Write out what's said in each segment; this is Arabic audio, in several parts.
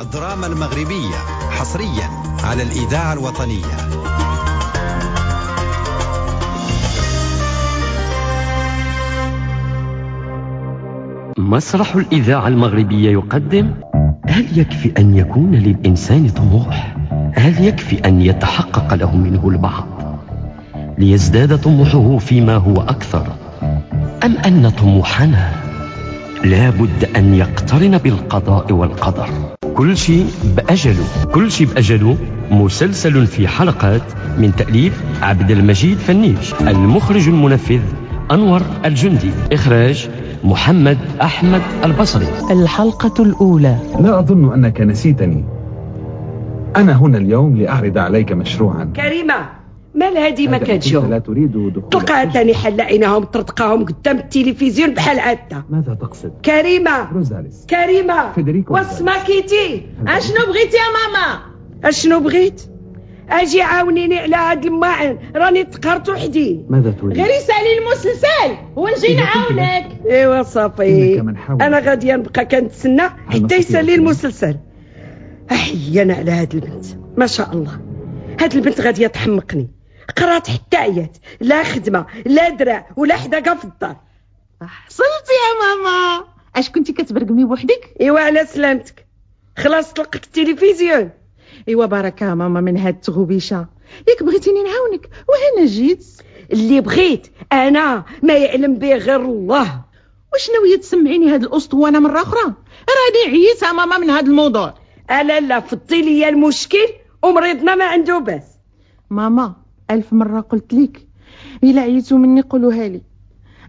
الدراما المغربية حصريا على الإذاعة الوطنية مسرح الإذاعة المغربية يقدم هل يكفي أن يكون للإنسان طموح؟ هل يكفي أن يتحقق له منه البعض؟ ليزداد طموحه فيما هو أكثر أم أن طموحنا لا بد أن يقترن بالقضاء والقدر. كل شيء بأجله. كل شيء بأجله. مسلسل في حلقات من تأليف عبد المجيد فنيش المخرج المنفذ أنور الجندي إخراج محمد أحمد البصري. الحلقة الأولى. لا أظن أنك نسيتني. أنا هنا اليوم لأعرض عليك مشروعا. كريمة مال هادي ما أنت لا تريد دخول السجن. تاني حل عينها ومطرطقاهم قدام التلفزيون بحال عادة ماذا تقصد؟ كريمة روزاليس. كريمة فيدريكو وسماكيتي أشنو بغيتي يا ماما؟ أشنو بغيت؟ أجي عاونيني على هاد الماعن. راني تقهرت وحدي. ماذا تريد؟ غير سالي المسلسل. ونجي نعاونك إيوا صافي. أنا غادية نبقى كنتسنى حتى يسالي. المسلسل. أحيانا على هاد البنت. ما شاء الله. هاد البنت غادية تحمقني. قرات حتى عيات لا خدمة لا درع ولا حداقه في الدار حصلتي يا ماما. أش كنتي كتبرقمي بوحدك؟ إيوا على سلامتك. خلاص طلقك التلفزيون. إيوا يا ماما من هاد التغوبيشة. ياك بغيتيني نعاونك. وهنا جيت؟ اللي بغيت أنا ما يعلم به غير الله. واش ناويه تسمعيني هاد الأسطوانة مرة أخرى؟ راني عييت ماما من هاد الموضوع. ألا لا فضي لي المشكل ومريضنا ما عنده باس ماما ألف مرة قلت لك إلا عيتوا مني قولوها لي.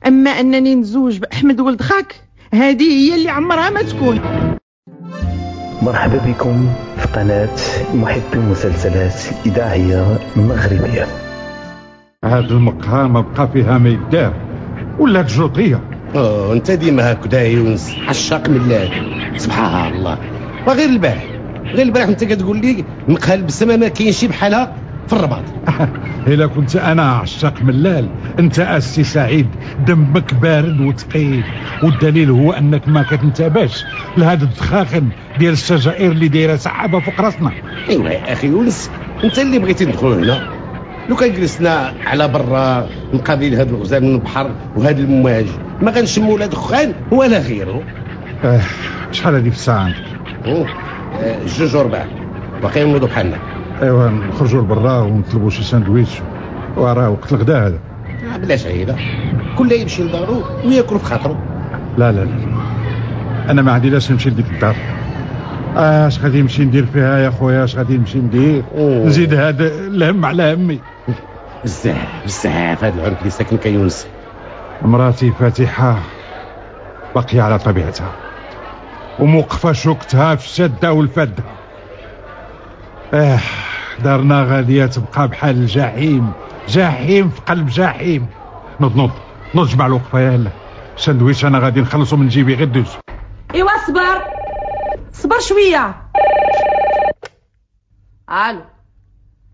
أما أنني نزوج بأحمد ولد خاك هذه هي اللي عمرها ما تكون. مرحبا بكم في قناة محبي المسلسلات الإذاعية المغربية هاد المقهى ما بقى فيها ما يدار ولات جوطية أوه أنت ديما هكذا يا يونس عشاق من الله. سبحان الله. وغير البارح غير البارح انت كتقول لي مقهى بسما ما كاين شي بحالها؟ في الرباط. إلا كنت أنا عشاق ملال. أنت أسي سعيد. دمك بارد وثقيل والدليل هو أنك ما كتنتبهش لهذا الدخاخن ديال الشجائر اللي دايرة سحابة فوق راسنا. ايوا يا أخي يونس أنت اللي بغيتي ندخلوا هنا. لو كان جلسنا على برا مقابل هاد الغزال من البحر وهاد المواج ما غنشموا لا دخان ولا غيره. آه شحال هذه في الساعة؟ عندك؟ آه، جوج وربع. باقي نوضوا بحالنا. ايوا نخرجوا لبرا ونطلبوا شي ساندويتش. وراه وقت الغداء هذا. بلاش عيله كل يمشي لدارو ويأكل في خاطرو لا لا لا. أنا ما عندي لاش نمشي لديك الدار. آه، اش غادي نمشي ندير فيها يا خويا؟ اش غادي نمشي ندير. نزيد هذا الهم على همي. بزاف بزاف. هاد العنف اللي ساكن فيك يونس. مراتي فاتحة باقية على طبيعتها. وموقفة شوكتها في الشدة والفدة. آه دارنا غادية تبقى بحال الجحيم. جحيم في قلب جحيم. نض نض نض جمع الوقفة يلا سندويش أنا غادي نخلصو من جيبي غير دوز. إيوا صبر. صبر شوية. ألو.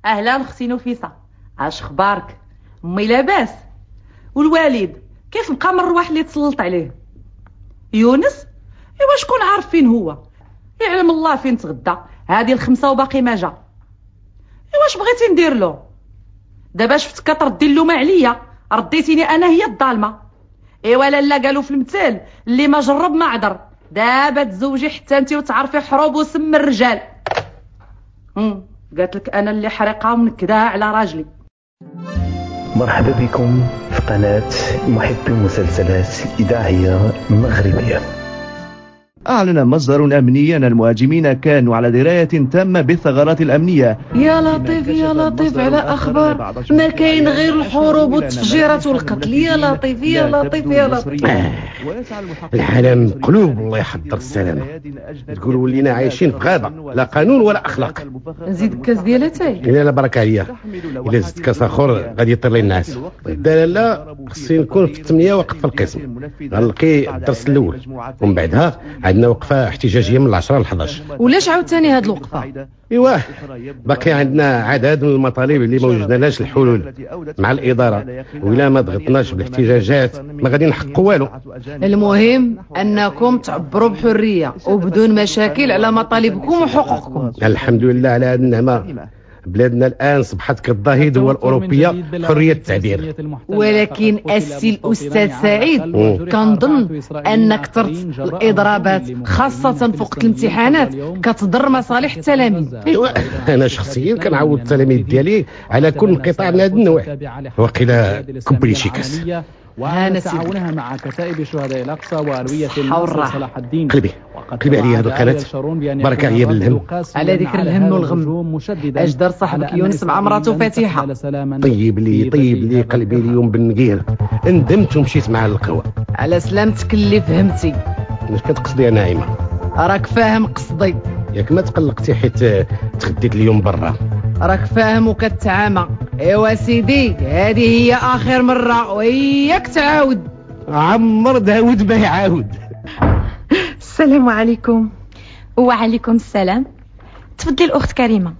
أهلا أختي نفيسة أش أخبارك أمي لاباس. والوالد؟ كيف بقى من الرواح اللي تسلط عليه؟ يونس؟ إيوا شكون عارف فين هو؟ يعلم الله فين تغدى. هذه الخمسة وباقي ما جا. ايوا اش بغيتي ندير له؟ دابا شفتك كتردي اللومة عليا. رديتيني أنا هي الظالمة. ايوا لالا قالوا في المثال اللي ما جرب ما عذر. دابا تزوجي حتى انت وتعرفي حروب وسم الرجال. قالت لك أنا اللي حريقة ومنكدها على راجلي. مرحبا بكم في قناة محبي المسلسلات الإذاعية المغربية أعلن مصدر أمني أن المهاجمين كانوا على دراية تامة بالثغرات الأمنية. يا لطيف يا لطيف على أخبار ما كاين غير الحروب والتفجيرات والقتل. يا لطيف يا لطيف يا لطيف. العالم قلوب الله يحضر السلامة تقول ولينا عايشين في غابة لا قانون ولا أخلاق. نزيد الكاس ديال اتاي إلا لا بركة هي. إلا زدت كاس آخر غادي يطير لي الناس. لا لا خصني نكون في الثمانية وقت في القسم. غنلقي الدرس الأول. ومن بعدها عندنا وقفة احتجاجية من 10 ل 11 ولاش عاوتاني هاد الوقفة؟ إيوه باقي عندنا عدد من المطالب اللي ما وجدناش الحلول مع الإدارة. وإلا ما ضغطناش بالاحتجاجات ما غادي نحققوا والو. المهم أنكم تعبروا بحرية وبدون مشاكل على مطالبكم وحقوقكم. الحمد لله على هذه النعمه بلادنا الآن صبحت كالظهير الدول الاوروبيه حرية التعبير. ولكن السي الأستاذ سعيد كنظن أن كثرت الاضرابات خاصة في وقت الامتحانات كتضر مصالح التلاميذ ايوا أنا شخصيا كنعاود التلاميذ ديالي على كل قطاع من هذا النوع وقيلا كبري شي كاس هانا تعاونها مع كتائب شهداء الأقصى والويه حورة. صلاح الدين. قلبي. قلبي عليا هذه القناه بركه هي بالهم على ذكر الهم والغم دار صاحبك يونس مع مراته فاتحة؟ طيب لي طيب لي قلبي اليوم بالنقير ندمت ومشيت مع القهوة. على سلامتك اللي فهمتي. اش كتقصدي يا ناعمه راك فاهم قصدي. ياك ما تقلقتي حيت تغديت اليوم برا. راك فاهم وكتعامى إيوا سيدي هذه هي آخر مرة وياك تعاود. عمر داود ما يعاود. السلام عليكم. وعليكم السلام. تفضلي الأخت كريمة.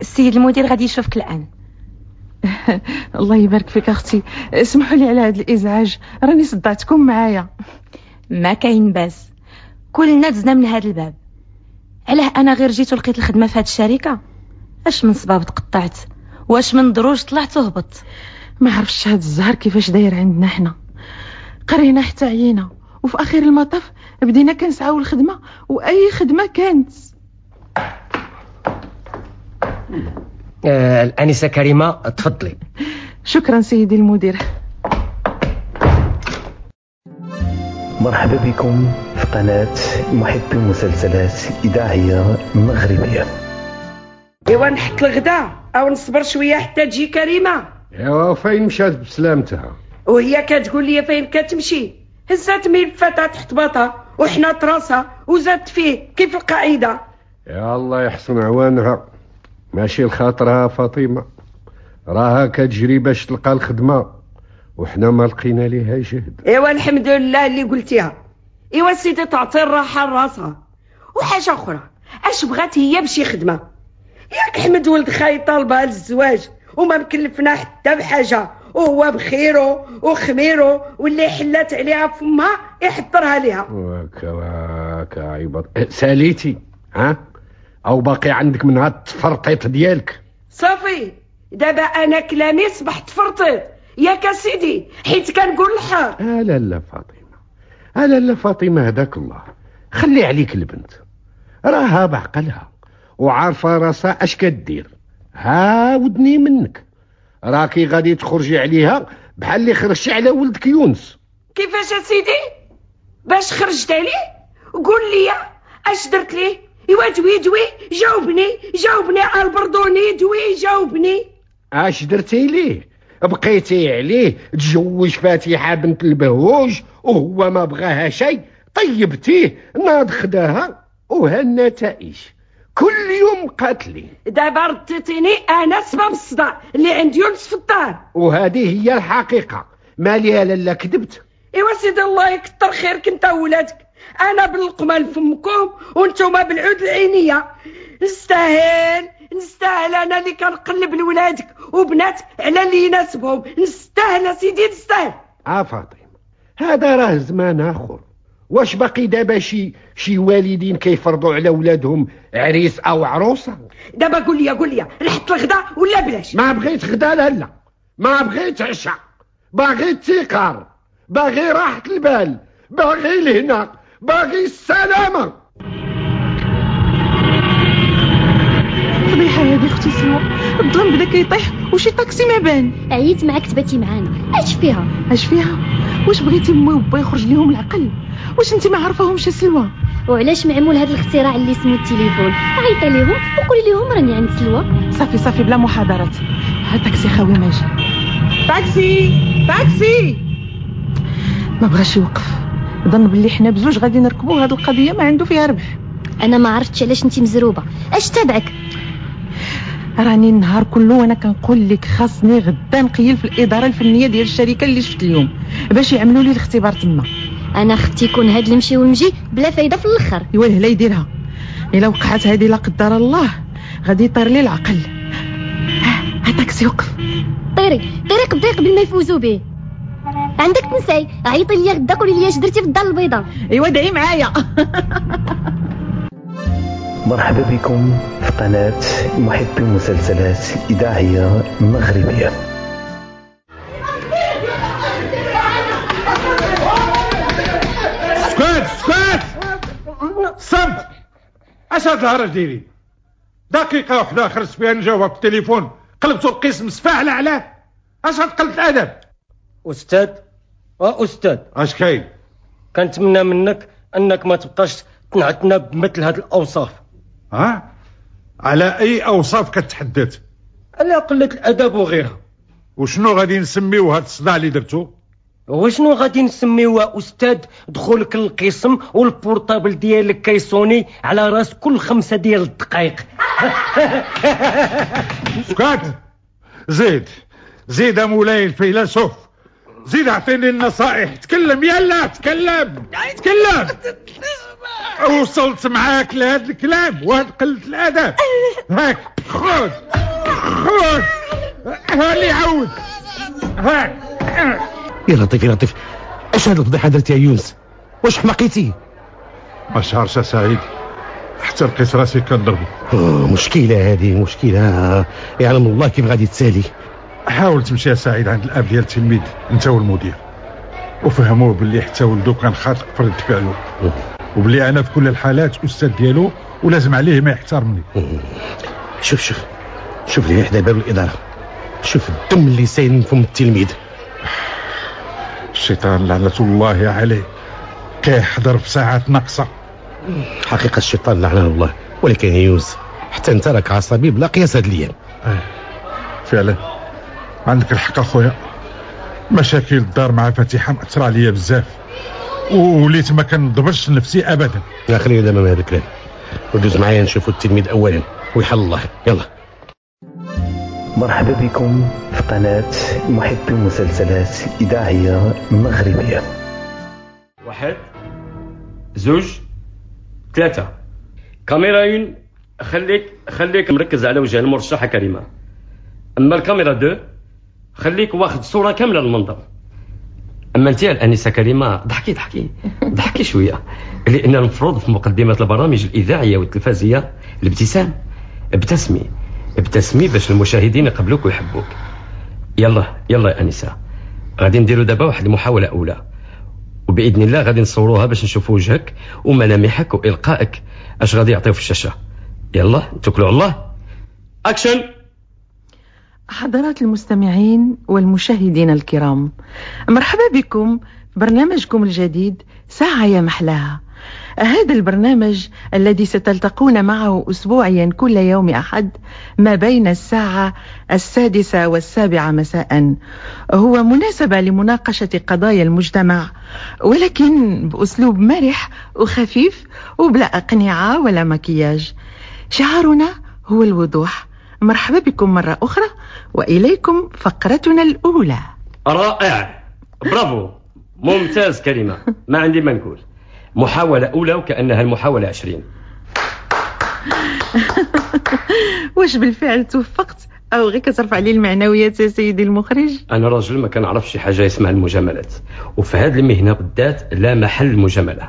السيد المدير غادي يشوفك الآن. الله يبارك فيك أختي. اسمحوا لي على هذا الإزعاج. راني صدعتكم معايا. ما كاين باس. كلنا دزنا من هذا الباب. علاه أنا غير جيت ولقيت الخدمة في هذه الشركة؟ أش من سباب تقطعت؟ وأش من دروج طلعت وهبط ما عرفتش هاد الزهر كيفاش داير عندنا حنا. قرينا حتى عيينا وفي آخر المطاف بدينا كنسعاو الخدمة وأي خدمة كانت. آه الآنسة كريمة تفضلي. شكرا سيدي المدير. مرحبا بكم. قناة محبي مسلسلات إذاعية مغربية. ايوا نحط الغدا أو نصبر شوية حتى تجي كريمة. إيوا فين مشات بسلامتها؟ وهي كتقول لي فين كتمشي. هزات ملفاتها تحت باطها وحنا راسها وزادت فيه كيف القاعدة. يا الله يحسن عوانها. ماشي لخاطرها فاطمة. راها كتجري باش تلقى الخدمة وحنا ما لقينا ليها جهد. ايوا الحمد لله اللي قلتيها. إيوا سيدي تعطي الراحة لراسها وحاجة أخرى أش بغات هي بشي خدمة؟ ياك حمد ولد خاي طالبها للزواج وما مكلفنا حتى بحاجة. وهو بخيرو وخميرو واللي حلات عليها فمها يحضرها ليها. واكا واكا عباد ساليتي ها؟ أو باقي عندك من هاد التفرطيط ديالك؟ صافي دابا أنا كلامي صبحت فرطيط ياك سيدي حيت كنقول الحق. آه لا لا فاطمة. آه لا فاطمة هداك الله. خلي عليك البنت. راها بعقلها وعارفة راسها أش كدير. ها ودني منك. راكي غادي تخرجي عليها بحال اللي خرجتي على ولدك يونس. كيفاش يا سيدي باش خرجت عليه؟ قول لي أش درت ليه؟ ايوا دوي دوي جاوبني جاوبني على ألبردوني دوي جاوبني. أش درتي ليه؟ بقيتي عليه تزوج فاتحة بنت البهوج وهو ما بغاها شيء طيبتيه ناض خداها وها النتائج. كل يوم قاتلي. دابا رديتيني أنا سبب الصداع اللي عند يونس في الدار. وهذه هي الحقيقة. ماليها لالا كذبت؟ إيوا سيدي الله يكثر خيرك أنت وولادك. أنا بالقمه لفمكم وانتوما بالعود العينية. نستاهل نستاهل أنا اللي كنقلب لولادك وبنات على اللي يناسبهم. نستاهل سيدي نستاهل. آه فاطمة هذا راه زمان آخر. واش باقي دابا شي شي والدين كيفرضوا على ولادهم عريس أو عروسة؟ دابا قول لي قول لي نحط الغدا ولا بلاش؟ ما بغيت غدا لا لا. ما بغيت عشاء. باغي التيقار. باغي راحة البال. باغي الهنا باغي السلامة. فضيحه هذه أختي سلوى الظلام بدا كيطيح وشي طاكسي ما بان؟ عييت معاك تباتي معانا. اش فيها. اش فيها؟ واش بغيتي أمي وبا يخرج ليهم العقل؟ واش انت ما عارفاهمش سلوى؟ وعلاش معمول هذا الاختراع اللي اسمه التليفون؟ عيطي ليهم وقولي لهم راني عند سلوى. صافي صافي بلا محاضرات. ها تاكسي خاوي ماشي تاكسي تاكسي ما بغاش يوقف. ظن باللي حنا بزوج غادي نركبوا هاد القضية ما عنده فيها ربح. أنا ما عرفتش علاش انت مزروبة. أش تابعك؟ راني النهار كله وأنا كنقول لك خاصني غدا نقيل في الإدارة الفنية ديال الشركة اللي شفت اليوم باش يعملوا لي الاختبار تما. أنا خفتي يكون هاد المشي والمجي بلا فايدة في الأخر. أيوا لا يديرها. إلا وقعت هذه لا قدر الله. غادي يطير لي العقل. ها تاكسي وقف. طيري طيري قبل قبل ما يفوزوا به عندك تنساي عيطي لي غدا قولي لي اش درتي في الدار البيضاء. أيوا دعي معايا. مرحبا بكم في قناة محبي المسلسلات إذاعية مغربية. سكات سكات صمت اش هاد الهرج ديالي دقيقة واحدة خرجت فيها نجاوبها في التليفون. قلبتو القسم سفاهلة علاه اش هاد قلة الأدب. أستاذ وأستاذ أش كاين؟ كنتمنى منك أنك ما تبقاش تنعتنا بمثل هاد الأوصاف. ها؟ على أي أوصاف كتحدث؟ على قلة الأدب وغيرها. وشنو غادي نسميو هاد الصداع اللي درتو؟ وشنو غادي نسميوها أستاذ دخولك للقسم وال portable ديالك كيصوني على راس كل خمسة ديال الدقائق. سكات زيد. زيد يا مولاي الفيلسوف زيد أعطيني النصائح. تكلم. يلا تكلم. تكلم. وصلت معاك لهذا الكلام وهاد قلة الأدب. هاك خذ خذ. ها اللي يعود هاك. يا لطيف يا لطيف اش هاد الفضيحه درتي يا يونس. واش حماقيتي؟ ما شهرش سعيد. حتى لقيت راسي كنضربو. أوه، مشكلة هذه مشكلة. يعلم الله كيف غادي تسالي. حاول تمشي يا سعيد عند الأب ديال التلميذ أنت والمدير. وفهموه باللي حتى ولدو كان خاطئ في رد فعله وبلي أنا في كل الحالات أستاذ ديالو ولازم عليه ما يحترمني. شوف شوف. شوف لي حدا باب الإدارة. شوف الدم اللي سايل من فم التلميذ. الشيطان لعنة الله عليه. كيحضر في ساعات ناقصة. حقيقة الشيطان لعنة الله ولكن يونس حتى أنت راك عصبي بلا قياس هاد الأيام. آه، فعلا. عندك الحق أخويا. مشاكل الدار مع فاتحة مأثرة عليا بزاف. وليت ما كنضبطش نفسي ابدا. لا خلينا دابا من هذا الكلام. ودوز معايا نشوفوا التلميذ اولا. ويحل الله. يلا. مرحبا بكم في قناة محبي المسلسلات إذاعية مغربية. واحد زوج ثلاثة. كاميرا خليك خليك مركز على وجه المرشحة كريمة. أما الكاميرا دو خليك واخد صورة كاملة للمنظر. أما أنت الأنسة كريمة ضحكي ضحكي. ضحكي شوية. لأن المفروض في مقدمة البرامج الإذاعية والتلفزية الابتسام. ابتسمي. ابتسمي باش المشاهدين يقبلوك ويحبوك. يلا يلا يا أنسة غادي نديرو دابا واحد المحاولة أولى. وبإذن الله غادي نصوروها باش نشوفوا وجهك وملامحك وإلقائك. أش غادي يعطيو في الشاشة؟ يلا توكلوا على الله. اكشن حضرات المستمعين والمشاهدين الكرام مرحبا بكم برنامجكم الجديد ساعة يا محلاها. هذا البرنامج الذي ستلتقون معه أسبوعيا كل يوم أحد ما بين الساعة السادسة والسابعة مساء. هو مناسبة لمناقشة قضايا المجتمع ولكن بأسلوب مرح وخفيف وبلا أقنعة ولا مكياج. شعارنا هو الوضوح. مرحبا بكم مرة أخرى وإليكم فقرتنا الأولى. رائع. برافو. ممتاز كلمة. ما عندي ما نقول. محاولة أولى وكأنها المحاولة عشرين. واش بالفعل توفقت؟ أو غير كترفع لي المعنويات يا سيدي المخرج؟ أنا راجل ما كنعرفش شي حاجة اسمها المجاملات. وفي هذه المهنة بالذات لا محل المجاملة.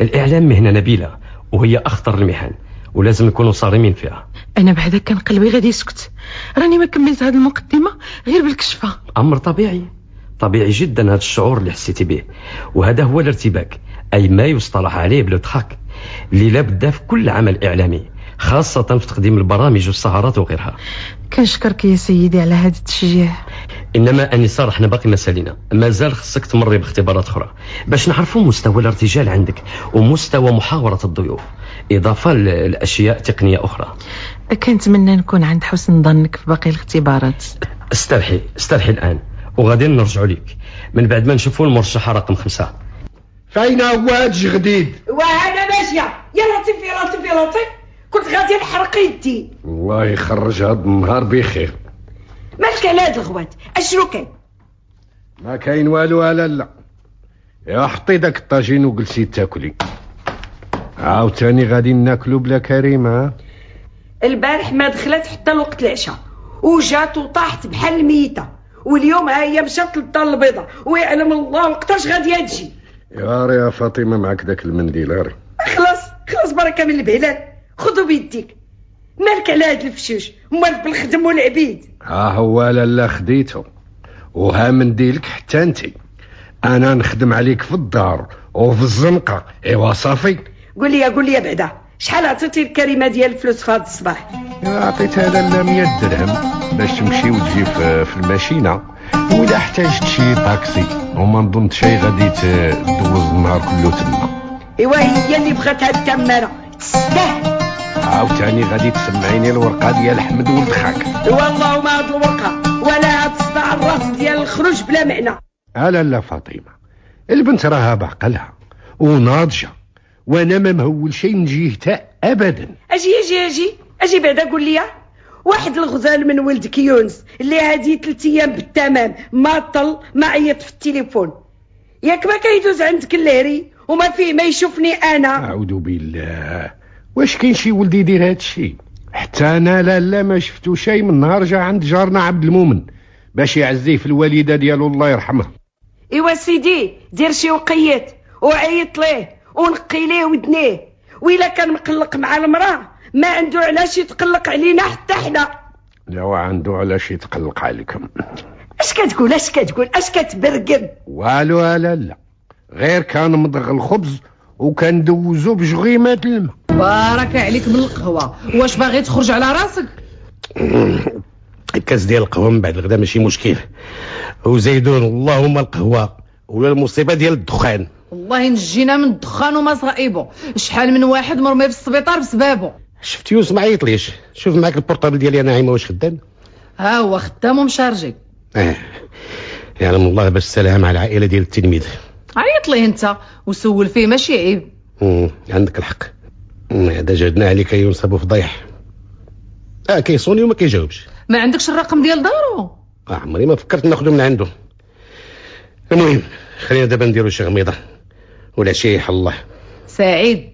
الإعلام مهنة نبيلة وهي أخطر المهن. ولازم نكونوا صارمين فيها. أنا بعدا كان قلبي غادي يسكت. راني ما كملت هذه المقدمة غير بالكشفة. أمر طبيعي. طبيعي جدا هذا الشعور اللي حسيتي به. وهذا هو الارتباك أي ما يصطلح عليه بالإضحاك اللي لابد في كل عمل إعلامي خاصة في تقديم البرامج والسهرات وغيرها. كنشكرك يا سيدي على هذا التشجيع. إنما انسه إحنا باقي ما سالينا مازال خصك تمري باختبارات أخرى. باش نعرفوا مستوى الارتجال عندك ومستوى محاورة الضيوف. إضافة لأشياء تقنية أخرى. كنتمنى نكون عند حسن ظنك في باقي الاختبارات. استرحي استرحي الآن وغادي نرجعوا لك. من بعد ما نشوفوا المرشحة رقم خمسة. فاين هو هاد جديد وأنا ماشية. يا لطيف يا لطيف يا لطيف كنت غادي نحرق يدي. الله يخرج هاد النهار بخير. مالك على هاد الغوات أشنو كاين؟ ما كاين والو لا لا. يا حطي داك الطاجين وجلسي تاكلي. عاوتاني غادي ناكلو بلا كريمة. البارح ما دخلت حتى لوقت العشاء وجات وطاحت بحال الميته واليوم ها هي مشات للدار البيضاء ويعلم الله وقتاش غادي تجي. يا ري يا فاطمة معك داك المنديل ري. خلاص خلاص بركة من البهلال خذوا بيديك. مالك على هاد الفشوش؟ مال بالخدم والعبيد. ها هو لالا خديته. وها منديلك حتى انتي. أنا نخدم عليك في الدار وفي الزنقة. إيوا صافي. قول لي قول لي بعدا. شحال عطيتي الكريمة ديال الفلوس في هذا الصباح؟ عطيتها لالا 100 درهم باش تمشي وتجي في, الماشينة. وإلا احتاجت شي طاكسي وما نظن شي غادي تدوز النهار كله تما. إيوا هي اللي بغات هاد التمارة. تستاهل. عاوتاني غادي تسمعيني الورقة ديال احمد ولد خاك. والله ما هاد الورقة. ولا هاد صداع الراس ديال الخروج بلا معنى. لا لا فاطمة. البنت راها بعقلها. وناضجة. وأنا ما مهول شي من جهتها ابدا. أجي أجي أجي أجي بعدا قول لي. واحد الغزال من ولدك يونس اللي هادي ثلاث أيام بالتمام ما طل ما عيط في التليفون. ياك ما كيدوز عندك اللهري وما فيه ما يشوفني أنا. أعوذ بالله. واش كاين شي ولد يدير هاد الشيء حتى أنا لا لا ما شفتو شي. من نهار جا عند جارنا عبد المؤمن باش يعزيه في الوالدة ديالو الله يرحمها إيوا سيدي دير شي وقيت وعيط ليه. ونقي ليه ودنيه وإلا كان مقلق مع المرأة ما عنده علاش يتقلق علينا حتى حنا. لا عنده علاش يتقلق عليكم. اش كتقول؟ اش كتقول؟ اش كتبرقم؟ والو لا لا. غير كان مضغ الخبز وكان دوزو بجغيمات الماء بارك عليك من القهوة. واش باغي تخرج على راسك؟ الكاس ديال القهوة من بعد الغدا ماشي مشكل. وزيدون اللهم القهوة ولا المصيبة ديال الدخان. الله ينجينا من الدخان ومصائبه شحال من واحد مرمي في السبيطار بسبابه شفت يوسف ما عيطليش شوف معاك ال portable ديالي أنا ناعمه واش خدام؟ ها هو خدام ومشارجي آه يعلم الله باش السلام على العائلة ديال التلميذ. عيط ليه انت وسول فيه ماشي عيب. عندك الحق. هذا جهدنا عليك يونس ابو فضيح آه كيصوني وما كيجاوبش. ما عندكش الرقم ديال دارو؟ آه عمري ما فكرت ناخذه من عنده. المهم خلينا دابا نديرو شي غميضة. ولا شي الله. سعيد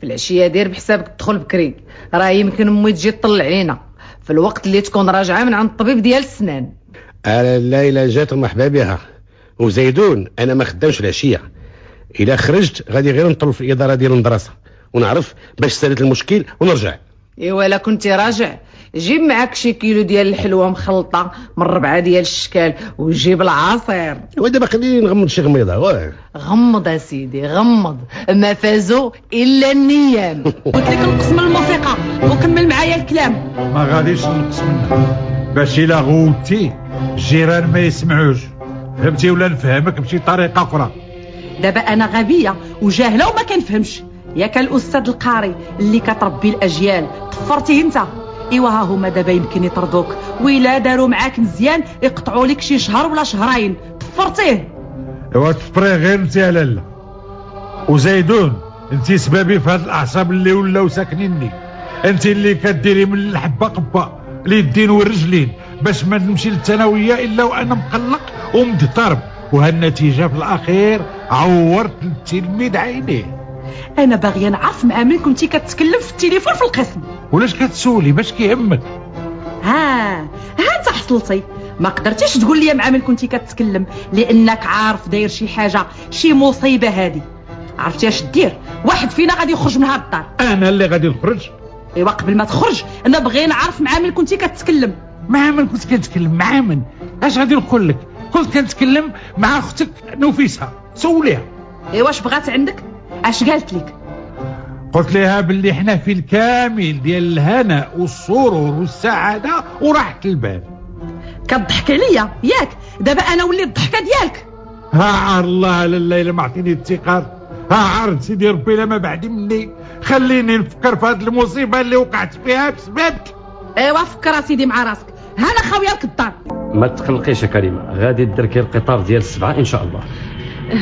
في العشية دير بحسابك تدخل بكري. راه يمكن أمي تجي تطلع علينا. في الوقت اللي تكون راجعة من عند الطبيب ديال السنان. لا إلا جات مرحبا بها وزيدون أنا ما خدامش العشية. إلا خرجت غادي غير نطل في الإدارة ديال المدرسة. ونعرف باش سالت المشكل ونرجع. ايوا لا كنتي راجع جيب معاك شي كيلو ديال الحلوة مخلطة من ربعة ديال الشكال وجيب العصير. ايوا دابا خليني نغمض شي غميضة واه. غمض يا سيدي غمض. ما فازوا إلا النيام. قلت لك نقسم الموسيقى وكمل معايا الكلام. ما غاديش نقص منها باش إلا غوتي الجيران ما يسمعوش. فهمتي ولا نفهمك؟ بشي طريقة أخرى. دابا أنا غبية وجاهلة وما كنفهمش. ياك الأستاذ القاري اللي كتربي الأجيال طفرتيه أنت. ايوا ها هما دابا يمكن يطردوك؟ وإلا داروا معاك مزيان يقطعوا لك شي شهر ولا شهرين. طفرتيه إيوا تفري غير انت يا لاله وزيدون انت سبابي في هاد الأعصاب اللي ولاو ساكنيني. انت اللي كديري من الحبة قبة اليدين والرجلين. باش ما نمشي للثانوية إلا وأنا مقلق ومضطرب. وهالنتيجه في الأخير عورت التلميذ عينيه. أنا باغية نعرف مع من كنتي كتكلم في التليفون في القسم. ولاش كتسولي؟ باش كيهمك ها ها انت حصلتي. ما قدرتيش تقول لي مع من كنتي كتكلم لأنك عارف داير شي حاجة شي مصيبة هادي. عرفتي اش دير؟ واحد فينا غادي يخرج من هاد الدار. أنا اللي غادي نخرج؟ إيوا قبل ما تخرج أنا بغي نعرف مع من كنتي كتكلم. مع من كنت كنتكلم مع من؟ اش غادي نقول لك؟ كنت كنتكلم مع أختك نفيسه سوليها. إيوا واش بغات عندك؟ اش قالت لك؟ قلت لها باللي حنا في الكامل ديال الهناء والسرور والسعادة وراحه البال كتضحك عليا ياك. دابا أنا وليت الضحكة ديالك. ها عار الله لالا الا ما عطيني الثقه ها عار سيدي ربي لا ما بعد مني. خليني نفكر في هذه المصيبة اللي وقعت فيها بسببك. أيوا فكر سيدي مع راسك. هانا خاويه لك الدار ما تقلقيش يا كريمة. غادي دركي القطار ديال السبعة إن شاء الله.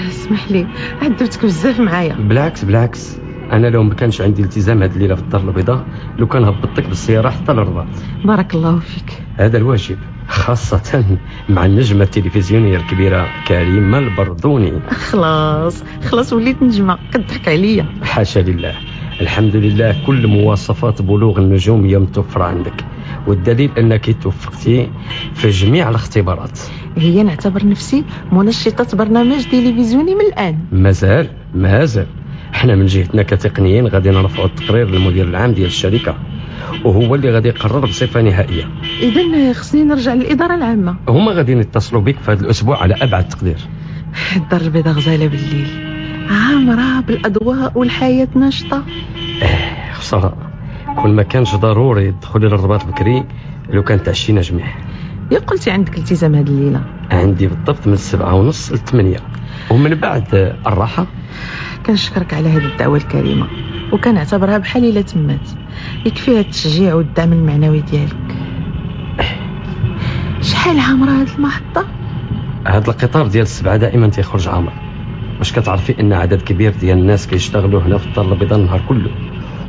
اسمح لي عذبتك بزاف معايا. بالعكس بالعكس. أنا لو ما كانش عندي التزام هاد الليلة في الدار البيضاء لو كان هبطتك بالسيارة حتى للرباط بارك الله فيك. هذا الواجب خاصة مع النجمة التلفزيونية الكبيرة كريمة البردوني. خلاص خلاص وليت نجمة كتضحك عليا. حاشا لله. الحمد لله كل مواصفات بلوغ النجوم هي متوفرة عندك. والدليل أنك توفقتي في جميع الاختبارات. هي نعتبر نفسي منشطة برنامج تلفزيوني من الآن. مازال مازال. إحنا من جهتنا كتقنيين غادي نرفعوا التقرير للمدير العام ديال الشركة وهو اللي غادي يقرر بصفة نهائية. إذا خصني نرجع للإدارة العامة. هما غادي يتصلوا بك في هذا الأسبوع على أبعد تقدير. الدار البيضاء غزالة بالليل. عامرة بالأضواء والحياة ناشطة. إيه، خسارة. كل ما كانش ضروري تدخلي للرباط بكري لو كان تعشينا جميع يا قلتي عندك التزام هذه الليلة. عندي بالضبط من السبعة ونص للثمانية. ومن بعد الراحة. كنشكرك على هذه الدعوة الكريمة وكنعتبرها بحال إلا تمات. يكفيها التشجيع والدعم المعنوي ديالك. شحال عامرة هذه المحطة؟ هذا القطار ديال السبعة دائما تيخرج عامر. واش كتعرفي إن عدد كبير ديال الناس كيشتغلوا هنا في الدار البيضاء النهار كله.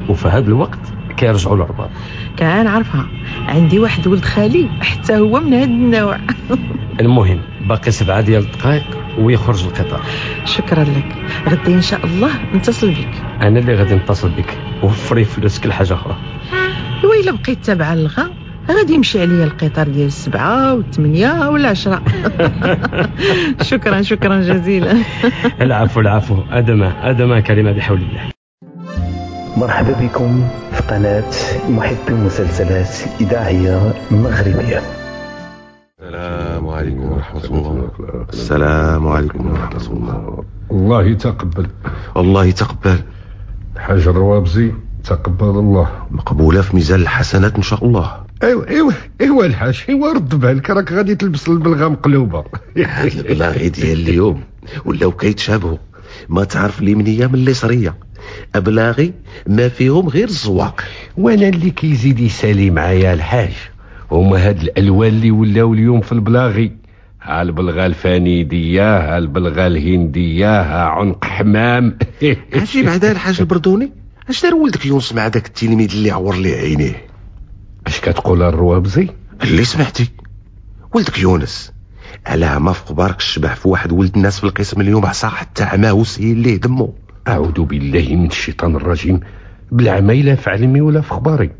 وفي هذا الوقت كيرجعوا للرباط كان عارفها. عندي واحد ولد خالي حتى هو من هذا النوع. المهم باقي سبعة ديال الدقائق. ويخرج القطار. شكرا لك. غدي إن شاء الله نتصل بك. أنا اللي غادي نتصل بك. وفري فلوسك لحاجه أخرى. وإلا بقيت تابعة الغا غادي يمشي عليا القطار ديال السبعة والثمانية والعشرة. شكرا شكرا جزيلا. العفو العفو. أدمة أدمة كلمة بحول الله. مرحبا بكم في قناة محبي المسلسلات إذاعية مغربية. السلام عليكم ورحمة الله. السلام عليكم ورحمة الله. الله يتقبل الله يتقبل الحاج الروابزي تقبل الله. مقبولة في ميزان الحسنات إن شاء الله. ايوا ايوا ايوا الحاج ايوا رد بالك راك غادي تلبس البلغه مقلوبه البلاغي ديال اليوم. ولاو كيتشابهوا. ما تعرف اليمنيه من اليسريه أبلاغي ما فيهم غير الزواق. وأنا اللي كيزيد يسالي معايا الحاج. هما هاد الألوان اللي ولاو اليوم في البلاغي. ها البلغة الفانيدية ها البلغة الهندية ها عنق حمام. عرفتي بعدا الحاج البردوني. اش دار ولدك يونس مع داك التلميذ اللي عور ليه عينيه؟ اش كتقول الروابزي اللي سمعتي. ولدك يونس علاه ما في قبارك الشبح في واحد ولد الناس في القسم اليوم عصا حتى عماه وسهيل ليه دمو أعوذ بالله من الشيطان الرجيم. بالعمى لا في علمي ولا في خباري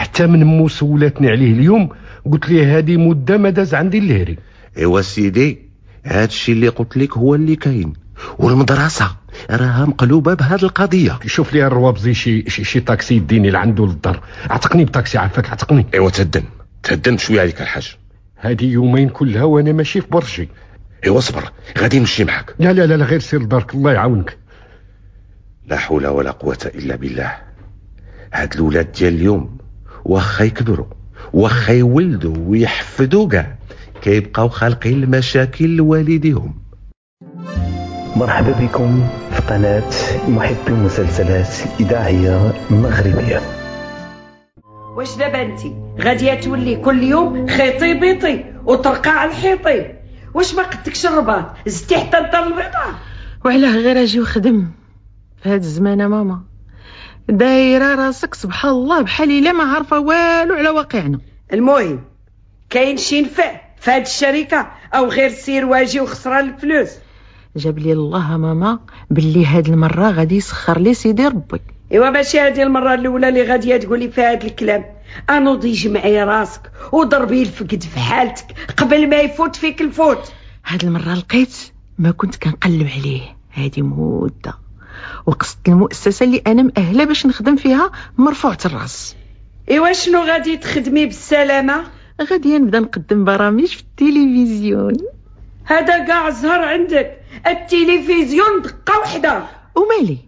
حتى من مو سولاتني عليه اليوم قلت لي هذه مدة ما داز عندي اللهري إيوا سيدي هذا الشيء اللي قلت لك هو اللي كاين. والمدرسة راها مقلوبة بهذه القضية. شوف لي الروابزي شي شي, شي طاكسي يديني لعنده للدار. عتقني بطاكسي عافاك عتقني. إيوا تهدن تهدن شوية عليك الحاج. هذه يومين كلها وأنا ماشي في برشي. إيوا صبر غادي نمشي معك لا لا لا, لا غير سير لدارك الله يعاونك. لا حول ولا قوة إلا بالله. هاد الولاد ديال اليوم واخا يكبروا واخا يولدوا ويحفدوا كاع كيبقاو خالقين المشاكل لوالديهم. مرحبا بكم في قناة محبي المسلسلات إذاعية مغربية. واش دابا انت غاديه تولي كل يوم خيطي بيطي وترقع على الحيطي. واش ما قدكش الرباط؟ زدتي حتى الدار البيضاء وعلاه غير أجي وخدم في هاد الزمانة ماما. دايرة راسك سبحان الله بحال إلا ما عارفه والو على واقعنا. المهم كاين شي نفع في هاد الشركة أو غير سير واجي وخسران الفلوس؟ جاب لي الله ماما باللي هاد المرة غادي يسخر لي سيدي ربي. إيوا ماشي هادي المرة الأولى اللي غاديه تقولي فيها هاد الكلام. انوضي جمعي راسك وضربي الفقد في حالتك قبل ما يفوت فيك الفوت. هاد المرة لقيت ما كنت كنقلب عليه. هادي مده وقصدت المؤسسة اللي أنا مأهلة باش نخدم فيها مرفوعة الرأس. ايوا شنو غادي تخدمي بالسلامه غادي نبدا نقدم برامج في التلفزيون. هذا كاع زهر عندك. التلفزيون دقة وحدة. ومالي؟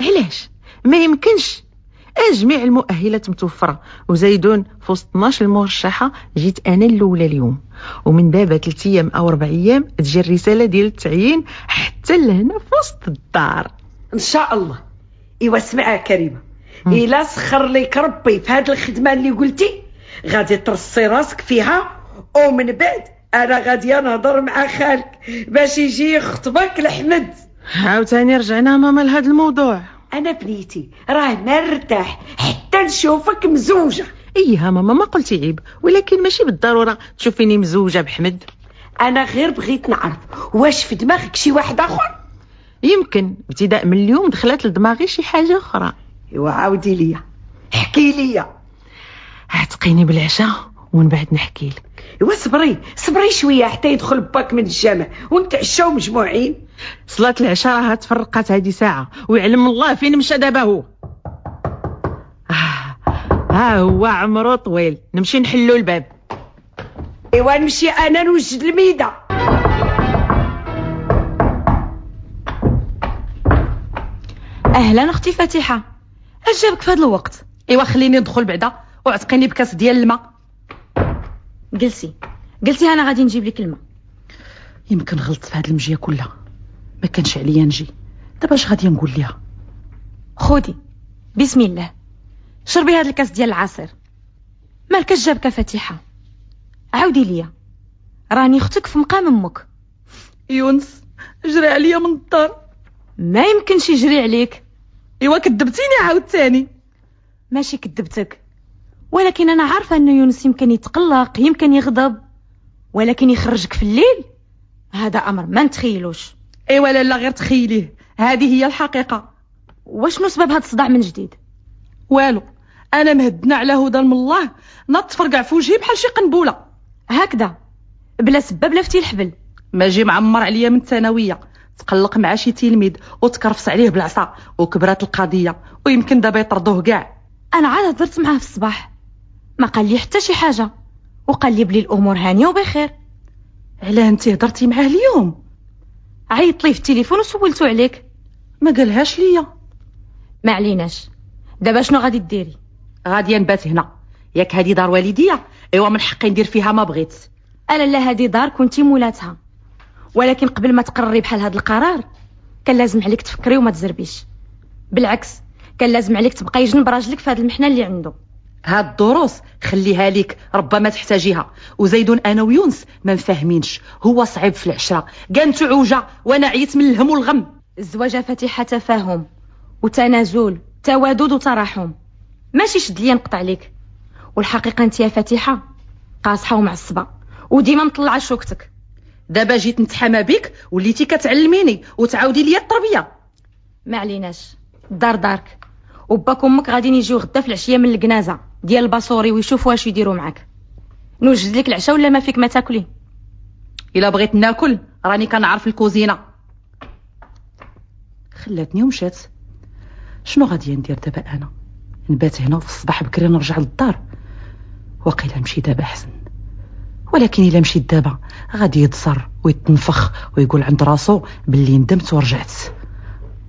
علاش؟ ما يمكنش. جميع المؤهلات متوفرة. وزايدون في وسط 12 المرشحه جيت أنا الأولى اليوم. ومن دابا 3 أيام أو 4 أيام تجي الرسالة ديال التعيين حتى لهنا في وسط الدار. إن شاء الله. إيوا اسمع يا كريمه الا سخر ليك ربي في هذه الخدمة اللي قلتي. غادي ترصي راسك فيها. ومن بعد أنا غاديه نهضر مع خالك. باش يجي يخطبك لحمد عاوتاني رجعنا ماما لهذا الموضوع. أنا بنيتي راه نرتاح حتى نشوفك مزوجة. إيها ماما ما قلتي عيب. ولكن ماشي بالضرورة تشوفيني مزوجة بحمد. أنا غير بغيت نعرف واش في دماغك شي واحد آخر؟ يمكن ابتداء من اليوم دخلت لدماغي شي حاجة أخرى. ايوا عاودي ليا. احكي ليا. عتقيني بالعشاء ومن بعد نحكي لك. ايوا صبري صبري شوية حتى يدخل باك من الجامع. ونتعشاو مجموعين. صلاة العشاء راها تفرقات هذه ساعة ويعلم الله فين مشى دابا هو. آه، ها هو عمرو طويل. نمشي نحلو الباب. ايوا نمشي أنا نوجد الميده أهلا أختي فاتحة. اش جابك في هذا الوقت؟ إيوا خليني ندخل بعدا وعتقيني بكاس ديال الماء. جلسي. قلتي أنا غادي نجيب لك الماء. يمكن غلطت في هاد المجية كلها. ما كانش عليا نجي. دابا اش غادي نقول ليها؟ خودي بسم الله. شربي هاد الكاس ديال العصير. مالك جابك فاتحة؟ عاودي ليا. راني أختك في مقام أمك. يونس جري عليا من الدار. ما يمكنش يجري عليك. إيوا كذبتيني عاوتاني ماشي كذبتك. ولكن أنا عارفة ان يونس يمكن يتقلق يمكن يغضب ولكن يخرجك في الليل. هذا أمر ما نتخيلوش. إيوا لا لا غير تخيليه. هذه هي الحقيقة. وشنو سبب هذا الصداع من جديد؟ والو أنا مهدنا على هدى من الله نط تفرقع في وجهي بحال شي قنبوله هكذا. بلا سبب لفتي الحبل ما جي معمر عليا من الثانوية. تقلق مع شي تلميذ وتكرفس عليه بالعصا وكبرات القضية ويمكن دابا يطردوه كاع. أنا عاد هضرت معاه في الصباح. ما قال لي حتى شي حاجة وقال لي بلي الأمور هانية وبخير. علاه انت هضرتي معاه اليوم؟ عيط لي في التليفون وسولتو عليك. ما قالهاش ليا. ما عليناش. دابا شنو غادي ديري؟ غادي نبات هنا. ياك هادي دار والديا. إيوا من حقي ندير فيها ما بغيت. أنا لا هادي دار كنتي مولاتها. ولكن قبل ما تقرري بحال هذا القرار كان لازم عليك تفكري وما تزربيش. بالعكس كان لازم عليك تبقاي جنب راجلك في هذه المحنة اللي عنده. هاد الدروس خليها ليك ربما تحتاجيها. وزيدون أنا ويونس ما مفاهمينش. هو صعيب في العشرة. كانت عوجه وأنا عييت من الهم والغم. الزواج فاتحة تفاهم وتنازل توادد وتراحم. ماشي شد ليا نقطع عليك والحقيقة أنت يا فاتحة قاصحة ومعصبة. وديما مطلعة شوكتك. دابا جيت نتحامى بك وليتي كتعلميني وتعاودي ليا التربية. ما عليناش. الدار دارك. وباك وامك غادي يجيو غدا في العشية من الكنازه ديال الباصوري ويشوفوا واش يديروا معاك. نوجد لك العشاء ولا ما فيك ما تاكلي؟ إلا بغيت ناكل راني كنعرف الكوزينة. خلاتني ومشات. شنو غادي ندير دابا أنا؟ نبات هنا وفي الصباح بكري نرجع للدار. وقيلا نمشي دابا أحسن. ولكن إلا مشيت دابا غادي يتصر ويتنفخ ويقول عند راسو باللي ندمت ورجعت.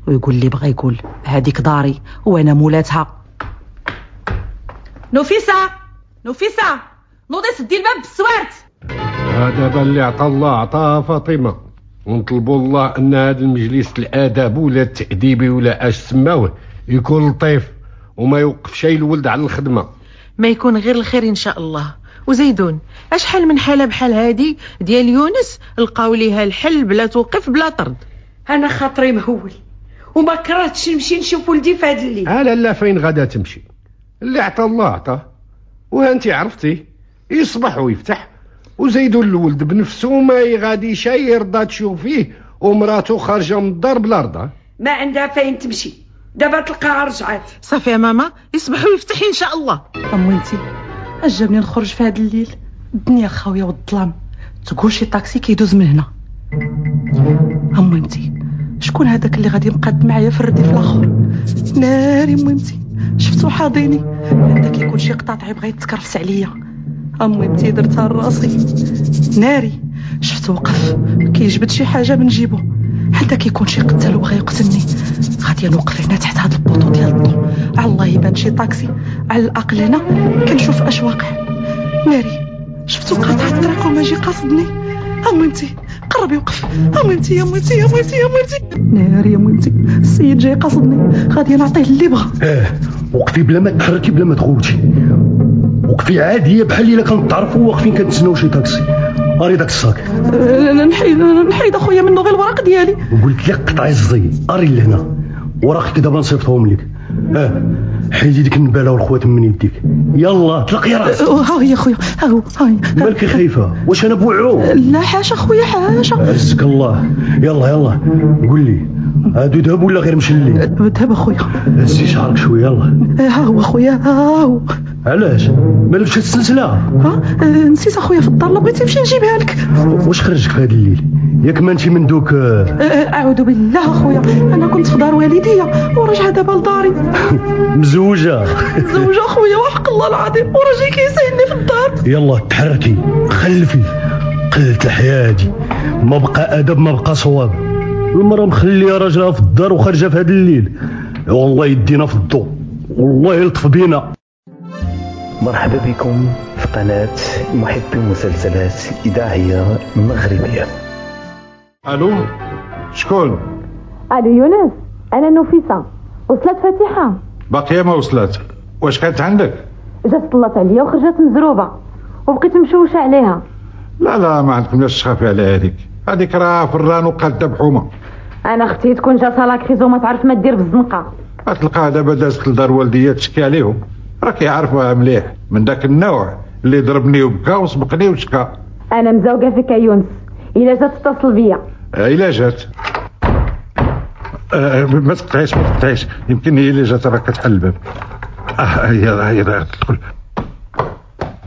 ويقول لي بغى يقول هذيك داري وأنا مولاتها. نفيسة نفيسة نوضي سدي الباب بالسوارت! دابا اللي عطى الله عطاها فاطمة. ونطلبوا الله أن هذا المجلس الآداب ولا التاديبي ولا أش سماوه يكون لطيف وما يوقف شي الولد على الخدمة. ما يكون غير الخير إن شاء الله. وزيدون اشحال من حالة بحال هادي؟ ديال يونس لقاو ليها الحل بلا توقف بلا طرد. أنا خاطري مهول وما كرهتش نمشي نشوف ولدي في هذا الليل. لا لا فين غادا تمشي؟ اللي عطى الله عطاه. وانت عرفتي يصبح ويفتح. وزيدوا الولد بنفسه ما يغادي شي يرضى تشوف فيه ومراته خارجة من الدار بلا رضا. ما عندها فين تمشي. دابا تلقاها رجعت. صافي يا ماما يصبح ويفتح إن شاء الله. امو جابني نخرج في هذا الليل؟ الدنيا خاوية والظلام. تقول شي طاكسي كيدوز من هنا. انتي شكون هذاك اللي غادي مقاد معايا في الرديف الآخر؟ ناري أميمتي شفتو حاضيني هذا كيكون شي قطاع يبغى يتكرفس عليا. امي بنتي درتها لراسي ناري شفتو وقف. كيجبد شي حاجة من جيبو حتى كيكون شي قتال وبغى يقتلني. غادي نوقف هنا تحت هاد ال poteau ديال الضو على الله يبان شي طاكسي. على الأقل هنا كنشوف اش واقع ناري شفتو قاطع الطريق وماجي قاصدني؟ امي انتي قرب يوقف امي انتي يا امي يا امي يا امي ناري يا امي السيد جاي قاصدني. غادي نعطيه اللي بغا. آه وقفي بلا ما تحركي بلا ما تغوتي وقفي عاديه بحال إلا كنتعرفوا واقفين كنتسناو شي طاكسي أري داك الصاك. نحيد نحيد أخويا منه غير الوراق ديالي. قلت لك قطعي الزي. أري لهنا وراك دابا نصيفطهم لك. آه حيدي ديك النباله والخوات من يديك. يلا طلق يا راس ها هي خويا ها هو ها هي. مالك خايفة؟ واش أنا بوعو؟ لا حاشا خويا حاشا عزك الله. يلا يلا. قول لي. هادو ذهب ولا غير مشلي؟ ذهب أخويا. هزي شعرك شوية يلا. ها هو خويا ها هو. علاش؟ ما لبش السلسلة؟ ها؟ آه، نسيت أخويا في الدار لو بغيتي نمشي نجيبها لك. واش خرجك في هذا الليل؟ ياك ما انت من دوك آه، آه، أعوذ بالله أخويا. أنا كنت في دار والديا ورجع دابا لداري. مزوجة. زوجة أخويا وحق الله العظيم. وراجلي كيسايلني في الدار. يلا تحركي. خلفي. قلت حياتي. ما بقى أدب ما بقى صواب. المرأة مخلية راجلها في الدار وخارجة في هذا الليل. والله يدينا في الضوء. والله يلطف بينا. مرحبا بكم في قناة محبي المسلسلات إذاعية مغربية. ألو؟ شكون؟ ألو يونس أنا نفيسة وصلت فاتحة. باقيه ما وصلت. واش كانت عندك؟ جات طلت عليا وخرجت مزروبة وبقيت مشوشة عليها. لا لا ما عندكمش تخافي على هذيك. هذيك راه فران وقاد بحومة أنا أختي تكون جاتها la crise وما تعرف ما تدير بالزنقه غتلقاها دابا دازت لدار والديا تشكي عليهم. راك يعرفوها مليح. من ذاك النوع اللي ضربني وبكى وسبقني وشكى أنا مزوقه فيك يا يونس إلا جات تتصل بيا. إلا جات. آه ما تقطعيش ما تقطعيش. يمكن هي اللي جات راه كتحل الباب. آه يلا يلا تدخل.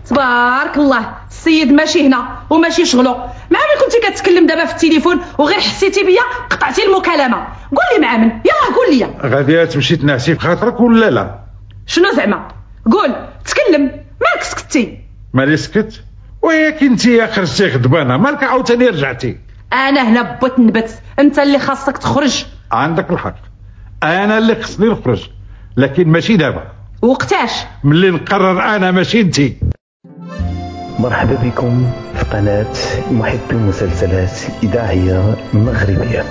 تبارك الله. السيد ماشي هنا وماشي شغلو مع ملي كنتي كتكلم دابا في التليفون وغير حسيتي بيا؟ قطعتي المكالمة. قول لي مع من. يلا قول لي. غادي تمشي تنعسي في خاطرك ولا لا؟ شنو زعما؟ قول تكلم مالك سكتي مالي سكت؟ وياك انت يا خرجتي غضبانة مالك عاوتاني رجعتي. أنا هنا بوت نبت أنت اللي خاصك تخرج. عندك الحق. أنا اللي خصني نخرج. لكن ماشي دابا. وقتاش؟ ملي نقرر أنا ماشي انت. مرحبا بكم في قناة محبي المسلسلات إذاعية مغربية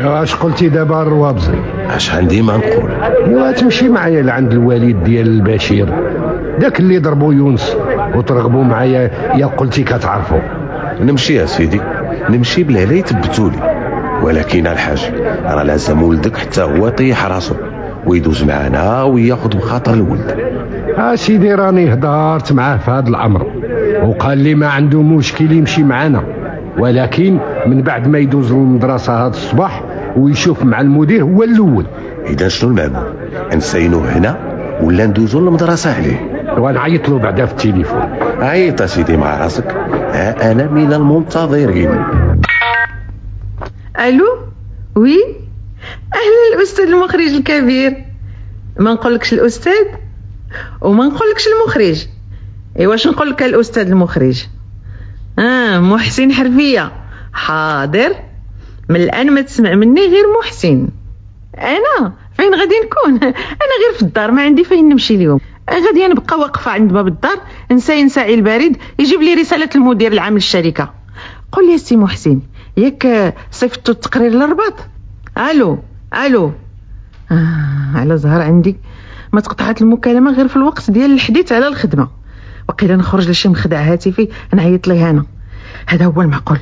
اش قلتي دابا الروابزي اش عندي ما نقول. ايوا تمشي معايا لعند الوالد ديال البشير. داك اللي ضربوا يونس وترغبوا معايا يا قلتي كتعرفوا نمشي يا سيدي. نمشي بلا لا يثبتولي ولكن الحاج راه لازم ولدك حتى هو يطيح راسو ويدوز معنا وياخذ بخاطر الولد. اسيدي راني هضرت معاه في هذا الأمر. وقال لي ما عنده مشكل يمشي معنا. ولكن من بعد ما يدوز للمدرسة هذا الصباح ويشوف مع المدير هو الأول. إذا شنو المعمول نسينوه هنا ولا ندوزو للمدرسة عليه؟ ونعيط له بعدا في التليفون. عيط سيدي مع راسك. ها أنا من المنتظرين. ألو؟ وي؟ أهلا الأستاذ المخرج الكبير. ما نقولكش الأستاذ؟ وما نقولكش المخرج. اي واش نقولك الأستاذ المخرج؟ آه محسن حرفية. حاضر. من الآن ما تسمع مني غير محسن. أنا؟ فين غادي نكون؟ أنا غير في الدار ما عندي فين نمشي اليوم. غادي نبقى واقفة عند باب الدار نساي نساعي البريد يجيب لي رسالة المدير العام للشركة. قول لي سي محسن ياك صيفطتوا التقرير للرباط؟ ألو ألو. آه على زهر عندي. ما تقطعت المكالمة غير في الوقت ديال الحديث على الخدمة. وقيلا نخرج لشي مخدع هاتفي نعيط ليه أنا. هذا هو المعقول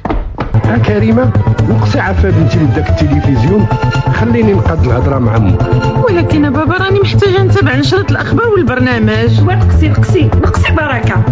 ها كريمة نقصي عارفه بنتي لداك التلفزيون. خليني نقاد الهضرة مع أمك. ولكن بابا راني محتاجة نتابع نشره الأخبار والبرنامج. نقصي نقصي نقصي بركة.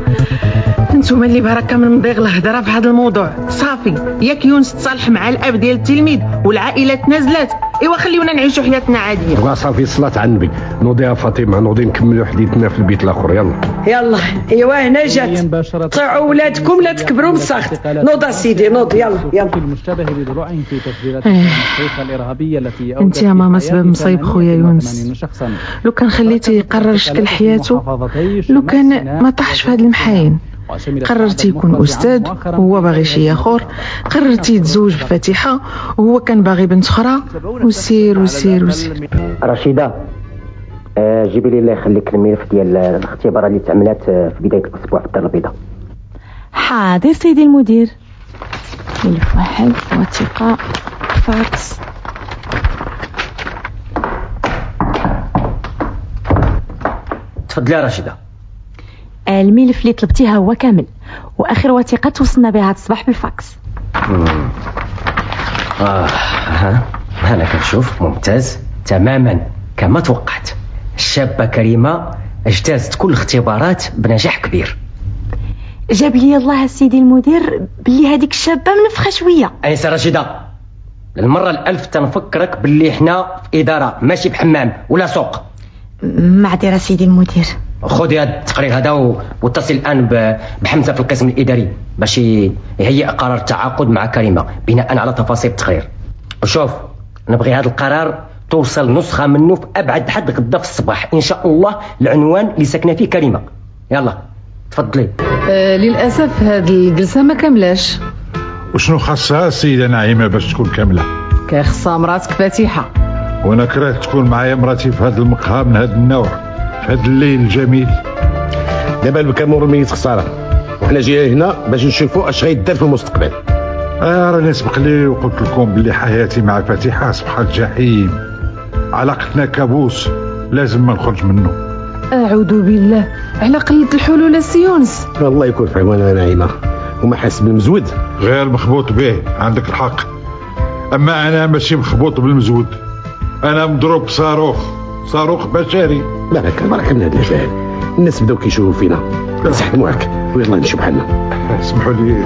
انتوما اللي بركة من مضيغ الهضرة في هذا الموضوع. صافي ياك يونس تصالح مع الأب ديال التلميذ والعائلة تنازلات. ايوا خليونا نعيشوا حياتنا عادية. وا صافي صلاة على النبي نوضي يا فاطمة نوضي نكملوا حديثنا في البيت الآخر. يلا. يلا. إيوا هنا جات. طيعوا ولادكم لا تكبروا بالسخط نوض سيدي نوض يلا يلا. المشتبه بضلوع في تسجيلات الشيخة الإرهابية التي أنت يا ماما سبب مصيب خويا يونس. لو كان خليتي يقرر شكل حياته. لو كان ما طاحش في هاد المحاين قررتي يكون أستاذ وهو باغي شي آخر. قررتي تزوج بفاتحه وهو كان باغي بنت أخرى. وسير وسير وسير. رشيدة آه، جيبي لي الله يخليك الملف ديال الاختبار اللي تعملات آه، في بداية الأسبوع في الدار البيضاء. حاضر سيدي المدير. ملف واحد وثيقة فاكس. تفضلي يا رشيدة. الملف اللي طلبتيها هو كامل وآخر وثيقه توصلنا بها هذا الصباح بالفاكس. آه ها أنا كنشوف ممتاز. تماما. كما توقعت. الشابة كريمة اجتازت كل الاختبارات بنجاح كبير. جاب لي الله سيدي المدير بلي هذيك الشابة منفخه شوية. أنسة رشيدة للمرة الألف تنفكرك باللي إحنا في إدارة ماشي بحمام ولا سوق. معذرة سيدي المدير. خذي هذا التقرير هذا واتصل الآن ب- بحمزة في القسم الإداري باش يهيئ قرار التعاقد مع كريمة بناء على تفاصيل التقرير. وشوف نبغي هذا القرار توصل نسخة منه في أبعد حد غدا في الصباح إن شاء الله العنوان اللي ساكنة فيه كريمة. يلا. تفضلي. آه للأسف هاد الجلسة ما كاملاش. وشنو خاصها السيدة نعيمة باش تكون كاملة؟ كيخصها مراتك فاتحة. وأنا كرهت تكون معايا مراتي في هذا المقهى من هذا النوع في هذا الليل الجميل. دابا الكامور الميت خسارة. وحنا جايين هنا باش نشوفوا أش غيدار في المستقبل. آه راني سبق لي وقلت لكم باللي حياتي مع فاتحة أصبحت جحيم. علاقتنا كابوس لازم ما نخرج منه. أعوذ بالله. على قله الحلول السي يونس الله يكون في عوننا نعيمة. وما حاسس بالمزود؟ غير مخبوط به. عندك الحق. أما أنا ماشي مخبوط بالمزود. أنا مضروب بصاروخ صاروخ بشري. بارك بارك من هذا الجهل الناس بداو كيشوفوا فينا نسحبوك ويلا نمشيو بحالنا اسمحوا لي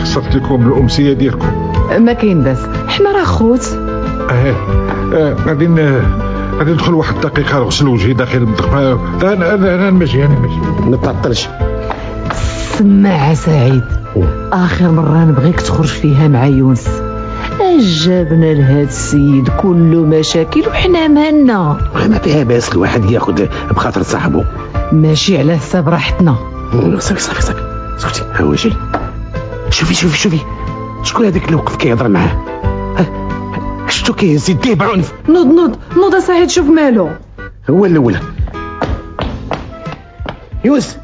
خسرت لكم الأمسية ديالكم. ما كاين باس حنا راه خوت. أه آه، غادي ن- غادي ندخل واحد الدقيقة نغسل وجهي داخل المطبخ. أنا أنا أنا ماشي أنا ماشي ما تعطلش. سماعة سعيد. آخر مرة نبغيك تخرج فيها مع يونس. جابنا لهاد السيد كله مشاكل وحنا مالنا ما فيها باس الواحد ياخذ بخاطر صاحبه. ماشي على حساب راحتنا. صافي صافي صافي اسكتي ها هو شوفي شوفي شوفي. شكون هذاك اللي وقف كيهضر معاه؟ ها، شفتو كيهز يديه بعنف نوض نوض. نوض يا سعيد شوف مالو هو الأول. يونس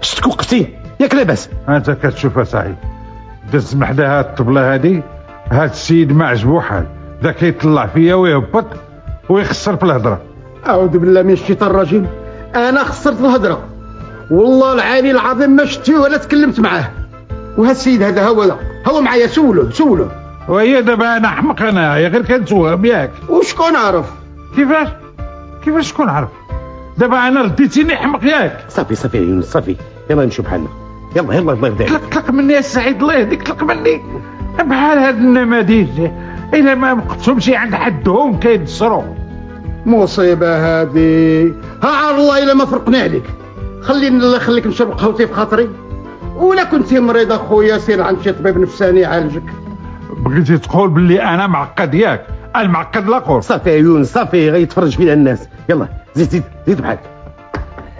شفتك وقفتي ياك لاباس. أنت كتشوفها سعيد. دز من حدا هاد الطبلة هادي هاد السيد ما عجبو حال. ذا كيطلع فيا ويهبط ويخسر في الهضرة أعوذ بالله من الشيطان الرجيم. أنا خسرت الهضرة والله العالي العظيم ما شفتيه ولا تكلمت معاه. وهالسيد هذا هو هو معايا سولو سولو. وهي دابا أنا أحمق أنا غير كنتوهم ياك وشكون عرف؟ كيفاش؟ كيفاش شكون عرف؟ دابا أنا رديتيني حمق ياك. صافي صافي يا يونس صافي. يلا نمشيو بحالنا. يلا يلا الله يرضي عليك طلق طلق مني يا سعيد الله يهديك طلق مني. بحال هاد النماذج. إلا ما وقفتهمش عند حدهم كينصروا مصيبة هذه. ها الله إلا ما فرقنا عليك. خليني الله يخليك نشرب قهوتي في خاطري. ولا كنت مريض أخويا سير عند شي طبيب نفساني يعالجك. بغيتي تقول باللي أنا معقد ياك المعقد لاخر صافي يا يونس صافي غيتفرج فينا الناس. يلا زيد زيد زيد بحالك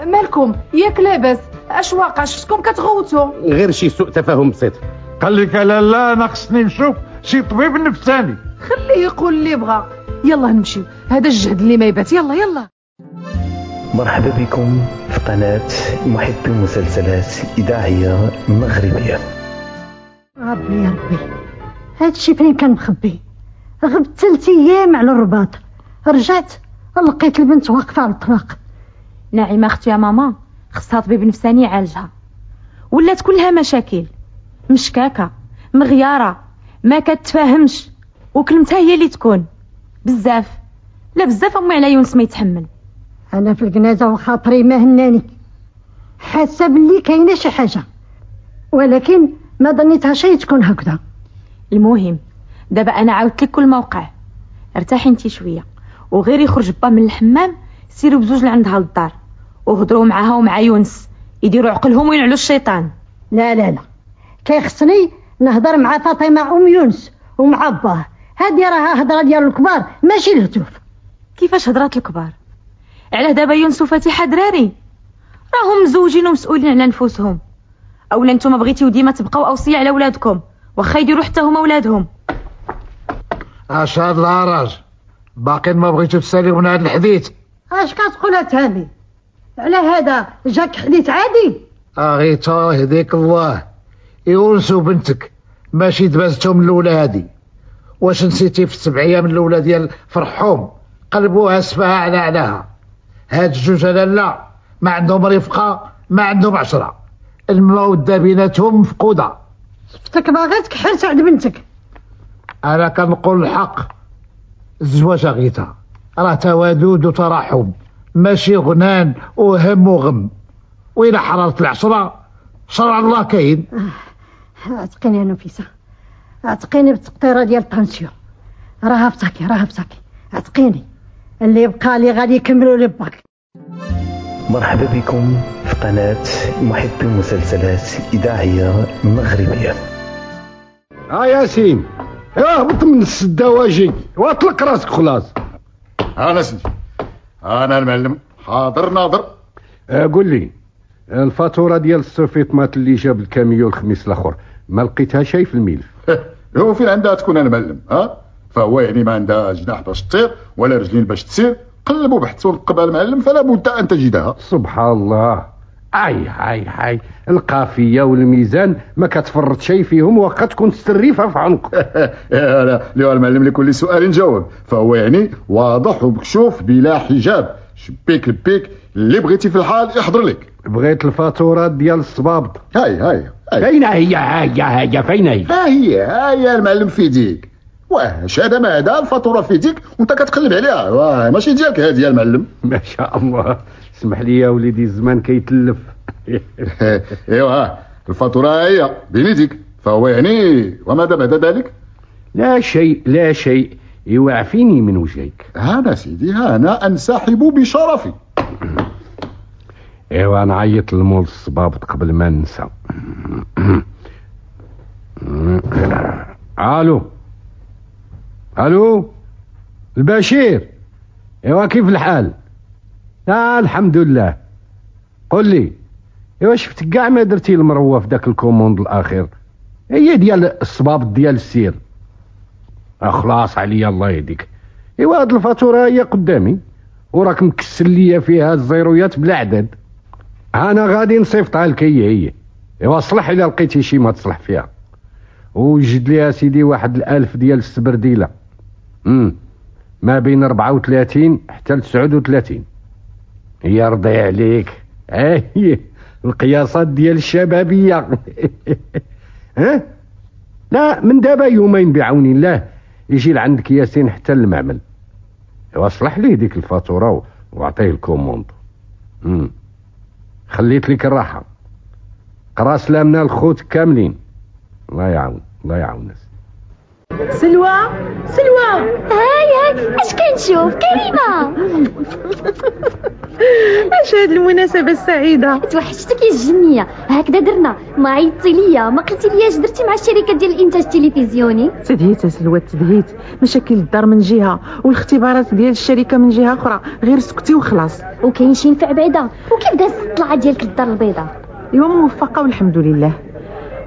مالكم؟ ياك لاباس. أش واقع؟ شفتكم كتغوتوا. غير شي سوء تفاهم بسيط. قال لك لا لا أنا خصني نشوف شي طبيب نفساني. خليه يقول اللي بغى يلا نمشيو. هذا الجهد اللي ما يبات. يلا يلا. مرحبا بكم في قناة محبي المسلسلات إذاعية مغربية. ربي ربي. هادشي فين كان مخبي؟ غبت ثلاث أيام على الرباط. رجعت لقيت البنت واقفة على الطريق. ناعمة أختي يا ماما خصها طبيب نفساني يعالجها. ولات كلها مشاكل. مشكاكة مغيارة ما كتفاهمش. وكلمتها هي اللي تكون. بزاف. لا بزاف أمي على يونس ما يتحمل. أنا في الجنازة وخاطري ما هناني. حاسة باللي كاينة شي حاجة. ولكن ما ظنيتها شي تكون هكذا. المهم دابا أنا عاودت لك كل ما وقع. ارتاحي انت شوية. وغير يخرج با من الحمام سيروا بزوج لعندها للدار. وهضروا معاها ومع يونس. يديروا عقلهم وينعلوا الشيطان. لا لا لا. كيخصني نهضر مع فاطمة ام يونس ومع باه هادي راها هضرة ديال الكبار ماشي الهتوف كيفاش هضرات الكبار؟ علاه دابا يونس وفاتحه دراري. راهم مزوجين ومسؤولين على نفوسهم أولا نتوما بغيتيو ديما تبقاو اوصيه على ولادكم. واخا يديروا حتى هما ولادهم اش هاد الهراج باقيين ما بغيتو تساليو من هاد الحديث. اش كتقولها تهاني على هذا جاك حديث عادي؟ اغيتا يهديك الله. يونس وبنتك ماشي دبزتهم الأولى هادي. واش نسيتي في السبع أيام الأولى ديال فرحهم؟ قلبوها سفاها على علاها هاد الجوج لا. ما عندهم رفقة ما عندهم عشرة. المودة بيناتهم مفقودة شفتك باغي تكحر عند بنتك. أنا كنقول الحق. الزواج غيتا راه توادد وتراحم. ماشي غنان وهم وغم. وإلى حرارة العشرة شرع الله كاين. عتقيني يا نفيسة عتقيني بالتقطيرة ديال ال pension راها بساكي راها بساكي عتقيني اللي يبقى لي غادي يكملوا لي باك مرحبا بكم. قناة محبي المسلسلات إذاعية مغربية ها ياسين. ايوا هبط من السدة واجي. واطلق راسك خلاص. أنا سيدي. أنا المعلم. حاضر ناظر. آه قول لي الفاتورة ديال السوفيطمات اللي جاب الكاميو الخميس الأخر. ما لقيتها شي في الملف هو فين عندها تكون أنا معلم ها؟ فهو يعني ما عندها جناح باش تطير ولا رجلين باش تسير قلبوا بحثوا لقبها المعلم فلا بد أن تجدها. سبحان الله. اي هاي هاي. القافية والميزان ما كتفرط شيء فيهم وقد تكون تستريفها في عنق لا. لا المعلم لكل سؤال جواب. فهو يعني واضح ومكشوف بلا حجاب. شبيك لبيك اللي بغيتي في الحال يحضر لك. بغيت الفاتورات ديال الصبابط. هاي هاي, هاي. فين هي هي هي فين هي. ها هي ها هي المعلم في يديك. واه شهاده ما هذا الفاتورة في يديك. وانت كتقلب عليها. واه ماشي ديالك هذه يا المعلم. ما شاء الله. اسمح لي يا وليدي الزمان كيتلف. ايوا الفاتورة هي بين يديك فهو يعني وماذا بعد ذلك؟ لا شيء لا شيء يوعفيني من وجهك. هذا سيدي أنا أنسحب بشرفي. ايوا نعيط للمول الصبابط قبل ما ننسى. ألو؟ ألو؟ البشير؟ ايوا كيف الحال؟ لا الحمد لله قل لي إيوا شفت كاع ما درتي المروه في داك ال commande الأخير؟ هي ديال الصبابط ديال السير. خلاص عليا الله يهديك. إيوا هاد الفاتورة هي قدامي وراك مكسل ليا فيها الزيرويات بلا عدد. أنا غادي نصيفطها لك هي. هي إيوا صلح إلا لقيتي شي ما تصلح فيها. وجد لي سيدي واحد الألف ديال السبرديلة. امم ما بين 34 حتى ل 39 هي رضي عليك. هي القياسات ديال الشبابية. ها؟ لا من دابا يومين بعون الله يجي لعندك ياسين حتى المعمل. واصلح ليه ديك الفاتورة واعطيه الكوموند. امم خليت لك الراحة. قرا سلامنا الخوت كاملين. الله يعاون الله يعاون سلوى سلوى. هاي هاي. اش كنشوف كريمة. اش هاد المناسبة السعيدة؟ توحشتك يا الجنيه هكذا درنا. ما عيطتي ليا ما قلتي لي اش درتي مع الشركة ديال الانتاج التلفزيوني تدهيت سلوى تدهيت مشاكل الدار من جهة والاختبارات ديال الشركة من جهة أخرى. غير سكتي وخلاص. وكاين شي نفع بعدا. وكيف دازت الطلعة ديالك للدار البيضاء؟ ايوا موفقة والحمد لله.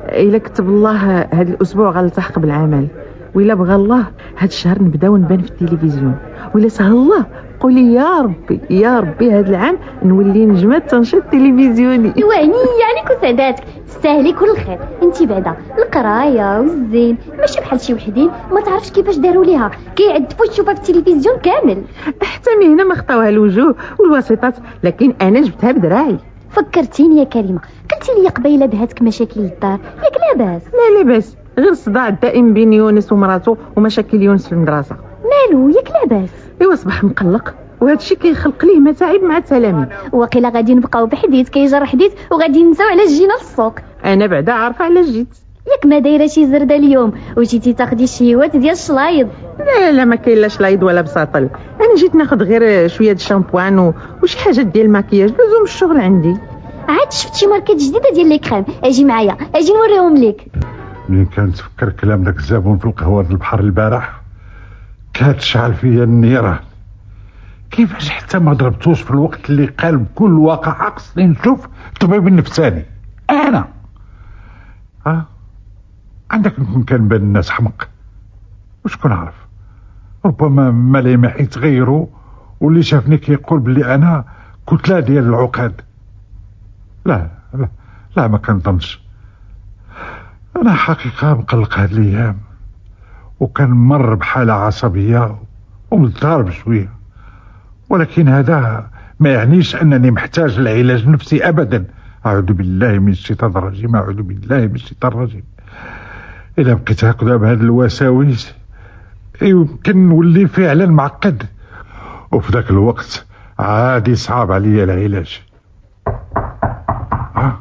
إلا كتب الله هذا الأسبوع غنلتحق بالعمل وإلا بغى الله هاد الشهر نبداو نبان في التلفزيون. وإلا سهل الله قولي يا ربي يا ربي هاد العام نولي نجمة تنشيط تلفزيوني. وعني يعني وسعداتك تستاهلي كل خير انت بعدا القراية والزين ماشي بحال شي وحدين ما تعرفش كيفاش داروا ليها. كيعذبوا تشوفها في التلفزيون كامل. حتى مهنه ما خطاوها الوجوه والواسطات لكن أنا جبتها بدراعي. فكرتيني يا كريمة قلتي لي قبيلة بهاتك مشاكل للدار ياك لاباس لا لاباس غير الصداع الدائم بين يونس ومراته ومشاكل يونس في المدرسة. مالو ياك لاباس. أيوا صباح مقلق. وهذا الشيء كيخلق ليه متاعب مع التلاميذ. وقيلا غادي نبقاو بحديث كيجر حديث وغادي نساو علاش جينا للسوق. أنا بعدا عارفة علاش جيت. ياك ما دايرة شي زرده اليوم وجيتي تاخدي شيوات ديال الشلايض. لا لا ما كاين لا شلايض ولا بساطل. أنا جيت ناخذ غير شوية د الشامبوان. وشي حاجات ديال الماكياج لزوم الشغل عندي. عاد شفت شي ماركات جديدة ديال les crèmes. أجي معايا أجي نوريهم لك ملي كان تفكر كلام داك الزبون في القهوة في البحر البارح؟ كتشعل فيا النيران كيفاش حتى ما ضربتوش في الوقت اللي قال بكل واقع؟ خصني نشوف الطبيب النفساني. أنا. ها؟ عندك يمكن كان بين الناس حمق. وشكون عارف ربما ملامح يتغيروا واللي شافني كيقول بلي أنا كتلة ديال العقاد. لا لا لا ما كنظنش. أنا حقيقة مقلق هاد الأيام وكان مر بحالة عصبية ومضطرب شوية ولكن هذا ما يعنيش أنني محتاج لعلاج نفسي ابدا. أعوذ بالله من الشيطان الرجيم أعوذ بالله من الشيطان الرجيم. إذا بقيت هكذا بهذه الوساوس يمكن نولي فعلا معقد. وفي ذاك الوقت عادي صعب عليا العلاج. ها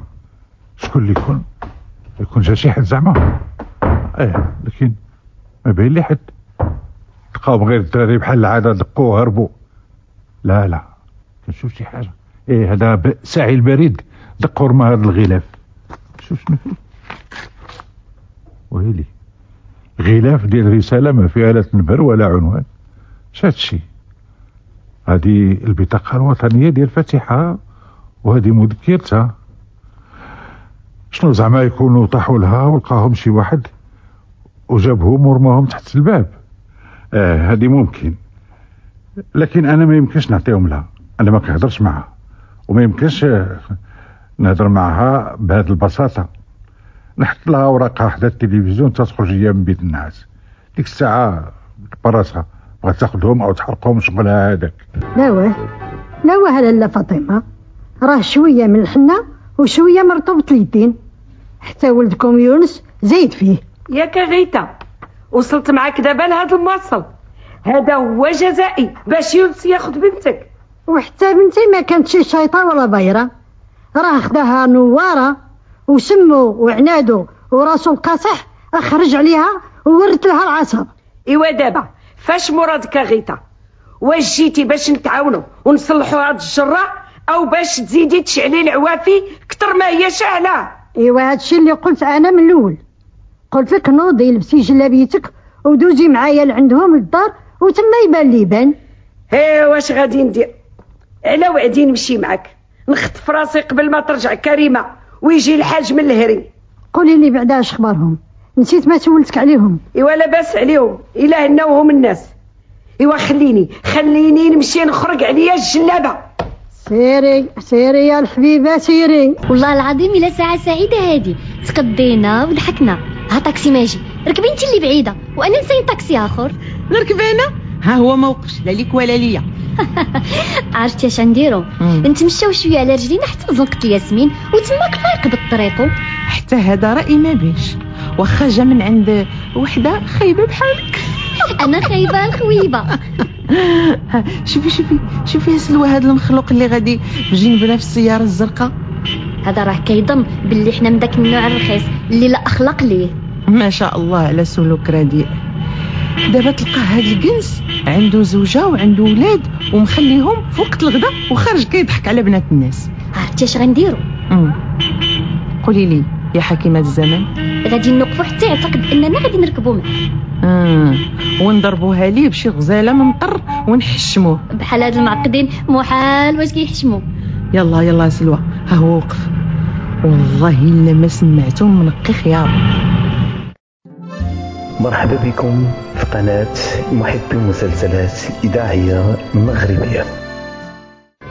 شكون اللي يكون؟ يكون جا شي حد زعما. إيه لكن ما باين لي حد. لقاهم غير الدراري بحال العادة دقوا وهربوا لا لا. كنشوف شي حاجة. إيه هذا ساعي البريد. دقوا رمى هذا الغلاف. شوف شنو فيه. ويلي غلاف ديال رسالة ما فيها لا تنبر ولا عنوان. شاتشي هذه البطاقة الوطنية ديال فاتحة وهذه مذكرتها. شنو زعما يكونوا طاحوا لها ولقاهم شي واحد وجابهم ورماهم تحت الباب. آه هذه ممكن. لكن أنا ما يمكنش نعطيهم لها. أنا ما كنهضرش معها. وما يمكنش آه، نهضر معها بهذه البساطة. نحط لها أوراقها حدا التلفزيون تخرج هي من بيت الناس. ديك الساعة براسها بغات تاخذهم أو تحرقهم شغلها هذاك لا واه. لا واه لاله فاطمة. راه شوية من الحنة وشوية مرطوبة اليدين. حتى ولدكم يونس زايد فيه. ياك غيتا وصلت معاك دابا لهذا المواصل هذا هو جزائي باش يونس ياخذ بنتك. وحتى بنتي ما كانت شي شيطة ولا بايره راه خداها نوارة وسمو وعنادو وراسو القاصح أخرج عليها وورت لها العصب إيوا دابا فاش مرادك غيتا واش جيتي باش نتعاونوا ونصلحوا هاد الجرة؟ أو باش تزيدي تشعلي العوافي كتر ما هي شاعله ايوا هادشي اللي قلت أنا من الأول. قلت لك نوضي لبسي جلابيتك ودوزي معايا لعندهم للدار وتما يبان لي يبان. إيه واش غادي ندير؟ على وعدي نمشي معاك. نخطف راسي قبل ما ترجع كريمة ويجي الحاج من الهري. قولي لي بعدا اش اخبارهم؟ نسيت ما سولتك عليهم. ايوا لاباس عليهم. الا هناوهم الناس. ايوا خليني خليني نمشي نخرج عليا الجلابة. سيري سيري يا الحبيبة سيري. والله العظيم إلا ساعة سعيدة هادي. تقضينا وضحكنا ها طاكسي ماجي. ركبي انت اللي بعيدة. وأنا نتسنى طاكسي آخر. نركب أنا ها هو ما وقفش لا ليك ولا ليا. عرفتي اش نديرو نتمشاو شوية على رجلينا حتى زنقة الياسمين وتما كل ما يقبض طريقو حتى هذا رايي ما بيش. واخا جا من عند وحدة خايبة بحالك. أنا خايبة الخويبه شوفي شوفي شوفي يا سلوى هذا المخلوق اللي غادي بجنبنا في السيارة الزرقاء. هذا راه كيظن باللي حنا من داك النوع الرخيص اللي لا اخلاق ليه. ما شاء الله على سلوك رديء. دابا تلقاه هاد الجنس عنده زوجة وعنده ولاد ومخليهم في وقت الغداء وخارج كيضحك على بنات الناس. عرفتي اش غنديرو. قولي لي يا حكيمة الزمن غادي نوقفو حتى يعتقد أننا غادي نركبو معاه. آه. ونضربوها ليه بشي غزالة من مطر ونحشموه بحال هاد المعقدين محال واش كيحشموا يلا يلا سلوى. ها هو وقف. والله إلا ما سمعتو منقي خيار مرحبا بكم في قناة محبي المسلسلات الإذاعية المغربية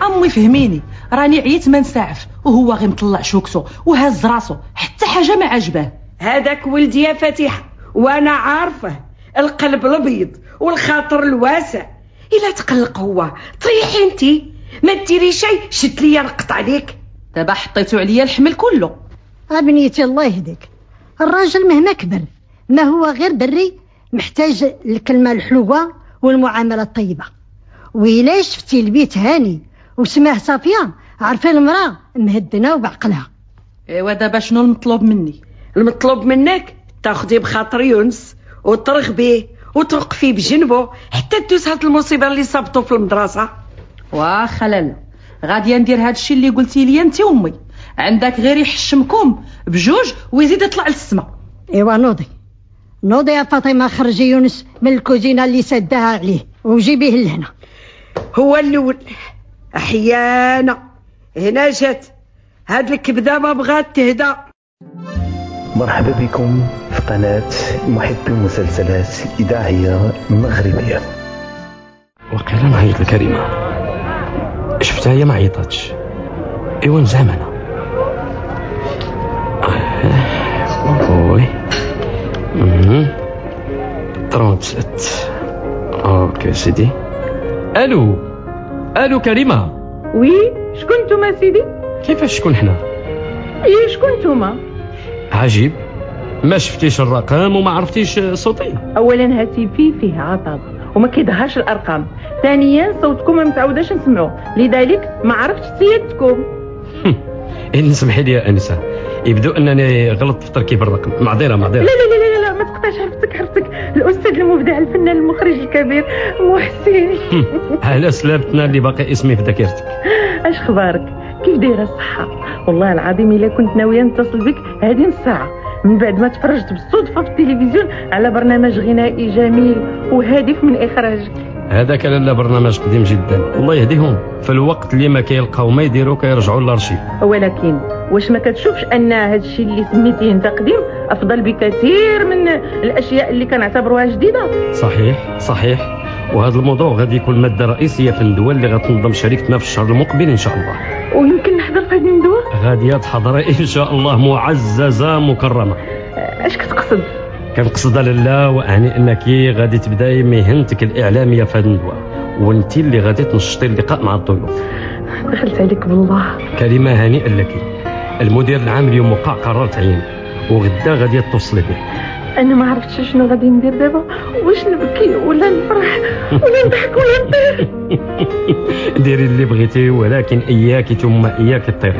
أمي فهميني راني عييت ما نساعف وهو غير مطلع شوكسو وهز راسو حتى حاجة ما عجباه. هذاك ولدي يا فاتحه وأنا عارفه القلب الابيض والخاطر الواسع. إلا تقلق هو طيحي انتي ما ديري شيء شد ليا نقطع عليك. دابا حطيتو عليا الحمل كله. بنيتي الله يهديك. الراجل مهما كبر ما هو غير دري محتاج الكلمة الحلوة والمعاملة الطيبة. وإلا شفتي البيت هاني وسماه صافية عارفة المرأة مهدنة وبعقلها. إيوا دابا شنو المطلوب مني؟ المطلوب منك تاخدي بخاطر يونس وترغبيه وتوقفي بجنبه حتى تدوز هاد المصيبة اللي صابتو في المدرسة. واخا لالا غادي ندير هاد الشيء اللي قلتي لي انت وأمي. عندك غير يحشمكم بجوج ويزيد يطلع للسما. إيوا نوضي. نوضي يا فاطمة خرجي يونس من الكوزينة اللي سدها عليه وجيبيه لهنا. هو الأول. أحيانا. هنا جات. هاد الكبدة ما بغات تهدى. مرحبا بكم في قناة محبي المسلسلات الإذاعية المغربية وقيلا نعيط لكريمة شفتها هي ما عيطاتش ايوا نزعم oui مهم. 37 OK سيدي. ألو. ألو كريمة. oui شكون نتوما سيدي؟ كيفاش شكون حنا إيه شكون نتوما؟ عجيب. ما شفتيش الرقم وما عرفتيش صوتي. اولا هاتفي فيه عطب وما كيظهرش الأرقام. ثانيا صوتكم ما متعوداش نسمعوه لذلك ما عرفتش سيادتكم إن سمحي لي يا أنسة. يبدو أنني غلطت في تركيب الرقم. معذرة لا معذرة. لا لا لا, لا ما تقطعش. حرفتك حرفتك. الأستاذ المبدع الفنان المخرج الكبير محسن. على سلامتنا اللي باقي اسمي في ذاكرتك. اش خبارك كيف دايرة الصحة؟ والله العظيم إلا كنت ناوية نتصل بك هذه الساعة. من بعد ما تفرجت بالصدفة في التلفزيون على برنامج غنائي جميل وهادف من إخراجك. هذاك لالا برنامج قديم جدا. الله يهديهم. في الوقت اللي ما كيلقاو ما يديروا كيرجعوا للأرشيف. ولكن واش ما كتشوفش أن هذا الشيء اللي سميتيه أنت قديم أفضل بكثير من الأشياء اللي كنعتبروها جديدة؟ صحيح صحيح. وهذا الموضوع غادي يكون مادة رئيسية في الندوة اللي غتنظم شركتنا في الشهر المقبل إن شاء الله. ويمكن نحضر في هذه الندوة؟ غاديه تحضري إن شاء الله معززة مكرمة. اش كتقصد؟ كنقصد لالا واعني إنك غادي تبدأي مهنتك الإعلامية في هذه الندوة. وأنت اللي غادي تنشطي اللقاء مع الضيوف. دخلت عليك بالله. كلمة هنيئا لك. المدير العام اليوم وقع قرار تعيين. وغدا غادي توصلي به أنا ما عرفتش شنو غادي ندير دابا. واش نبكي ولا نفرح ولا نضحك ولا نطير ديري اللي بغيتي ولكن اياك ثم اياك تطيري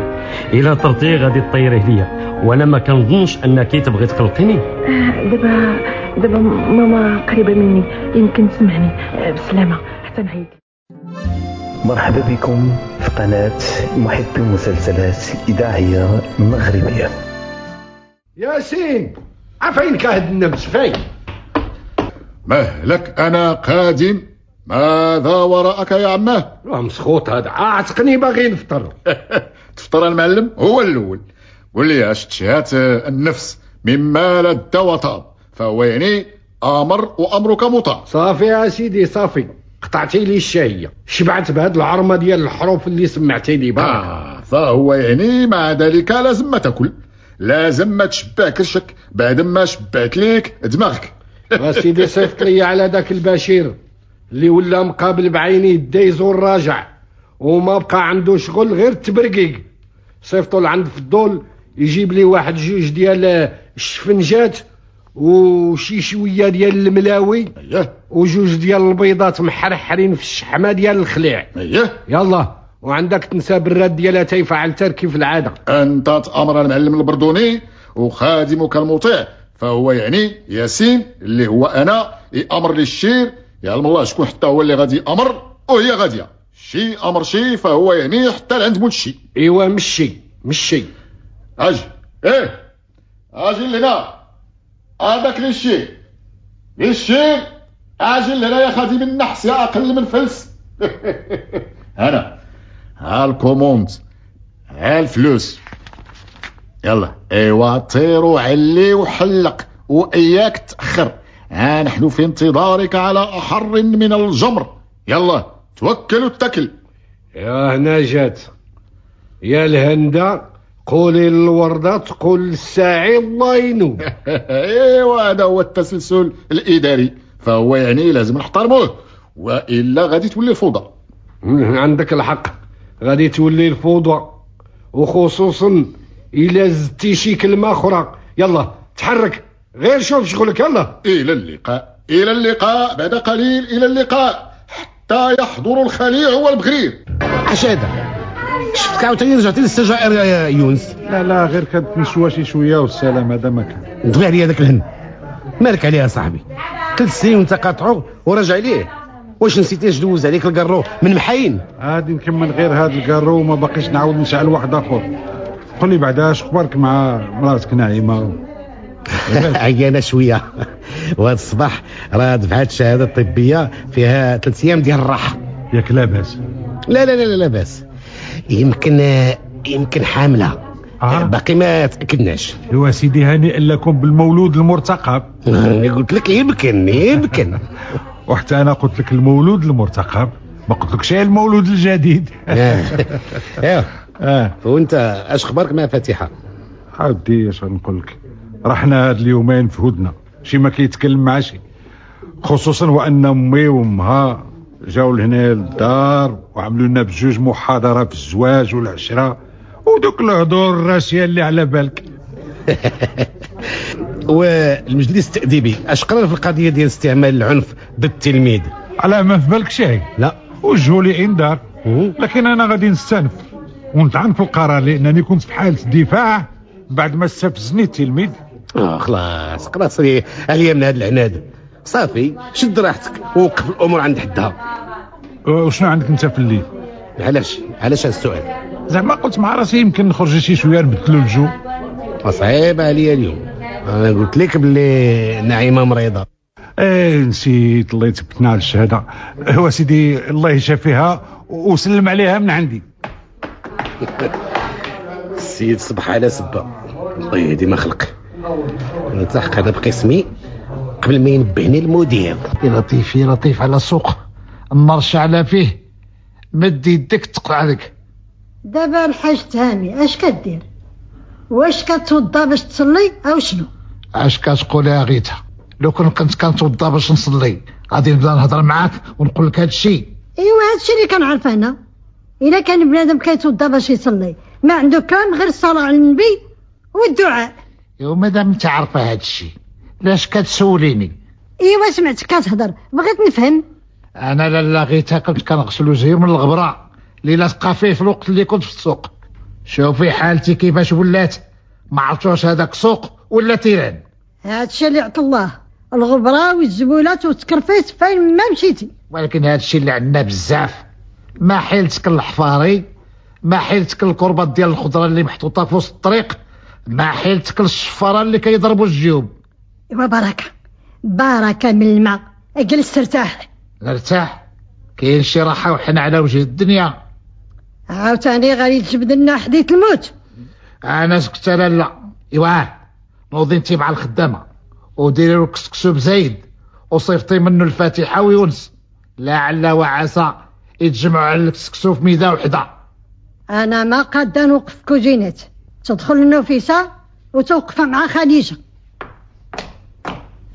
الا طرتي غادي تطيري ليا. وأنا ما كنظنش أنك تبغي تقلقيني آه، دابا دابا ماما قريبة مني. يمكن تسمعني. آه، بسلامة. حتى نعيط. مرحبا بكم في قناة محبي المسلسلات إذاعية مغربية. ياسين عفاينك هاد النبس؟ فاين مهلك أنا قادم ماذا وراءك يا عماه راه مسخوط هذا عاتقني باغي نفطر. تفطر المعلم؟ هو الأول. قول لي اش تشهات النفس مما لد وطاب فهو يعني أمر وأمرك مطاع. صافي يا سيدي صافي. قطعتي لي الشهية شبعت بهاد العرمة ديال الحروف اللي سمعتي لي بارك. آه فهو يعني مع ذلك لازم ما تاكل لازم ما تشبع كرشك بعد ما شبعت ليك دماغك. سيدي صيفط لي على ذاك البشير اللي ولا مقابل بعيني يدا يزور راجع وما بقى عنده شغل غير التبرقيق صيفطو لعند فضول يجيب لي واحد جوج ديال الشفنجات وشي شوية ديال الملاوي اييه وجوج ديال البيضات محرحرين في الشحمة ديال الخليع. اييه يلا. وعندك تنسى براد ديال اتاي فعلتها كيف العادة. انت تأمر المعلم البردوني وخادمك المطيع فهو يعني ياسين اللي هو أنا يأمر للشير يعلم الله شكون حتى هو اللي غادي أمر وهي غادية. شي أمر شي فهو يعني حتى لعند موت شي. إيوا مشي مشي أجي. إيه. أجي لهنا. هذاك للشير للشير أجي لهنا يا خادم النحس يا أقل من فلس. أنا. ها ال commande ها الفلوس يلا. ايوا طير وعلي وحلق وإياك تأخر. ها نحن في انتظارك على أحر من الجمر. يلا توكل واتكل. يا هنا جات يا الهندة قولي للوردة تقول للساعي الله ينوب ايوا هذا هو التسلسل الإداري. فهو يعني لازم نحترموه. وإلا غادي تولي الفوضى. عندك الحق. غادي تولي الفوضى. وخصوصا الا زدتي شي كلمة أخرى. يلا تحرك. غير شوف شغلك يلا. إلى اللقاء. إلى اللقاء. بعد قليل. إلى اللقاء. حتى يحضر الخليع والبغرير اش هذا شفتك عاوتاني رجعتي للسجائر يا يونس؟ لا لا غير كانت شي شوية والسلام. هذا ما كان. ضوي عليا داك الهن. مالك عليها صاحبي؟ ثلاث سنين وانت قاطعو وراجع ليه؟ واش نسيتي اش دوز عليك القرو من محاين؟ عادي نكمل غير هذا الكارو وما باقيش نعاود نشعل واحد آخر. قول لي بعدا اش أخبارك مع مراتك نعيمه عيانة شوية. وهذا الصباح راه دفعت الشهادة الطبية فيها ثلاث أيام ديال الراحة. ياك لاباس لا لا لا لا, لا باس. يمكن يمكن حاملة. آه. باقي ما تاكدناش ايوا سيدي هانئا لكم بالمولود المرتقب. قلت لك يمكن يمكن. وحتى أنا قلت لك المولود المرتقب ما قلت لكش المولود الجديد؟ ايوا آه. وأنت اش أخبارك مع فاتحة؟ عاودي اش نقول لك؟ رحنا هاد اليومين في هدنة شي ما كيتكلم مع شي. خصوصا وأن أمي وأمها جاو لهنا للدار وعملوا لنا بجوج محاضرة في الزواج والعشرة ودوك الهضور الرأسية اللي على بالك. والمجلس التأديبي أش قرر في القضية ديال استعمال العنف ضد التلميذ؟ على ما في بالك شيء لا. وجهوا لي إنذار. لكن أنا غادي نستنف ونطعن في القرار لأنني كنت في حالة دفاع بعد ما استفزني التلميذ. آه خلاص خلاص لي عليا من هذا العناد. صافي شد راحتك ووقف الأمور عند حدها. وشنو عندك أنت في الليل؟ علاش؟ علاش هذا السؤال؟ زعما قلت مع راسي يمكن نخرج شي شوية نبدلوا الجو. صعيب عليا اليوم. أنا قلت لك باللي نعيمة مريضة. إيه نسيت الله يثبتنا على الشهادة. هو سيدي الله يشافيها وسلم عليها من عندي. السيد صبح على سبه الله يهدي ما خلق نلتحق أنا بقسمي قبل ما ينبهني المدير. يا لطيف يا لطيف على السوق. النار شعلة فيه. مد يدك تقطع عليك. دابا الحاج تهامي أش كدير؟ واش كتوضى باش تصلي أو شنو؟ اش كتقول يا غيتا؟ لو كان كنت كنتوضى باش نصلي غادي نبدا نهضر معاك ونقول لك هذا الشيء ايوا هادشي اللي كنعرف أنا. إلا كان بنادم كيتوضى باش يصلي. ما عنده كان غير الصلاه على النبي والدعاء. ايوا مادام انت عارفة هذا الشيء علاش كتسوليني؟ ايوا سمعتك كتهضر. بغيت نفهم. أنا لالا غيتا كنت كنغسل وجهي من الغبرة. اللي لاصقه فيه في الوقت اللي كنت في السوق. شوفي حالتي كيفاش ولات. ما عرفتوش هذاك سوق ولا تيران. هادشي اللي عطى الله. الغبرة والزبولات والتكرفيس فين ما مشيتي. ولكن هذا الشيء اللي عندنا بزاف. ما حيلتك الحفاري ما حيلتك الكربات ديال الخضرة اللي محطوطة في وسط الطريق ما حيلتك الشفاره اللي كيضربوا الجيوب. إيوا بركة. بركة من الماء. أجلس ترتاح نرتاح؟ كاين شي راحة وحنا على وجه الدنيا. عاوتاني غادي تجبد لنا حديث الموت. أنا سكت لا. لا ايوا نوضي انت مع الخدامة. وديري له كسكسو بزايد. وصيفطي منه الفاتحة ويونس. لعل وعسى يتجمعوا على الكسكسو في ميزه وحدة. أنا ما قاده نوقف كوجينات تدخل النفيسه وتوقف مع خديجة.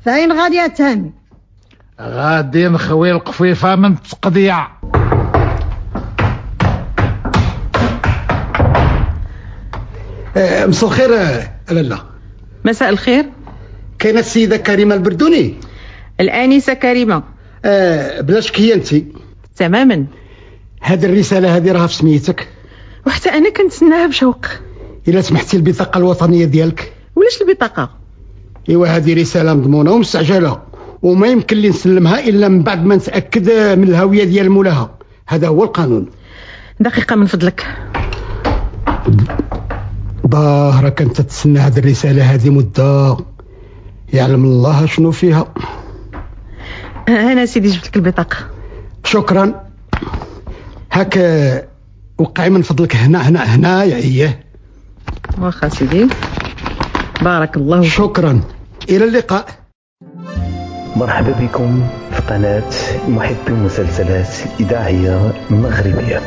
فين غادي يا تامي غادي نخوي القفيفة من التقضيه مساء الخير آه، لالا مساء الخير. كاينة السيدة كريمة البردوني. الانسه كريمة. آه بلا شك هي أنت. تماما. هذه الرسالة هذه راها في سميتك؟ وحتى أنا كنتسناها بشوق. إلا سمحتي البطاقة الوطنية ديالك؟ ولاش البطاقة؟ إيوا هذه رسالة مضمونة ومستعجلة. وما يمكن لي نسلمها إلا من بعد ما نتأكد من الهوية ديال مولاها. هذا هو القانون. دقيقة من فضلك. ظاهرة كنت تتسنى هذه الرسالة هذه مدة. يعلم الله شنو فيها. أنا سيدي جبت لك البطاقة. شكرا. هاك وقعي من فضلك هنا هنا هنا يا اياه واخا سيدي. بارك الله شكرا. إلى اللقاء. مرحبا بكم في قناة محبي مسلسلات إذاعية مغربية.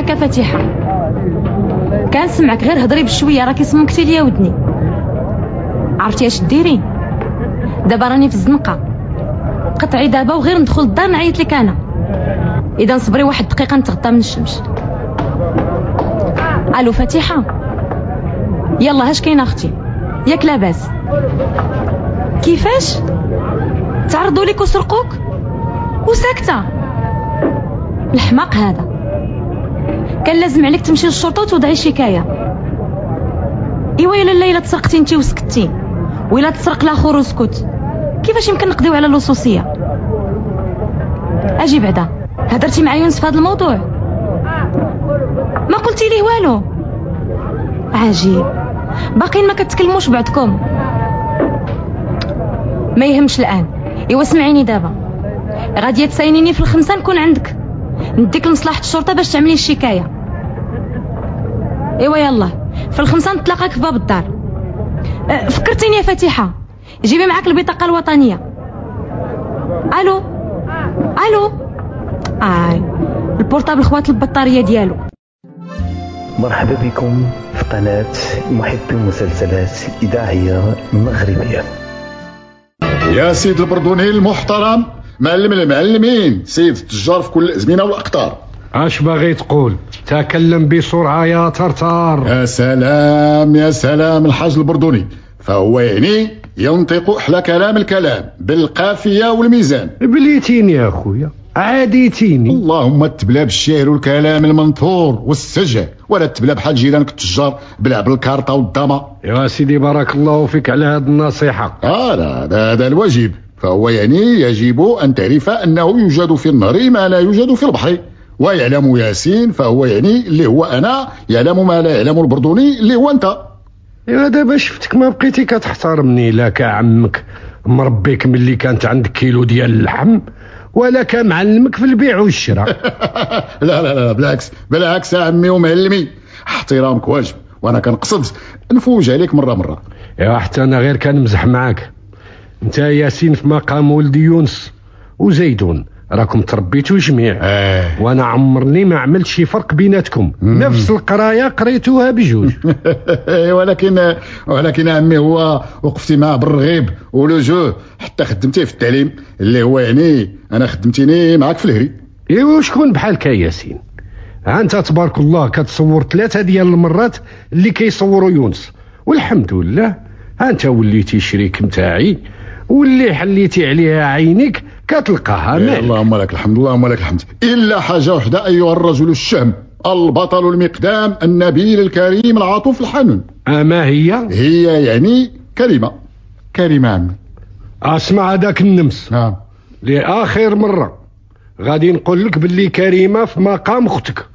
كنسمعك فاتحة. كنسمعك غير هضري بشوية راكي صمكتي ليا ودني عرفتي اش ديري؟ دابا راني في الزنقة. قطعي دابا وغير ندخل الدار نعيط لك أنا. إذا صبري واحد دقيقة نتغطى من الشمس. ألو فاتحة. يلا هاش كاين أختي؟ ياك لاباس. كيفاش؟ تعرضوا لك وسرقوك؟ وساكتة. الحماق هذا. كان لازم عليك تمشي للشرطة وتوضعي شكاية. إيوا إلا تسرقتي انت وسكتي. وإلا تسرق الآخر وسكت. كيفاش يمكن نقضيو على اللصوصية؟ أجي بعدا. هدرتي مع يونس في هذا الموضوع؟ ما قلتي ليه والو؟ عجيب. باقيين ما كتكلموش بعضكم ما يهمش الآن. إيوا سمعيني دابا. غادي تساينيني في الخمسة نكون عندك. نديك لمصلحه الشرطة باش تعملي الشكاية. إيوا يلا في الخمسة نتلاقاك في باب الدار. أه، فكرتيني يا فاتحة. جيبي معاك البطاقة الوطنية. ألو؟ ألو؟ آي. ال portable خوات البطارية ديالو. مرحبا بكم في قناة محبي مسلسلات إذاعية مغربية يا سيد البردوني المحترم معلم المعلمين سيد التجار في كل الازمنه والأقطار. اش باغي تقول؟ تكلم بسرعة يا ترتار. يا سلام يا سلام الحاج البردوني. فهو يعني ينطق أحلى كلام الكلام بالقافية والميزان. بليتيني يا أخويا عاديتيني. اللهم تبلا بالشعر والكلام المنثور والسجع ولا تبلا بحال جيرانك التجار بلا بالكارطة والدما. يا سيدي بارك الله فيك على آه لا هذا هذا الواجب. فهو يعني يجب أن تعرف أنه يوجد في النهر ما لا يوجد في البحر. ويعلم ياسين فهو يعني اللي هو أنا يعلم ما لا يعلم البردوني اللي هو أنت. يا دابا شفتك ما بقيتي كتحترمني لا كعمك مربيك ملي كانت عندك كيلو ديال اللحم ولا كمعلمك في البيع والشراء. لا لا لا بالعكس بالعكس عمي ومعلمي. احترامك واجب وأنا كنقصد نفوج عليك مرة مرة. يا حتى أنا غير كنمزح معاك. انت ياسين في مقام ولدي يونس وزيدون راكم تربيتوا جميع. آه. وأنا عمرني ما عملت شي فرق بيناتكم. نفس القراية قريتوها بجوج. ولكن ولكن عمي هو وقفتي معاه بالرغيب ولوجوه. حتى خدمتيه في التعليم اللي هو يعني أنا خدمتيني معاك في الهري. إيوا شكون بحالك يا ياسين؟ ها أنت تبارك الله كتصور ثلاثة ديال المرات اللي كيصوروا يونس. والحمد لله. ها أنت وليتي شريك متاعي. واللي حليتي عليها عينيك كتلقاها إيه، مالك. اللهم لك الحمد اللهم لك الحمد. إلا حاجة وحدة أيها الرجل الشهم البطل المقدام النبيل الكريم العاطف الحنون. أما هي؟ هي يعني كلمة. كلمه عمي أسمع هذاك النمس. نعم. لآخر مرة غادي نقول لك باللي كريمة في مقام أختك.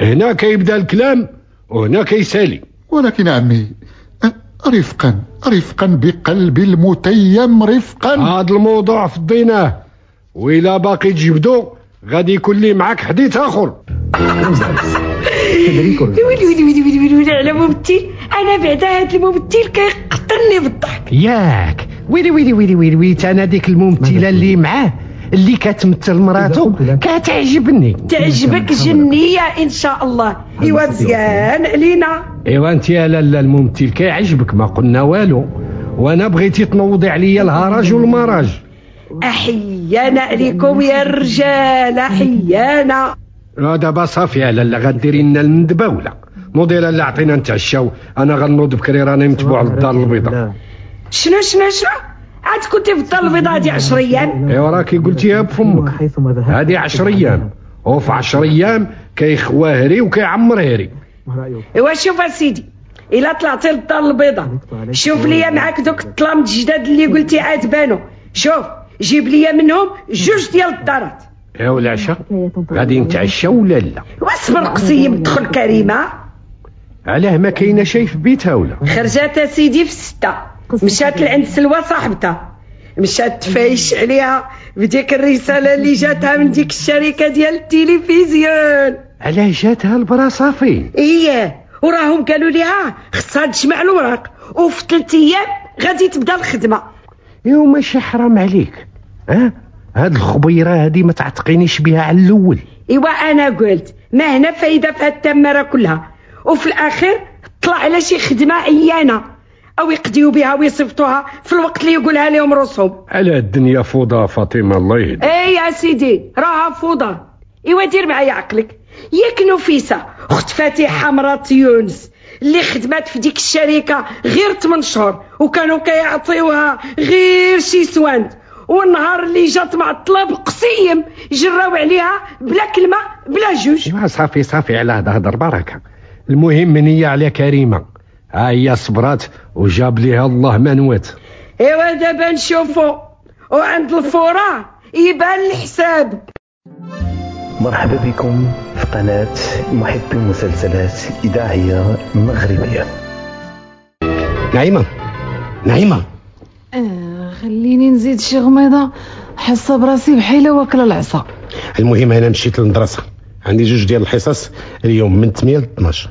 هنا كيبدأ الكلام وهنا كيسالي. ولكن عمي رفقا رفقا بقلبي المتيم رفقا. هذا الموضوع فضيناه. وإلا باقي تجبدو غادي يكون لي معاك حديث آخر. ويلي ويلي ويلي ويلي ويلي ويلي على ممثل أنا بعدا هاد الممثل كيقتلني بالضحك. ياك. ويلي ويلي ويلي ويلي ويلي أنا ديك الممثله اللي معاه. اللي كتمثل مراتو كتعجبني. تعجبك جنية إن شاء الله. إيوا مزيان علينا. إيوا أنت يا لالا الممثل كيعجبك ما قلنا والو. وأنا بغيتي تنوضي عليا الهرج والمراج أحيانا عليكم يا الرجال أحيانا. لا دابا صافي يا لالا غديري لنا الندبة ولا؟ نوضي لالا عطينا نتعشاو. أنا غنوض بكري راني متبوع للدار البيضاء. شنو شنو شنو؟ عاد كنتي في الدار البيضاء هادي 10 أيام ايوا راكي قلتيها بفمك هادي عشر أيام وفي عشر أيام كيخوى هري وكيعمر هري. ايوا شوف أسيدي إلا طلعتي للدار البيضاء شوف ليا معاك دوك الطلام الجداد اللي قلتي عاد بانوا شوف جيب ليا منهم جوج ديال الدارات يا العشاء غادي نتعشاو ولا لا؟ واصبر قصيم دخل كريمة. علاه ما كاينة شي في بيتها ولا؟ خرجات أسيدي في ستة مشات لعند سلوى صاحبتها. مشات تفايش عليها. بديك الرسالة اللي جاتها من ديك الشركة ديال التلفزيون. علاه جاتها البرا فين إيه. وراهم قالوا ليها خصها تجمع الوراق وفي ثلاث أيام غادي تبدا الخدمة. يو ماشي حرام عليك. ها؟ هاد الخبيرة هادي ما تعتقينيش بها على الأول. إيوا أنا قلت ما هنا فايدة في التمرة كلها. وفي الآخر طلع على شي خدمة عيانة. أو يقضيو بها ويصيفطوها في الوقت اللي يقولها لهم رسهم على الدنيا فوضى فاطمة الله يهديك. إيه يا سيدي راها فوضى. إيوا دير معايا عقلك. ياك نفيسة اخت فاتحة مرات يونس اللي خدمات في ديك الشركة غير 8 شهور وكانوا كيعطيوها غير شي سواند والنهار اللي جات معطلة بقسيم جراو عليها بلا كلمة بلا جوج. صافي صافي على هاد الهضرة بركه المهم هي على كريمة. ها هي صبرات وجاب ليها الله منوات إيوا دابا نشوفو وعند الفورة يبان الحساب. مرحبا بكم في قناة محبي المسلسلات إذاعية مغربية. نعيمة نعيمة. آه خليني نزيد شي غميضة حاسة براسي بحيلة واكلة العصا. المهم أنا مشيت للمدرسة. عندي جوج ديال الحصص اليوم من 8 ل 12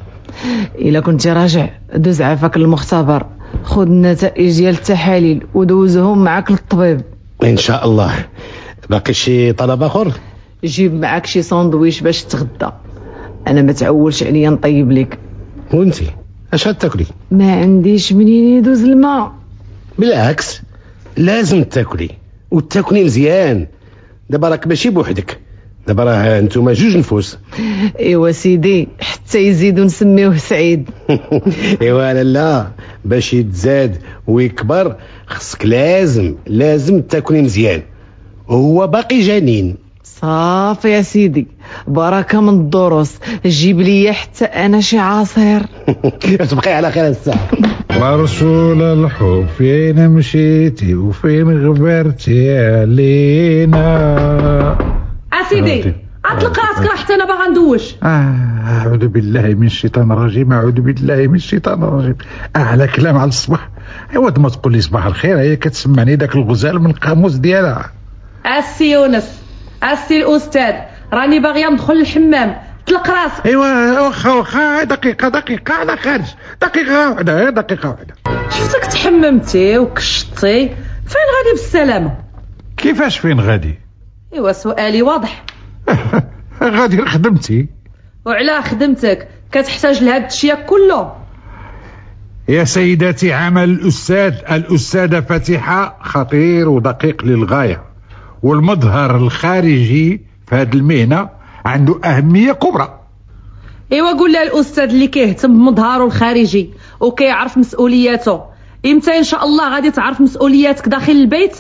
إلا كنت راجع دوز عافاك المختبر. خذ النتائج ديال التحاليل ودوزهم معاك للطبيب. إن شاء الله. باقي شي طلب آخر؟ جيب معاك شي ساندويش باش تغدى. أنا ما تعولش عليا نطيب لك. وأنتي؟ أش تاكلي؟ ما عنديش منين يدوز الماء. بالعكس لازم تاكلي. وتاكلي مزيان. دابا راك ماشي بوحدك. دابا راه انتوما جوج نفوس. إيوا سيدي حتى تيزيدو نسميوه سعيد. إيوا لا لا باش يتزاد ويكبر خصك لازم لازم تاكلي مزيان. وهو باقي جنين. صافي يا سيدي. بركة من الدروس. جيب لي حتى أنا شي عصير. تبقي على خير الساعة. ورسول الحب فين مشيتي وفين غبرتي علينا؟ اسيدي اطلق راسك راه حتى أنا باغا ندوش. آه، أعوذ بالله من الشيطان الرجيم أعوذ بالله من الشيطان الرجيم. أعلى كلام على الصباح. ايوا ما تقول لي صباح الخير هي كتسمعني داك الغزال من القاموس ديالها. أسي يونس أسي الأستاذ. راني باغية ندخل الحمام طلق راسك. ايوا واخا واخا. دقيقة دقيقة أنا خارج. دقيقة واحدة دقيقة واحدة. شفتك تحممتي وكشطي فين غادي بالسلامة؟ كيفاش فين غادي؟ أيوا سؤالي واضح. غادي خدمتي. وعلى خدمتك كتحتاج لهاد الشيء كله. يا سيداتي عمل الأستاذ. الأستاذة فاتحة خطير ودقيق للغاية. والمظهر الخارجي في هذه المهنة عنده أهمية كبرى. إيوا قول لها الأستاذ اللي كيهتم بمظهره الخارجي وكيعرف مسؤولياته. إمتى إن شاء الله غادي تعرف مسؤولياتك داخل البيت؟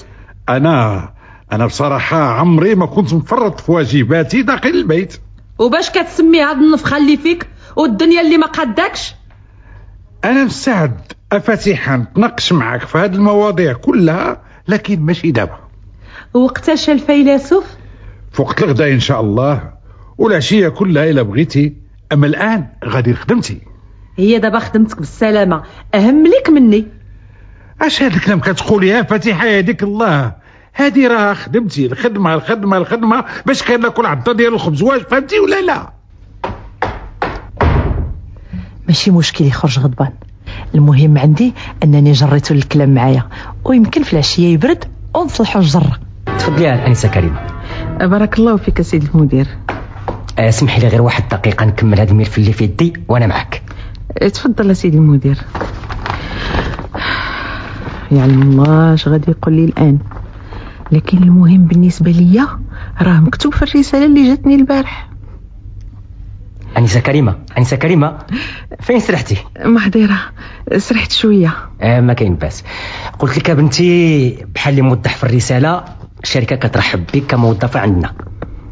أنا أنا بصراحة عمري ما كنت مفرط في واجباتي داخل البيت. وباش كتسمي هاد النفخة اللي فيك والدنيا اللي ما قاداكش أنا مستعد أفاتيحا نتناقش معك في هذه المواضيع كلها لكن ماشي دابا. وقتاش الفيلسوف في وقت الغداء إن شاء الله والعشية كلها إلا بغيتي أما الآن غادي خدمتي. هي دابا خدمتك بالسلامة أهم ليك مني. أش هاد الكلام كتقوليها؟ فاتحة يهديك الله. هادي راه خدمتي الخدمة الخدمة الخدمة باش كان ناكل عضة ديال الخبز. واش فهمتي ولا لا؟ ماشي مشكل يخرج غضبان. المهم عندي أنني جريت الكلام معايا. ويمكن في العشية يبرد ونصلحوا الجرة. تفضلي يا الانسه كريمة. بارك الله فيك سيدي المدير. آه، اسمحي لي غير واحد دقيقة نكمل هذا الملف اللي في يدي وأنا معك تفضل يا سيدي المدير يعلم الله اش غادي يقول لي الآن؟ لكن المهم بالنسبة ليا راه مكتوب في الرسالة اللي جاتني البارح. انسه كريمة انسه كريمة فين سرحتي؟ محضرة سرحت شوية. آه ما كاين باس. قلت لك بنتي بحال اللي موضح في الرسالة الشركة كترحب بك كموظفه عندنا.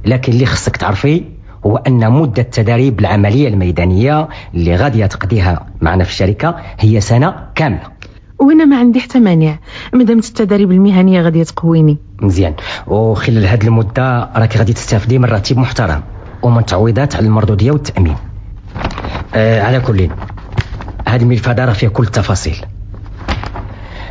لكن اللي خصك تعرفي هو أن مدة تدريب العملية الميدانية اللي غادية تقضيها معنا في الشركة هي سنة كاملة. وأنا ما عندي حتى مانع. مادام التدريب المهنية غادي تقويني. مزيان. وخلال هذه المدة راك غادي تستافدي من راتب محترم ومن تعويضات على المردودية والتأمين. آه على كل هذا الملف هذا راه فيه كل التفاصيل.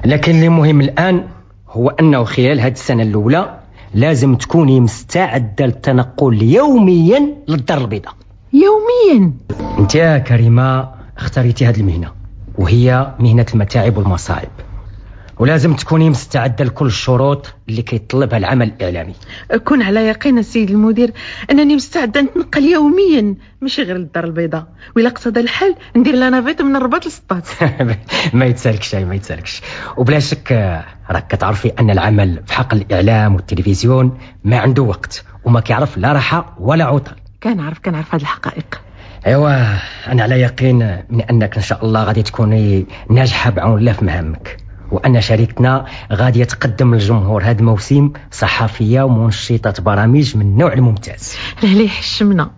لكن اللي مهم الآن هو أنه خلال هذه السنة الأولى لازم تكوني مستعدة للتنقل يوميا للدار البيضاء. يوميا؟ انت يا كريمة اختاريتي هذه المهنة. وهي مهنة المتاعب والمصاعب ولازم تكوني مستعدة لكل الشروط اللي كيطلبها العمل الإعلامي. كن على يقين السيد المدير أنني مستعدة نتنقل يوميا ماشي غير للدار البيضاء. ولا اقتضى الحال ندير لنا فيت من الرباط للسطات ما يتسالكش ما يتسالكش. وبلا شك راك كتعرفي أن العمل في حق الإعلام والتلفزيون ما عنده وقت وما كيعرف لا راحة ولا عطل كنعرف كنعرف هذه الحقائق. ايوا أنا على يقين من أنك إن شاء الله غادي تكوني ناجحة بعون الله في مهامك. وأن شركتنا غاديه تقدم للجمهور هذا الموسم صحفية ومنشطة برامج من النوع الممتاز. ليه يحشمنا.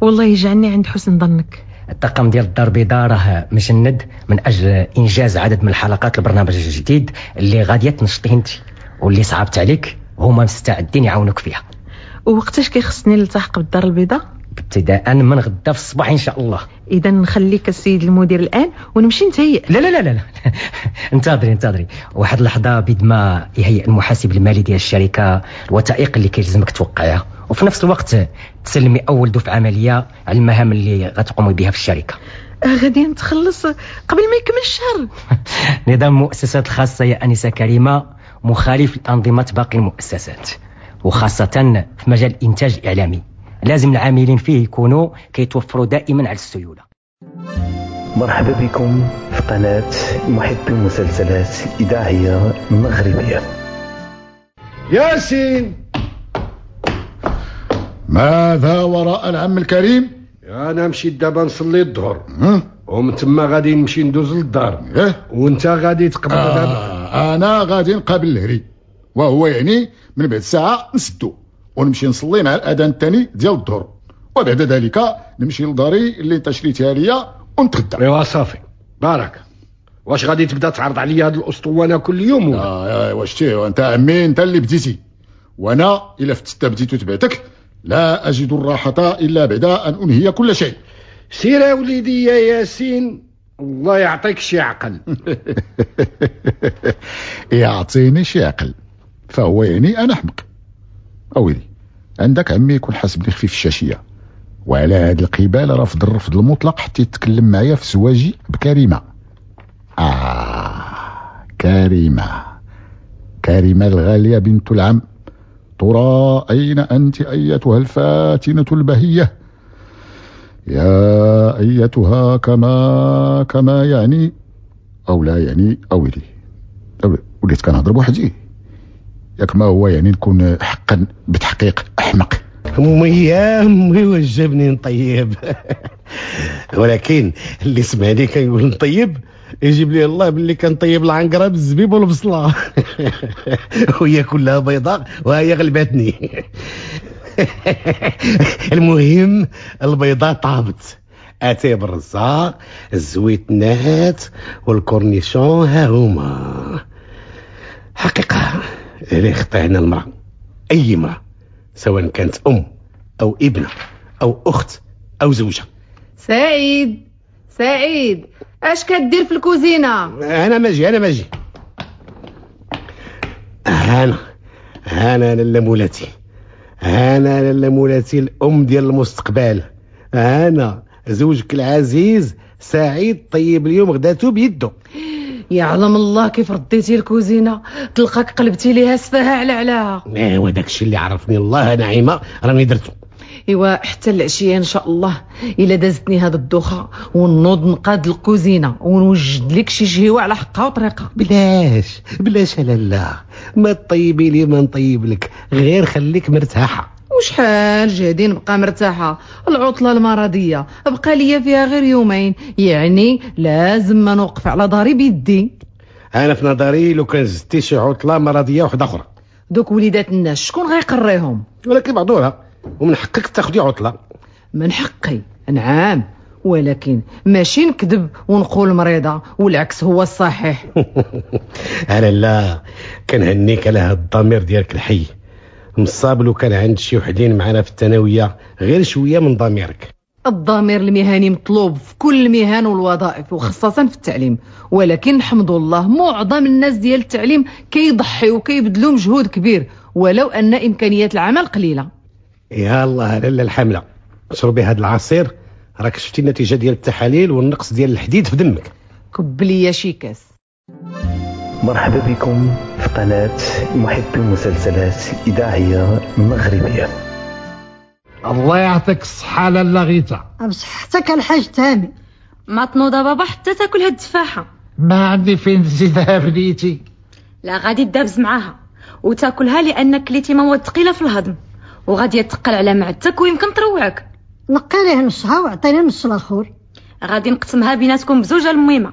والله يجعلني عند حسن ظنك. الطاقم ديال الدار البيضاء راه مجند من أجل إنجاز عدد من الحلقات البرنامج الجديد اللي غاديه تنشطيه أنت. واللي صعبت عليك هما مستعدين يعاونوك فيها. ووقتاش كيخصني نلتحق بالدار البيضاء ابتداء من غدا في الصباح إن شاء الله. اذا نخليك السيد المدير الآن ونمشي نتهيئ لا لا لا لا, لا. انتظري انتظري. واحد اللحظة بيد ما يهيئ المحاسب المالي ديال الشركة الوثائق اللي كيلزمك توقعها. وفي نفس الوقت تسلمي أول دفعة مالية على المهام اللي غتقومي بها في الشركة. آه، غادي نتخلص قبل ما يكمل الشهر. نظام المؤسسات الخاصه يا أنسة كريمة مخالف لأنظمة باقي المؤسسات وخاصة في مجال الإنتاج الإعلامي. لازم العاملين فيه يكونوا كيتوفروا دائما على السيولة. مرحبا بكم في قناة محبي المسلسلات إذاعية مغربية. ياسين ماذا وراء العم الكريم؟ أنا مشيت دابا نصلي الظهر؟ ومن تما غادي نمشي ندوز للدار. إيه؟ وأنت غادي دابا آه أنا غادي نقابل الهري. وهو يعني من بعد ساعة نسدو. ونمشي نصلي مع الأذان الثاني ديال الظهر. وبعد ذلك نمشي لداري اللي انت شريتها ليا ونتغدى. ايوا صافي بارك. واش غادي تبدا تعرض عليا هاد الأسطوانة كل يوم ولا؟ آه واش تي أنت عمي أنت اللي بديتي. وأنا إلا فتت بديت وتبعتك لا أجد الراحة إلا بعد أن أنهي كل شيء. سير يا وليدي يا ياسين الله يعطيك شي عقل. يعطيني شي عقل فهو يعني أنا حمق أويلي. عندك عمي يكون حاسبني خفيف الشاشية. وعلى هاد القبال رافض الرفض المطلق حتى يتكلم معايا في زواجي بكريمة. آه كريمة. كريمة الغالية بنت العم. ترى أين أنت أيتها الفاتنة البهية. يا أيتها كما كما يعني أو لا يعني أولي أولي وليت كنهضر بوحدي. ياك ما هو يعني نكون حقا بتحقيق أحمق. امي يا امي واش جابني نطيب. ولكن اللي سمعني كنقول نطيب يجيب لي الله باللي كنطيب العنقره بالزبيب والبصلة. وهي كلها بيضاء وهي غلبتني. المهم البيضاء طابت. أتي بالرزاق الزويتنات والكورنيشون ها هما. حقيقة. اللي خطينا المرأة. أي امرأة سواء كانت أم أو ابنة أو أخت أو زوجة. سعيد سعيد اش كدير في الكوزينة؟ أنا ماجي أنا ماجي. أنا أنا لاله مولاتي. أنا لاله مولاتي الأم ديال المستقبل. أنا زوجك العزيز سعيد طيب اليوم غداتو بيدو. يعلم الله كيف رديتي الكوزينة؟ تلقاك قلبتي ليها سفاها على علاها ايوا داكشي اللي عرفني الله نعيمه راني درتو إيوا حتى العشية إن شاء الله إلا دازتني هاد الدوخة ونوض نقاد الكوزينة ونوجد لك شي شهيوة على حقها وطريقها بلاش بلاش لالا ما تطيبي لي ما نطيب لك. غير خليك مرتاحة. وشحال جهدي نبقى مرتاحة؟ العطلة المرضية. بقى ليا فيها غير يومين. يعني لازم ما نوقف على داري بيدي. أنا في نظري لو كان زدتي شي عطلة مرضية واحدة أخرى. دوك وليدات الناس شكون غيقريهم؟ ولكن بعضوها. ومن حقك تاخدي عطلة. من حقي. نعم. ولكن ماشي نكذب ونقول مريضة والعكس هو الصحيح. أنا لا. كنهنيك على هاد الضمير ديالك الحي. مصاب لو كان عند شي وحدين معنا في الثانوية غير شوية من ضميرك. الضمير المهني مطلوب في كل المهن والوظائف وخاصة في التعليم. ولكن الحمد لله معظم الناس ديال التعليم كيضحي وكيبذلوا مجهود كبير ولو أن إمكانيات العمل قليلة. يا الله لاله الحملة. شربي هاد العصير. راك شفتي النتيجة ديال التحاليل والنقص ديال الحديد في دمك. كب ليا شي كاس مرحبا بكم. قناة محبي المسلسلات إذاعية مغربية. الله يعطيك الصحة لالا غيتا بصحتك الحاج تامي ما تنوض بابا حتى تاكل هاد التفاحة. ما عندي فين نزيدها بنيتي. لا غادي تدابز معاها. وتاكلها لأنك كليتي مواد ثقيلة في الهضم. وغادي تقل على معدتك ويمكن تروعك. نقي ليه نصها وعطيني نص الآخر. غادي نقسمها بيناتكم بزوجة الميمة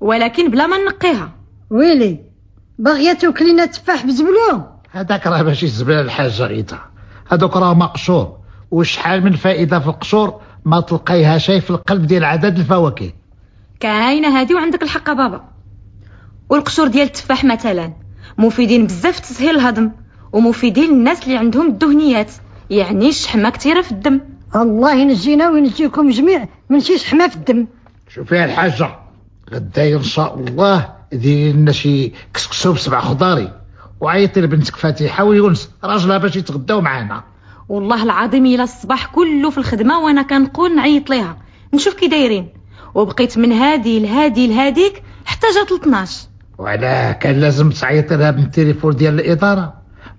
ولكن بلا ما نقيها. ويلي؟ باغيه توكلينا تفاح بزبلو هذاك راه ماشي زبالة الحاجة غيتا هذوك راه مقشور. وشحال من فائدة في القشور ما تلقيها شيء في القلب ديال عدد الفواكه؟ كاينة هادي وعندك الحق بابا. والقشور ديال التفاح مثلا مفيدين بزاف في تسهيل الهضم ومفيدين للناس اللي عندهم الدهنيات يعني الشحمة كثيرة في الدم. الله ينجينا وينجيكم جميع من شي شحمة في الدم. شوفي يا الحاجة. غدا إن شاء الله ديري لنا شي كسكسو بسبع خضاري وعيطي لبنتك فاتحة ويونس راجلها باش يتغداو معانا. والله العظيم إلى الصباح كله في الخدمة وأنا كنقول نعيط ليها. نشوف كي دايرين. وبقيت من هادي لهادي لهاديك حتى جات ل 12 وعلاه كان لازم تعيطي لها من التليفون ديال الإدارة.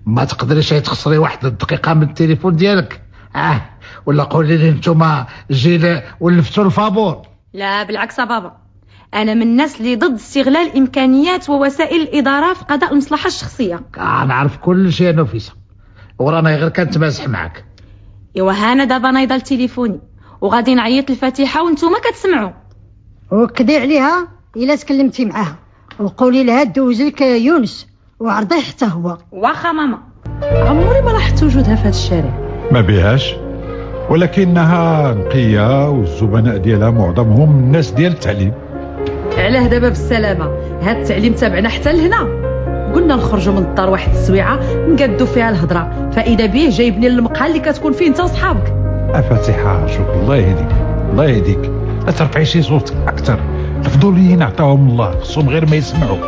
ما تقدريش تخسري واحد الدقيقة من التليفون ديالك. آه ولا قولي لي نتوما جي ولفتوا الفابور. لا بالعكس بابا. أنا من الناس اللي ضد استغلال إمكانيات ووسائل الاداره في قضاء المصلحة الشخصية. آه نعرف كل شيء يا نفيسه ورانا غير كنتمازح معك. إيوا هانا دابا نايضه لتليفوني وغادي نعيط الفاتحة وانتوما كتسمعوا. وكدي عليها إلا تكلمتي معاها. وقولي لها دوز لك يونس وعرضيه حتى هو. واخا ماما. عمري ما لاحظت وجودها في هذا الشارع. ما بيهاش. ولكنها نقية والزبناء ديالها معظمهم الناس ديال التعليم. علاه دابا بالسلامة. هاد التعليم تابعنا حتى لهنا. قلنا نخرجوا من الدار واحد السويعة نقادوا فيها الهضرة. فإذا به جايبني للمقهى اللي كتكون فيه انت وصحابك. فاتحة شوف الله يهديك الله يهديك. لا ترفعي شي صوتك أكثر. الفضوليين عطاهم الله خصهم غير ما يسمعوا.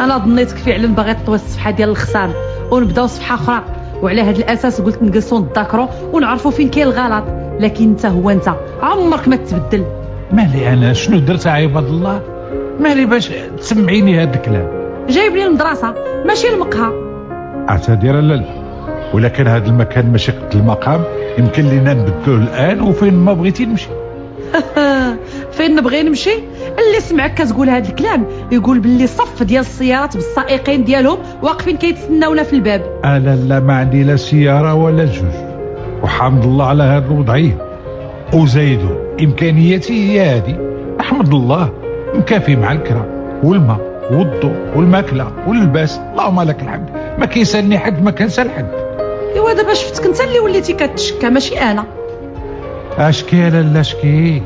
أنا ظنيتك فعلا باغي تطوي الصفحة ديال الخصام ونبدأو صفحة أخرى. وعلى هذا الأساس قلت نجلسوا نتذاكروا ونعرفوا فين كاين الغلط. لكن انت هو انت. عمرك ما تبدل. مالي أنا؟ شنو درت عباد الله؟ مالي باش تسمعيني هذا الكلام؟ جايبني المدرسة ماشي المقهى. اعتذر لا لا ولكن هذا المكان ماشي قد المقام. يمكن لنا نبدلوه الآن وفين ما بغيتي نمشي. فين نبغي نمشي؟ اللي سمعك كتقول هذا الكلام. يقول باللي صف ديال السيارات بالسائقين ديالهم واقفين كيتسناونا في الباب. لا لا ما عندي لا سيارة ولا جوج. وحمد الله على هذه الوضعية. وزايدو إمكانياتي هي هذه أحمد الله. مكافي مع الكرا والماء والضوء والماكلة واللباس. اللهم لك الحمد. ما كيسالني حد ما كنسال حد. ايوا دابا شفتك انت اللي وليتي كتشكى ماشي أنا أشكي لا أشكي.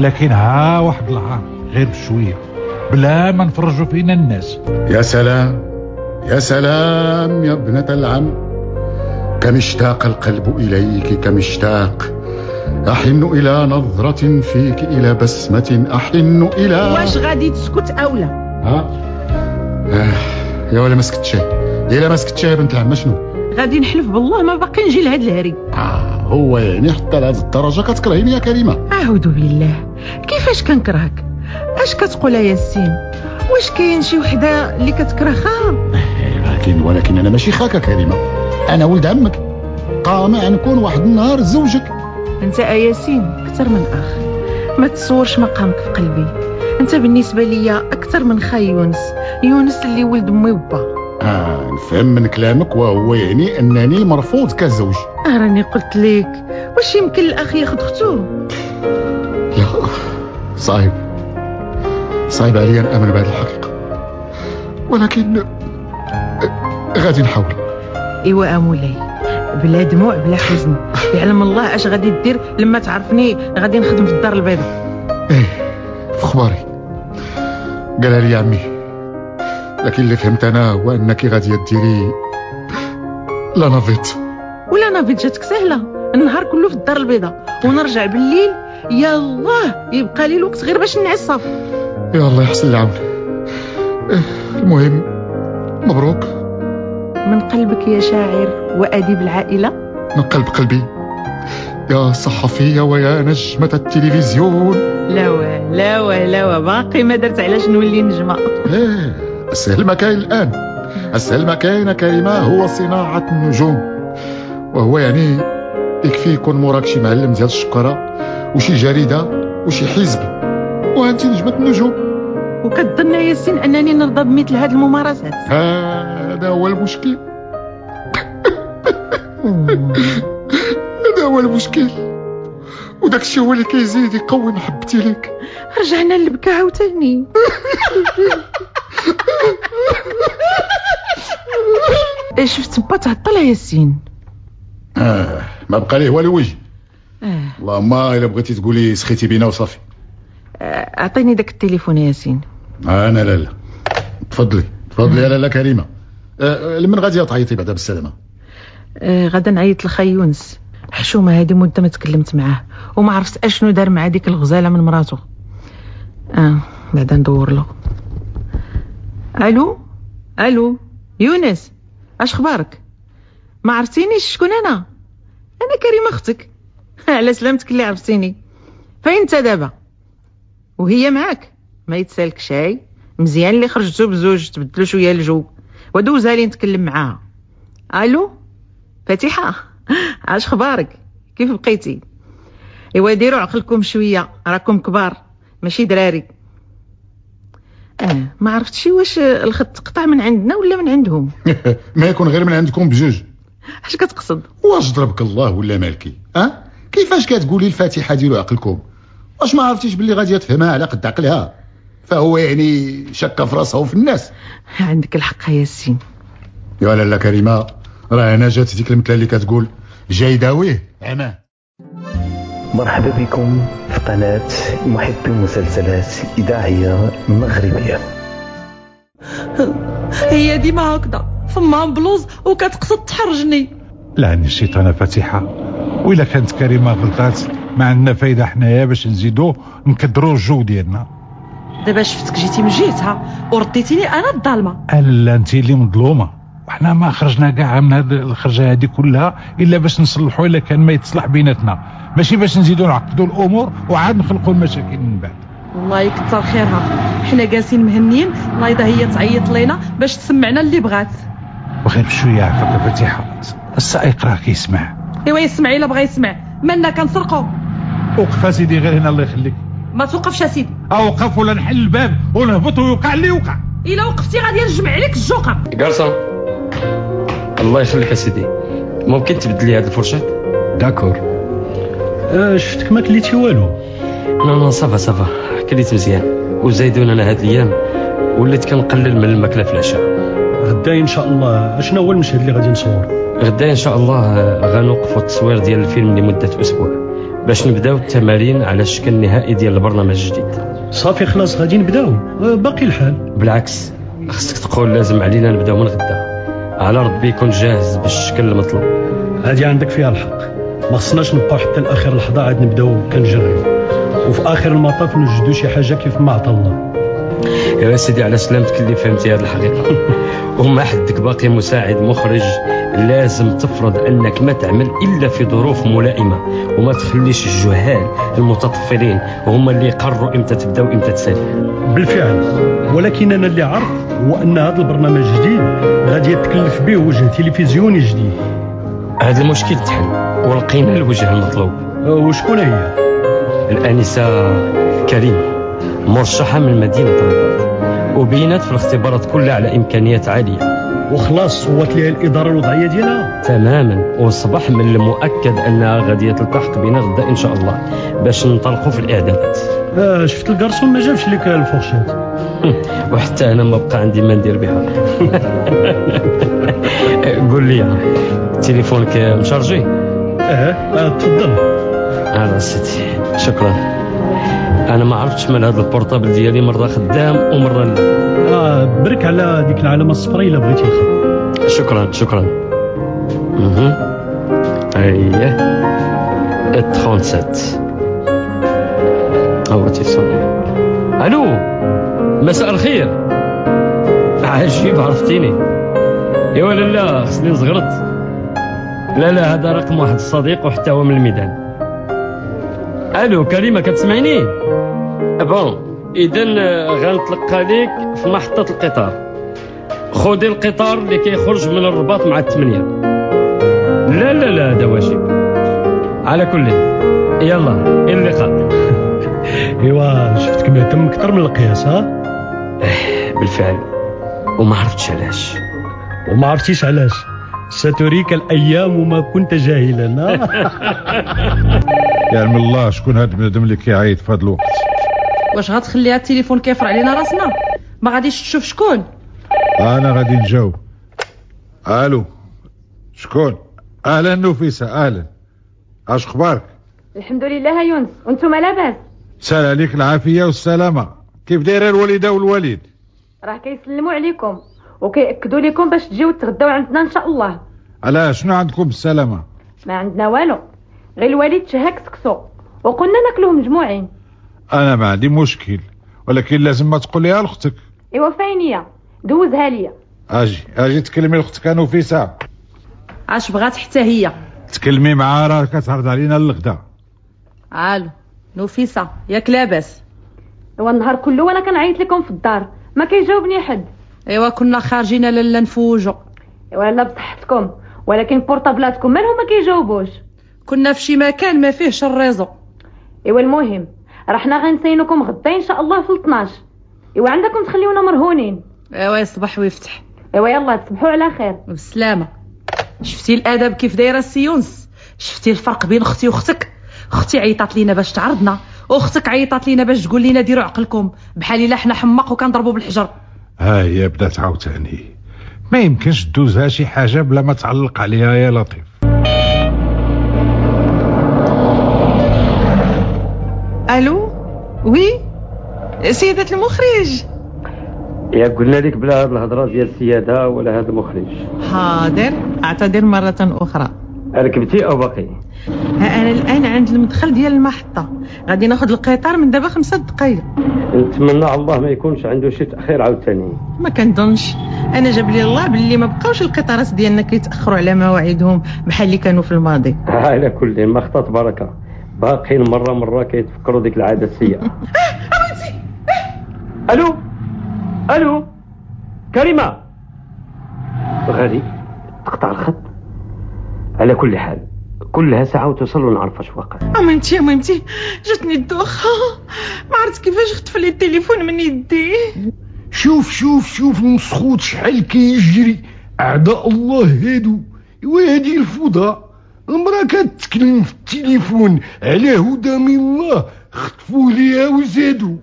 لكن ها واحد العام غير بشوية. بلا ما نفرجوا فينا الناس. يا سلام يا سلام يا ابنة العم. كم اشتاق القلب إليك كم اشتاق. أحن إلى نظرة فيك إلى بسمة أحن إلى واش غادي تسكت أو لا؟ ها؟ آه. يا ولا ما سكتش. يا لا ما سكتش يا بنت العم شنو؟ غادي نحلف بالله ما باقي نجي لهاد الهري. آه هو يعني حتى لهذه الدرجة كتكرهيني يا كريمة. أعوذ بالله. كيفاش كنكرهك؟ أش كتقول يا ياسين؟ واش كاين شي وحدة اللي كتكرهها؟ لكن ولكن أنا ماشي خاكا كريمة. أنا ولد عمك. طامع نكون واحد النهار زوجك. أنت يا ياسين أكثر من أخ. ما تصورش مقامك في قلبي. أنت بالنسبة ليا أكثر من خاي يونس. يونس اللي ولد أمي وبا. آه نفهم من كلامك وهو يعني أنني مرفوض كزوج. آه راني قلت لك. واش يمكن الأخ ياخذ اخته لا صعيب. صعيب عليا نآمن بهذه الحقيقة. ولكن آه، غادي نحاول. إيوا امولاي بلا دموع بلا حزن. يعلم الله اش غادي دير لما تعرفني غادي نخدم في الدار البيضاء. إيه في اخباري قالها لي عمي لكن اللي فهمت أنا هو أنك غادي ديري لا نافيت. ولا نافيت جاتك سهلة. النهار كله في الدار البيضاء. ونرجع بالليل يا الله يبقى لي الوقت غير باش نعصف. يا الله يحسن العون. إيه، المهم مبروك. من قلبك يا شاعر وأديب العائلة؟ من قلب قلبي. يا صحفية ويا نجمة التلفزيون. لا لا لا باقي ما درت علاش نولي نجمة. إيه السهل ما كاين الآن. السهل ما كاين كلمة هو صناعة النجوم. وهو يعني يكفي يكون موراك شي معلم ديال الشقرة وشي جريدة وشي حزب. وانت نجمة النجوم. وكتظن يا ياسين أنني نرضى بمثل هذه الممارسات. هذا هو المشكل. هذا هو المشكل. وداك الشيء هو اللي كيزيد يقوي محبتي لك رجعنا للبكا عاوتاني. إيه، شفت با تعطل يا ياسين؟ آه ما بقى ليه والو وجه آه. اللهم إلا بغيتي تقولي سخيتي بينا وصافي. آه، أعطيني داك التليفون يا ياسين. أنا لا لا. تفضلي تفضلي يا لاله كريمة. آه لمن غادي تعيطي بعدا بالسلامة؟ آه، غدا نعيط لخي يونس. حشومة هادي مده ما تكلمت معاه. وما عرفت أشنو دار مع ديك الغزالة من مراته. آه بعدا ندور له. ألو؟ ألو؟ يونس أش خبارك؟ ما عرفتينيش شكون أنا؟ أنا كريمه أختك. على سلامتك اللي عرفتيني. فين انت دابا؟ وهي معاك. ما يتسالك شاي مزيان اللي خرجتو بزوج تبدلوا شوية الجو. ودوزها لي نتكلم معاها ألو؟ فاتحة؟ أش خبارك؟ كيف بقيتي؟ إيوا ديروا عقلكم شوية راكم كبار ماشي دراري. آه ما عرفتش واش الخط قطع من عندنا ولا من عندهم؟ ما يكون غير من عندكم بجوج. أش كتقصد؟ واش ضربك الله ولا مالكي؟ ها؟ كيفاش كتقولي الفاتحة ديالو عقلكم؟ واش ما عرفتيش باللي غادي تفهمها على قد عقلها؟ فهو يعني شك في راسه وفي الناس. عندك الحق يا ياسين. يا لاله كريمة راه أنا جات ديك المثلة اللي كتقول جاي داويه عماه مرحبا بكم في قناة محبي المسلسلات إذاعية مغربية. هي ديما هكذا فمها بلوز وكتقصد تحرجني. لعني الشيطانة فاتحة. وإلا كانت كريمة غلطات ما عندنا فايدة حنايا باش نزيدو نكدرو الجو ديالنا. دابا شفتك جيتي من جهتها ورديتيني أنا الظالمة. ألا انت اللي مظلومة. وحنا ما خرجنا كاع من هاد الخرجة هذه كلها إلا باش نصلحوا إلا كان ما يتصلح بيناتنا. ماشي باش نزيدو نعقدوا الأمور وعاد نخلقوا المشاكل من بعد. الله يكثر خيرها. حنا جالسين مهنيين. نايضه هي تعيط لينا باش تسمعنا اللي بغات. وغير بشويه عفاك فاتحه السائق راه كيسمع إيوا يسمع إلا بغى يسمع. مالنا كنسرقوا. وقف سيدي غير هنا الله يخليك. ما توقفش اسيدي اوقف ولا نحل الباب ونهبط ويوقع اللي يوقع. إلا وقفتي غادي نجمع عليك الجوقه garçon الله يخليك اسيدي ممكن تبدل لي هاد ال fourchette؟ d'accord. أه شفتك ما كليتي والو؟ non non ça va ça va. كليت مزيان. وزايدون أنا هاد الأيام. وليت كنقلل من الماكلة في العشاء. غدا إن شاء الله. شنو هو المشهد اللي غادي نصور؟ غدا إن شاء الله غنوقفوا التصوير ديال الفيلم لمدة أسبوع. باش نبداو التمارين على الشكل النهائي ديال البرنامج الجديد. صافي خلاص غادي نبداو. أه باقي الحال. بالعكس خصك تقول لازم علينا نبداو من غدا. على ربي يكون جاهز بالشكل المطلوب. هادي عندك فيها الحق. ما خصناش نبقاو حتى لآخر لحظة عاد نبداو كنجريو. وفي آخر المطاف نوجدوا شي حاجة كيف ما عطى الله. يا سيدي على سلامتك اللي فهمتي هذه الحقيقة. وما حدك باقي مساعد مخرج. لازم تفرض أنك ما تعمل إلا في ظروف ملائمة وما تخليش الجهال المتطفلين هما اللي يقرروا إمتى تبدأ وإمتى تسالي بالفعل. ولكن أنا اللي عرف هو أن هذا البرنامج الجديد غادي يتكلف به وجه تلفزيوني جديد. هذا المشكل تحل ولقينا الوجه المطلوب. وشكون هي؟ الأنسة كريمه مرشحة من مدينة الرباط وبينت في الاختبارات كلها على إمكانيات عالية. وخلاص صوت لها الإدارة الوضعية ديالها. تماما. وصبح من المؤكد انها غادية تلتحق بنا غدا إن شاء الله باش ننطلقوا في الاعدادات آه شفت القرصون؟ ما جابش لك الفرشات وحتى أنا ما بقى عندي ما ندير بها. قول لي تليفونك مشارجي؟ أه, آه تفضل. هذا سيدي شكرا. أنا ما عرفتش من هذا البورطابل ديالي مرة خدام ومرة لا. آه برك على ديك العلامة الصفراء إلا بغيتي الخط شكرا شكرا. أها اييه 37 هو تيصل ألو مساء الخير. عجيب عرفتيني. إيوا لا لا خصني نزغرت لا لا هذا رقم واحد الصديق وحتى هو من الميدان. ألو كريمة كتسمعيني؟ بون. اذا غنتلقى ليك في محطة القطار. خذي القطار اللي كيخرج من الرباط مع الثمانية لا لا لا هذا واجب. على كل يلا إلى اللقاء. إيوا شفتك مهتم أكثر من القياس ها؟ بالفعل. وما عرفتش علاش. وما عرفتيش علاش. ستريك الأيام وما كنت جاهلا يعلم الله شكون هذا البنادم اللي كيعيط في هذا الوقت؟ واش غتخليها التليفون كيفر علينا راسنا؟ ما غاديش تشوف شكون؟ أنا غادي نجاوب. ألو شكون؟ أهلا نفيسه أهلا. أش أخبارك؟ الحمد لله يونس وأنتم لاباس؟ سال عليك العافية والسلامة. كيف دايرة الوالدة والوالد؟ راه كيسلموا عليكم. وكيأكدوا لكم باش تجيو تغداو عندنا إن شاء الله. على شنو عندكم بالسلامة؟ ما عندنا والو. غير الوالد شهاك سكسو. وقلنا ناكلوه مجموعين. أنا ما عندي مشكل ولكن لازم ما تقوليها لأختك. إيوا فاينيه دوزها ليا أجي أجي تكلمي لأختك نفيسه اش بغات حتى هي. تكلمي معها راه كتعرض علينا الغدا ألو نفيسه ياك لاباس. إيوا النهار كله وأنا كنعيط لكم في الدار. ما كيجاوبني حد ايوا كنا خارجين لالا نفوجو ايوا لا بصحتكم. ولكن portable اتكم مالهم ما كيجاوبوش؟ كنا في شي مكان ما فيهش ال réseau. ايوا المهم راه حنا غنسينوكم غدا إن شاء الله في 12 ايوا عندكم تخليونا مرهونين. ايوا يصبح ويفتح. ايوا يلا تصبحوا على خير. بالسلامه شفتي الادب كيف دايرة السي يونس؟ شفتي الفرق بين أختي وأختك؟ أختي عيطات لينا باش تعرضنا واختك عيطات لينا باش تقول لينا ديروا عقلكم بحال إلا حنا حماق وكنضربوا بالحجر. ها هي بدات عاوتاني. ما يمكنش دوزها شي حاجة بلا ما تعلق عليها يا لطيف. ألو؟ oui؟ سيدة المخرج. يا قلنا لك بلا هاد الهضرة ديال السيادة ولا هذا المخرج. حاضر. أعتذر مرة أخرى. ركبتي أو باقي؟ ها أنا الآن عند المدخل ديال المحطة. غادي ناخذ القطار من دابا خمسة دقايق. نتمنى على الله ما يكونش عنده شي تأخير عاوتاني. ما كنظنش. أنا جاب لي الله باللي ما بقاوش القطارات ديالنا كيتأخروا على مواعيدهم بحال اللي كانوا في الماضي. على كل ما خطات بركه باقيين مرة مرة كيتفكروا ديك العادة السيئة. ألو! ألو! كريمة! غادي تقطع الخط؟ على كل حال. كلها ساعة وتوصل ونعرف اش واقع. امنتي يا ميمتي جاتني الدوخة. ما عرفت كيفاش اختفى لي التليفون من يدي. شوف شوف شوف المسخوط شحال كيجري. أعداء الله هادو. وهادي الفوضى. المرا كتكلم في التليفون. على هدى من الله. خطفوه ليها وزادوا.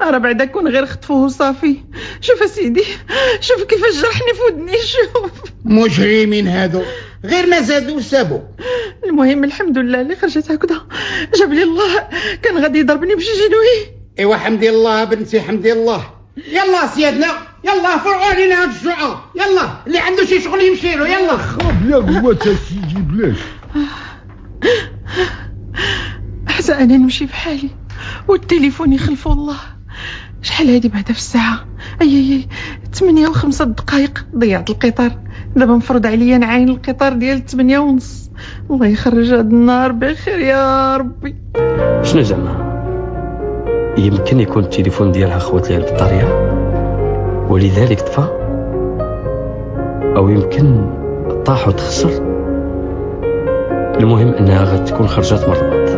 راه بعدا كون غير خطفوه وصافي شوف سيدي شوف كيفاش جرحني في ودني. شوف. مجرمين هادو. غير ما زادوا سابوا المهم الحمد لله اللي خرجت هكذا. جاب لي الله. كان غادي يضربني بشي جنوي ايوا حمدي الله بنتي حمدي الله. يلا سيادنا يلا فرعوا علينا هاد الجوعة. يلا اللي عنده شي شغل يمشي له يلا. خاب يا قوة سيدي بلاش حتى أنا نمشي بحالي. والتليفون يخلفو الله شحال هادي بعدا في الساعة؟ أي أي ثمانية وخمسة دقايق ضيعت القطار. دابا مفروض عليا نعاين القطار ديال ثمانية ونص. الله يخرج هاد النهار بخير يا ربي. شنو زعما يمكن يكون التليفون ديالها خوات ليها البطارية؟ ولذلك طفى؟ أو يمكن طاح وتخسر؟ المهم إنها غتكون خرجت من الرباط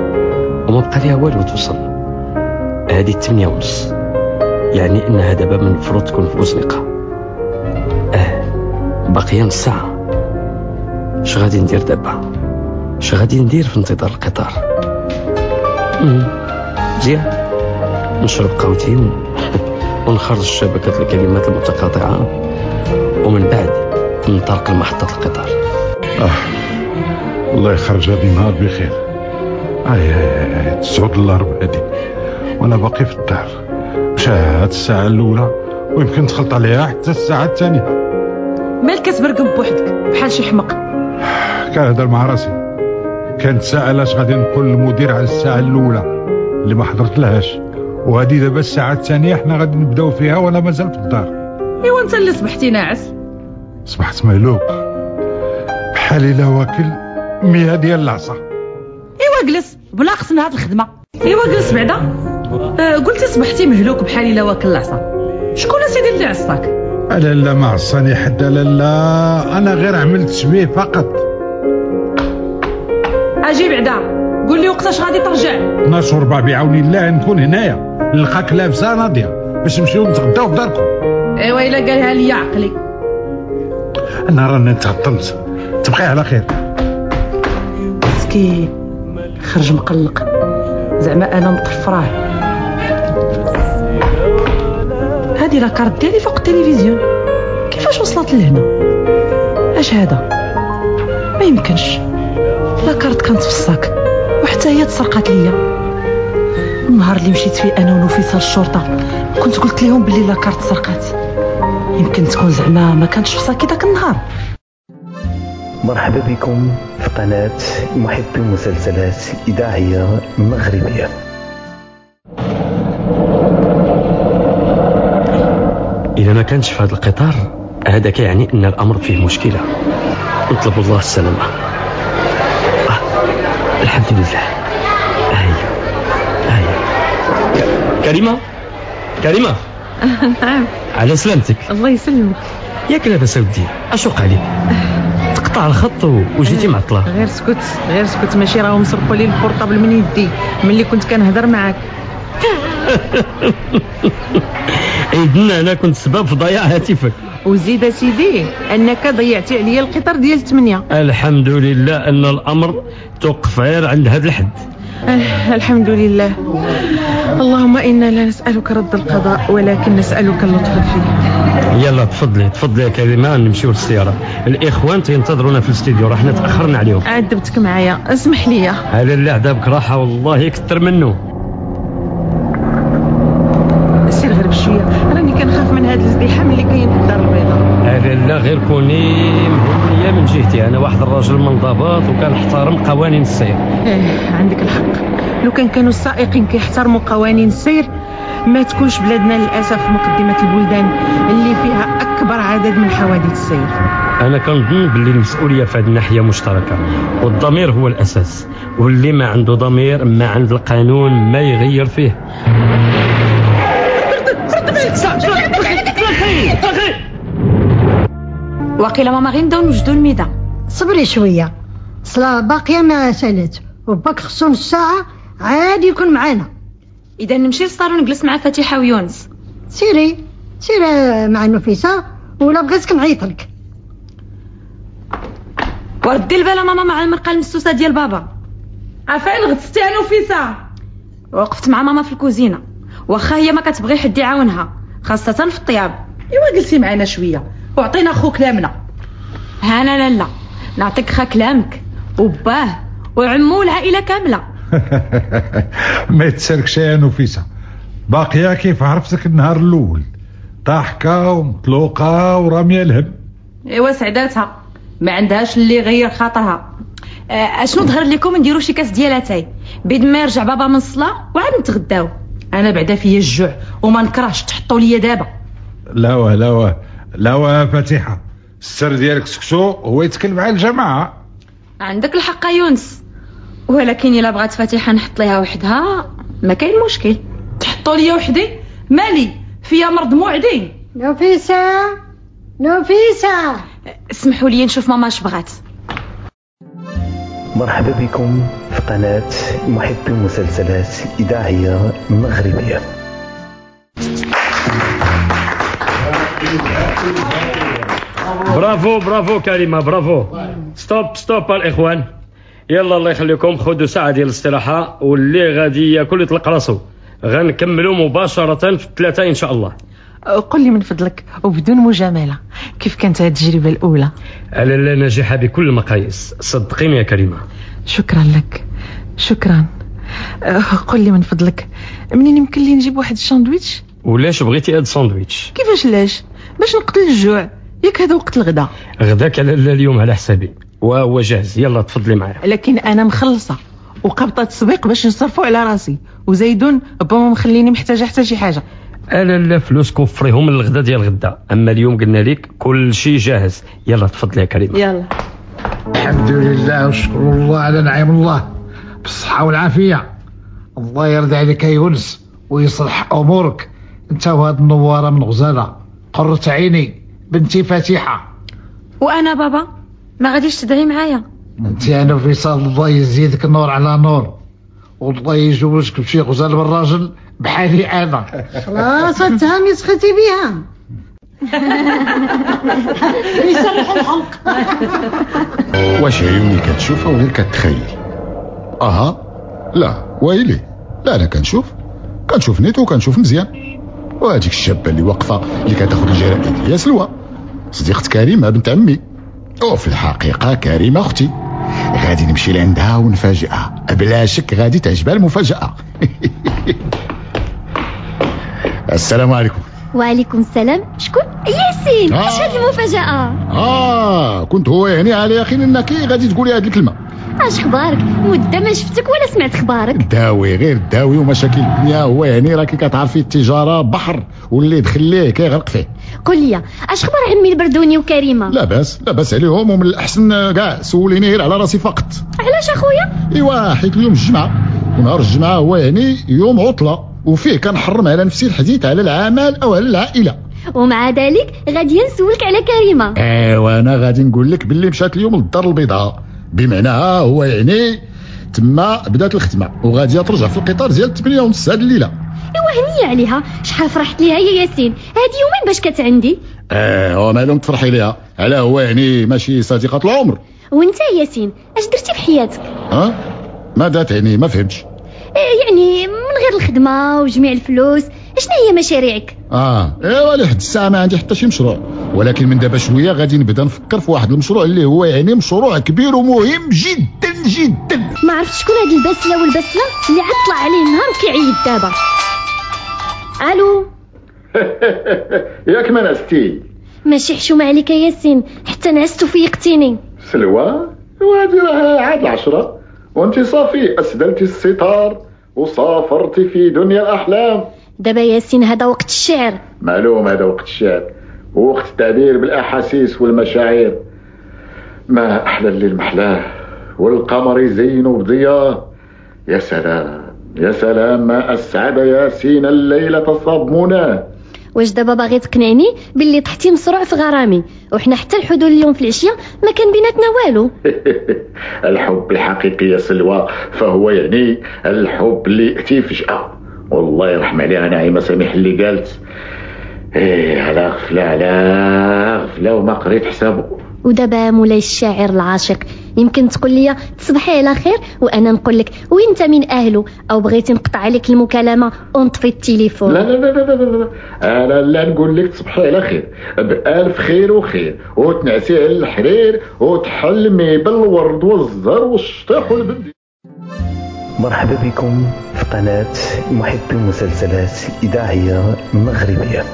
وما بقى ليها والو توصل. هذه الثمانية ونص. يعني إنها دابا من المفروض تكون في بوزنقة آه باقية نص ساعة اش غادي ندير دابا؟ اش غادي ندير في انتظار القطار. مزيان. نشرب قهوتي. ونخرج شبكة الكلمات المتقاطعة. ومن بعد ننطلق لمحطة القطار. آه. الله يخرج هذا النهار بخير. اي اي اي تسعود الله ربعدي وأنا باقي في الدار. مشات الساعة الأولى؟ ويمكن تخلط عليها حتى الساعة الثانية. مالك كتبرقم بوحدك بحال شي حمق. كنهضر مع راسي. كانت سائل اش غادي نقول للمدير على الساعة الأولى. اللي ما حضرت لهاش وهذه دابا الساعة الثانية حنا غادي نبداو فيها وأنا مازال في الدار. إيوا أنت اللي صبحتي ناعس. صبحت مهلوك. بحال إلا واكل مية ديال العصا. إيوا جلس. بناقص من هاد الخدمة. إيوا جلس بعدا. آه قلتي صبحتي مهلوك بحال إلا واكل العصا. شكون سيدي اللي عصاك؟ لا لا ما عصاني حد لا لا أنا غير عملت تشبيه فقط. أجي بعدا. قول لي وقتاش غادي ترجع. 12 وربع بعون الله نكون هنايا. نلقاك لابسه ناضيه باش نمشيو نتغداو في داركم. ايوا الا قالها لي عقلي. أنا راني تعطلت تبقي على خير. مسكين. خرج مقلق. زعما أنا مطفراه هادي لاكارت ديالي فوق التلفزيون. كيفاش وصلت لهنا؟ اش هذا؟ ما يمكنش. لاكارت كانت في الصاك وحتى هي تسرقات ليا. النهار اللي مشيت فيه أنا ونفيسه للشرطة كنت قلت لهم بلي لاكارت سرقات. يمكن تكون زعما ما كانتش في صاكي داك النهار. مرحبا بكم في قناة محبي المسلسلات إذاعية مغربية. كانش في هذا القطار؟ هذا كيعني أن الأمر فيه مشكلة. نطلب الله السلامة. آه. الحمد لله. هاي هاي كريمة؟ كريمة؟ نعم. على سلامتك. الله يسلمك. ياك لاباس أودي. اش وقع لك تقطع الخط وجيتي معطلة. غير سكت غير سكت. ماشي راهم سرقوا لي ال portable من يدي. ملي كنت كنهضر معاك. اذن أنا كنت سبب في ضياع هاتفك. وزيد سيدي أنك ضيعتي عليا القطار ديال 8 الحمد لله أن الأمر توقف غير عند هذا الحد. آه الحمد لله. اللهم إنا لا نسألك رد القضاء ولكن نسألك اللطف فيه يلا تفضلي تفضلي يا كريمة نمشيو للسيارة. الإخوان تينتظرونا في الاستديو راح تاخرنا عليهم. عذبتك معايا. اسمح لي. على اللي عذابك راحة والله يكثر منه سير غير بشويه راني كنخاف من هذا الازدحام اللي كاين في الدار البيضاء على لا غير كوني مهنيه من جهتي أنا واحد منضبط وكنحترم قوانين السير. إيه عندك الحق. لو كان كانوا السائقين كيحترموا قوانين السير ما تكونش بلادنا للأسف مقدمة البلدان اللي فيها أكبر عدد من حوادث السير. أنا كنظن باللي المسؤولية في هذه الناحية مشتركة والضمير هو الأساس واللي ما عنده ضمير ما عند القانون ما يغير فيه. واقيلا ماما غير نبداو نوجدو الميدا صبري شوية. صلاة باقيه ما سالات. وباك خصو نص ساعه عادي يكون معانا. إذا نمشي للصالون نجلس مع فتيحة ويونس. سيري. سيري مع نفيسة ولا بغيتك نعيط لك وردي البال ماما مع المرقة المسوسة ديال بابا. عفاين غتستي نفيسة. وقفت مع ماما في الكوزينة. واخا هي ما كتبغي حد يعاونها. خاصة في الطياب. إيوا جلسي معنا شوية. وعطينا خو كلامنا ها لا لا لا نعطيك خا كلامك. وباه. وعمو والعائله كاملة. ما يتسركش يا نفيسة. باقية كيف عرفتك النهار الأول؟ ضاحكة ومطلوقة ورامية الهم. إيوا سعداتها. ما عندهاش اللي يغير خاطرها. آه أشنو ظهر لكم نديرو شي كاس ديال أتاي؟ بيد ما يرجع بابا من الصلاة وعاد نتغداو أنا بعدا فيا الجوع وما نكرهش تحطوا ليا دابا. لا وا لا وا لا وا فاتحة. السر ديالك سكسو هو يتكلم على الجماعة. عندك الحق يونس. ولكن إلا بغات فاتحة نحط ليها وحدها ما كاين مشكل. تحطوا ليا وحدي؟ مالي؟ فيا مرض موعدين نفيسة نفيسة. اسمحوا لي نشوف ماما اش بغات. مرحبا بكم في قناة محبي المسلسلات إذاعية مغربية. bravo bravo كريمه bravo stop stop الاخوان يلا الله يخليكم خذوا ساعة ديال الاستراحة واللي غادي ياكل يطلق راسو. غنكملوا مباشرة في الثلاثة إن شاء الله. قل لي من فضلك وبدون مجاملة كيف كانت هذه التجربة الأولى؟ على الله ناجحه بكل المقاييس. صدقيني يا كريمة. شكرا لك. شكرا. أه، قل لي من فضلك. منين يمكن لي نجيب واحد الساندويتش؟ ولاش بغيتي هاد الساندويتش؟ كيفاش لاش؟ باش نقتل الجوع. ياك هذا وقت الغداء. غداك اليوم على حسابي. وهو جاهز يلا تفضلي معايا. لكن أنا مخلصة. وقبضت التسبيق باش نصرفوا على راسي. وزيدون ربما مخليني محتاجة حتى شي حاجة. أنا لا فلوس كفريهم للغدا ديال غدا أما اليوم قلنا لك كل شيء جاهز. يلا تفضلي يا كريمة. يلا. الحمد لله وشكر الله على نعيم الله. بالصحة والعافية. الله يرضى عليك يا يونس ويصلح أمورك. أنت وهاد النوارة من غزالة. قرة عيني. بنتي فاتحة. وأنا بابا؟ ما غاديش تدعي معايا. أنت يا نفيسة الله يزيدك نور على نور. والله يجوزك بشي غزال بالراجل بحالي أنا. خلاص اتهامي سخيتي بيها. يسرح الحلق واش عيوني كتشوفها وغير كتخيل؟ أها لا ويلي. لا أنا كنشوف. كنشوف نيت وكنشوف مزيان. وهذيك الشابة اللي واقفة اللي كتاخذ الجرائد. هي سلوى. صديقة كريمة بنت عمي. وفي الحقيقة كريمة أختي. غادي نمشي لعندها ونفاجئها. بلا شك غادي تعجبها المفاجأة. السلام عليكم. وعليكم السلام. شكون؟ ياسين. آه. اش هاد المفاجأة. آه كنت هو يعني على يقين إنك غادي تقولي هذه الكلمة. اش أخبارك؟ مدة ما شفتك ولا سمعت أخبارك. داوي غير داوي ومشاكل. الدنيا هو يعني راكي كتعرفي التجارة بحر واللي يدخل ليه كيغرق فيه. قول لي اش خبر عمي البردوني وكريمة؟ لا بأس لا بأس عليهم ومن الأحسن كاع سوليني غير على راسي فقط. علاش أخويا؟ إيوا حيت اليوم الجمعة ونهار الجمعة هو يعني يوم عطلة وفيه كنحرم على نفسي الحديث على العمل أو على العائلة. ومع ذلك غادي نسولك على كريمة. إيوا أنا غادي نقول لك باللي مشات اليوم للدار البيضاء. بمعناها هو يعني تما بدات الختمه وغاديه ترجع في القطار ديال 8 ونص هاد الليلة إيوا هنية عليها. شحال فرحت ليها يا ياسين؟ هادي يومين باش كانت عندي آه ومالهم تفرحي ليها. على هو يعني ماشي صديقة العمر. وانت يا ياسين اش درتي في حياتك ها؟ ماذا تعني؟ ما فهمتش. إيه يعني من غير الخدمة وجميع الفلوس شنو هي مشاريعك؟ آه. ايوا لحد الساعة ما عندي حتى شي مشروع. ولكن من دابا شوية غادي نبدا نفكر في واحد المشروع اللي هو يعني مشروع كبير ومهم جدا جدا. ما عرفت شكون هاد البسلة والبسلة اللي عاد طلع عليه النهار وكيعيط دابا. ألو؟ ياك ما نعستي. ماشي حشومة عليك يا ياسين حتى نعست وفيقتيني سلوى؟ وهادي راه عاد العشرة. وانت صافي اسدلتي الستار وسافرتي في دنيا الاحلام دابا ياسين هذا وقت الشعر. معلوم هذا وقت الشعر. وقت التعبير بالأحاسيس والمشاعر. ما أحلى الليل محلاه. والقمر يزين بضياه. يا سلام يا سلام ما أسعد ياسين الليلة صاب مناه واش دابا باغي تقنعني باللي طحتي مصروع في غرامي؟ وحنا حتى الحدود اليوم في العشية ما كان بيناتنا والو. الحب الحقيقي يا سلوى فهو يعني الحب اللي ياتي فجاه والله يرحم عليها نعيمة سميح اللي قالت إيه على غفلة على غفلة وما قريت حسابه. ودابا مولاي الشاعر العاشق يمكن تقول لي تصبحي على خير؟ وأنا نقول لك وانت من أهله؟ أو بغيتي نقطع عليك المكالمة ونطفي التليفون لا لا لا لا لا, لا. أنا لا نقول لك تصبحي على خير. بألف خير وخير. وتنعسي على الحرير وتحلمي بالورد والزهر والشطيح والبندي مرحبا بكم في قناة محبي المسلسلات إذاعية مغربية.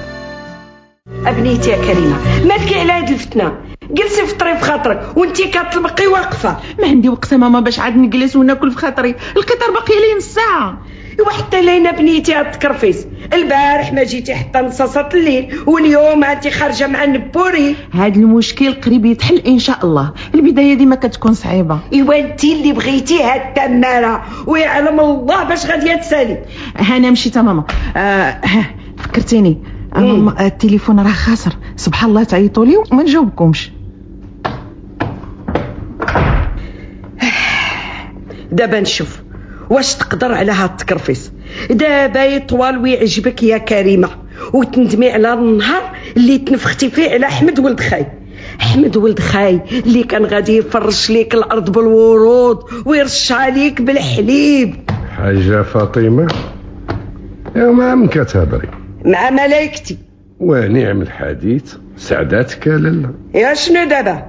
أبنيتي يا كريمة مالكي على هاد الفتنة؟ جلسي في طريف خاطرك وأنتي كتلبقي واقفة. ما عندي وقت ماما باش عاد نجلس وناكل في خاطري. القطار باقي لي نص ساعة. ايوا حتى لينا بنيتي هاد التكرفيس البارح ما جيتي حتى نصاصة الليل واليوم انت خارجة مع النبوري. هاد المشكل قريب يتحل إن شاء الله. البداية ديما كتكون صعيبة. إيوا انت اللي بغيتي هاد التمارة. ويعلم الله باش غاديه تسالي. أنا مشيت ماما. آه فكرتيني. ماما التليفون راه خاسر. سبحان الله تعيطوا لي وما نجاوبكمش. دابا نشوف. واش تقدر على هاد التكرفيس دابا يطول ويعجبك يا كريمة وتندمي على النهار اللي تنفختي فيه على أحمد ولد خاي. أحمد ولد خاي اللي كان غادي يفرش ليك الأرض بالورود ويرش عليك بالحليب. حاجة فاطمة؟ يا ما من كتهضري مع ملايكتي. ونعم الحديث سعداتك لالا يا شنو دابا؟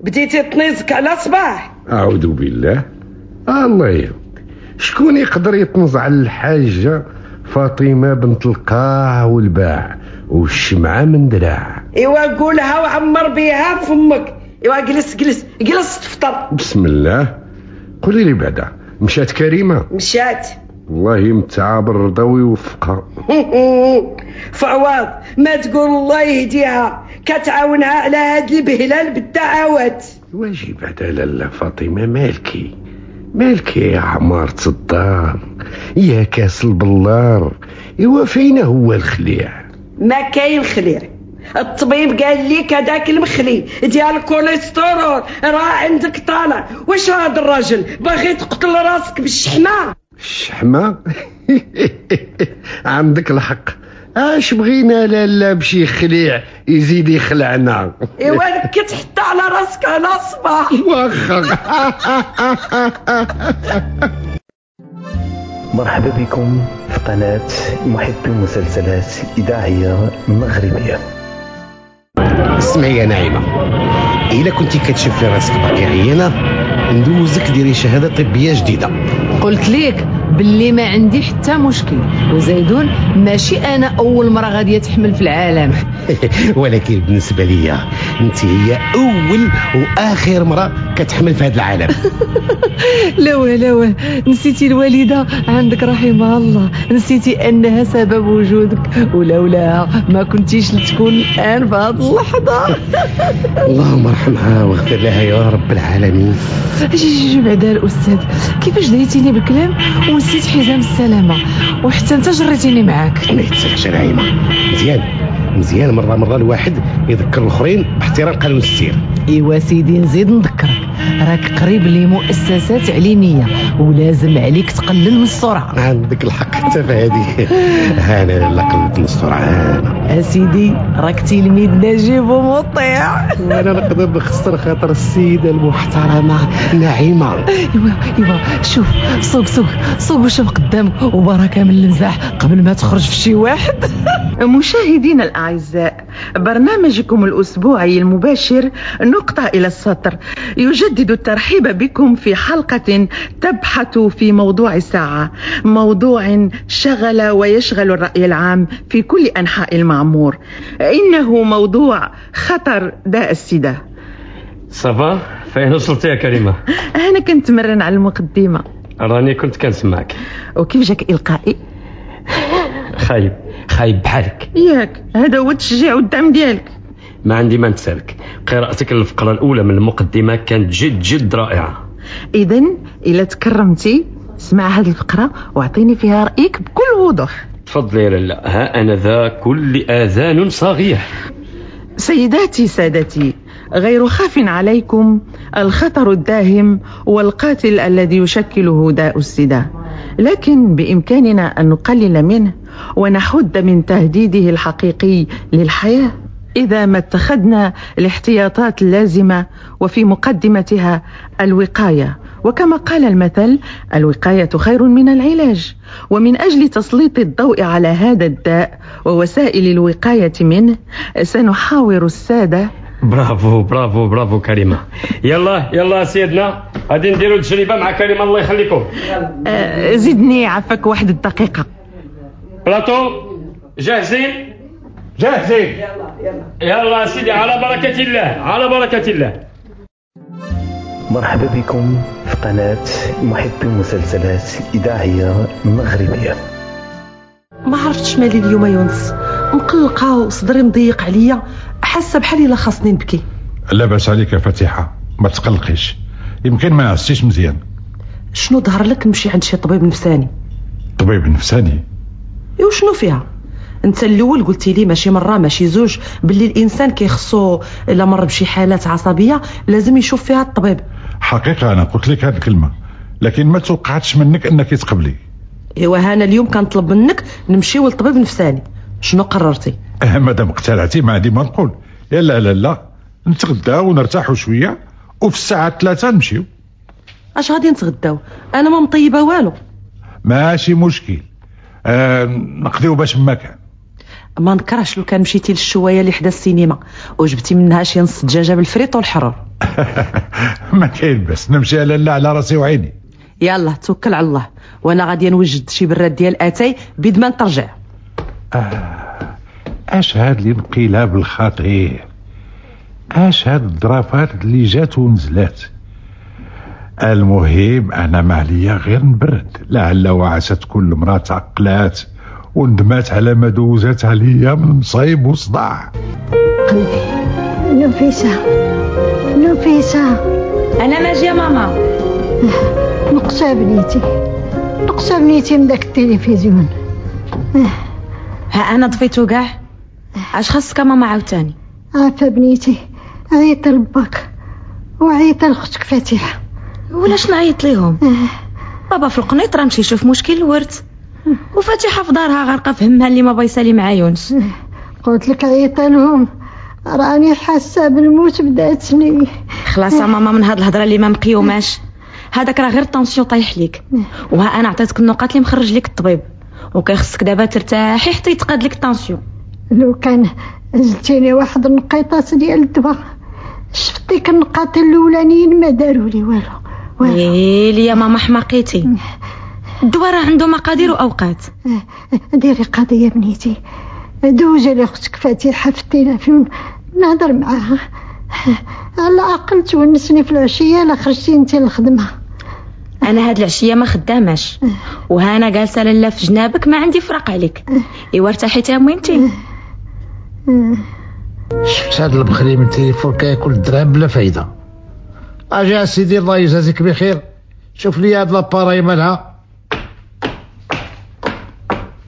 بديتي تنيزك على صباح أعوذ بالله. الله يهديك. شكون يقدر يطنز على الحاجة فاطمة بنت القاع والباع والشمعة من دراع؟ إيوا قولها وعمر بيها فمك إيوا جلس جلس جلس تفطر. بسم الله. قولي لي بعدا مشات كريمة؟ مشات. الله يمتعها بالرضا ويوفقها فعوض ما تقول الله يهديها. كتعاونها على هاد البهلال بالدعوات. واجي بعدا لالا فاطمة مالكي. مالك يا عمارة الدار يا كاس البلار إيوا فين هو الخليع؟ ما كاين خليع الطبيب قال لي هذاك المخلي ديال الكوليسترول. راه عندك طالع. واش هذا الراجل؟ باغي تقتل راسك بالشحمة؟ الشحمة؟ عندك الحق. اش بغينا لالا بشي خليع يزيد يخلعنا؟ ايوا نكت حتى على راسك على صباح واخا. مرحبا بكم في قناة محبي المسلسلات إذاعية مغربية. اسمعي يا نعيمة إلا كنتي كتشوفي راسك باقي عيانة ندوزك ديري شهادة طبية جديدة. قلت ليك باللي ما عندي حتى مشكل. وزيدون ماشي أنا أول مرة غادية تحمل في العالم. ولكن بالنسبة ليا أنت هي أول وآخر مرة كتحمل في هذا العالم. لا لا نسيتي الوالدة؟ عندك رحمها الله. نسيتي أنها سبب وجودك. ولولاها ما كنتيش تكون الآن في هذه اللحظة. اللهم ارحمها واغفر لها يا رب العالمين. شي بعدا الاستاذ كيفاش دايتيني بالكلام ونسيت حزام السلامة. وحتى أنت جريتيني معاك. ما يتسالش نعيمة. مزيان. مزيان. مره مرة الواحد يذكر الأخرين باحترام قانون السير. إيوا سيدي نزيد نذكرك. راك قريب لمؤسسات علمية. ولازم عليك تقلل من السرعه عندك الحق حتى في هذه. أنا لا قلت من السرعه أنا. اسيدي راك تلميذ نجيب ومطيع. وأنا نقدر نخسر خاطر السيدة المحترمة نعيمة. إيوا إيوا. شوف سوق سوق سوق وشوف قدامك وبركة من المزاح قبل ما تخرج في شي واحد؟ مشاهدينا الأعزاء برنامجكم الأسبوعي المباشر نقطة إلى السطر يجدد الترحيب بكم في حلقة تبحث في موضوع الساعة موضوع شغل ويشغل الرأي العام في كل أنحاء المعمور. إنه موضوع خطر داء السيدة صافا فين وصلت يا كريمة؟ أنا كنت مرن على المقدمة. راني كنت كنسمعك. وكيف جاك إلقائي؟ خايب خايب بحالك. ياك هذا هو التشجيع والدعم ديالك. ما عندي ما نسالك. قراءتك للفقرة الأولى من المقدمة كانت جد جد رائعة. إذا إلا تكرمتي اسمع هذه الفقرة واعطيني فيها رأيك بكل وضوح. تفضلي يا لالا ها أنا ذا كل آذان صاغية سيداتي سادتي غير خاف عليكم. الخطر الداهم والقاتل الذي يشكله داء السداء. لكن بإمكاننا أن نقلل منه ونحد من تهديده الحقيقي للحياة إذا ما اتخذنا الاحتياطات اللازمة وفي مقدمتها الوقاية. وكما قال المثل الوقاية خير من العلاج. ومن أجل تسليط الضوء على هذا الداء ووسائل الوقاية منه سنحاور السادة برافو برافو برافو كريمة يلا يلا سيدنا غادي نديروا تجربة مع كريمة الله يخليكم آه، زدني عفك واحد الدقيقة بلاطو جاهزين جاهزين يلا سيدي على بركة الله على بركة الله مرحبا بكم في قناة محبي المسلسلات إذاعية مغربية ما عرفتش مالي اليوم يونس مقلقه وصدري مضيق عليا حاسه بحال إلا خاصني نبكي. لا بأس عليك يا فاتحة ما تقلقيش. يمكن ما عسيش مزيان. شنو ظهر لك نمشي عند شي طبيب نفساني؟ طبيب نفساني؟ إيوا شنو فيها؟ أنت الأول قلتي لي ماشي مرة ماشي زوج باللي الإنسان كيخصو إلا مر بشي حالات عصبية لازم يشوف فيها الطبيب. حقيقة أنا قلت لك هذه الكلمة لكن ما توقعتش منك أنك تقبلي. إيوا أنا اليوم كنطلب منك نمشيو لطبيب نفساني. شنو قررتي؟ مادام اقتنعتي ما عندي ما نقول. يا لا لا لا. نتغداو ونرتاحوا شوية. وفي الساعة ثلاثة نمشيو. أش غادي نتغداو؟ أنا ما مطيبة والو. ماشي مشكل. آه نقضيو باش ما كان ما نكرهش لو كان مشيتي للشواية اللي حدا السينما. وجبتي منها شي نص دجاجة بالفريط والحرور ما كاين بس. نمشي على لا على راسي وعيني. يلا توكل على الله. وأنا غادي نوجد شي براد ديال آتاي بضمان ترجع اش هاد الانقلاب الخطير اش هاد الظرافات اللي جات ونزلات المهم أنا ما عليا غير نبرد. لعل وعسى تكون المراه تعقلات وندمات على ما دوزات عليا من مصايب وصداع. نفيسة. نفيسة. أنا ماجي يا ماما. نقصى بنيتي. نقصى بنيتي من داك التلفزيون. ها أنا طفيتو كاع اش خاصك ماما عاوتاني عافا بنيتي عيط لباك وعيط لختك فاتحة. ولاش نعيط ليهم؟ بابا في القنيط راه مشي يشوف مشكل الورث وفاتحة في دارها غارقه في همها اللي ما بايسالي مع يونس. قلت لك عيط لهم. راني حاسة بالموت بداتني خلاص يا ماما من هاد الهضرة اللي ما مقيوماش. هذاك راه غير طونسيون طايح ليك. وها أنا عطيتك النقاط اللي مخرج لك الطبيب. وكيخصك دابا ترتاحي حتى يتقاد لك الطونسيون. لو كان زدتيني واحد النقيطات ديال الدواء شفت ديك النقاط الأولانيين ما داروا لي والو ويلي يا ماما حماقيتي. الدواء راه عنده مقادير وأوقات. ديري قضية بنيتي. دوزي لأختك فاتحة في التليفون. نهضر معاها. على الأقل تونسني في العشية لا خرجتي انت للخدمة. أنا هاد العشية ما خداماش. وها أنا جالسة لاله في جنابك ما عندي فراق عليك. إيوا ارتاحيتي يا ميمتي شفت هاد البخوش من التليفون كياكل الدرهم بلا فايدة. أجي سيدي الله يجازيك بخير. شوف لي هاد لاباراي مالها.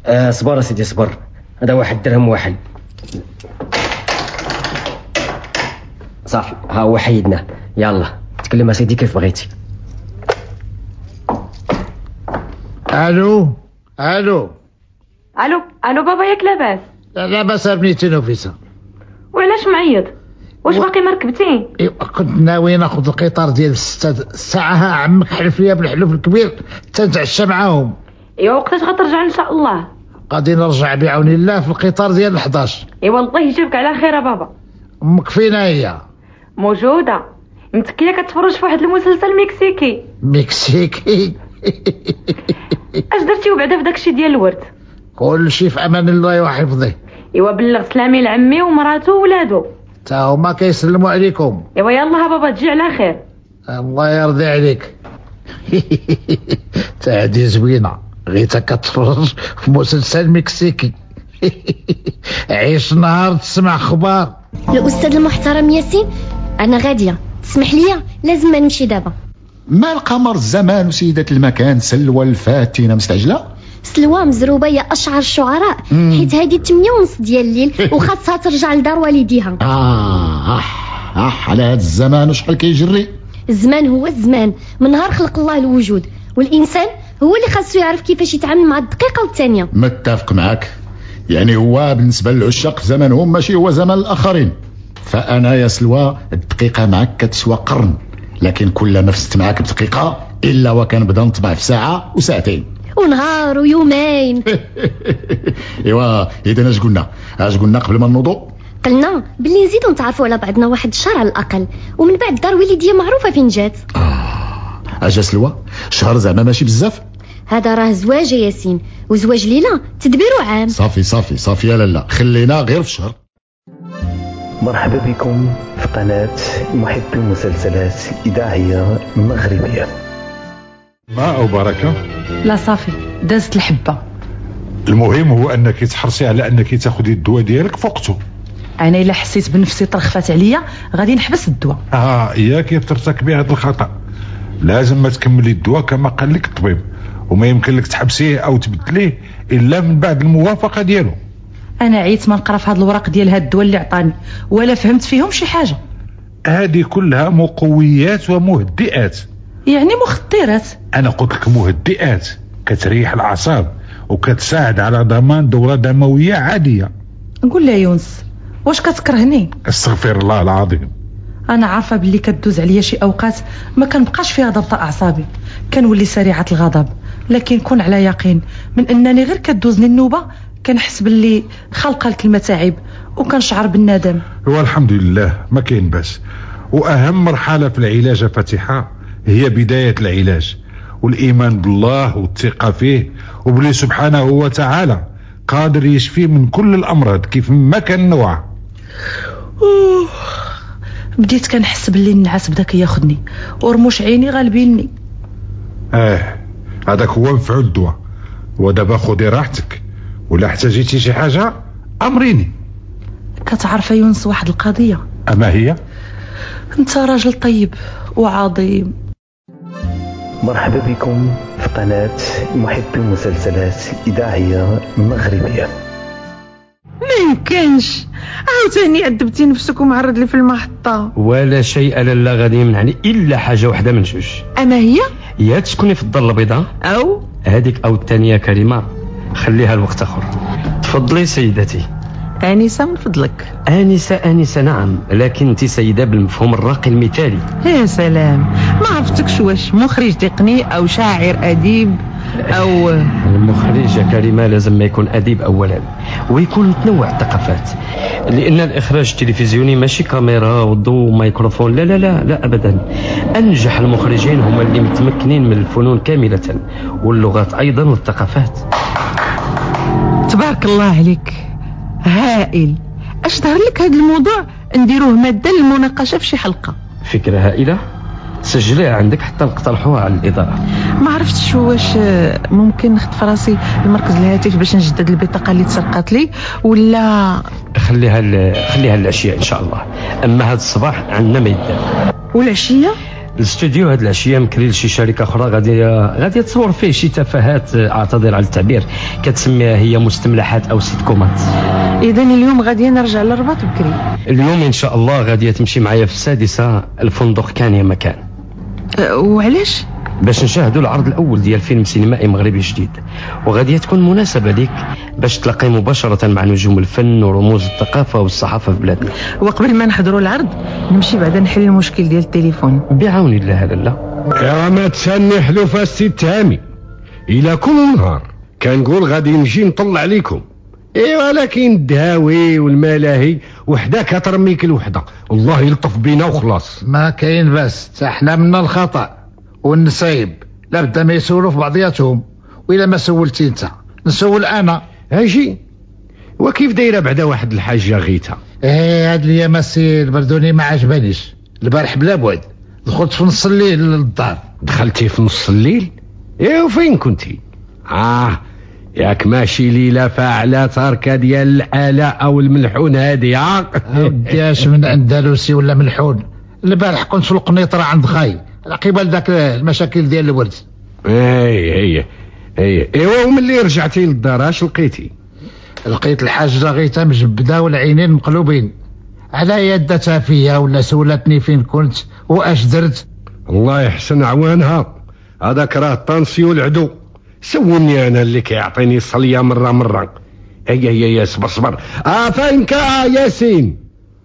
آه صبر سيدي صبر. هذا واحد درهم واحد. صافي ها هو حيدنا. يلا تكلم سيدي كيف بغيتي. ألو؟ ألو؟ ألو ألو بابا ياك لاباس. لاباس بنيتي نفيسه وعلاش معيط؟ واش باقي ما ركبتي كنت ناوي ناخذ القطار ديال الستة الساعة ها عمك حلف ليا بالحلف الكبير تنتعشى معاهم. ايوا وقتاش غترجع إن شاء الله؟ غادي نرجع بعون الله في القطار ديال 11 ايوا الله يجيبك على خير يا بابا. أمك فينا هي؟ موجودة. متكيه كتفرج في واحد المسلسل مكسيكي. مكسيكي؟ أش درتي وبعدا في داكشي ديال الورد؟ كل شي في أمان الله وحفظه. ايوا بلغ سلامي لعمي ومراته وولادو. تا هما كيسلموا عليكم. ايوا يلا بابا تجي على خير. الله يرضي عليك. تا هادي زوينة غيتا كتفرج في مسلسل مكسيكي. عيش نهار تسمع خبار. الأستاذ المحترم ياسين أنا غادية. تسمح لي؟ لازم ما نمشي دابا. ما القمر الزمان وسيدة المكان سلوى الفاتنة مستعجلة؟ سلوى مزروبه يا اشعر الشعراء حيت هادي 8 ونص ديال الليل وخاصها ترجع لدار والديها. آه آه آه على هاد الزمان وشحال كيجري. الزمان هو الزمان. من نهار خلق الله الوجود. والإنسان هو اللي خاصو يعرف كيفاش يتعامل مع الدقيقة والثانية. متفق معك يعني هو بالنسبة للعشاق زمنهم ماشي هو زمن الآخرين. فأنا يا سلوى الدقيقة معك كتسوى قرن. لكن كل ما فزت معك بدقيقة إلا وكان بدأ نطبع في ساعة وساعتين. ونهار ويومين. إيوا إذا اش قلنا؟ اش قلنا قبل ما نوضو قلنا باللي نزيدو نتعرفوا على بعضنا واحد الشهر على الأقل ومن بعد دار والديه معروفة فين جات. اجا سلوى شهر زعما ماشي بزاف. هذا راه زواج يا ياسين وزواج ليلى تدبيرو عام. صافي صافي صافي يا لالا خلينا غير في شهر. مرحبا بكم في قناة محبي المسلسلات إذاعية مغربية. ما أو بركة؟ لا صافي دازت الحبة. المهم هو أنك تحرصي على أنك تاخذي الدواء ديالك في وقته أنا إلا حسيت بنفسي طرخفات عليا غادي نحبس الدواء. آه إياك ترتكبي هذا الخطأ. لازم ما تكملي الدواء كما قال لك الطبيب. وما يمكن لك تحبسيه أو تبدليه إلا من بعد الموافقة ديالو. أنا عيت ما نقرأ في هاد الوراق ديال هاد الدواء اللي عطاني ولا فهمت فيهم شي حاجة. هذه كلها مقويات ومهدئات. يعني مخدرات أنا قلت لك مهدئات كتريح الأعصاب وكتساعد على ضمان دورة دموية عادية. نقول لها يونس واش كتكرهني استغفر الله العظيم. أنا عارفة باللي كدوز عليا شي أوقات ما كنبقاش فيها ضبط أعصابي. كنولي سريعة الغضب. لكن كون على يقين. من أنني غير كدوزني النوبة كنحس باللي خلقة لك المتاعب وكنشعر بالندم. هو الحمد لله ما كاين باس وأهم مرحلة في العلاج فاتحة هي بداية العلاج. والإيمان بالله والثقة فيه وبلي سبحانه وتعالى قادر يشفي من كل الأمراض كيف ما كان نوع. بديت كنحس باللي النعاس بدا كياخدني ورموش عيني غالبيني. آه هذاك هو مفعول الدواء. ودابا خذي راحتك ولا احتاجيتي شي حاجة؟ أمريني. كتعرف يونس واحد القضية؟ أما هي؟ أنت راجل طيب وعظيم. مرحبا بكم في قناة محبي المسلسلات إذاعية مغربية. ما يمكنش. عاوتاني عذبتي نفسك ومعرض لي في المحطة. ولا شيء لالا غادي يمنعني إلا حاجة واحدة من جوج. اما هي؟ يا تسكني في الدار البيضاء؟ أو؟ هذيك أو الثانية كريمه خليها لوقت آخر. تفضلي سيدتي. آنسة من فضلك. آنسة آنسة نعم. لكن انت سيدة بالمفهوم الراقي المثالي. يا سلام. ما عرفتكش واش مخرج تقني أو شاعر أديب أو المخرج يا كريمة لازم ما يكون أديب اولا. ويكون متنوع الثقافات. لأن الإخراج التلفزيوني ماشي كاميرا وضوء وميكروفون. لا لا لا لا ابدا. أنجح المخرجين هم اللي متمكنين من الفنون كاملة. واللغات أيضا والثقافات. تبارك الله عليك. هائل. اش ظهر لك هذا الموضوع؟ نديروه مادة للمناقشة في شي حلقة. فكرة هائلة؟ سجليها عندك حتى نقترحوها على الإدارة. ما عرفتش واش آه، ممكن نخد في راسي المركز الهاتف باش نجدد البطاقة اللي تسرقات لي ولا؟ خليها ل... خليها العشيه إن شاء الله. أما هذا الصباح عندنا ما يدار والعشية؟ الاستوديو هاد العشية مكري لشي شركة أخرى غادي غادي تصور فيه شي تفاهات أعتذر على التعبير. كتسميها هي مستملحات أو سيتكومات. اذا اليوم غادي نرجع للرباط بكري. اليوم إن شاء الله غادي تمشي معايا في السادسة الفندق كان يا مكان. أه وعلاش؟ باش نشاهدوا العرض الأول ديال فيلم سينمائي مغربي جديد. وغادي تكون مناسبة ليك باش تلاقي مباشرة مع نجوم الفن ورموز الثقافة والصحافة في بلادنا. وقبل ما نحضروا العرض نمشي بعدا نحل المشكل ديال التليفون. بعون الله لالا يا ما تسني حلوفه السي التهامي إلى كل نهار. كنقول غادي نجي نطلع عليكم. إي ولكن الدهاوي والملاهي وحدة كترميك الوحده والله يلطف بينا وخلاص. ما كاين بس. إحنا منا الخطأ. والنصيب لابد ما يسولوا في بعضياتهم وإلا ما سولتي أنت. نسول أنا. أجي وكيف دايرة بعدا واحد الحاجة غيتها إيه هاد الأيام السي البردوني ما عجبانيش. البارح بلا بعد دخلت في نص الليل للدار. دخلتي في نص الليل؟ إيه وفين كنتي؟ آه ياك ماشي ليلة فاعلة تركة ديال الحالة أو الملحون هادي ها ودياش من أندلسي ولا ملحون. البارح كنت في القنيطرة عند خاي. قبل ذاك المشاكل ديال الورد. اي اي اي ايوا وملي رجعتي للدار اش لقيتي. لقيت الحاجة غيتا مجبدة والعينين مقلوبين. على يدتها فيا ولا سولتني فين كنت وأش درت. الله يحسن عوانها. هذاك راه الطنسي والعدو. سولني أنا اللي كيعطيني الصليه مرة مرة. هيا هيا يا صبر صبر آه فينك آه ياسين.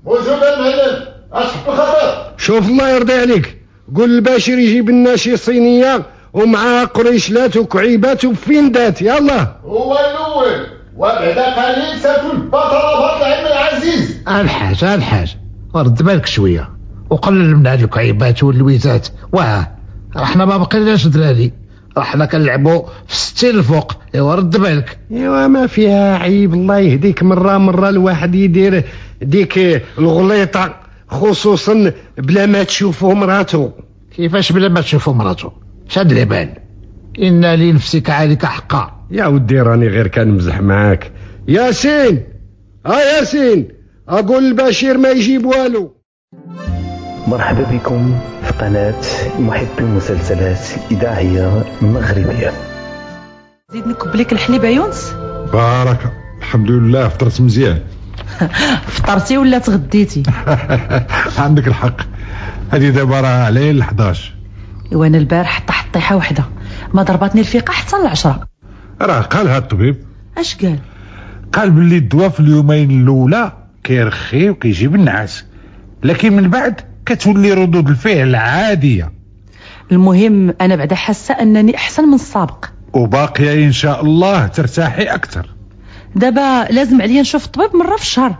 موجود المعلم اشحب الخبر شوف الله يرضي عليك. قول الباشر يجيب لنا شي صينيه ومعها قريشلات وكعيبات وفندات يلا هو الأول وبعد قليل ستلبى طلبات العلم العزيز. الحاج الحاج رد بالك شوية. وقلل من هاد الكعيبات واللويزات واه إحنا ما بقيناش دراري إحنا كنلعبوا في ستين الفوق. ايوا رد بالك. ايوا ما فيها عيب. الله يهديك مرة مرة الواحد يدير ديك الغليطة. خصوصا بلا ما تشوفوا مراته. كيفاش بلا ما تشوفوا مراته؟ شاد لي بال إن لنفسك عليك حقا. يا ودي راني غير كنمزح معاك. ياسين! آه ياسين! أقول البشير ما يجيب والو. مرحبا بكم في قناة محب المسلسلات إذاعية مغربية زيد نكب لك الحليب يونس؟ بارك الحمد لله فطرت مزيان. فطرتي ولا تغديتي؟ عندك الحق. هذه دابا راه على ال 11 وأنا البارح طحت طيحه وحدة. ما ضربتني الفيقه حتى العشرة. راه قالها الطبيب. اش قال؟ قال باللي الدواء في اليومين الأولى كيرخي وكيجيب النعاس. لكن من بعد كتولي ردود الفعل عادية. المهم أنا بعدا حاسة أنني أحسن من السابق. وباقية إن شاء الله ترتاحي أكثر. دابا لازم عليا نشوف الطبيب مرة في الشهر.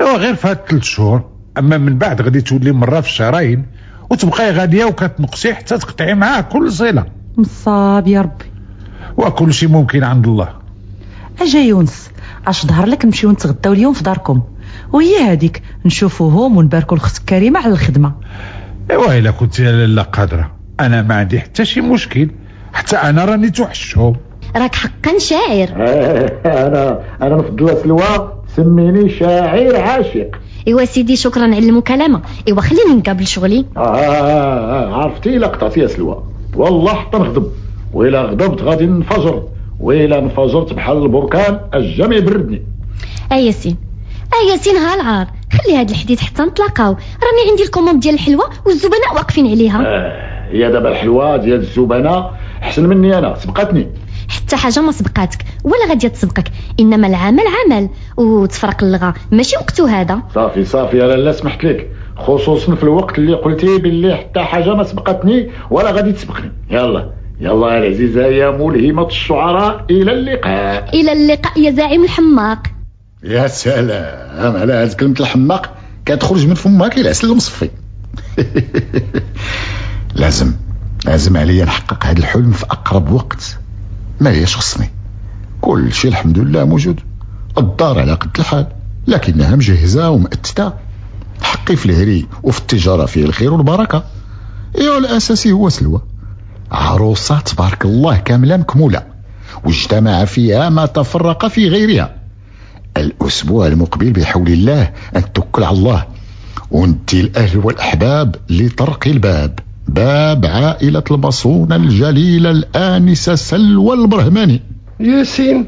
أيوا غير في هاد ثلاث شهور. أما من بعد غادي تولي مرة في الشهرين وتبقاي غادية وكتنقصي حتى تقطعي معاه كل صلة. مصاب يا ربي. وكل شيء ممكن عند الله. أجا يونس أش ظهر لك نمشيو نتغداو اليوم في داركم؟ وهي هذيك نشوفوهم ونباركوا الأخت كريمة على الخدمة. أيوا إلا كنت لاله قادرة. أنا ما عندي حتى شي مشكل. حتى أنا راني توحشهم. راك حقا شاعر. أنا أنا نفضل سلوى سميني شاعر عاشق. إيوا سيدي شكرا على المكالمة. إيوا خليني نقابل شغلي. آه, آه, آه عرفتي إلا قطعتي يا سلوى. والله حتى نغضب وإلا غضبت غادي ننفجر. وإلا انفجرت بحال البركان الجميع يبردني آه ياسين. آه ياسين ها العار. خلي هاد الحديث حتى نتلاقاو. راني عندي الكوموند ديال الحلوى والزبناء واقفين عليها. آه هي دابا الحلوى ديال الزبناء. أحسن مني أنا. سبقتني. حتى حاجة ما سبقاتك ولا غادي تسبقك إنما العمل عمل وتفرق اللغة. ماشي وقته هذا. صافي صافي يا لاله سمحت لك. خصوصا في الوقت اللي قلتي باللي حتى حاجة ما سبقتني ولا غادي تسبقني. يلا يلا يا العزيزة يا ملهمة الشعراء إلى اللقاء. إلى اللقاء يا زعيم الحماق. يا سلام على هاد كلمة الحماق. كتخرج من فمك العسل المصفي لازم لازم عليا نحقق هاد الحلم في أقرب وقت. ما ليش خصني كل شيء الحمد لله موجود. الدار على قد الحال لكنها مجهزة ومأتتة حقي في الهري وفي التجارة فيه الخير والبركة. ايوا الأساسي هو سلوى. عروسة تبارك الله كاملة مكمولة واجتمع فيها ما تفرق في غيرها. الأسبوع المقبل بحول الله أن توكل على الله وندي الأهل والأحباب لطرق الباب. باب عائلة المصونة الجليلة الآنسة سلوى البرهماني ياسين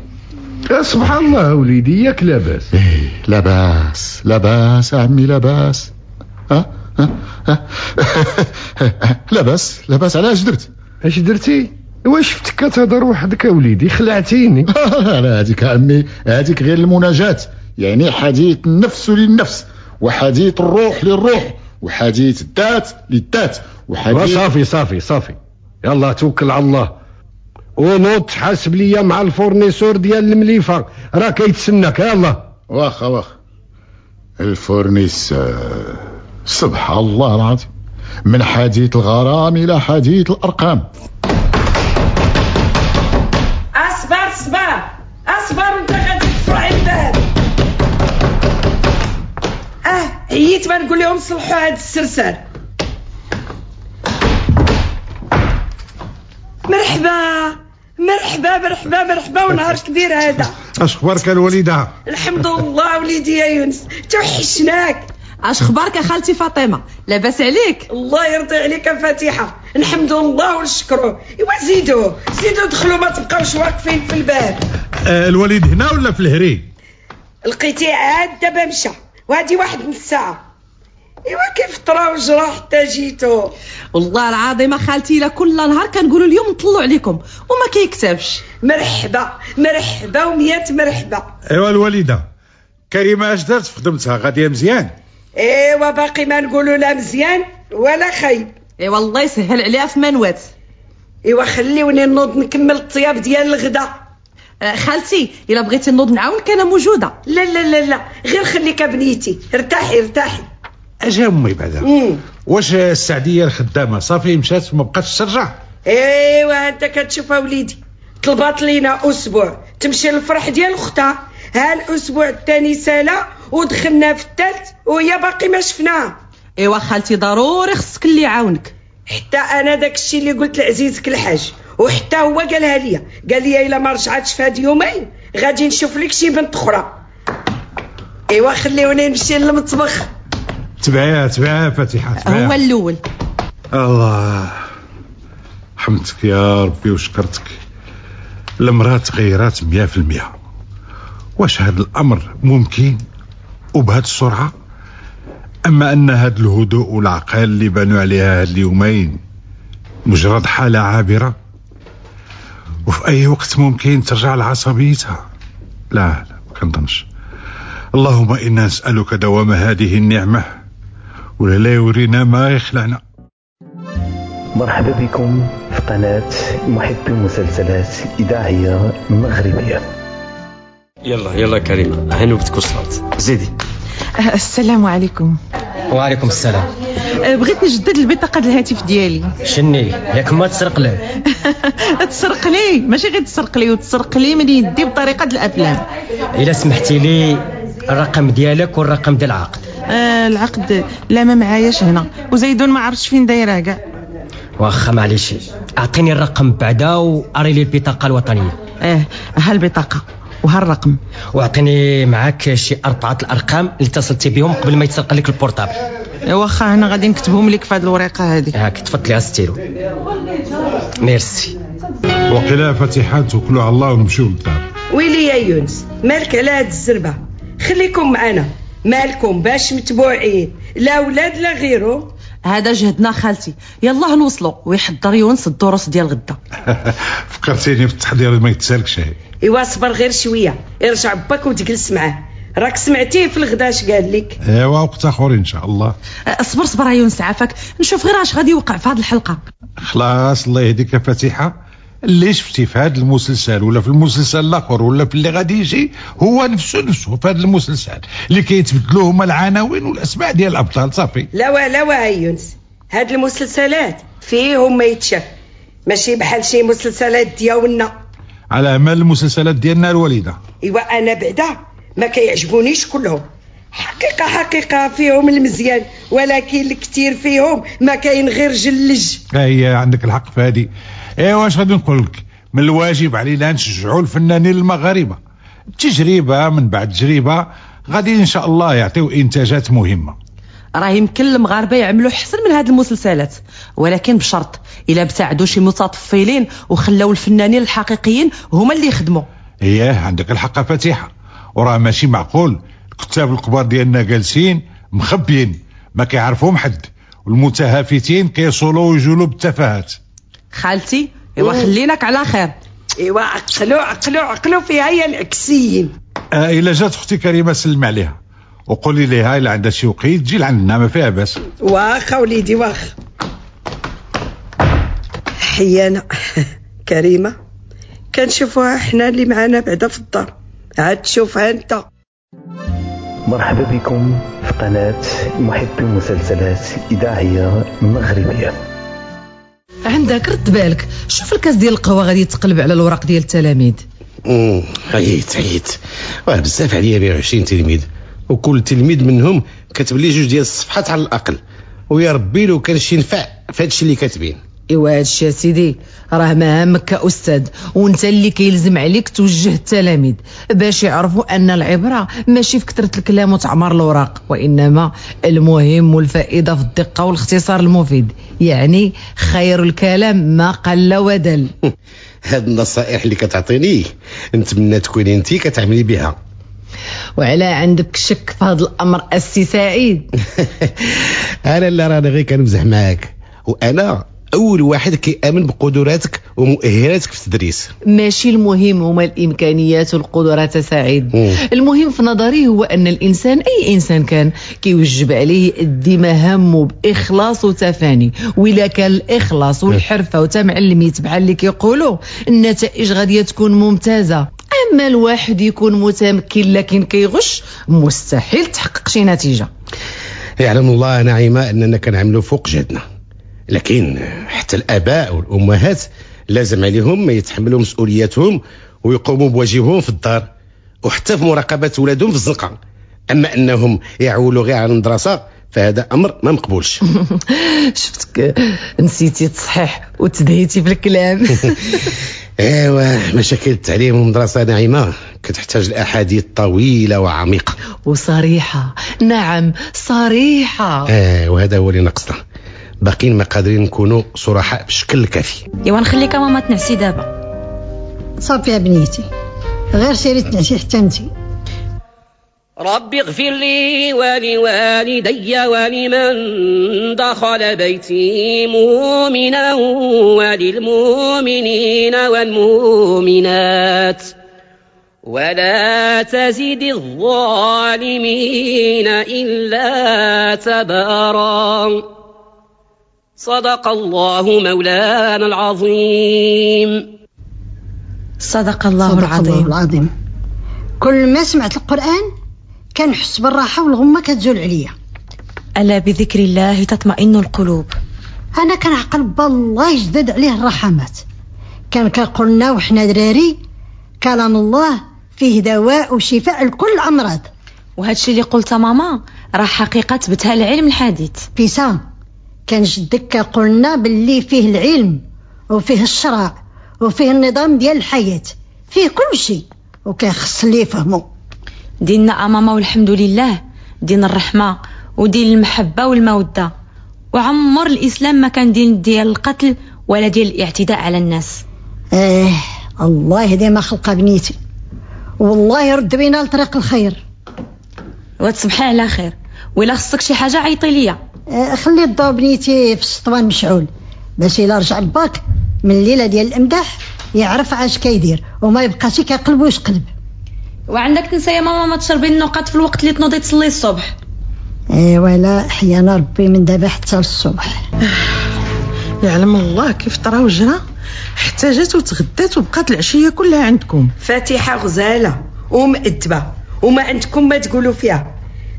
سبحان الله وليدي ياك لاباس. إيه لاباس لاباس عمي لاباس. ها؟ أه؟ أه؟ لاباس لاباس على اش درت؟ اش درتي؟ واش شفتك كتهضر وحدك اوليدي خلعتيني. لا هذيك عمي هذيك غير المناجاة. يعني حديث النفس للنفس وحديث الروح للروح. وحديث الذات للذات. وحديث صافي صافي صافي. يلا توكل على الله. ونوض حاسب ليا مع ال fournisseur ديال المليفة. راه كيتسناك. يلا. واخا واخا. ال fournisseur. سبحان الله العظيم. من حديث الغرام إلى حديث الأرقام. أصبر أصبر. أصبر. وانت عييت ما نقول لهم صلحوا هاد السرسار. مرحبا. مرحبا مرحبا مرحبا ونهار كبير هذا. اش أخبارك الوليده الحمد لله وليدي يا يونس. توحشناك. اش أخبارك خالتي فاطمة؟ لاباس عليك؟ الله يرضي عليك فاتحة. الحمد لله ونشكروه ايوا زيدوا زيدوا دخلوا ما تبقاوش واقفين في الباب. آه الوليد هنا ولا في الهري؟ لقيتيه عاد دابا مشى. وهادي واحد من الساعة. إيوا كيف طرا وجرى حتى جيتو. والله العظيم خالتي كل نهار كنقولوا اليوم نطلعوا عليكم وما كيكتبش. مرحبا مرحبا وميات مرحبا. إيوا الوليده كريمة اش دارت في خدمتها؟ غادية مزيان. إيوا باقي ما نقولوا لا مزيان ولا خايب. إيوا الله يسهل عليها في منوات. إيوا خليوني نوض نكمل الطياب ديال الغدا خالتي إلا بغيتي نوض نعاونك أنا موجودة. لا لا لا لا. غير خليك بنيتي ارتاحي ارتاحي. اجا أمي بعدا. واش السعدية الخدامة؟ صافي مشات ما بقاتش ترجع أيوا أنت كتشوف وليدي. طلبات لينا أسبوع. تمشي للفرح ديال أختها. ها الأسبوع الثاني سالا ودخلنا في الثالث وهي باقي ما شفناها. أيوا خالتي ضروري خصك اللي يعاونك. حتى أنا داك الشيء اللي قلت لعزيزك الحاج. وحتى هو قالها ليا. قال لي إلا ما رجعتش في هاد يومين غادي نشوف لك شي بنت أخرى. إيوا خليوني نمشي للمطبخ. تبعيها تبعيها فاتحة تبعيها هو الأول. الله. حمدك يا ربي وشكرتك. المرأة تغيرات مية في المية. واش هذا الأمر ممكن وبهذه السرعة؟ أما أن هذا الهدوء والعقل اللي بانوا عليها هاد اليومين مجرد حالة عابرة وفي أي وقت ممكن ترجع لعصبيتها لا لا ما كنظنش. اللهم إنا نسألك دوام هذه النعمة ولا لا يورينا ما يخلعنا. مرحبا بكم في قناة محبي المسلسلات إذاعية مغربية. يلا يلا كريمة هاني وقتك وصلت. زيدي. السلام عليكم. وعليكم السلام. آه، بغيت نجدد البطاقة الهاتف ديالي. شني؟ ياك ما تسرق له تسرق لي. ماشي غير تسرق لي وتسرق لي من يدي بطريقة الأفلام. إلا سمحتي لي الرقم ديالك والرقم ديال العقد. آه العقد لا ما معاياش هنا. وزيدون ما عرفتش فين دايرة كاع. واخا معليش. أعطيني الرقم بعدا وأري لي البطاقة الوطنية. أه ها البطاقة. وها الرقم وأعطيني معاك شي أربعة الأرقام اللي اتصلتي بهم قبل ما يتسرق لك البورتابل. واخا أنا غادي نكتبهم لك في هذه الورقه هذه هاك تفضلي stylo merci. وقيلا فاتحه توكلوا على الله ونمشيو للدار ويلي يا يونس مالك على هاد الزربة؟ خليكم معنا مالكم باش متبوعين لا ولاد لا غيرهم هذا جهدنا خالتي. يلا نوصلوا. ويحضر يونس الدروس ديال غدا. فكرتيني في التحضير ما يتسالكش. ايوا صبر غير شوية. ارجع باك وتجلس معاه. راك سمعتيه في الغدا اش قال لك؟ ايوا وقت آخر إن شاء الله. أه، صبر يونس عافاك. نشوف غير اش غادي يوقع في هذه الحلقة. خلاص الله يهديك يا فاتحة. اللي شفتي في هذا المسلسل ولا في المسلسل الآخر ولا في اللي غادي يجي؟ هو نفسه نفسه في هذا المسلسل. اللي كيتبدلوا هما العناوين والأسماء ديال الأبطال صافي. لا لا وا يونس. هاد المسلسلات فيهم ما يتشاف. ماشي بحال شي مسلسلات ديالنا. على مال المسلسلات ديالنا الوليده إيوا أنا بعدا ما كيعجبونيش كلهم. حقيقة حقيقة فيهم المزيان ولكن الكثير فيهم ما كاين غير جلج. هي عندك الحق في هذه. ايوا واش غادي نقول لك؟ من الواجب علينا نشجعوا الفنانين المغاربة. تجربه من بعد تجربة غادي إن شاء الله يعطيو إنتاجات مهمة. راه يمكن المغاربة يعملوا احسن من هذه المسلسلات ولكن بشرط إلا ابتعدوا شي متطفلين وخلاو الفنانين الحقيقيين هما اللي يخدموا. اييه عندك الحق فاتحه وراه ماشي معقول. الكتاب الكبار ديالنا جالسين مخبيين ما كيعرفهم حد. والمتهافتين كيصولوا ويجولوا بالتفاهات. خالتي إيوا خليناك على خير. إيوا عقلوا عقلوا عقلوا فيها هي العكسيين آه إلا جات أختي كريمة سلم عليها. وقولي ليها إلا عندها شي وقيت تجي لعندنا ما فيها باس واخا وليدي واخا حيانا كريمة كنشوفوها حنا اللي معانا بعدا في الدار. عاد تشوفها أنت. مرحبا بكم في قناة محبي المسلسلات إذاعية مغربية. عندك رد بالك. شوف الكاس ديال القهوة غادي يتقلب على الوراق ديال التلاميذ. عييت عييت. واه بزاف عليا 120 تلميذ. وكل تلميذ منهم كتب لي جوج ديال الصفحات على الأقل. ويا ربي لو كان شي نفع في هادشي اللي كاتبين. ايوا هادشي سيدي. راه مهامك كاستاذ وأنت اللي كيلزم عليك توجه التلاميذ باش يعرفوا أن العبرة ماشي في كثرة الكلام وتعمر الأوراق وإنما المهم والفائدة في الدقة والاختصار المفيد. يعني خير الكلام ما قل ودل. هاد النصائح اللي كتعطيني نتمنى تكوني أنت كتعملي بها. وعلى عندك شك في هذا الأمر السي سعيد أنا اللي راني غير كنمزح معاك. وأنا أول واحد كيأمن بقدراتك ومؤهلاتك في التدريس. ماشي المهم هما الإمكانيات والقدرات سعيد. مم. المهم في نظري هو أن الإنسان أي إنسان كان كيوجب عليه يؤدي مهامه بإخلاص وتفاني. ولا كان الإخلاص والحرفة وتمعلميت بحال اللي كيقولوا النتائج غادية تكون ممتازة. أما الواحد يكون متمكن لكن كيغش مستحيل تحقق شي نتيجة. يعلم الله نعيمة أننا كنعملوا فوق جهدنا. لكن حتى الآباء والأمهات لازم عليهم ما يتحملوا مسؤولياتهم ويقوموا بواجبهم في الدار. وحتى في مراقبة ولادهم في الزنقة. أما أنهم يعولوا غير على المدرسة فهذا أمر ما مقبولش. شفتك نسيتي التصحيح وتدهيتي في الكلام ايوا مشاكل التعليم والمدرسة نعيمه كتحتاج لأحاديث طويلة وعميقة. وصريحة. نعم صريحة. آه وهذا هو اللي نقصنا باقيين ما قادرين نكونوا صرحاء بالشكل الكافي إيوا نخليك ماما تنعسي دابا. صافي يا بنيتي. غير سيري تنعسي حتى أنتي. رب اغفر لي ولوالدي ولمن دخل بيتي مؤمنا وللمؤمنين والمؤمنات. ولا تزد الظالمين إلا تبارا. صدق الله مولانا العظيم. صدق الله صدق العظيم الله العظيم. كل ما سمعت القرآن كنحس بالراحة والغمة كتزول عليا. ألا بذكر الله تطمئن القلوب. أنا كنعقل بالله يجدد عليه الرحمات. كان كيقولنا وحنا دراري كلام الله فيه دواء وشفاء لكل الأمراض وهادشي اللي قلت ماما راه حقيقة تبتها العلم الحديث. بيسا كان جدك كيقولنا باللي فيه العلم وفيه الشرع وفيه النظام ديال الحياة فيه كل شيء وكيخص اللي يفهمو ديننا ماما والحمد لله دين الرحمة ودين المحبة والمودة. وعمر الإسلام ما كان دين ديال القتل ولا ديال الاعتداء على الناس. آه الله يهدي ما خلق بنيتي. والله يرد بينا لطريق الخير. وتصبحي على خير. ولا خصك شي حاجة عيطي ليا. خلي الضو بنيتي في السطوان مشعول. باش إلا رجع لباك من الليلة ديال الإمداح يعرف عاش كيدير وما يبقاش كيقلب ويشقلب وعندك تنسى يا ماما ما تشربي النقط في الوقت اللي تنوضي تصلي الصبح. ايوا لا حيانا ربي من دابا حتى للصبح. يعلم الله كيف طرا وجرا. حتى جات وتغدات وبقات العشية كلها عندكم. فاتحة غزالة ومأدبة وما عندكم ما تقولوا فيها.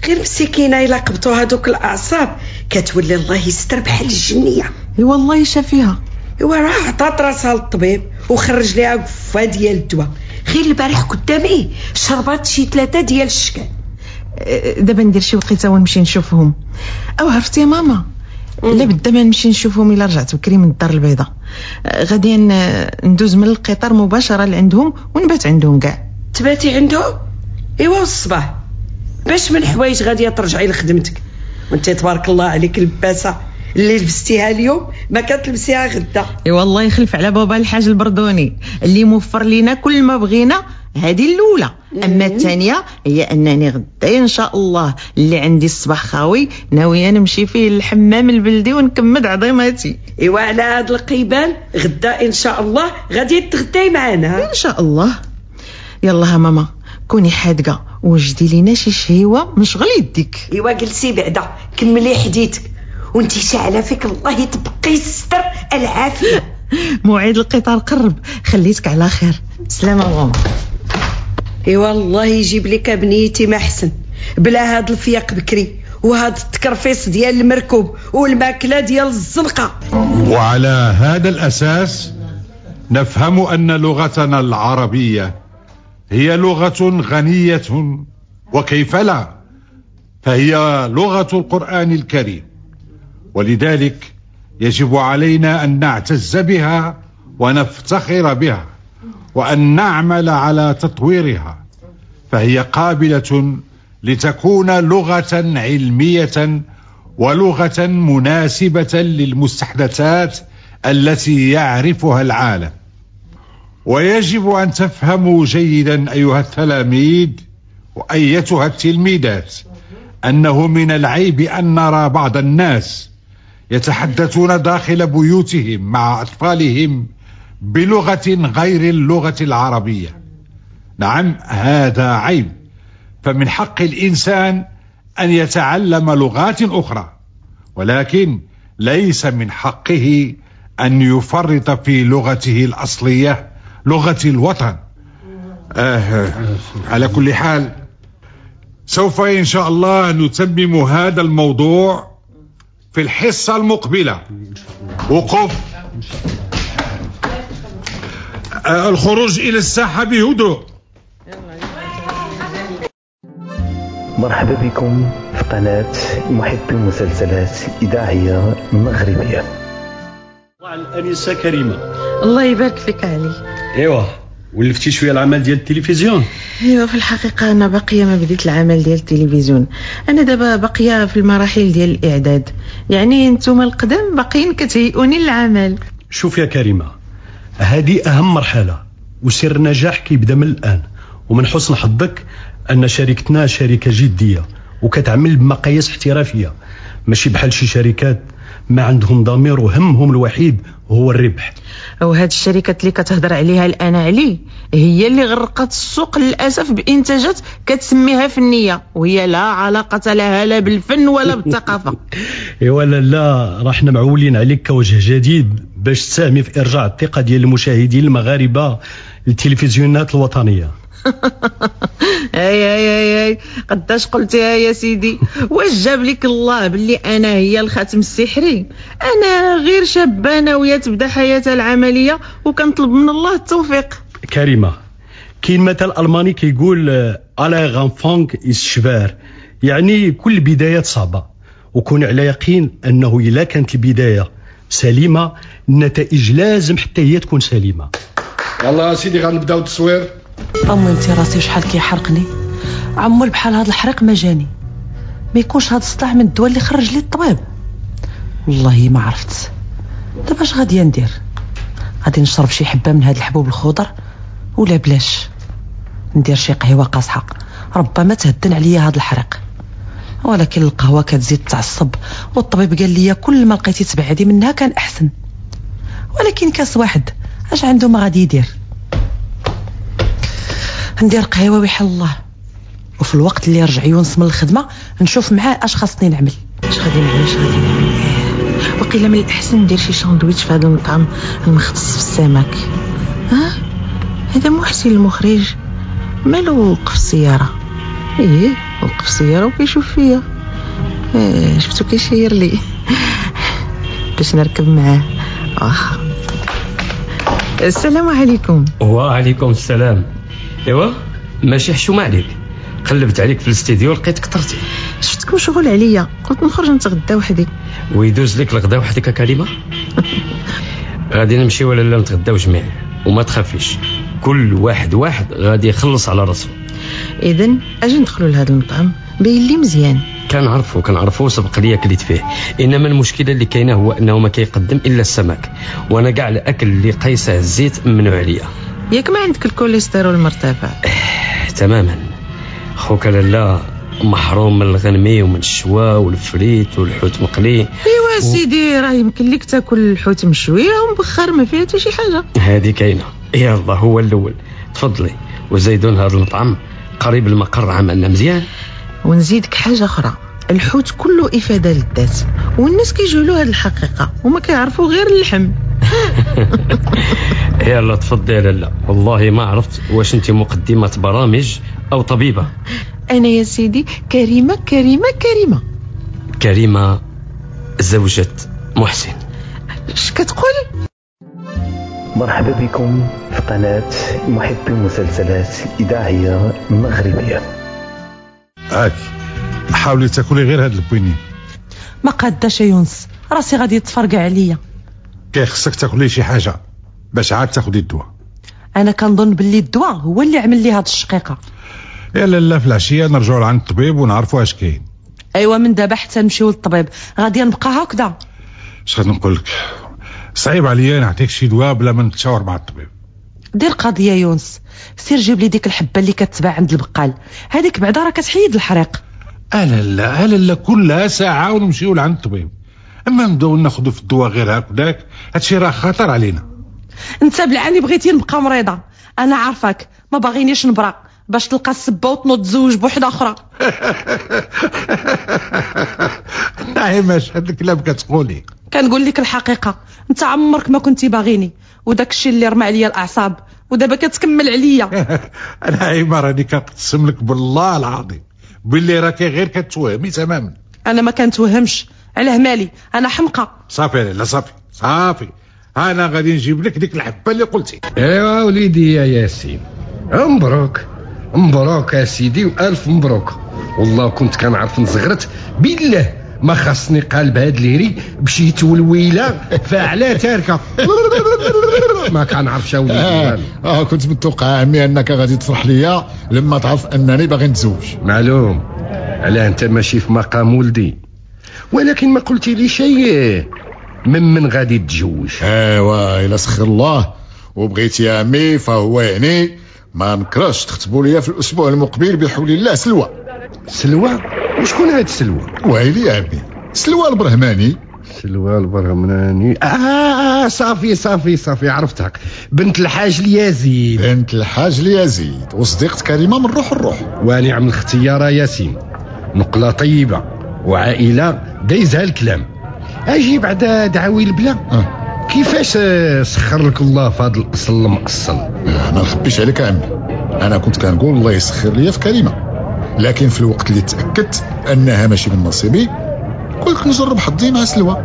غير مسكينة إلا قبطوا هذوك الأعصاب. كتولي الله يستر بحال الجنية. إي والله شافيها. ايوا راه عطات راسها للطبيب وخرج ليها قفه ديال الدواء. غير البارح قدامي شربات شي ثلاثة ديال الشكال أه، دابا ندير شي وقيته ونمشي نشوفهم. أو عرفتي يا ماما؟ لا بدا ما نمشي نشوفهم إلا رجعت بكري من الدار البيضاء. أه، غادي ندوز من القطار مباشرة لعندهم ونبات عندهم كاع. تباتي عندهم؟ إيوا الصباح. باش من حوايج غادية ترجعي لخدمتك؟ وانت تبارك الله عليك اللباسه اللي لبستيها اليوم ما كتلبسيها غدا. إي والله يخلف على بابا الحاج البردوني. اللي موفر لينا كل ما بغينا هذه الاولى أما الثانية هي أنني غدا إن شاء الله اللي عندي الصباح خاوي ناوية نمشي فيه للحمام البلدي ونكمد عظيماتي. إيوا على هاد القيبان غدا إن شاء الله غادي تغداي معنا. إن شاء الله. يلا ماما. كوني حادقة. وجدي لينا شي شهيوة من شغل يديك. إيوا جلسي بعدا. كملي حديتك وانت شاعلة فيك الله يتبقي يستر العافية. موعد القطار قرب. خليتك على خير. سلامة ماما ايوا الله يجيب لك بنيتي ما أحسن. بلا هاد الفياق بكري. وهاد التكرفيس ديال المركوب والماكلة ديال الزنقة. وعلى هذا الأساس نفهم أن لغتنا العربية هي لغة غنية. وكيف لا؟ فهي لغة القرآن الكريم. ولذلك يجب علينا أن نعتز بها ونفتخر بها وأن نعمل على تطويرها. فهي قابلة لتكون لغة علمية ولغة مناسبة للمستحدثات التي يعرفها العالم. ويجب أن تفهموا جيدا أيها التلاميذ وأيتها التلميذات أنه من العيب أن نرى بعض الناس يتحدثون داخل بيوتهم مع أطفالهم بلغة غير اللغة العربية. نعم هذا عيب. فمن حق الإنسان أن يتعلم لغات أخرى ولكن ليس من حقه أن يفرط في لغته الأصلية لغة الوطن. آه على كل حال سوف إن شاء الله نتمم هذا الموضوع في الحصة المقبلة. وقف. آه الخروج إلى الساحة بهدوء. مرحبا بكم في قناة محبي المسلسلات إذاعية مغربية. الانسه كريمة. الله يبارك فيك علي. ايوا ولفتي شوية العمل ديال التلفزيون. ايوا في الحقيقة أنا باقية ما بديت العمل ديال التلفزيون. أنا دابا باقية في المراحل ديال الإعداد. يعني نتوما القدام باقيين كتهيئوني للعمل. شوف يا كريمة هذه أهم مرحلة وسر النجاح كيبدأ من الآن. ومن حسن حظك أن شركتنا شركة جدية وكتعمل بمقاييس احترافية. ماشي بحال شي شركات ما عندهم ضمير وهمهم الوحيد هو الربح. وهاد الشركات اللي كتهضر عليها الآن علي هي اللي غرقت السوق للأسف بإنتاجات كتسميها فنية وهي لا علاقة لها لا بالفن ولا بالثقافة. إيوا لا لا راه حنا معولين عليك كوجه جديد باش تساهمي في إرجاع الثقة ديال المشاهدين المغاربة للتلفزيونات الوطنية. اي اي اي اي قداش قلتيها يا سيدي؟ واش جاب لك الله باللي أنا هي الخاتم السحري؟ أنا غير شابه ناويه تبدأ حياتها العملية وكنطلب من الله التوفيق. كريمة كاين مثل ألماني كيقول الا غانفونغ إز شفار. يعني كل بداية صعبة. وكون على يقين أنه إلا كانت البداية سليمة النتائج لازم حتى هي تكون سليمة. يلا سيدي غنبداو التصوير. أمي انت راسي شحال كيحرقني؟ عمر بحال هذا الحريق ما جاني. ما يكونش هذا الصداع من الدواء اللي خرج لي الطبيب. والله ما عرفت. دابا اش غادي ندير؟ غادي نشرب شي حبة من هاد الحبوب الخضر؟ ولا بلاش. ندير شي قهوة قاصحه ربما تهدن عليا هاد الحريق. ولكن القهوة كتزيد تعصب والطبيب قال لي كل ما لقيتي تبعدي منها كان أحسن. ولكن كاس واحد أش عنده ما غادي يدير؟ ندير قهوه ويحل الله. وفي الوقت اللي يرجع يونس من الخدمة نشوف معاه اش خاصني نعمل. اش غادي نعمل اش غادي نعمل؟ إيه. وقيلا من الاحسن ندير شي ساندويتش في هذا المطعم المختص في السمك. ها؟ هذا محسن المخرج. مالو وقف السيارة؟ إيه وقف السيارة وكيشوف فيا. إيه شفتو كيشير لي؟ باش نركب معاه. واخا السلام عليكم. وعليكم السلام. ايوا ماشي حشومة عليك. قلبت عليك في الاستديو لقيتك طرتي. شفتك مشغول عليا؟ قلت نخرج نتغدى وحدي. ويدوز لك الغدا وحدك كلمه غادي نمشي ولا لا نتغداو جميع؟ وما تخافيش. كل واحد واحد غادي يخلص على راسو. اذا أجي ندخلوا لهذا المطعم. باين لي مزيان. كنعرفو كنعرفو سبق ليا كليت فيه. إنما المشكلة اللي كاينة هو أنه ما كيقدم إلا السمك. وأنا كاع الأكل اللي قيسه الزيت ممنوع عليا. ياك ما عندك الكوليسترول مرتفع. تماما. خوك لالا محروم من الغنمي ومن الشوا والفريت والحوت مقلي. ايوا سيدي راه يمكن لك تاكل الحوت مشويه ومبخر ما فيها حتى شي حاجة. هذه كاينة. يلا هو الأول. تفضلي. وزيدون هذا المطعم قريب المقر عملنا مزيان. ونزيدك حاجة أخرى. الحوت كله إفادة للذات والناس كيجهلوا هذه الحقيقة وما كيعرفوا غير اللحم. يلا تفضلي يا لالا. والله ما عرفت واش انت مقدمة برامج أو طبيبة. أنا يا سيدي كريمة كريمة كريمة. كريمة زوجة محسن. اش كتقول؟ مرحبا بكم في قناة محبي المسلسلات إذاعية مغربية. هاك. حاولي تاكلي غير هاد البوينين. ما قاداش يا يونس. راسي غادي يتفرقع عليا. كي خصك تاكلي شي حاجة باش عاد تاخدي الدواء. أنا كنظن باللي الدواء هو اللي عمل لي هاد الشقيقة. يا لالا في العشية نرجعوا لعند الطبيب ونعرفوا اش كاين. ايوا من دابا حتى نمشيو للطبيب. غادي نبقى هكذا. اش غادي نقول لك؟ صعيب عليا نعطيك شي دواء بلا ما نتشاور مع الطبيب. دير قضية يونس. سير جيب لي ديك الحبة اللي كتباع عند البقال. هذيك بعدا راه كتحيد الحريق. لا لا لا لا كلها ساعة ونمشيو لعند الطبيب أما نبدأو ناخذ في الدواء غير هكذاك هادشي راه خطر علينا. أنت بالعاني بغيتي نبقى مريضة. أنا عارفاك ما باغينيش نبرا. باش تلقى السبة وتنوض تزوج بوحدة أخرى. نعم اش هاد الكلام كتقولي. كنقول لك الحقيقة. أنت عمرك ما كنتي باغيني. وداك الشيء اللي رمى عليا الأعصاب. ودابا كتكمل عليا. أنا عيما راني كنقسم لك بالله العظيم. باللي راكي غير كتوهمي تماما. أنا ما كنتوهمش. علاه مالي أنا حمقى. صافي لا صافي صافي. أنا غادي نجيب لك ديك الحبة اللي قلتي. أيوا وليدي يا ياسين. مبروك مبروك يا سيدي وألف مبروك. والله كنت كنعرف نزغرت بالله. ما خاصني قلب هاد الهري بشي تولويله فاعلى تاركة. ما كنعرفش وليدي. آه. آه كنت متوقع عمي أنك غادي تفرح ليا لما تعرف أنني باغي نتزوج. معلوم. علاه أنت ماشي في مقام ولدي. ولكن ما قلتي لي شيء. من من غادي تتزوج ايوا الا سخر الله. وبغيتي يا عمي فهو يعني ما نكرهش تخطبوا ليا في الأسبوع المقبل بحول الله. سلوى. سلوى؟ وشكون هاد سلوى؟ ويلي يا عمي سلوى البرهماني. سلوى البرهماني. آه, آه صافي صافي صافي عرفتها بنت الحاج ليزيد بنت الحاج ليزيد وصديقة كريمة من روح الروح. ونعم الاختيار ياسين. نقلة طيبة وعائلة. دايزها الكلام. أجي بعد دعاوي البلا؟ أه. كيفاش سخر لك الله في هذا الأصل المأصل لا ما نخبيش عليك عمي. أنا كنت كنقول الله يسخر ليا في كريمة لكن في الوقت اللي تأكدت أنها ماشي من نصيبي قلت نجرب حظي مع سلوى.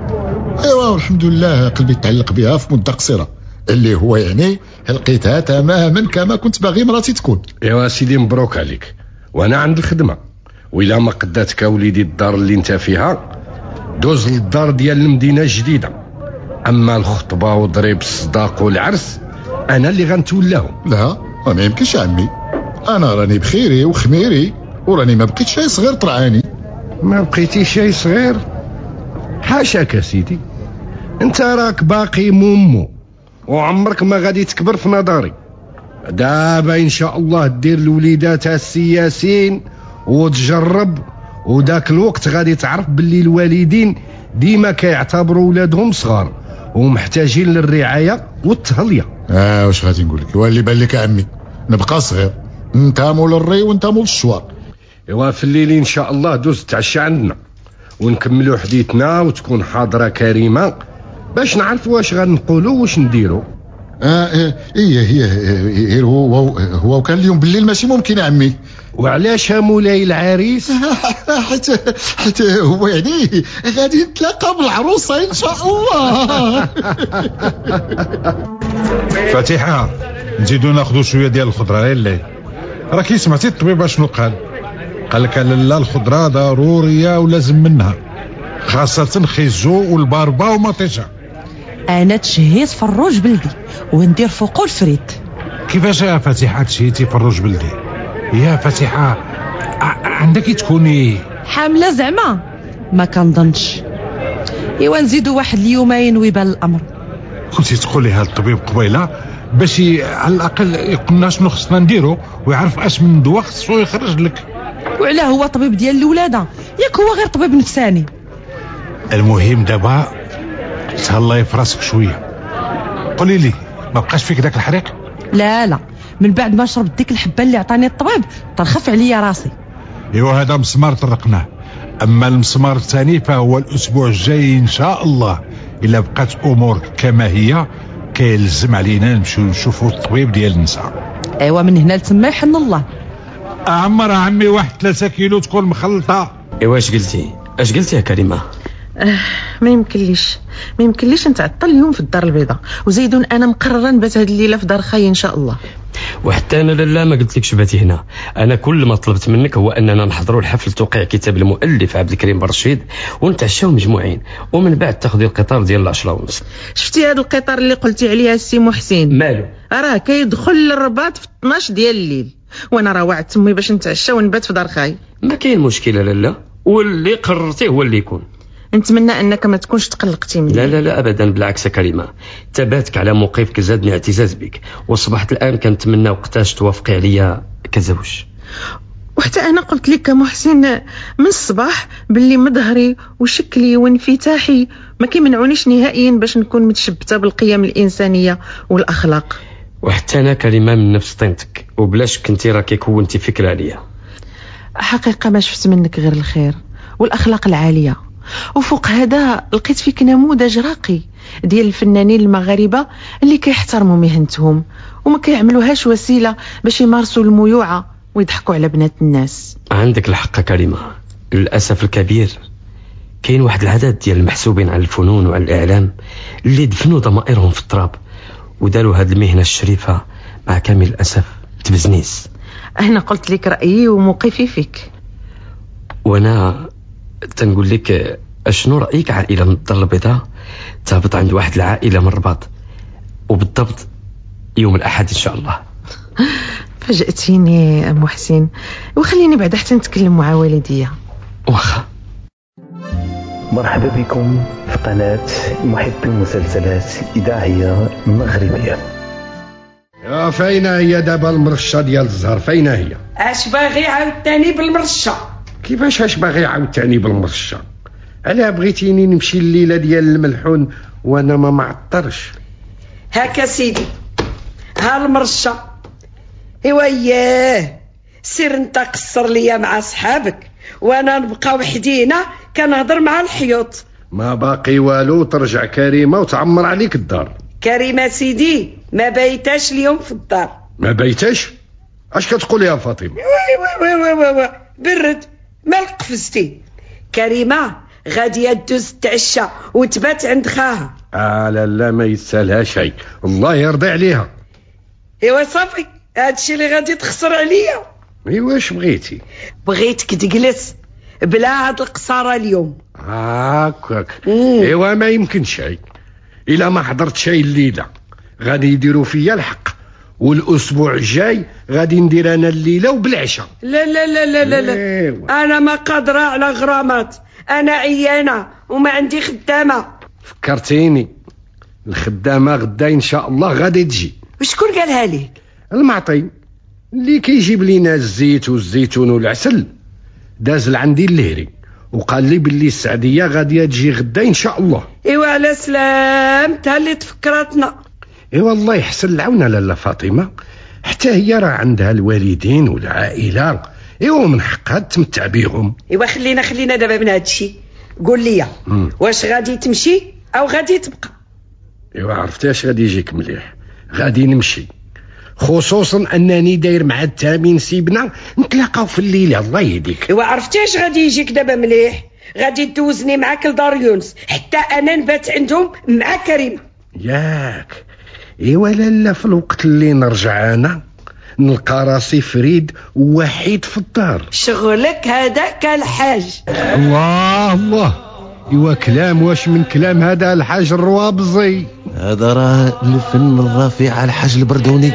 أيوا والحمد لله قلبي تعلق بها في مده قصيره اللي هو يعني لقيتها تماما كما كنت باغي مراتي تكون. أيوا سيدي مبروك عليك. وأنا عند الخدمة. وإلا ما قداتك وليدي الدار اللي انت فيها دوز للدار ديال المدينة الجديدة. أما الخطبة وضريب الصداق والعرس أنا اللي غنتولاهم لا ما يمكنش يا عمي. أنا راني بخيري وخميري وراني ما بقيت شي صغير طرعاني. ما بقيتي شي صغير؟ حاشاك سيدي أنت راك باقي مومو وعمرك ما غادي تكبر في نظري. دابا إن شاء الله دير الوليدات السي ياسين وتجرب وذاك الوقت غادي تعرف باللي الوالدين ديما كيعتبروا ولادهم صغار. ومحتاجين للرعاية والتهليه آه واش غادي نقول لك؟ اللي بان لك عمي نبقى صغير. انت مول الري وانت مول الشوار إيوا في الليل إن شاء الله دوز تعشى عندنا. ونكملوا حديثنا وتكون حاضرة كريمة باش نعرفوا واش غنقولوا واش نديروا آه إيه، إيه هي هي هو هو, هو كان اليوم بالليل ماشي ممكن يا عمي. وعلاش يا مولاي العريس؟ حتى حتى هو يعني غادي نتلاقى بالعروسة إن شاء الله. فاتحة نزيدو ناخذوا شوية ديال الخضرة. غير الليل راكي سمعتي الطبيب اشنو قال قال لك لا الخضرة ضرورية ولازم منها. خاصة خيزو والباربا ومطيشة. أنا تشهيت فروج بلدي وندير فوقو الفريت. كيفاش يا فاتحة تشيتي فروج بلدي؟ يا ع- عندك تكوني. حاملة زعما؟ ما كنظنش. إيوا نزيدو واحد اليومين ويبان الأمر. كنتي تقولي هاد الطبيب قبيلة؟ باش على الأقل يقولنا شنو خصنا نديرو ويعرف أش من دواء خصو يخرج لك. وعلاه هو طبيب ديال الولادة. ياك هو غير طبيب نفساني. المهم دابا تهلاي في راسك شوية. قولي لي ما بقاش فيك داك الحريق؟ لا لا. من بعد ما شربت ديك الحبة اللي عطاني الطبيب ترخف عليا راسي. ايوا هذا مسمار طرقناه. أما المسمار الثاني فهو الأسبوع الجاي إن شاء الله. إلا بقات امورك كما هي كيلزم علينا نمشيو نشوفوا الطبيب ديال النساء. ايوا من هنا لتما يحن الله. عمر عمي واحد ثلاثة كيلو تكون مخلطة. ايوا اش قلتي؟ اش قلتي يا كريمة؟ آه ما يمكنليش. ما يمكنليش نتعطل اليوم في الدار البيضاء. وزيدون أنا مقررة نبات هاد الليلة في دار خاي إن شاء الله. وحتى أنا لالا ما قلت لكش باتي هنا. أنا كل ما طلبت منك هو أننا نحضروا لحفل توقيع كتاب المؤلف عبد الكريم برشيد ونتعشاو مجموعين. ومن بعد تاخذي القطار ديال العشرة ونص شفتي هاد القطار اللي قلتي عليها السي محسن؟ مالو؟ راه كيدخل للرباط في 12 ديال الليل. وأنا راه وعدت امي باش نتعشى ونبات في دار خاي. ما كاين مشكلة لالا واللي قررتيه هو اللي يكون. نتمنى أنك ما تكونش تقلقتي مني. لا لا لا ابدا بالعكس يا كريمة. تباتك على موقفك زادني اعتزاز بك. واصبحت الآن كنتمنى وقتاش توافقي عليا كزوج. وحتى أنا قلت لك محسن من الصباح باللي مظهري وشكلي وانفتاحي ما كيمنعونيش نهائيا باش نكون متشبته بالقيم الإنسانية والأخلاق. وحتى أنا كريمة من نفس طينتك. وبلا شك انت راكي كونتي فكرة عليا. حقيقة ما شفت منك غير الخير والأخلاق العالية. وفوق هذا لقيت فيك نموذج راقي ديال الفنانين المغاربة اللي كيحترموا مهنتهم وما كيعملوهاش وسيلة باش يمارسوا الميوعة ويضحكوا على بنات الناس. عندك الحق كريمة. للأسف الكبير كاين واحد العدد ديال المحسوبين على الفنون وعلى الإعلام اللي دفنوا ضمائرهم في التراب وداروا هذه المهنة الشريفة مع كامل الأسف تبزنيس. أنا قلت لك رأيي وموقفي فيك. وأنا تنقول لك أشنو رأيك عائله من الدار البيضاء تهبط عند واحد العائلة من الرباط وبالضبط يوم الأحد إن شاء الله. فاجأتيني أم حسين وخليني بعد حتى نتكلم مع والديا. واخا. مرحبا بكم في قناة محبي المسلسلات إذاعية مغربية. يا فاين هي دابا المرشه ديال الزهر؟ فاين هي؟ أش باغي عاوتاني بالمرشه كيفاش اش باغي عاوتاني بالمرشة؟ علاه بغيتيني نمشي الليلة ديال الملحون وأنا ما معطرش؟ هاكا سيدي ها المرشة. إيوا ياه سير أنت قصر ليا مع صحابك وأنا نبقى وحدينا كنهضر مع الحيوط. ما باقي والو ترجع كريمة وتعمر عليك الدار. كريمة سيدي ما بيتاش اليوم في الدار. ما بيتش أش كتقول يا فاطمة؟ وي وي وي وي وي برد. مالك قفزتي كريمة غادية دوز تعشى وتبات عند خاها. آه لا لا ما يتسالها شيء الله يرضي عليها. إيوا صافي هادشي اللي غادي تخسر عليا. اي واش بغيتي؟ بغيتك تجلس بلا هاد القصارى اليوم. هاكاك إيوا ما يمكن شيء إلا ما حضرت شيء الليلة غادي يديروا فيا الحق. والأسبوع الجاي غادي ندير أنا الليلة وبالعشاء. لا لا لا لا لا, لا. أنا ما قادرة على غرامات. أنا عيانة وما عندي خدامة. فكرتيني. الخدامة غدا إن شاء الله غادي تجي. وشكون قالها لك المعطي اللي كيجيب لينا الزيت والزيتون والعسل داز لعندي اللهري وقال لي باللي السعدية غادية تجي غدا إن شاء الله. إيوا على سلامتها اللي تفكرتنا إي والله يحسن العون لاله فاطمة. حتى هي راه عندها الوالدين والعائلة. ايوا من حقها تمتع بيهم إيوا خلينا خلينا دابا من هادشي قول لي. واش غادي تمشي أو غادي تبقى؟ إيوا عرفتي اش غادي يجيك مليح. غادي نمشي. خصوصا أنني داير مع التامين سيبنا نتلاقاو في الليلة الله يهديك. إيوا عرفتي اش غادي يجيك دابا مليح؟ غادي تدوزني معاك لدار يونس. حتى أنا نبات عندهم مع كريمه ياك. ايوا لالا في الوقت اللي نرجع أنا نلقى راسي فريد وحيد في الدار. شغلك هذا كالحاج. الله الله. إيوا كلام واش من كلام هذا الحاج الروابزي؟ هذا راه الفن الرفيع على الحاج البردوني.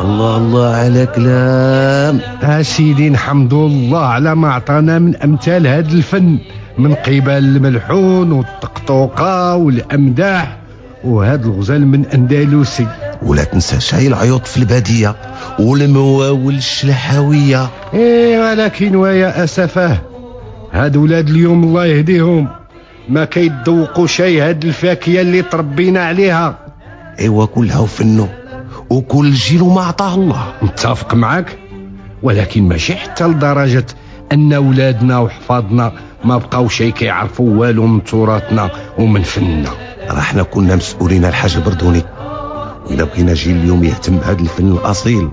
الله الله على كلام. سيدي نحمد الله على ما عطانا من أمثال هذا الفن من قبل الملحون والطقطوقه والأمداح. وهاد الغزال من أندلسي. ولا تنساش هاي العيوط في البادية والمواول الشلحاوية. إيه ولكن ويا أسفة هاد ولاد اليوم الله يهديهم. ما كيتذوقوا شي هاد الفاكهه اللي تربينا عليها. إيوا كلها وفنو وكل جيل وما عطاه الله. متفق معك ولكن ماشي حتى لدرجة أن ولادنا وحفاظنا ما بقاو شي كيعرفوا والو من تراثنا ومن فننا. راه حنا كنا مسؤولين الحاج البردوني. إلا بغينا جيل اليوم يهتم بهذا الفن الأصيل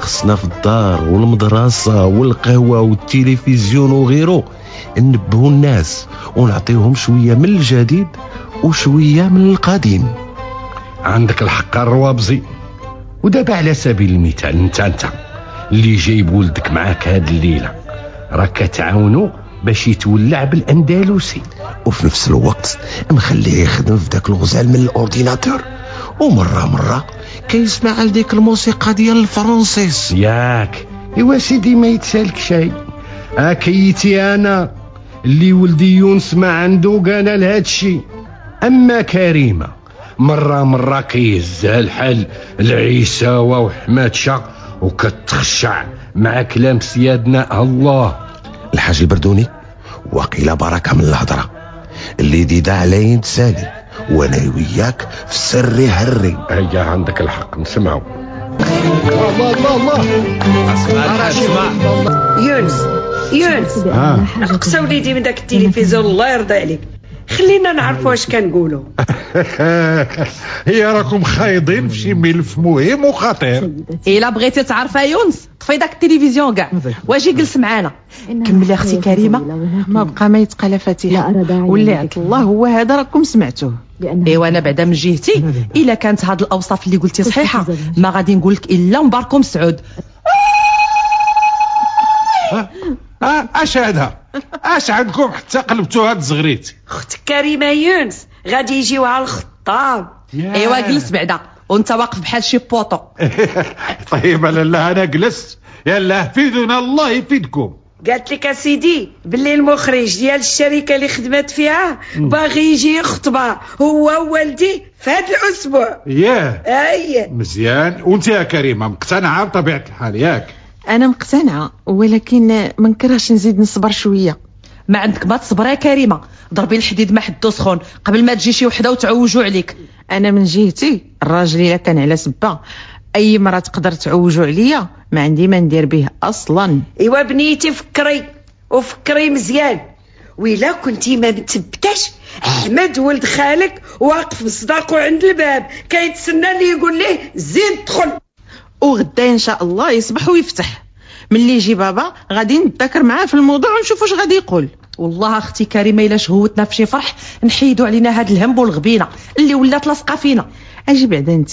خصنا في الدار والمدرسة والقهوة والتلفزيون وغيره نبهوا الناس ونعطيهم شوية من الجديد وشوية من القديم. عندك الحق الروابزي. ودابا على سبيل المثال انت انت اللي جايب ولدك معاك هاد الليلة راك كتعاونوا باش يتولع بالأندلسي. وفي نفس الوقت نخليه يخدم في داك الغزال من الأورديناتور. ومرة مرة كيسمع لديك الموسيقى ديال الفرنسيس. ياك. إيوا سيدي ما يتسالك شيء أكيتي أنا اللي ولدي يونس ما عنده قال لهاد الشيء أما كريمة مرة مرة كيهزها الحال العيساوة وحماتشا وكتخشع مع كلام سيادنا الله. الحاج البردوني وقيل بركة من الهضرة. اللي ديدا علي تسالي وأنا وياك في سري هري هيا عندك الحق نسمعو. الله الله الله يونس يونس. آه. نقصى وليدي من داك التلفزيون الله يرضى عليك. خلينا نعرفوا واش كنقولوا. هي راكم خايضين في شي ملف مهم وخطير. إلا بغيتي تعرفها يونس طفي داك التلفزيون كاع. واجي جلس معانا؟ كملي أختي كريمة. ما بقى ما يتقال فاتحة. واللي عط الله هو هذا راكم سمعتوه. إيوا أنا بعدا من جهتي. إلا كانت هاد الأوصاف اللي قلتي صحيحة ما غادي نقول لك إلا مباركم سعود. آه اش هذا؟ اش عندكم؟ حتى قلبتوا هاد الزغريت. اخت كريمة يونس غادي يجيو على الخطاب. أيوا جلس بعدا. وانت واقف بحال شي بوطو. طيب لالا أنا جلست. يلا فيدونا الله يفيدكم. قالت لك أسيدي باللي المخرج ديال الشركة اللي خدمت فيها باغي يجي يخطبها. هو ووالدي في هذا الأسبوع. ياه. أي. مزيان. وانت يا كريمة مقتنعة بطبيعة الحال ياك. أنا مقتنعة ولكن ما نكرهش نزيد نصبر شوية. ما عندك ما تصبر يا كريمة. ضربي الحديد ما حدو سخون قبل ما تجي شي وحدة وتعوجوا عليك. أنا من جهتي الراجل إلا كان على سبه أي مرة تقدر تعوجوا عليا؟ ما عندي ما ندير به أصلا. إيوا بنيتي فكري. وفكري مزيان. وإلا كنتي ما متبتاش أحمد ولد خالك واقف بصداقه عند الباب. كيتسنى اللي يقول ليه زيد دخل وغدا إن شاء الله يصبح ويفتح. ملي يجي بابا غادي نتذاكر معاه في الموضوع ونشوف واش غادي يقول. والله أختي كريمة إلا شهوتنا في شي فرح نحيدوا علينا هاد الهم والغبينة اللي ولات لاصقة فينا. أجي بعدا انت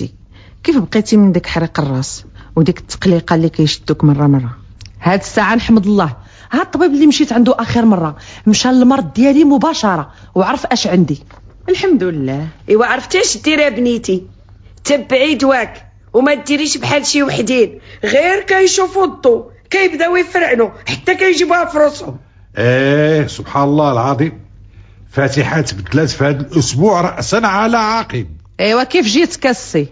كيف بقيتي من داك حريق الراس وديك التقليقة اللي كيشدوك مرة مرة؟ هاد الساعة نحمد الله. ها الطبيب اللي مشيت عنده آخر مرة مشى للمرض ديالي مباشرة وعرف أش عندي. الحمد لله. إيوا عرفتي أش ديري بنيتي؟ تبعي دواك. وما ديريش بحال شي وحدين. غير كيشوفوا الضو كيبداو يفرعنوا حتى كيجيبوها في راسهم. إيه سبحان الله العظيم. فاتحة تبدلات في هذا الأسبوع راسا على عقب. إيوا كيف جيت كسي؟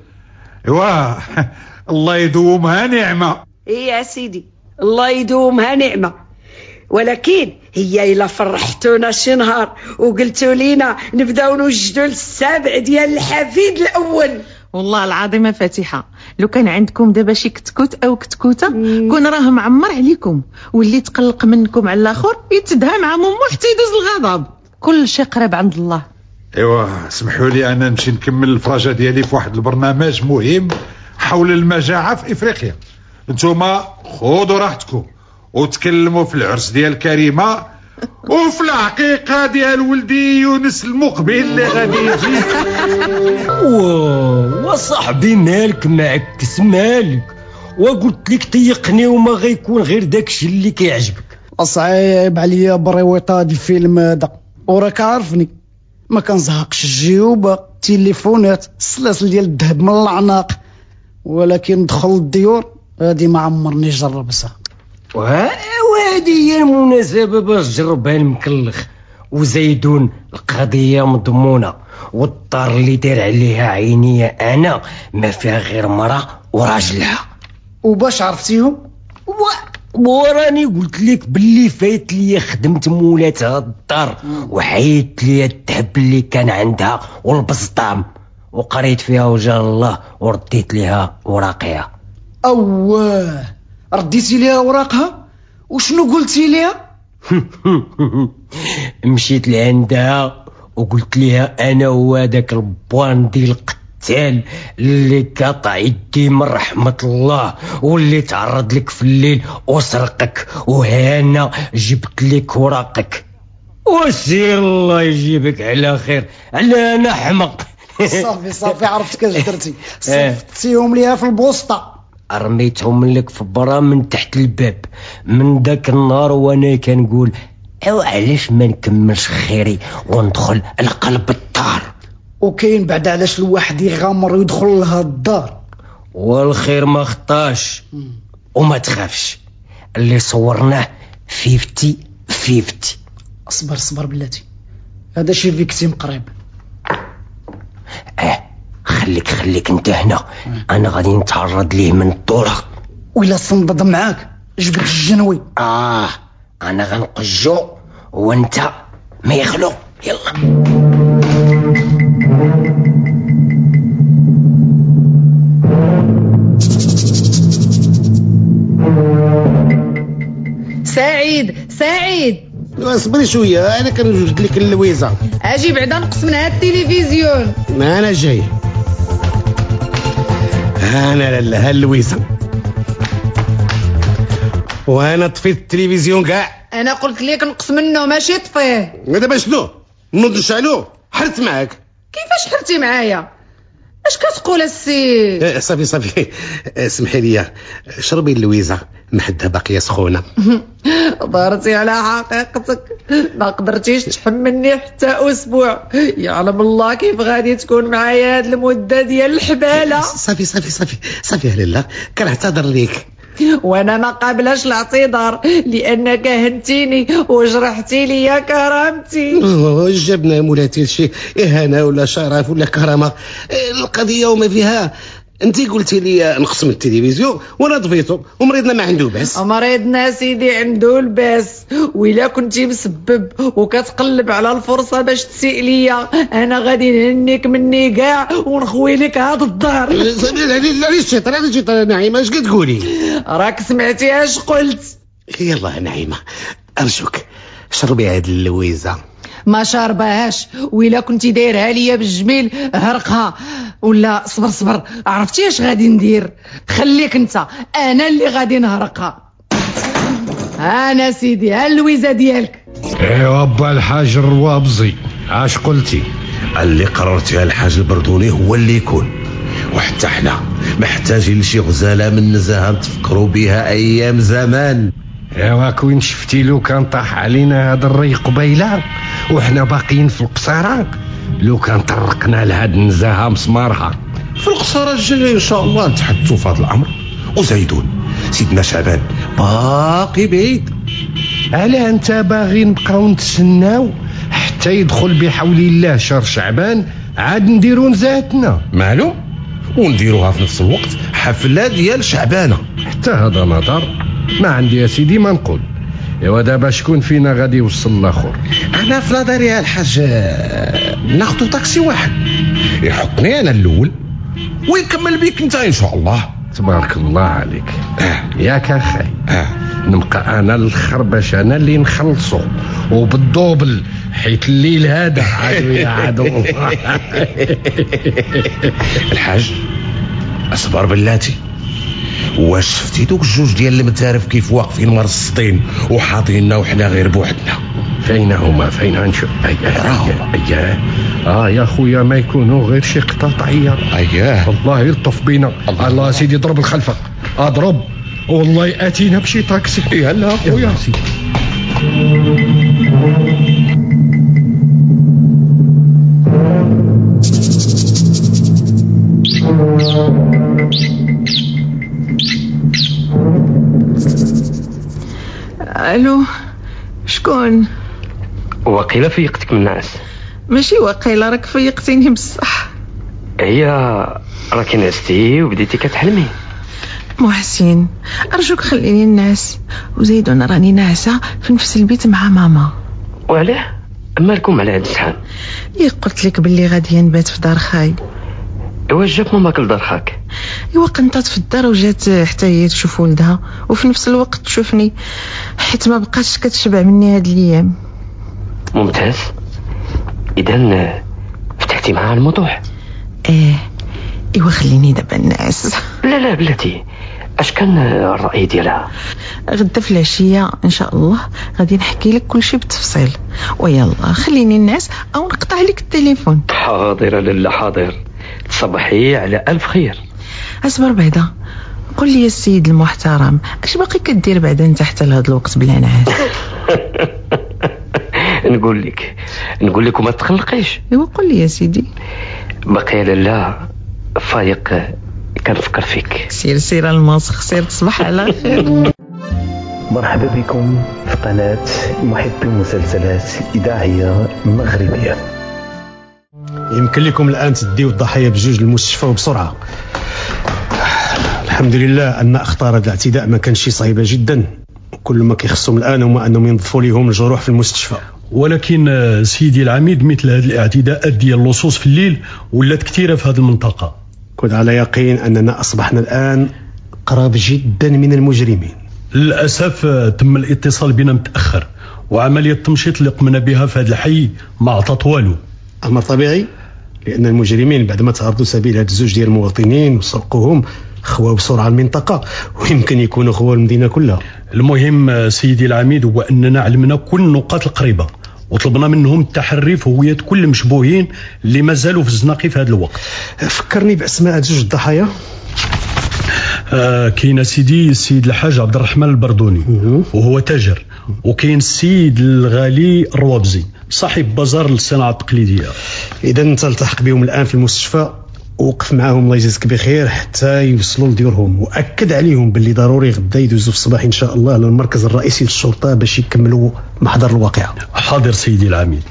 إيوا الله يدومها نعمة. إيه يا سيدي الله يدومها نعمة. ولكن هي إلا فرحتونا شي نهار وقلتوا لينا نبداو نوجدوا للسابع ديال الحفيد الأول. والله العظيم فاتحة لو كان عندكم دابا شي كتكوت أو كتكوتة كون راه معمر عليكم واللي تقلق منكم على الآخر يتدها مع مامو حتى يدوز الغضب. كل شيء قريب عند الله. إيوا اسمحوا لي أنا نمشي نكمل الفرجة ديالي في واحد البرنامج مهم حول المجاعة في إفريقيا. انتوما خذوا راحتكم وتكلموا في العرس ديال كريمة وفي العقيقة ديال ولدي يونس المقبل اللي غادي يجي. وصاحبي مالك معكس مالك. وقلت لك طيقني وما غيكون غير داكشي اللي كيعجبك. صعيب عليا بريويطة هاد الفيلم هذا. وراك عارفني ما كنزهقش الجيوبة التليفونات السلاسل ديال الذهب من العناق ولكن ندخل الديور هادي ما عمرني جربتها. وهذه هي المناسبة باش تجربها المكلخ وزيدون القضية مضمونة والدار اللي داير عليها عينيا أنا ما فيها غير مرا وراجلها. وباش عرفتيهم؟ وراني قلت لك باللي فايت لي خدمت مولاتها الدار وحيدت لي الذهب اللي كان عندها والبسطام وقريت فيها وجه الله ورديت ليها وراقيها. اواه رديتي ليها اوراقها وشنو قلتي ليها؟ مشيت لعندها وقلت لها أنا هو هذاك البواندي القتال اللي قطع يدي من رحمة الله واللي تعرض لك في الليل وسرقك وهانا جبت لك وراقك. وسير الله يجيبك على خير. على أنا حمق صافي صافي عرفتك اش درتي. صيفطتيهم ليها في البوسطة. رميتهم لك في برا من تحت الباب. من ذاك النهار وأنا كنقول أو علاش ما نكملش خيري وندخل لقلب الدار وكاين بعد علاش الواحد يغامر ويدخل لها الدار. والخير ما خطاش. وما تخافش. اللي صورناه fifty fifty. أصبر صبر بلاتي. هذا شي فيكتيم قريب. آه. خليك خليك انت هنا. أنا غادي نتعرض ليه من الدورة. وإلا صندد معاك. جبت الجنوي. آه أنا غنقجو وأنت ما يخلو. يلا. سعيد سعيد. اصبري شوية. أنا كنوجد لك اللويزة. أجي بعدا نقص من هاد التلفزيون. ما أنا جاي. أنا لاله اللويزه وأنا طفيت التلفزيون كاع. أنا قلت لك نقص منه ماشي طفيه دابا شنو نوض نشعلو. حرت معاك. كيفاش حرتي معايا؟ اش كتقول السي؟ إيه، صافي صافي. اسمحي لي شربي اللويزة. محدها باقيه سخونه ضرتي على حقيقتك. ما قدرتيش تحملني حتى أسبوع. يعلم الله كيف غادي تكون معايا هاد المدة ديال الحبالة. صافي صافي صافي. صافي يا لاله كنعتذر ليك. وأنا ما قابلاش الاعتذار لأنك هنتيني وجرحتي لي كرامتي. جبنا مولاتي شي إهانة ولا شرف ولا كرامة. القضية وما فيها. انت قلتي لي نقص من التلفزيون وأنا طفيته ومريضنا ما عنده باس مريضنا سيدي عنده الباس وإلا كنتي مسبب وكتقلب على الفرصة باش تسيء ليا. أنا غادي نهنيك مني كاع ونخوي لك هاد الدار. علاش الشيطان علاش الشيطان نعيمة. اش كتقولي راك سمعتي اش قلت؟ يلا نعيمة. أرجوك شربي هاد اللويزة. ما شارباهاش وإلا كنتي دايرها ليا بالجميل هرقها. ولا صبر صبر. عرفتي اش غادي ندير؟ خليك انت. أنا اللي غادي نهرقها. أنا سيدي ها اللويزة ديالك. ايوا با الحاج الروابزي اش قلتي؟ اللي قررتها الحاج البردوني هو اللي يكون. وحتى حنا محتاجين لشي غزالة من النزاهه نتفكروا بها أيام زمان. ايوا كون شفتي لو كان طاح علينا هذا الري قبيلة؟ وحنا باقيين في القصارى لو كان طرقنا لهاد النزاهه مسمارها. في القصارى الجاية إن شاء الله نتحدثوا في هذا الأمر. وزيدون سيدنا شعبان باقي بعيد. علاه أنت باغي نبقاو نتسناو؟ حتى يدخل بحول الله شهر شعبان عاد نديرو نزاهتنا. مالو؟ ونديروها في نفس الوقت. حفلة ديال شعبانة. حتى هذا نظر. ما عندي يا سيدي ما نقول. ايوا دابا شكون فينا غادي يوصل الآخر أنا في نظري يا الحاج ناخذ طاكسي واحد. يحطني أنا الأول ويكمل بيك أنت إن شاء الله. تبارك الله عليك. آه. ياك أخي آه. نبقى أنا الآخر باش أنا اللي نخلصو. وبالدوبل حيت الليل هذا عدو يا عدو الحاج أصبر بلاتي. واش شفتي دوك الجوج ديال المتارف كيف واقفين مرصدين وحاطيننا وحنا غير بوحدنا؟ فين هما فين غنشوف اياه اياه آه يا خويا ما يكونوا غير شي قطاطعيه اياه الله يلطف بينا. الله, الله سيدي ضرب الخلفة. أضرب. والله أتينا بشي طاكسي يلا خويا. سيدي. ألو شكون؟ وقيل فيقتك من النعاس ماشي واقيلا راك فيقتيني بصح. هي راكي نعستي وبديتي كتحلمي. محسن أرجوك خليني الناس. وزيد أنا راني ناعسه في نفس البيت مع ماما. وعلاه؟ مالكم على هاد الشحال يا قلت لك باللي غادي نبات في دار خاي. ايوا جاك ماماك لدار خاك. ايوا قنطات في الدار وجات حتى هي تشوف ولدها وفي نفس الوقت تشوفني حيت ما بقاتش كتشبع مني هاد الأيام. ممتاز. اذا فتحتي معها الموضوع إيه ايوا خليني دابا الناس. لا لا بلاتي. اش كان الرأي ديالها؟ غدا في العشية إن شاء الله غادي نحكي لك كل شيء بالتفصيل. ويلا خليني الناس أو نقطع لك التليفون. حاضر لالا حاضر. تصبحي على ألف خير. اصبر بعدا قول لي السيد المحترم أش باقي كدير بعدا انت حتى لهذا الوقت بلا نعاس؟ نقول لك نقول لك وما تقلقيش إيوا قول لي يا سيدي. باقي لالا فايق كنفكر فيك. سير سير الماسخ سير تصبح على خير. مرحبا بكم في قناة محبي المسلسلات إذاعية مغربية. يمكن لكم الآن تديو الضحية بجوج للمستشفى وبسرعة. الحمد لله أن أخطار هذا الاعتداء ما كانش صعيبة جدا. كل ما كيخصهم الآن هما أنهم ينظفوا لهم الجروح في المستشفى. ولكن آه، سيدي العميد مثل هذه الاعتداءات ديال اللصوص في الليل ولات كثيرة في هذه المنطقة. كنت على يقين أننا أصبحنا الآن قراب جدا من المجرمين. للأسف آه، تم الاتصال بنا متأخر وعملية التمشيط اللي قمنا بها في هذا الحي ما عطات والو. أمر طبيعي؟ لأن المجرمين بعد ما تعرضوا سبيل هاد الزوج ديال المواطنين وسرقوهم خواو بسرعة المنطقة ويمكن يكونوا خواو المدينة كلها. المهم آه، سيدي العميد هو أننا علمنا كل النقاط القريبة وطلبنا منهم التحري في هوية كل المشبوهين اللي مازالوا في الزناقي في هذا الوقت. فكرني بأسماء زوج الضحايا. آه كاين سيدي السيد الحاج عبد الرحمن البردوني وهو تاجر وكاين السيد الغالي الروابزي. صاحب بازار للصناعه التقليديه إذا أنت التحق بهم الآن في المستشفى وقف معاهم الله يجازيك بخير حتى يوصلوا لديورهم. وأكد عليهم باللي ضروري غدا يدوزوا في الصباح إن شاء الله للمركز الرئيسي للشرطة باش يكملوا محضر الواقعه حاضر سيدي العميد.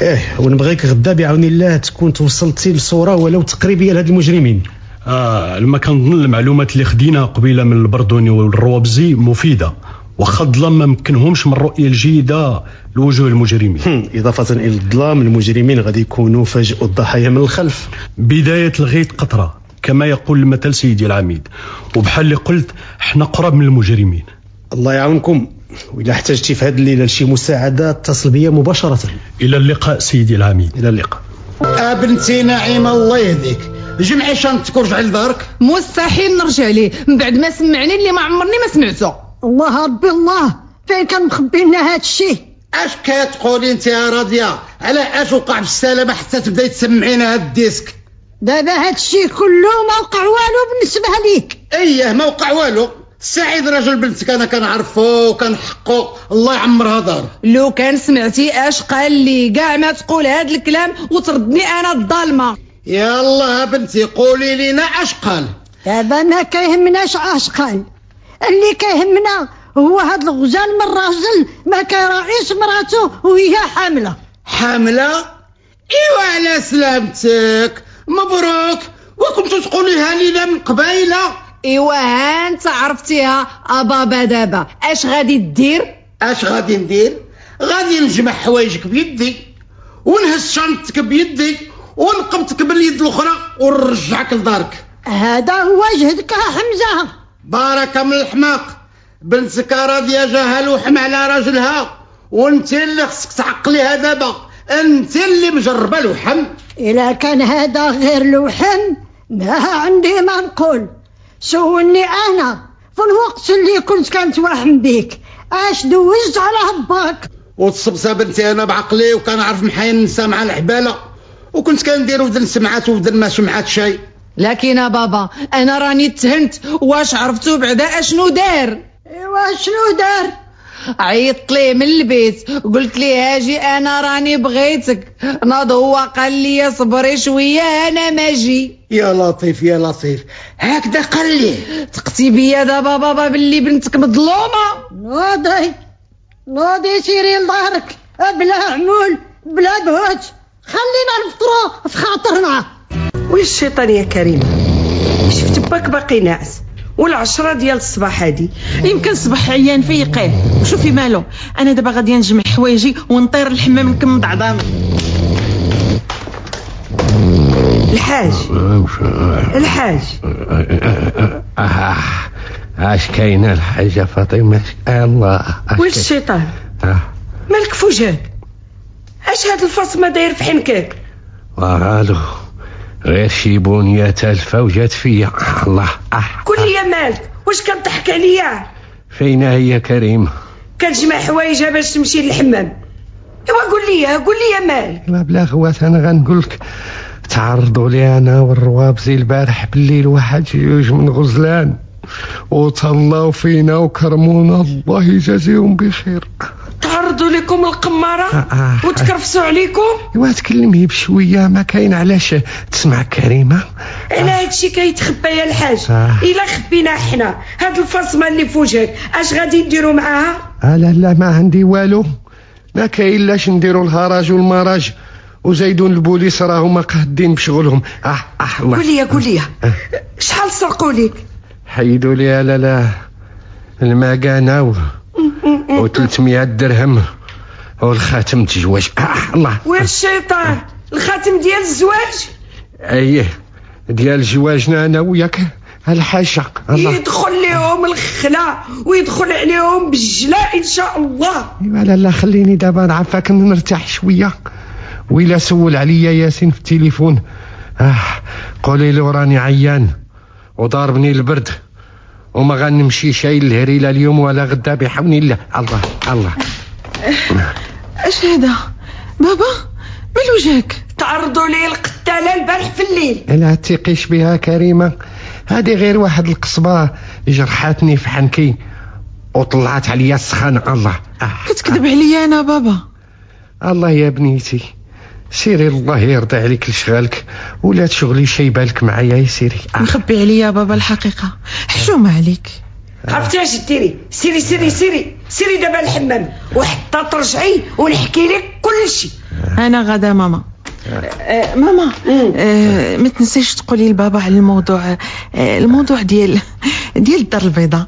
إيه ونبغيك غدا بعون الله تكون توصلتي لصوره ولو تقريبية لهاد المجرمين. آه لما كنظن المعلومات اللي خدينا قبيلة من البردوني والروابزي مفيدة. واخا الظلام ما مكنهمش من الرؤية الجيدة لوجوه المجرمين. هم، إضافة إلى الظلام المجرمين غادي يكونوا فاجئوا الضحايا من الخلف. بداية الغيط قطرة كما يقول المثل سيدي العميد. وبحال اللي قلت إحنا قرب من المجرمين. الله يعاونكم. واذا احتجتي في هذه الليلة لشي مساعدة اتصل بيا مباشرة. إلى اللقاء سيدي العميد. إلى اللقاء. بنتي نعيمة الله يهديك. جمعي شنطتك ورجعي لدارك. مستحيل نرجع ليه. من بعد ما سمعني اللي ما عمرني ما سمعته. الله ربي الله فين كان مخبي لنا هاد الشيء؟ اش كتقولي انت يا راضيه على اش وقع بالسلامه حتى تبداي تسمعينا هاد ال disque؟ دابا هاد الشيء كله ما وقع والو بالنسبة ليك. إيه ما وقع والو. سعيد راجل بنتك أنا كنعرفو وكنحقو. الله يعمرها دار. لو كان سمعتي اش قال لي كاع ما تقول هاد الكلام وتردني أنا الظالمة. يلا بنتي قولي لينا اش قال. دابا ما كيهمناش اش قال. اللي كيهمنا هو هاد الغزال من الراجل ما كيراعيش مراته وهي حاملة. حاملة؟ إيوا على سلامتك. مبروك. وكنتو تقوليها لينا من قبيله إيوا ها أنت عرفتيها ابابا دابا. أش غادي دير أش غادي ندير؟ غادي نجمع حوايجك بيدي ونهز شنطتك بيدي ونقبضك باليد الأخرى ونرجعك لدارك. هذا هو جهدك يا حمزة. بارك من الحماق بنتك راضيه جاها لوحم على راجلها وانت اللي خصك تعقليها دابا. انت اللي مجربة لوحم. إلا كان هذا غير لوحم ما عندي ما نقول. سولني أنا في الوقت اللي كنت كنتوهم بيك أش دوزت على باك وتصبصا بنتي أنا بعقلي وكنعرف محاين نسى مع الحبالة. وكنت كندير ودن سمعات ودن ما سمعات شيء. لكن يا بابا أنا راني تهنت واش عرفتو بعدا؟ أشنو دار؟ إيوا شنو دار؟ عيطت ليه من البيت قلت ليه هاجي أنا راني بغيتك. ناض هو قال لي صبري شوية أنا ماجي يا لطيف يا لطيف. هكذا قال لي. تقتي بيا دابا بابا باللي بنتك مظلومة. نوضي نوضي سيري لدارك. بلا عمول بلا بهوت خلينا نفطروا في خاطرنا. ويا الشيطان يا كريم شفت باك باقي ناعس والعشرة ديال الصباح هادي يمكن صبح عيان فيقيه وشوفي مالو أنا دابا غادي نجمع حوايجي ونطير الحمام نكمل عظامي الحاج الحاج آه، اش كاينة الحاجة فاطمه آه، الله كاين؟ الشيطان آه، مالك فوجاك اش هاد الفص ما داير في حنكك والو غير شي بنيه تالفه وجات فيا الله. آه، قول لي مالك واش كتضحك عليا؟ فين هي كريم؟ كتجمع حوايجها باش تمشي للحمام. ايوا قول لي قول لي مالك. لا بلا غوات أنا غنقول لك تعرضوا لي أنا والروابزي البارح بالليل واحد جوج من غزلان. وتهلاو فينا وكرمونا الله يجازيهم بخير. نردوا لكم القمارة؟ آه آه. وتكرفسوا عليكم؟ ايوا تكلمي بشوية ما كاين علاش تسمع كريمة؟ أنا آه. هادشي كيتخبى يا الحاج. آه. إلا خبينا حنا. هاد الفصمه اللي في وجهك أش غادي نديروا معاها؟ آه لا لا ما عندي والو. ما كاين لاش نديروا الهراج والمراج وزيدون البوليس راهما قادين بشغلهم. آه، اح اح قول لي قول شحال سرقوا لك حيدوا لي لا لا. المكانه و300 درهم. والخاتم تزواج آه،, آه الله. وين الشيطان؟ الخاتم ديال الزواج؟ إيه ديال زواجنا أنا وياك. الحاشا. الله. يدخل لهم الخلا ويدخل عليهم بالجلاء إن شاء الله. ايوا لا لا خليني دابا نعفاك نرتاح شوية. ويلا سول عليا ياسين في التليفون. آه قولي له راني عيان وضاربني البرد. وما غنمشي شايل الهريله اليوم ولا غدا بحول الله. الله الله. اش هذا؟ بابا مال وجهك؟ تعرضوا لي القتاله البارح في الليل. لا تيقيش بها كريمة. هذه غير واحد القصبة جرحاتني في حنكي وطلعت عليا السخانة. الله. كتكذب عليا أنا بابا. الله يا بنيتي. سيري الله يرضى عليك لشغالك. ولا تشغلي شي بالك معايا يا سيري. آه. مخبي عليا بابا الحقيقة. حشومه عليك. عرفتي اش ديري سيري سيري سيري. سيري دابا الحمام. وحتى ترجعي ونحكي لك كل شيء أنا غدا ماما. آه. ماما. آه ما تنسيش تقولي لبابا على الموضوع. آه الموضوع ديال ديال الدار البيضاء.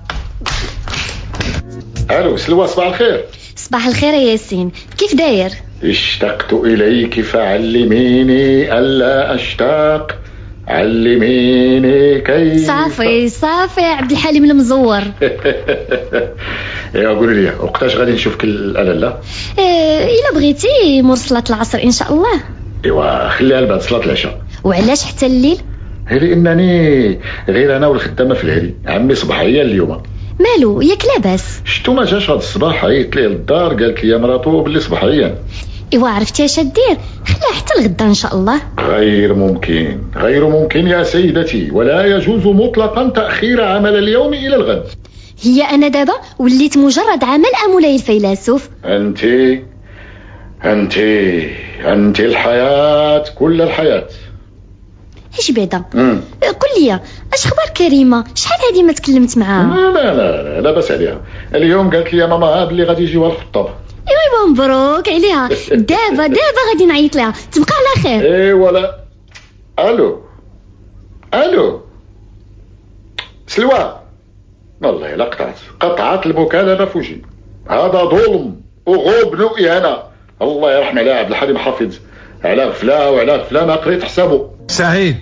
ألو سلوى صباح الخير. صباح الخير يا ياسين. كيف داير؟ اشتقت إليك فعلميني ألا أشتاق. علميني كيف. صافي صافي عبد الحليم المزور. يا قولي لي وقتاش غادي نشوفك الألالا إيه إلا بغيتي مور صلاة العصر إن شاء الله. إيوا خليها لبعد صلاة العشاء. وعلاش حتى الليل؟ هي لانني غير أنا والخدامة في الهري عمي صباحيه اليوم. مالو ياك لاباس. شتو ما جاش هاد الصباح عيط ليه للدار قالت لي مراتو باللي صباحيا. إيوا عرفتي اش دير خليها حتى الغدا إن شاء الله. غير ممكن غير ممكن يا سيدتي. ولا يجوز مطلقا تأخير عمل اليوم إلى الغد. هي أنا دابا وليت مجرد عمل امولاي الفيلسوف. أنت أنت أنت الحياة كل الحياة. إيش بعدا. قل لي اش خبار كريمة؟ شحال هادي ما تكلمت معاها؟ لا لا لا لا, بس عليها. اليوم قالت لي يا ماما هاد اللي غادي يجيوها الخطاب. ايوا ايوا مبروك عليها دابا دابا غادي نعيط لها. تبقى على خير. إيه ولا. ألو. ألو. سلوى. والله لا قطعت. قطعت المكالمه في وجهي هذا ظلم وغبن واهانه الله يرحم على عبد الحليم حافظ. على غفله وعلى غفله ما قريت حسابه. سعيد.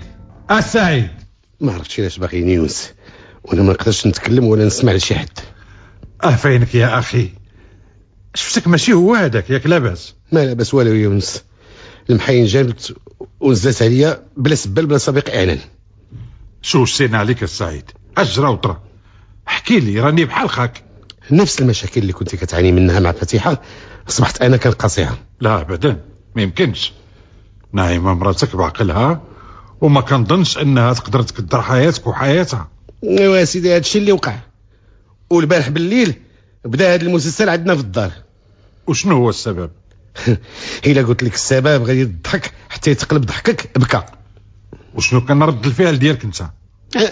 السعيد ما عرفتش علاش باغيني يونس وأنا ما نقدرش نتكلم ولا نسمع لشي حد. أه فينك يا أخي؟ شفتك ماشي هو هذاك ياك لاباس ما لاباس والو يونس. المحاين جابت ونزلت عليا بلا سبال بلا سابق إعلان. شو سينا عليك السعيد أجرى وطرى. احكي لي راني بحال خاك. نفس المشاكل اللي كنت كتعاني منها مع فتيحه أصبحت أنا كنقاصيها لا ابدا. ما يمكنش. نايمة مراتك بعقلها وما كنظنش أنها تقدر تقدر حياتك وحياتها. أيوا سيدي هادشي اللي وقع. والبارح بالليل بدا هذا المسلسل عندنا في الدار. وشنو هو السبب؟ إلا قلت لك السبب غادي تضحك حتى يتقلب ضحكك بكى. وشنو كان رد الفعل ديالك انت؟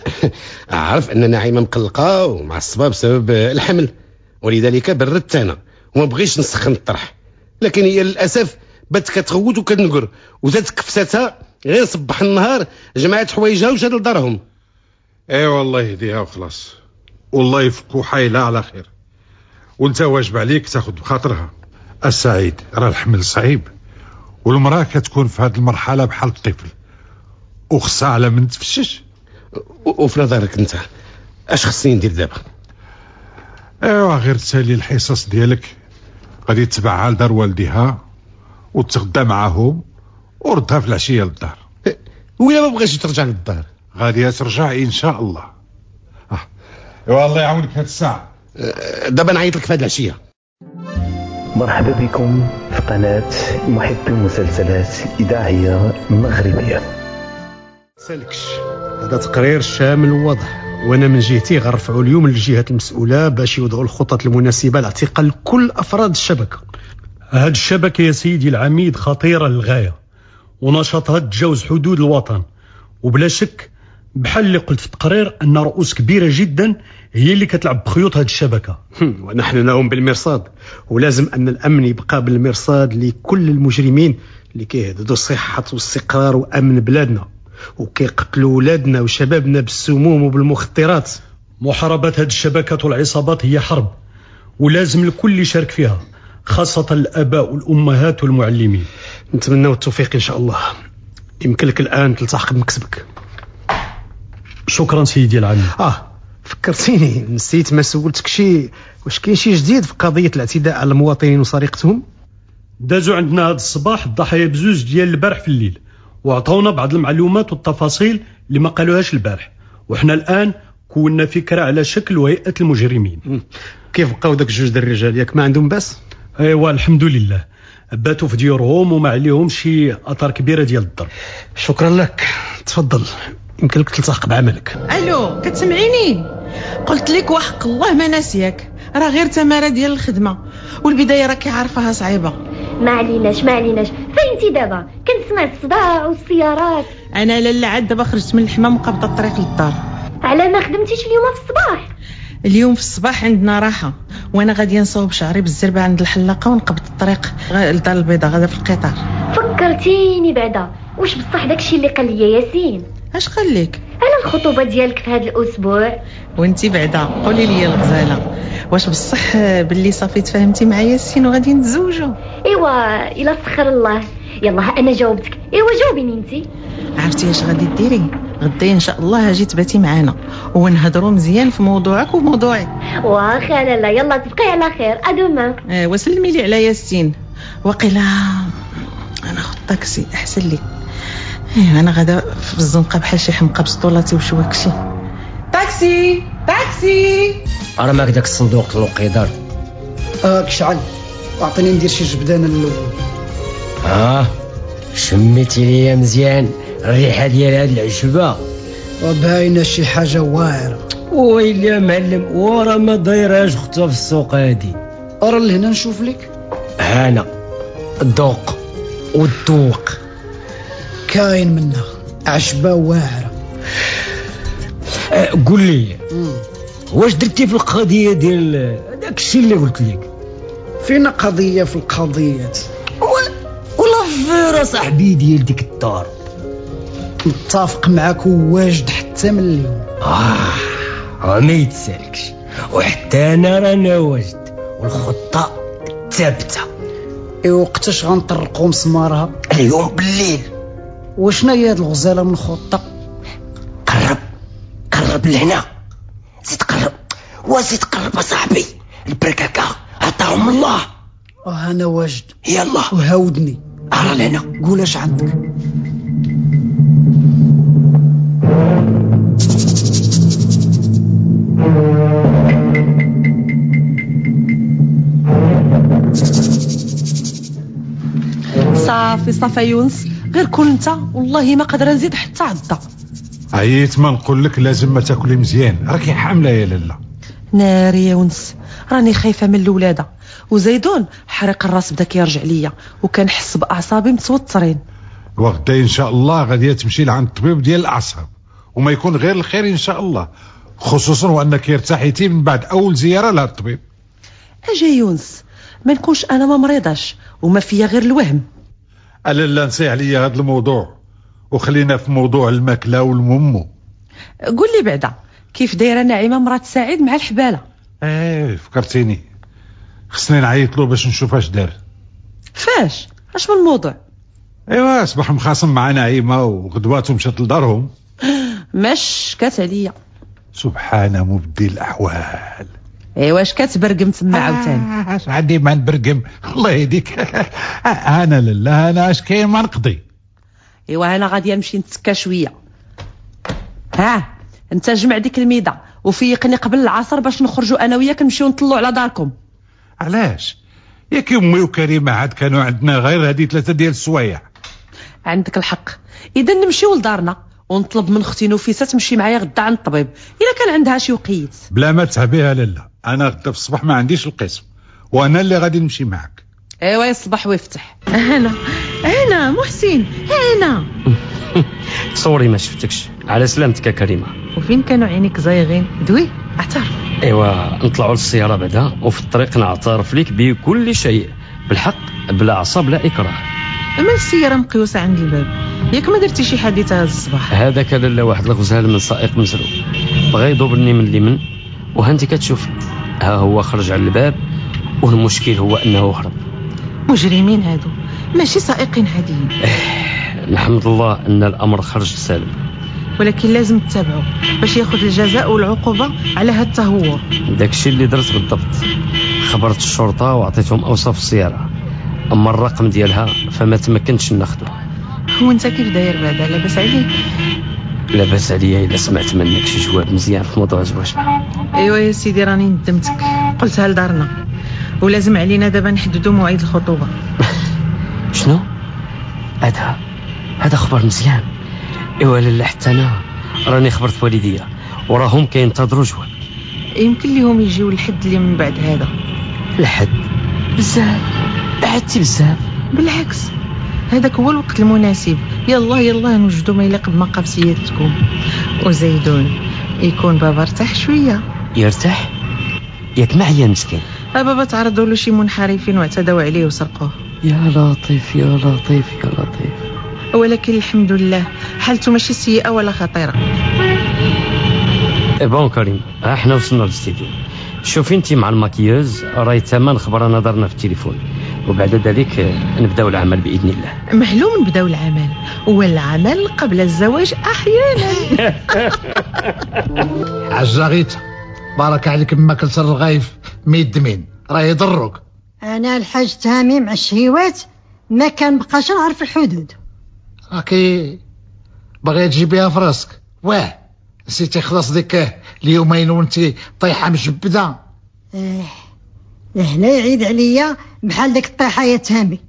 اعرف أن نعيمة مقلقة ومعصبه بسبب الحمل. ولذلك بردت أنا وما بغيتش نسخن الطرح. لكن هي للأسف بات كتغوت وكتنقر وزادت كفساتها غير صبح النهار جمعت حوايجها وجات لدارهم. إي والله يهديها وخلاص. والله يفكو حيلة على خير. وانت واجب عليك تاخد بخاطرها. السعيد راه الحمل صعيب. والمرأة كتكون في هذه المرحلة بحال الطفل. وخصها على من تفشش. وفي نظرك انت اش خصني ندير دابا؟ ايوا غير تسالي الحصص ديالك. غادي تبعها لدار والديها وتغدى معاهم وردها في العشية للدار. ولا ما بغيتش ترجع للدار؟ غادي ترجع إن شاء الله. آه. ايوا الله يعاونك هاد الساعة. دابا نعيط لك في هاد العشية. مرحبا بكم في قناة محب المسلسلات إذاعية مغربية. سالكش هذا تقرير شامل وواضح. وأنا من جهتي غنرفعوا اليوم للجهات المسؤولة باش يوضعوا الخطط المناسبة لاعتقال كل أفراد الشبكة. هاد الشبكة يا سيدي العميد خطيرة للغاية ونشاطها تجاوز حدود الوطن. وبلا شك بحال اللي قلت في التقرير أن رؤوس كبيرة جدا هي اللي كتلعب بخيوط هاد الشبكة. ونحن لهم بالمرصاد. ولازم أن الأمن يبقى بالمرصاد لكل المجرمين اللي كيهددوا صحه واستقرار وأمن بلادنا وكيقتلوا ولادنا وشبابنا بالسموم وبالمخدرات. محاربة هاد الشبكات والعصابات هي حرب ولازم الكل يشارك فيها خاصة الآباء والأمهات والمعلمين. نتمنى التوفيق إن شاء الله. يمكن لك الآن تلتحق بمكسبك. شكرا سيدي العميد. آه. فكرتيني نسيت ما سولتك شي. واش كاين شي جديد في قضية الاعتداء على المواطنين وسرقتهم؟ دازوا عندنا هذا الصباح الضحايا بزوج ديال البارح في الليل وعطونا بعض المعلومات والتفاصيل اللي ما قالوهاش البارح. وحنا الآن كونا فكرة على شكل وهيئة المجرمين. كيف بقاو داك جوج د الرجال؟ ياك ما عندهم باس؟ أيوا الحمد لله. باتوا في ديورهم وما عليهم شي اثار كبيرة ديال الضرب. شكرا لك. تفضل. يمكن لك تلتحق بعملك. ألو كتسمعيني؟ قلت لك وحق الله ما ناسياك. راه غير تماره ديال الخدمة. والبداية راكي عارفاها صعيبة. ما عليناش ما عليناش. فين انت دابا؟ كنسمع الصداع والسيارات. أنا لالا عاد دابا خرجت من الحمام وقابضة الطريق للدار. على ما خدمتيش اليوم في الصباح؟ اليوم في الصباح عندنا راحة. وأنا غادي نصوب شعري بالزربة عند الحلاقة ونقبض الطريق لدار البيضاء غادا في القطار. فكرتيني بعدا. واش بصح داكشي اللي قال لي ياسين؟ أش قال لك؟ على الخطوبة ديالك في هذا الأسبوع. وانتي بعدا قولي لي الغزالة واش بصح باللي صافي تفاهمتي مع ياسين وغادي نتزوجوا إيوا إلا سخر الله. يلا أنا جاوبتك. إيوا جاوبيني انت عرفتي اش غادي ديري؟ غدا إن شاء الله هاجي تباتي معانا ونهضروا مزيان في موضوعك وموضوعي. واخا لالا يلا تبقي على خير. ادوما آه وسلمي لي على ياسين. وقيلا أنا خد طاكسي أحسن لي. إيه أنا غدا في الزنقة بحال شي حمقى بسطولاتي وشواكشي طاكسي طاكسي راه معك داك الصندوق الوقيدار هاك شعل أعطيني ندير شي جبدان الأول. آه شميتي ليا مزيان الريحة ديال هاد العشبة. وباينه شي حاجة واعرة. ويلي يا معلم ورا ما دايرهاش اختها في السوق هادي. أرى لهنا نشوف لك؟ هانا الذوق والذوق كاين منها. عشبة واعرة. قول لي واش درتي في القضية ديال داك الشيء اللي قلت لك؟ فينا قضية في القضيات ولا فيرا صاحبي ديال ديك الدار. متفق معاك وواجد حتى من اليوم. آه ما يتسالكش. وحتى أنا رانا واجد. والخطة ثابتة. إي وقتاش غنطرقوا مسمارها؟ اليوم بالليل. وشنا هي هاد الغزالة من الخطه قرب لهنا زيد قرب وزيد قرب صاحبي. البركاكه عطاهم الله. أنا واجد. يلا وهاودني ارى لهنا قول اش عندك. صافي صافي يونس. غير كل انت والله ما قادره نزيد حتى عضه عييت ما نقول لك لازم ما تاكلي مزيان. راكي حاملة يا لاله ناري يا ونس راني خايفة من الولادة. وزيدون حرق الراس بدا كيرجع ليا وكنحس بأعصابي متوترين. وغدا إن شاء الله غادي تمشي لعند الطبيب ديال الأعصاب وما يكون غير الخير إن شاء الله خصوصا وأنك ارتحيتي من بعد أول زيارة لهذا الطبيب. اجا يونس ما نكونش أنا ما مريضاش وما فيا غير الوهم. ألا لا نسي عليا هذا الموضوع. وخلينا في موضوع الماكلة والمومو قول لي بعدا كيف دايرة نعيمه مرات سعيد مع الحبالة؟ إيه فكرتيني. خصني نعيط له باش نشوف اش دار. فاش؟ اش من الموضوع أيوا أصبح مخاصم مع نعيمه وغدواته مشات لدارهم. كات عليا. سبحان مبدي الأحوال. ايوا اش كتبرقم تما عاوتاني؟ اش عندي ما نبرقم؟ الله يهديك. أنا لله أنا اش كاين ما نقضي. إيوا أنا غادي نمشي نتسكى شوية. ها؟ انت جمع ديك الميدة. وفيقني قبل العصر باش نخرجوا أنا وياك نمشيو نطلعوا على داركم. علاش؟ ياك أمي وكريمة عاد كانوا عندنا غير هذه ثلاثة ديال السوايع. عندك الحق. إذا نمشيو لدارنا ونطلب من أختي نفيسه تمشي معايا غدا عند الطبيب. إلا كان عندها شي وقيت. بلا ما تهبيها لالا. أنا غدا في الصباح ما عنديش القسم. وأنا اللي غادي نمشي معك ايوا يصبح ويفتح. أنا أنا محسن أنا تصوري ما شفتكش. على سلامتك يا كريمة. وفين كانوا عينيك زايغين دوي اعترف. ايوا نطلعوا للسيارة بعدا وفي الطريق نعترف لك بكل شيء. بالحق بلا عصا بلا إكراه. أما السيارة مقيوسة عند الباب. ياك ما درتي شي حادثة هذا الصباح؟ هذاك لالا واحد الغزال من سائق مزروب بغى يضربني من اليمن. وهانتي كتشوفي ها هو خرج على الباب والمشكل هو أنه هرب. مجرمين هادو. ماشي سائقين عاديين نحمد الله أن الأمر خرج سالم. ولكن لازم تتابعوا باش ياخذ الجزاء والعقوبة على هاد التهور. داكشي اللي درت بالضبط. خبرت الشرطة وعطيتهم أوصاف السيارة. أما الرقم ديالها فما تمكنتش ناخذه هو أنت كيف داير بعدا لاباس عليك. لاباس عليا إلا سمعت منك شي جواب مزيان في موضوع الزواج. ايوا يا سيدي راني ندمتك. قلتها لدارنا ولازم علينا دابا نحددوا موعد الخطوبة. شنو؟ هذا هذا خبر مزيان. إيوا لالا حتى أنا راني خبرت والديا وراهم كينتظروا جواب يمكن ليهم يجيو الحد اللي من بعد هذا. الحد؟ بزاف. بعدتي بزاف. بالعكس هذاك هو الوقت المناسب. يلا يلا نوجدوا ما يليق سيادتكم وزيدون يكون بابا ارتاح شوية. يرتاح؟ ياك معيا مسكين. بابا تعرضوا له شي منحرفين واعتدوا عليه وسرقوه. يا لطيف يا لطيف يا لطيف. ولكن الحمد لله حالته ماشي سيئه ولا خطيرة؟ إيه bon كريم إحنا وصلنا للاستديو. شوفي أنت مع ال maquilleuse راهي تمام خبرنا دارنا في التليفون. وبعد ذلك آه، نبداو العمل بإذن الله. معلوم نبداو العمل. والعمل قبل الزواج أحيانا. الحاجة غيتا بارك عليك ما كلت الرغايف ميدمين راه يضرك. أنا الحاج تامي مع الشهيوات ما كان بقاش نعرف الحدود. راكي باغي تجيبيها في راسك واه نسيتي خلاص ديك اليومين وانت طايحة مجبده آه هنا يعيد عليا بحال ديك الطيحه يا تامي.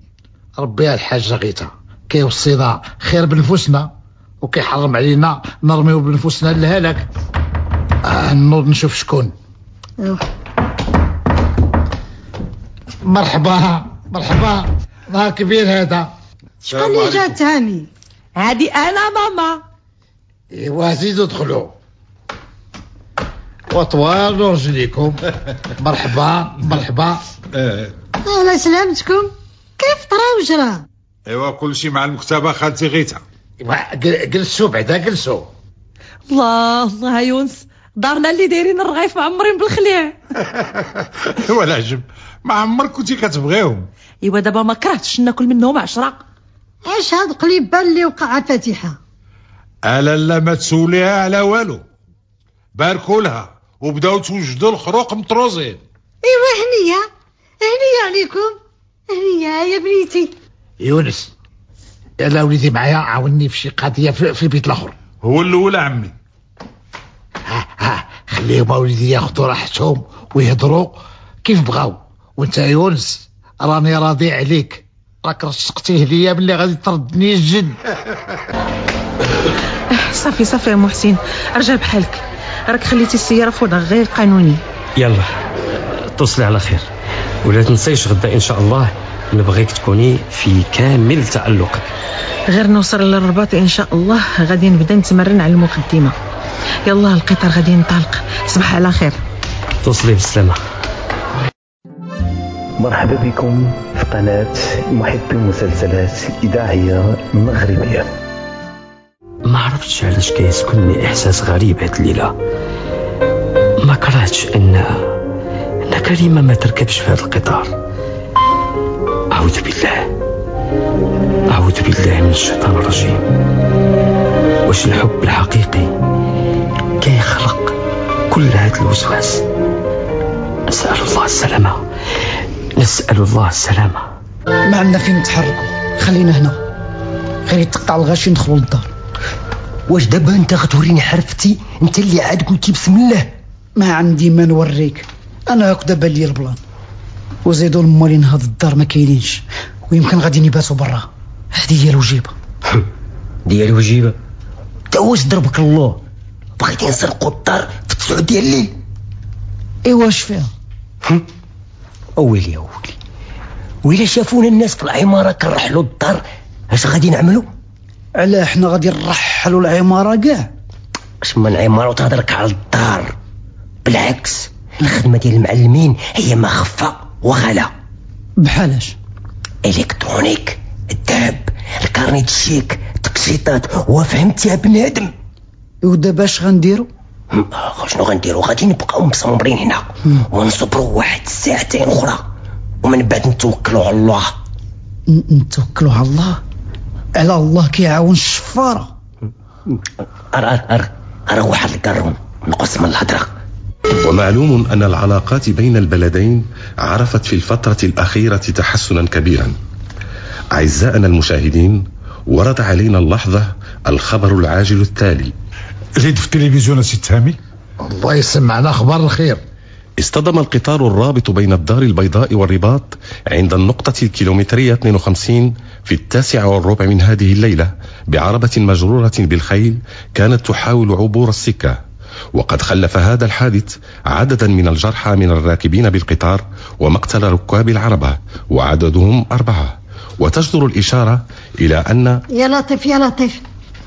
ربي يا الحاجة غيتا كيوصينا خير بنفوسنا وكيحرم علينا نرميو بنفوسنا للهلاك. نوض نشوف شكون. مرحبا مرحبا. نهار كبير هذا. شكون اللي جا تامي هادي أنا ماما. إيوا زيدوا دخلوا وطوال رجليكم مرحبا مرحبا. على سلامتكم. كيف طرا وجرى إيوا كل شيء مع المكتبة خالتي غيتا إيوا جل- جلسوا بعدا جلسوا. الله الله يونس. دارنا اللي دايرين الرغايف معمرين بالخليع. ولا عجب ما عمرك كنتي كتبغيهم. إيوا دابا ما كرهتش ناكل منهم عشرة. اش هاد قليبه اللي وقع فاتحه ألا لا ما تسوليها على والو. باركوا لها وبداو توجدوا الخروق مطروزين إيوا هنيه هنيه عليكم. هنيه يا بنيتي. يونس يلا وليدي معايا عاوني في شي قضية في, في البيت الأخر. هو الأول عمي. خليهم وليدي ياخذوا راحتهم ويهضروا كيف بغاو. وانت يا يونس راني راضي عليك. راك رشقتيه ليا ملي غادي تردني الجد صافي صافي يا محسن رجع بحالك. راك خليتي السيارة في وضع غير قانوني. يلا اتصلي على خير. ولا تنسيش غدا إن شاء الله نبغيك تكوني في كامل تألقك. غير نوصل للرباط إن شاء الله غادي نبدا نتمرن على المقدمة. يلا القطار غادي ينطلق. صباح على خير. توصلي بالسلامة. مرحبا بكم في قناة محبي المسلسلات إذاعية مغربية. ما عرفتش علاش كيسكنني إحساس غريب هاد الليلة. ما كرهتش ان إن كريمه ما تركبش في هذا القطار. أعوذ بالله. أعوذ بالله من الشيطان الرجيم. واش الحب الحقيقي؟ كيخلق كل هذا الوسواس. نسأل الله السلامة. نسأل الله السلامة. ما عندنا فين نتحركوا خلينا هنا. غير يتقطع الغاشي ندخلوا للدار. واش دابا انت غتوريني حرفتي؟ انت اللي عاد قلتي بسم الله. ما عندي ما نوريك. أنا هاك دابا لي البلان وزيدوا المالين هاد الدار ما كاينينش. ويمكن غادي نباتوا برا. هادي هي الوجيبة. ديال وجيبه تا واش ضربك الله بغيتي نسرقوا الدار في تسعود ديال الليل. إيوا اش فيها؟ اويلي اويلي وإلا شافونا الناس في العمارة كنرحلوا الدار اش غادي نعملوا؟ علاه حنا غادي نرحلوا العمارة كاع. اش من عمارة وتهضرك على الدار. بالعكس الخدمة ديال المعلمين هي ما خفى وغلا بحالاش إلكترونيك الذهب الكارنيت الشيك تقسيطات وفهمتي يا بنادم. ودابا اش غنديروا آه، شنو غنديروا غادي نبقاو مصمبرين هنا. ونصبروا واحد الساعتين أخرى. ومن بعد نتوكلوا على الله. نتوكلوا على الله؟ على الله كيعاون الشفارة. ار ار ار ار واحد القرون نقص من الهضره ومعلوم أن العلاقات بين البلدين عرفت في الفترة الأخيرة تحسنا كبيرا. أعزائنا المشاهدين ورد علينا اللحظة الخبر العاجل التالي. زيد في التلفزيون سي تهامي الله يسمعنا أخبار الخير. اصطدم القطار الرابط بين الدار البيضاء والرباط عند النقطة الكيلومترية 52 في التاسعة والربع من هذه الليلة بعربة مجرورة بالخيل كانت تحاول عبور السكة. وقد خلف هذا الحادث عددا من الجرحى من الراكبين بالقطار ومقتل ركاب العربة وعددهم أربعة. وتجدر الإشارة إلى أن يا لطيف يا لطيف.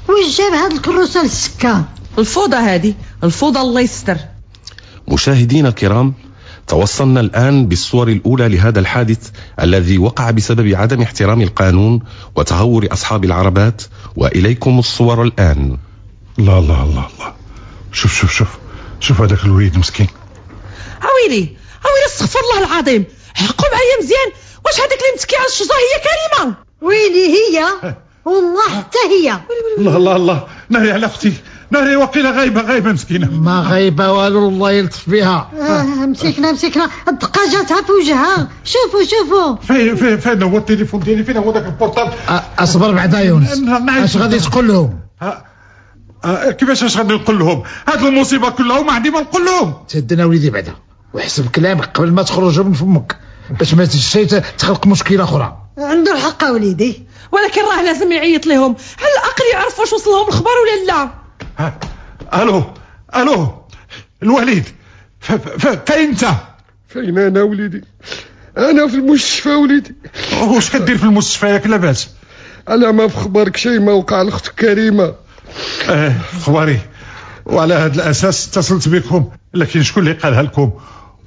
وش جاب هاد الكروسة للسكان الفوضى هذه الفوضى الله يستر. مشاهدينا الكرام توصلنا الآن بالصور الأولى لهذا الحادث الذي وقع بسبب عدم احترام القانون وتهور أصحاب العربات وإليكم الصور الآن. الله الله الله الله شوف شوف شوف. شوف هذاك الوليد مسكين عويلي عويلي استغفر الله العظيم. حقوا معايا مزيان. واش هذاك اللي متكي على الشجره هي كريمة. ويلي هي؟ والله حتى هي؟ الله الله الله. ناري على أختي. ناري وقيله غايبه غايبه مسكينة. ما غايبه والو الله يلطف بها. آه مسكنا مسكنا الدقه جاتها في وجهها. شوفوا شوفوا. فين فين فين هو التليفون ديالي؟ فين هو ذاك ال portable أ- أصبر بعدا يونس. أش غادي تقول لهم؟ آه، كيفاش اش غادي نقول لهم؟ هاد المصيبة كلها وما عندي ما نقول لهم. تهدنا وليدي بعدا. وحسب كلامك قبل ما تخرج من فمك. باش ما تجي تخلق مشكلة أخرى. عنده الحق وليدي. ولكن راه لازم يعيط لهم. على الاقل يعرف واش وصل لهم الخبر ولا لا؟ ألو ألو الوليد فين أنت؟ فين أنا وليدي؟ أنا في المستشفى وليدي. واش كدير في المستشفى ياك لاباس على ما في خبرك شيء ما وقع لاختك كريمة. أه اخباري وعلى هذا الأساس اتصلت بكم لكن شكون اللي قالها لكم؟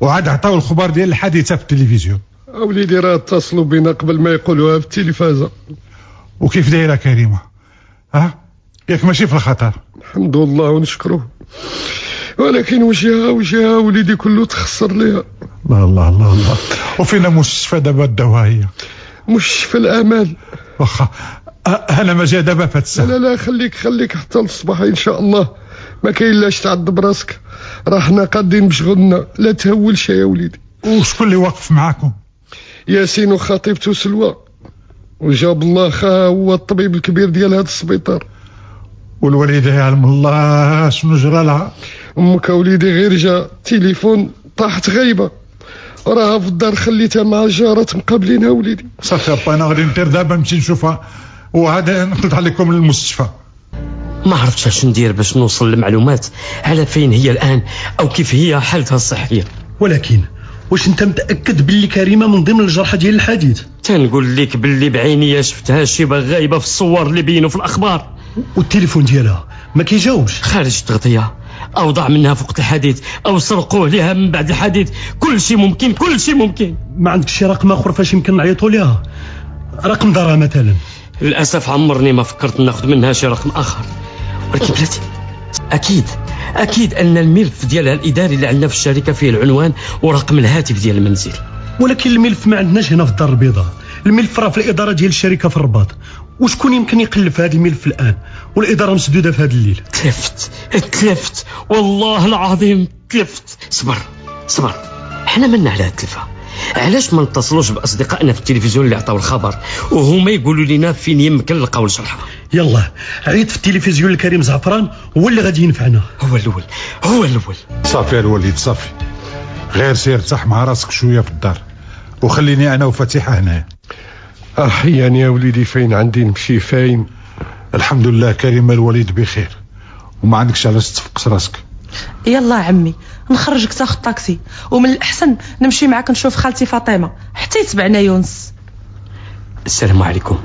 وعاد عطاو الخبر ديال الحادثة في التلفزيون. وليدي راه اتصلوا بنا قبل ما يقولوها في التلفازه وكيف دايرة كريمة؟ ها؟ ياك ماشي في الخطر. الحمد لله ونشكروه ولكن وجهها وجهها وليدي كله تخسر ليها الله الله الله الله وفينا مستشفى دابا داوها هي؟ مستشفى الأمال. واخا أه، أنا ما جا دابا في الساعة. لا لا خليك خليك حتى الصباح إن شاء الله. ما كاين لاش تعذب راسك. راه حنا قادين بشغلنا. لا تهولش يا وليدي. وشكون اللي واقف معاكم؟ ياسين وخطيبته سلوى وجاب الله خا هو الطبيب الكبير ديال هذا السبيطار. والوالدة يعلم الله شنو جرى لها. أمك وليدي غير جا تليفون طاحت غايبة. راها في الدار خليتها مع الجارات مقابلينها وليدي صافي ابا أنا غادي ندير دابا نمشي نشوفها. وعاد نخلط عليكم للمستشفى. ما عرفتش اش ندير باش نوصل لمعلومات على فين هي الآن أو كيف هي حالتها الصحية. ولكن واش انت متأكد باللي كريمة من ضمن الجرحى ديال الحديث تنقول لك باللي بعينيا شفتها شبه غايبه في الصور اللي بينوا في الأخبار. والتليفون ديالها ما كيجاوبش. خارج التغطيه أو ضاع منها فوق الحديد أو سرقوه لها من بعد الحديد. كل شيء ممكن كل شيء ممكن. ما عندك شي رقم آخر فاش يمكن نعيطوا ليها رقم دارها مثلا. للأسف عمرني ما فكرت ناخذ منها شي رقم آخر. ولكن بلاتي أكيد أكيد أن الملف ديالها الاداري اللي عندنا في الشركة فيه العنوان ورقم الهاتف ديال المنزل. ولكن الملف ما عندناش هنا في الدار البيضاء. الملف راه في الإدارة ديال الشركة في الرباط. وشكون يمكن يقلب في هذا الملف الآن؟ والإدارة مسدودة في هذا الليل. تلفت تلفت والله العظيم تلفت. صبر صبر. إحنا منا على التلفة. علاش ما نتصلوش بأصدقائنا في التلفزيون اللي عطاو الخبر؟ وهما يقولوا لنا فين يمكن نلقاو الشرحه يلا عيط في التلفزيون الكريم زعفران هو اللي غادي ينفعنا. هو الأول هو الأول. صافي الوليد صافي. غير سير ارتاح مع راسك شوية في الدار. وخليني أنا وفتيحة هنا أحياني يا وليدي فين عندي نمشي؟ فين؟ الحمد لله كريم الوليد بخير. وما عندكش علاش تفقس راسك. يلا عمي نخرجك تاخذ طاكسي. ومن الأحسن نمشي معاك نشوف خالتي فاطمة. حتى يتبعنا يونس. السلام عليكم.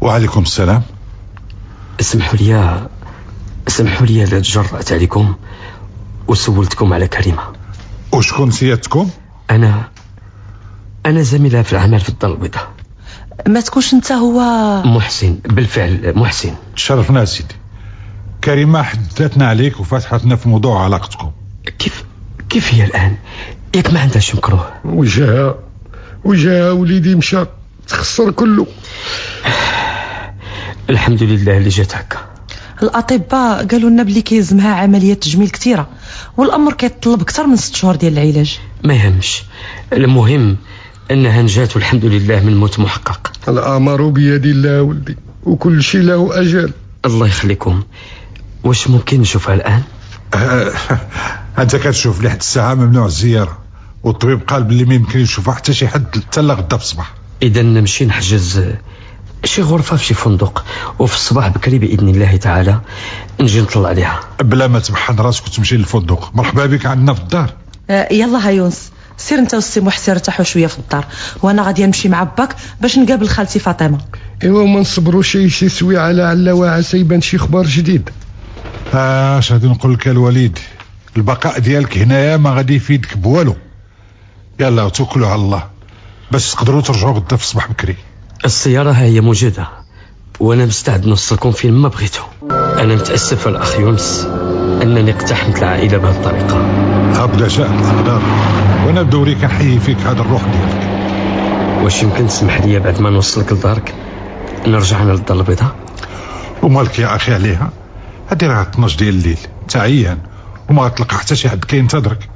وعليكم السلام. اسمحوا لي اسمحوا لي لا تجرأت عليكم. وسولتكم على كريمه وشكون سيادتكم؟ أنا أنا زميلها في العمل في الدار البيضاء. ما تكونش أنت هو محسن بالفعل محسن. تشرفنا سيدي. كريمة حدثتنا عليك وفتحتنا في موضوع علاقتكم. كيف كيف هي الآن؟ ياك ما عندهاش مكروه. وجهها وجهها وليدي مشى تخسر كله. الحمد لله اللي جات هكا. الأطباء قالوا لنا بلي كيلزمها عمليات تجميل كثيرة والأمر كيتطلب أكثر من ست شهور ديال العلاج. ما يهمش. المهم أنها نجات والحمد لله من موت محقق. الأمر بيد الله ولدي وكل شيء له أجل. الله يخليكم. واش ممكن نشوفها الآن؟ أنت كتشوف لحد الساعة ممنوع الزيارة والطبيب قال باللي ما يمكن يشوفها حتى شي حد حتى غدا في الصباح إذا نمشي نحجز شي غرفة في شي فندق وفي الصباح بكري بإذن الله تعالى نجي نطلع عليها. بلا ما تمحن راسك وتمشي للفندق. مرحبا بك عندنا في الدار. آه يلا ها يونس سير انت والسي محسن ارتاحوا شوية في الدار. وأنا غادي نمشي مع باك باش نقابل خالتي فاطمة. إيوا ما نصبروا شي شي سوي على علا وعسى يبان شي خبر جديد. اش غادي نقول لك الوليد البقاء ديالك هنايا ما غادي يفيدك بوالو. يلا وتوكلوا على الله. باش تقدروا ترجعوا غدا في الصباح بكري. السيارة هي موجودة وأنا مستعد نوصلكم فين ما بغيتو. أنا متأسف الأخ يونس أنني اقتحمت العائلة بهذه الطريقة. هبدا شاء الأقدار وأنا بدوري كنحيي فيك هذا الروح ديالك. واش يمكن تسمح لي بعد ما نوصلك لدارك؟ نرجع أنا للدار البيضاء؟ ومالك يا أخي عليها؟ هادي راه 12 ديال الليل انت عيان وما غتلقى حتى شي حد كينتظرك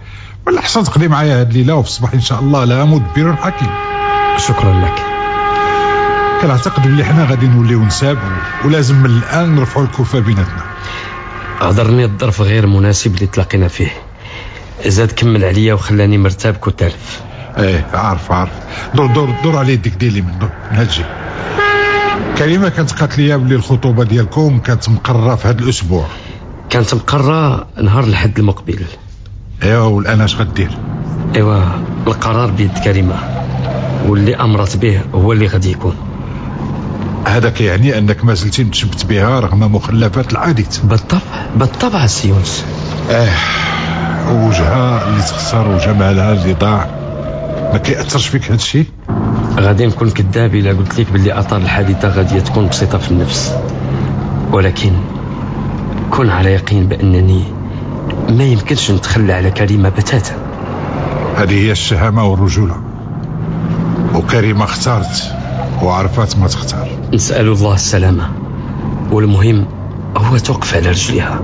من الأحسن تقضي معايا هاد الليلة وفي الصباح إن شاء الله لا مدبر حكيم. شكرا لك. كنعتقد بلي حنا غادي نوليو نساب ولازم من الآن نرفعوا الكفه بيناتنا. عذرني الظرف غير مناسب اللي تلاقينا فيه. زاد كمل عليا وخلاني مرتبك وتالف إيه عارف عارف. دور دور دور على يديك ديالي من دور من هادشي كريمه كانت قالت لي بلي الخطوبة ديالكم كانت مقرره في هذا الأسبوع. كانت مقرره نهار الحد المقبل. ايوا والآن اش غدير؟ ايوا القرار بيد كريمة. واللي أمرت به هو اللي غادي يكون. هذا كيعني أنك ما زلتي متشبت بها رغم مخلفات العاديت بالطبع بالطبع سيونس آه وجهها اللي تخسر وجمالها اللي ضاع ما كيأثرش فيك هذا الشيء غادي نكون كذاب إلا قلت لك باللي اثار الحادثة غادي تكون بسيطة في النفس. ولكن كن على يقين بأنني ما يمكنش نتخلى على كريمة بتاتا. هذه هي الشهامة والرجولة. وكريمة اختارت وعرفات ما تختار. نسأل الله السلامة. والمهم هو توقف على رجليها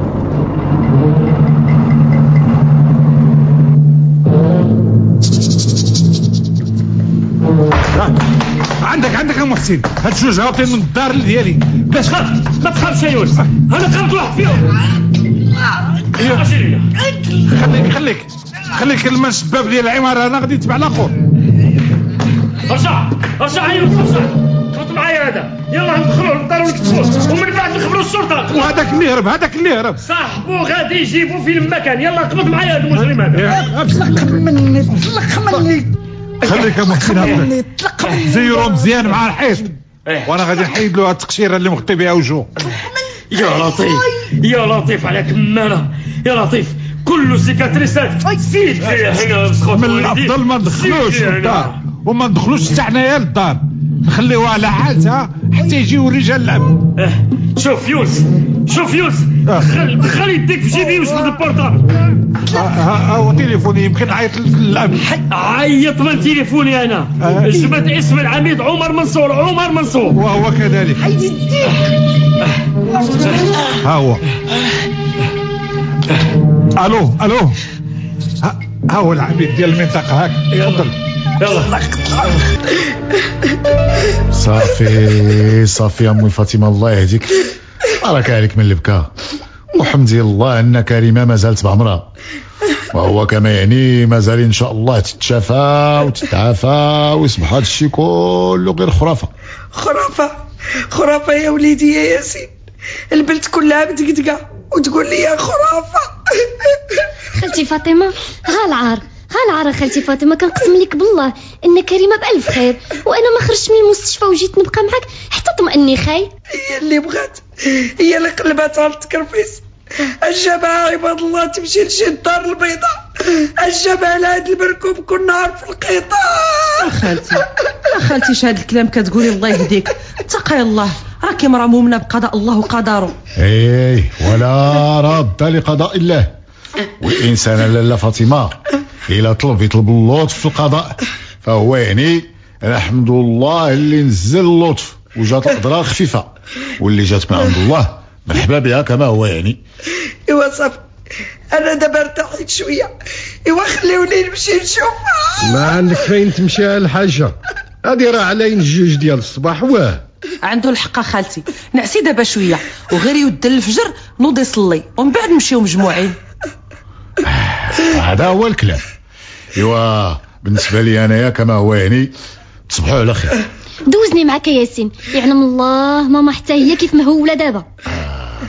عندك عندك يا محسن. هاد جوج هابطين من الدار ديالي. باش خاف ما تخافش يا يونس أنا قربت واحد فيهم. خليك خليك. خليك المس الباب ديال العمارة. أنا غادي نتبع الآخر. أرجع. أرجع يا يونس أرجع. خبط معايا هذا. يلا ندخلوا للدار ونكتبوه ومن بعد نخبروا الشرطه وهذاك اللي هرب هذاك اللي هرب صاحبو غادي يجيبو في المكان. يلا قبض معايا هذا المجرم هذا. طلق مني طلق مني. خليك يا محسن زيرو مزيان مع الحيط. وأنا غادي نحيد له هاد التقشيرة اللي مغطي بها وجهه. يا لطيف. يا لطيف على كمالة. يا لطيف. كل cicatrices سيد هنا من الأفضل ما ندخلوش للدار وما ندخلوش حتى حنايا للدار. نخليوها على حالتها حتى يجيو رجال الامن آه شوف يونس شوف يونس دخل دخل يديك في جيبي وشد ال portable ها هو تليفوني يمكن عيط للامن عيط من تليفوني أنا. جبت اسم العميد عمر منصور عمر منصور. وهو كذلك. ها هو. ألو ألو. ها هو العميد ديال المنطقة هاك. تفضل يلا. صافي صافي أمي فاطمة الله يهديك. راك عليك من البكاء وحمدي الله أن كريمة ما زالت بعمرها. وهو كما يعني مازال إن شاء الله تتشافى وتتعافى ويصبح هذا الشيء كله غير خرافة. خرافة. خرافة يا وليدي يا ياسين. البنت كلها مدقدقة وتقول لي يا خرافة. خالتي فاطمة ها العار ها العار خالتي فاطمة كنقسم لك بالله إن كريمة بألف خير وأنا ما خرجت من المستشفى وجيت نبقى معك حتى طمئني خير هي اللي بغات هي اللي قلبتها للتكرفيس الجماعة عباد الله تمشي لشي الدار البيضاء. لهاد المركوب كل نهار في القطار. خالتي خالتي شاد الكلام كتقولي الله يهديك. اتقي الله. راكي مرا مؤمنة بقضاء الله وقدره. إيه ولا رد لقضاء الله. والانسان لاله فاطمة الا طلب يطلب اللطف في القضاء. فهو يعني نحمد الله اللي نزل اللطف وجات الأضرار خفيفة. واللي جات من عند الله مرحبا بها كما هو يعني. إيوا صافي. أنا دابا ارتحيت شوية. إيوا خليوني نمشي نشوف. ما عندك فين تمشي الحاجة. هادي راه علينا الجوج ديال الصباح. واه. عنده الحق خالتي. نعسي دابا شوية. وغير يود الفجر نوض يصلي ومن بعد نمشيو مجموعين. هذا هو الكلام. إيوا بالنسبة لي أنايا كما هو يعني تصبحوا على خير. دوزني معك يا ياسين. يعلم الله ماما حتى هي كيف مهولة دابا.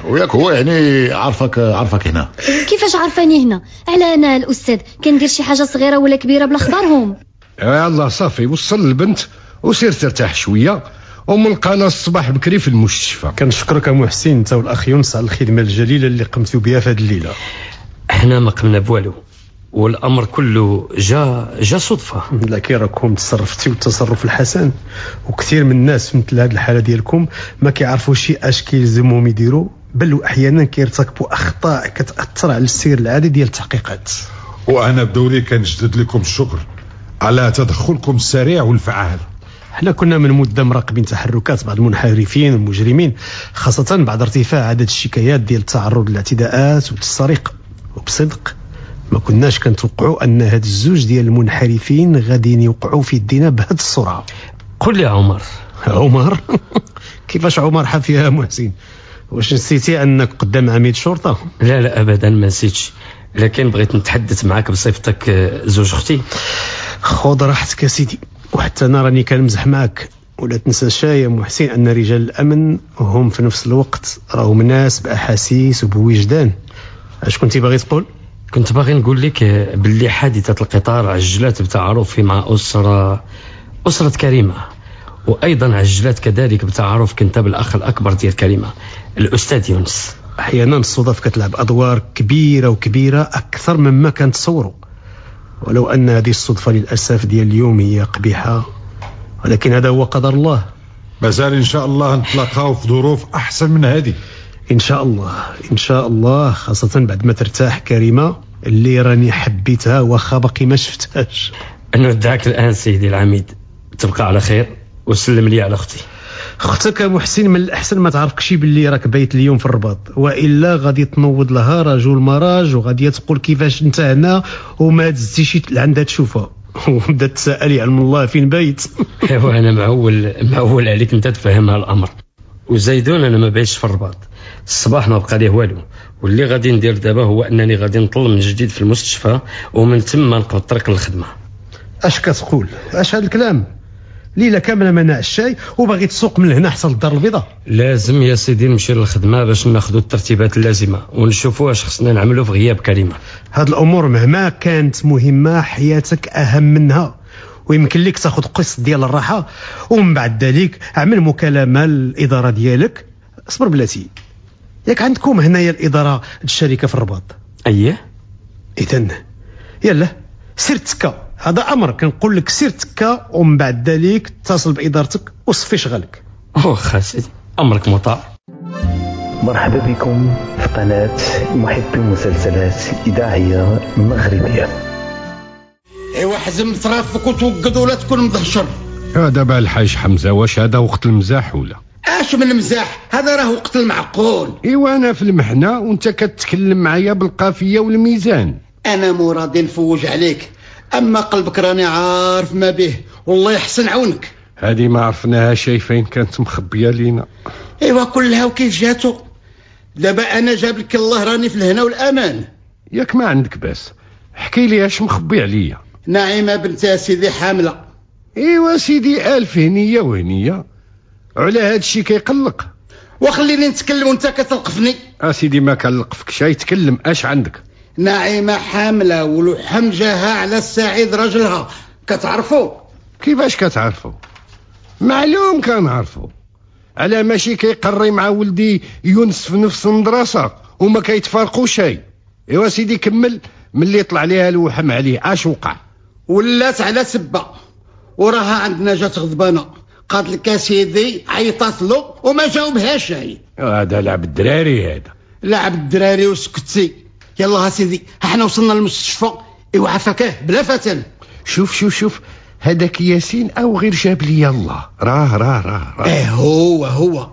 وياك هو يعني عارفك عارفك هنا. كيفاش عرفاني هنا؟ على أنا الأستاذ كندير شي حاجة صغيرة ولا كبيرة بلا خبرهم. يلا صافي وصل البنت وسير ترتاح شوية ومن قانا الصباح بكري في المستشفى. كنشكرك محسن انت والأخ يونس على الخدمة الجليلة اللي قمتوا بها في هذه الليلة. إحنا ما قمنا بوالو والأمر كله جا جا صدفة. لكن راكم تصرفتي والتصرف الحسن وكثير من الناس في مثل هذه الحالة ديالكم ما كيعرفوش شي اش كيلزمهم يديروا بل واحيانا كيرتكبوا أخطاء كتأثر على السير العادي ديال التحقيقات. وأنا بدوري كنجدد لكم الشكر على تدخلكم السريع والفعال. حنا كنا من مدة مراقبين تحركات بعض المنحرفين والمجرمين خاصة بعد ارتفاع عدد الشكايات ديال التعرض للاعتداءات والسرقه وبصدق ما كناش كنتوقعوا أن هاد الزوج ديال المنحرفين غاديين يوقعوا في يدينا بهاد السرعه قل لي عمر. عمر؟ كيفاش عمر حافيها محسن؟ واش نسيتي انك قدام عميد شرطة؟ لا لا ابدا ما نسيتش. لكن بغيت نتحدث معك بصفتك آه، زوج أختي. خذ راحتك يا سيدي وحتى أنا راني كنمزح معك ولا تنساش يا محسن أن رجال الأمن هم في نفس الوقت راهم ناس بأحاسيس وبوجدان. أش كنتي باغي تقول؟ كنت باغي نقول لك آه، باللي حادثة القطار عجلت بتعارفي مع أسرة أسرة كريمة. وأيضا عجلت كذلك بتعارف كنت بالأخ الأكبر ديال كريمة. الأستاذ يونس. أحيانا الصدف كتلعب أدوار كبيرة وكبيرة أكثر مما كنتصوروا ولو أن هذه الصدفة للأسف ديال اليوم هي قبيحة ولكن هذا هو قدر الله. مازال إن شاء الله نتلاقاو في ظروف أحسن من هذه. إن شاء الله إن شاء الله خاصة بعد ما ترتاح كريمة اللي راني حبيتها واخا باقي ما شفتهاش. نودعك الآن سيدي العميد تبقى على خير وسلم لي على أختي. أختك محسن من الأحسن ما تعرفكش باللي راك بايت اليوم في الرباط وإلا غادي تنوض لها رجل مراج وغادي تقول كيفاش أنت هنا وما دزتيش لعندها تشوفها. وبدات تسالي علم الله فين بايت ايوا أنا معول معول عليك أنت تفهمها الأمر. وزيدون أنا ما بعيش في الرباط. الصباح ما بقى ليه والو. واللي غادي ندير دابا هو أنني غادي نطل من جديد في المستشفى ومن ثم نقبض الطريق للخدمه أش كتقول؟ أش هذا الكلام؟ ليلة كاملة ما ناعش الشاي وباغي تسوق من هنا حتى للدار البيضاء. لازم يا سيدي نمشي للخدمة باش ناخذ الترتيبات اللازمة ونشوفوا واش خصنا نعملوا في غياب كريمة. هاد الأمور مهما كانت مهمة حياتك أهم منها. ويمكن لك تاخذ قسط ديال الراحة ومن بعد ذلك أعمل مكالمة للإدارة ديالك. اصبر بلاتي ياك عندكم هنايا الإدارة الشركة في الرباط؟ أييه. اذا يلا سير تكا هذا أمر. كنقول لك سير تكا ومن بعد ذلك اتصل بإدارتك وصفي شغلك. واخا سيدي أمرك مطاع. مرحبا بكم في قناة محبي المسلسلات إذاعية مغربية. إيوا حزم طرافك وتوقد ولا تكون مدهشر. هذا بقى الحاج حمزة. واش هذا وقت المزاح ولا؟ آش من مزاح هذا راه وقت المعقول. إيوا أنا في المحنة وأنت كتكلم معايا بالقافية والميزان. أنا مرادي نفوج عليك. أما قلبك راني عارف ما به والله يحسن عونك. هذه ما عرفناها فين كانت مخبية لينا. إيوا كلها وكيف جاتو؟ دابا أنا جاب لك الله راني في الهنا والأمان. ياك ما عندك باس احكي لي اش مخبي عليا. نعيمة بنت سيدي حاملة. إيوا سيدي ألف هنية وهنية. على هاد الشي كيقلق. وخليني نتكلم وانت كتلقفني. اسيدي ما كنلقفك شي. تكلم اش عندك؟ نعيمة حاملة ولحم جاها على السعيد رجلها. كتعرفوا؟ كيفاش كتعرفوا؟ معلوم كنعرفوا. على ماشي كيقري مع ولدي يونس في نفس المدرسة وما كيتفارقوا شي إيوا سيدي كمل ملي طلع ليها الوحم عليه اش وقع. ولات على سبة وراها عندنا جات غضبانة. قالت لك يا سيدي عيطات له وما جاوبها شي هذا لعب الدراري هذا. لعب الدراري وسكتي. يلا سيدي إحنا وصلنا للمستشفى. إيوا عفاكاه بلا فتن. شوف شوف شوف هذاك ياسين أو غير جاب لي الله راه راه راه, راه. إيه هو هو.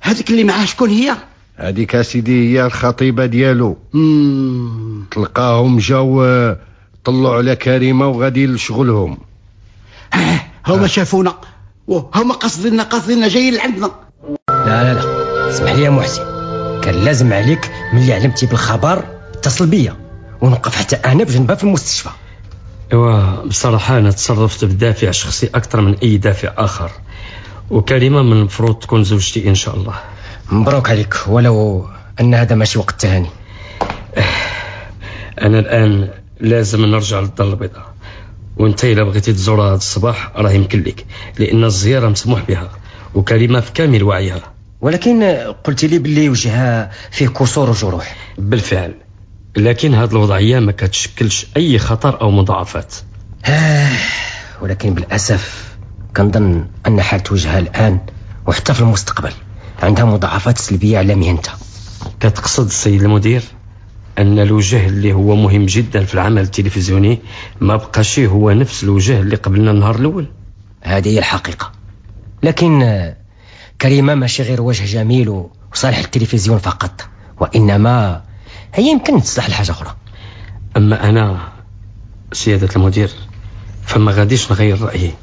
هذيك اللي معاه شكون هي؟ هذيك اسيدي هي الخطيبة ديالو. مم. تلقاهم جاو آه، طلعوا على كريمة وغادي لشغلهم. آه هما شافونا. هما قاصديننا قاصديننا جايين لعندنا. لا لا لا. اسمح لي يا محسن. كان لازم عليك ملي علمتي بالخبر اتصل بيا ونوقف حتى أنا بجنبها في المستشفى. ايوا بصراحة أنا تصرفت بدافع شخصي أكثر من أي دافع آخر. وكريمة من المفروض تكون زوجتي إن شاء الله. مبروك عليك ولو أن هذا ماشي وقت تهاني أنا الآن لازم نرجع للدار البيضاء. وأنت إلا بغيتي تزور هذا الصباح راه يمكن لك لأن الزيارة مسموح بها وكريمة في كامل وعيها. ولكن قلت لي باللي وجهها فيه كسور وجروح. بالفعل. لكن هذه الوضعية ما كتشكلش أي خطر أو مضاعفات. ولكن بالأسف كنظن أن حالة وجهها الآن وحتى في المستقبل عندها مضاعفات سلبية على مهنتها. كتقصد السيد المدير أن الوجه اللي هو مهم جدا في العمل التلفزيوني ما بقاش هو نفس الوجه اللي قبلنا النهار الأول؟ هذه هي الحقيقة. لكن كريمة ماشي غير وجه جميل وصالح التلفزيون فقط وإنما هي يمكن تصلح لحاجة أخرى. أما أنا سيادة المدير فما غاديش نغير رأيي.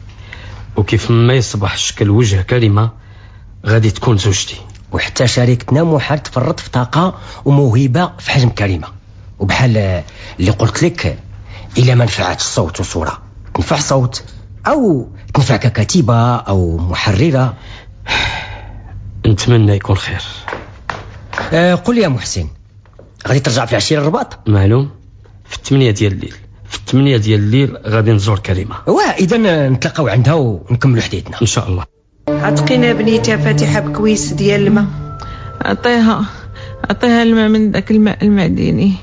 وكيف ما يصبح شكل وجه كلمة غادي تكون زوجتي. وحتى شريكتنا محال تفرط في طاقة وموهبة في حجم كريمة وبحال اللي قلت لك إلا ما نفعتش الصوت وصورة تنفع صوت أو تنفع ككاتبة أو محررة. نتمنى يكون خير. أه قل يا محسن. غادي ترجع في العشية الرباط معلوم. في الثمانية ديال الليل. في الثمانية ديال الليل غادي نزور كريمة. واه إذا نتلاقاو عندها ونكملوا حديثنا. إن شاء الله. عتقينا بنيتها فاتحة بكويس ديال الماء. عطيها عطيها الماء من ذاك الماء المعدني.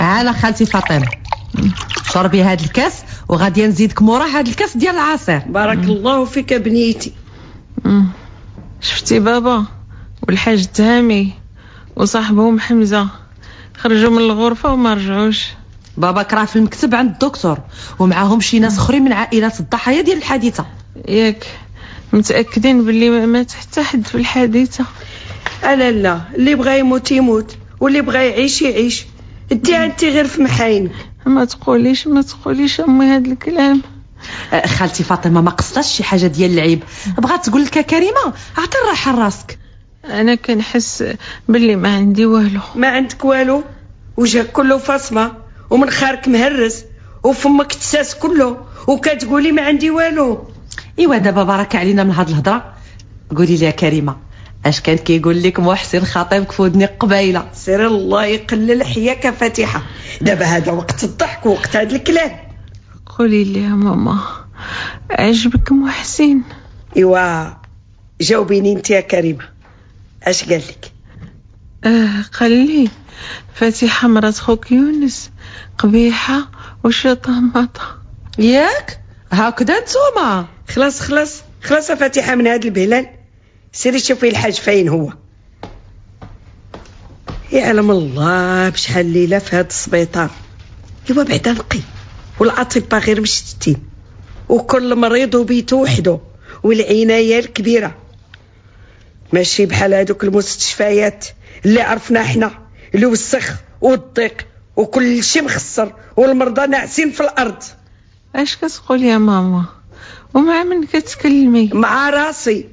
على خالتي فاطمة. شربي هاد الكاس وغادي نزيدك مورا هاد الكاس ديال العصير. بارك الله فيك بنيتي. شفتي بابا؟ والحاج التهامي. وصاحبهم حمزة. خرجوا من الغرفة وما رجعوش. باباك راه في المكتب عند الدكتور ومعاهم شي ناس اخرين من عائلات الضحايا ديال الحادثة. ياك. متأكدين باللي ما مات حتى حد في الحادثة؟ ألا لا اللي بغى يموت يموت واللي بغى يعيش يعيش. انت انت غير في محاينك ما تقوليش ما تقوليش أمي هاد الكلام. أه، خالتي فاطمة ما قصدتش شي حاجة ديال العيب. بغات تقول لك كريمة عطي الراحة لراسك. أنا كنحس باللي ما عندي والو. ما عندك والو؟ وجهك كله فاصمة ومن خارك مهرس وفمك تساس كله وكتقولي ما عندي والو. إيوا دابا بارك علينا من هاد الهضرة. قولي لي يا كريمة أش كان كيقول لك محسن خطيبك في ودني قبيلة؟ سير الله يقلل حياك فاتحة. دابا هذا وقت الضحك ووقت هذا الكلام. قولي لي يا ماما عجبك محسن؟ إيوا جاوبيني انت يا كريمة. اش قال لك؟ آه قال لي فاتحة مرات خوك يونس قبيحة وشطامطة. ياك؟ هكذا نتوما خلاص خلاص خلاص فاتحة من هاد البهلال سيري شوفي الحاج فين هو. يعلم الله بشحال ليله في هاد السبيطار. إيوا بعدا نقي والاطباء غير مشتتين وكل مريض وبيته وحده. والعناية الكبيرة. ماشي بحال هادوك المستشفيات اللي عرفنا حنا اللي وسخ والضيق وكل شيء مخسر والمرضى ناعسين في الأرض. اش كتقول يا ماما؟ ومع من كتكلمي؟ مع راسي.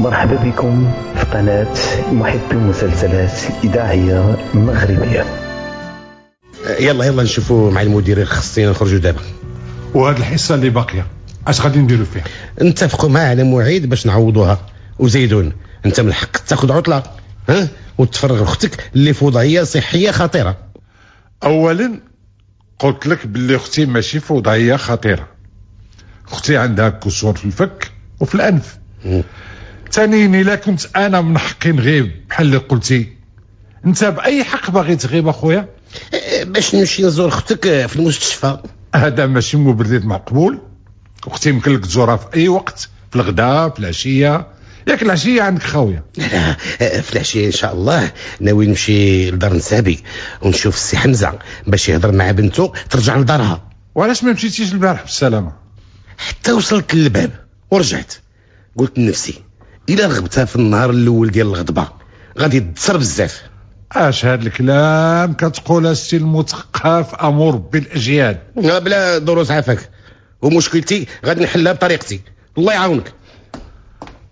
مرحبا بكم في قناة محبي المسلسلات إذاعية مغربية. يلا يلا نشوفوا مع المدير خصنا نخرجوا دابا. وهاد الحصة اللي باقية اش غادي نديروا فيها؟ نتفقوا معاه على موعد باش نعوضوها. وزيدون انت من الحق تاخذ عطلة ها؟ وتفرغ أختك اللي في وضعيه صحية خطيرة. اولا قلت لك باللي أختي ماشي في وضعيه خطيرة. أختي عندها كسور في الفك وفي الأنف. ثانيا إلا كنت أنا من حقي نغيب بحال اللي قلتي. أنت بأي حق باغي تغيب أخويا؟ باش نمشي نزور أختك في المستشفى. هذا ماشي مبرر مقبول. أختي يمكن لك تزورها في أي وقت في الغداء في العشية. ياك العشية عندك خاويه لا في العشية إن شاء الله ناوي نمشي لدار نسابي ونشوف السي حمزة باش يهضر مع بنته ترجع لدارها. وعلاش ما مشيتيش البارح بالسلامه حتى وصلت للباب ورجعت. قلت لنفسي إلا رغبتها في النهار الأول ديال الغضبة غادي تضسر بزاف. أش هاد الكلام كتقول السي المثقف أمور بالأجيال. لا بلا دروس عافاك. ومشكلتي غادي نحلها بطريقتي. الله يعاونك.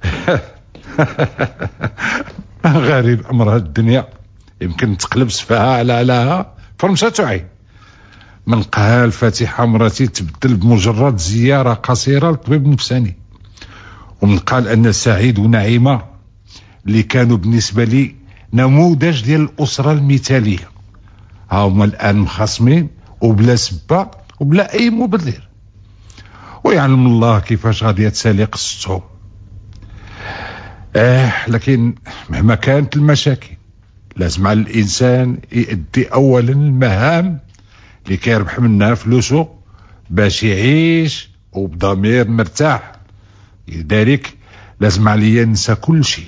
غريب أمر الدنيا. يمكن تقلب سفاها على علاها فرمشة تعي من قال فاتحة مراتي تبدل بمجرد زيارة قصيرة لطبيب نفساني. ومن قال أن سعيد ونعيمة اللي كانوا بالنسبة لي نموذج ديال الأسرة المثالية. هما الآن مخاصمين وبلا سبة وبلا أي مبرر. ويعلم الله كيفاش غادي تسالي قصتهم آه لكن مهما كانت المشاكل لازم على الإنسان يؤدي اولا المهام اللي كيربح منها فلوسه باش يعيش وبضمير مرتاح. لذلك لازم عليا ننسى كل شيء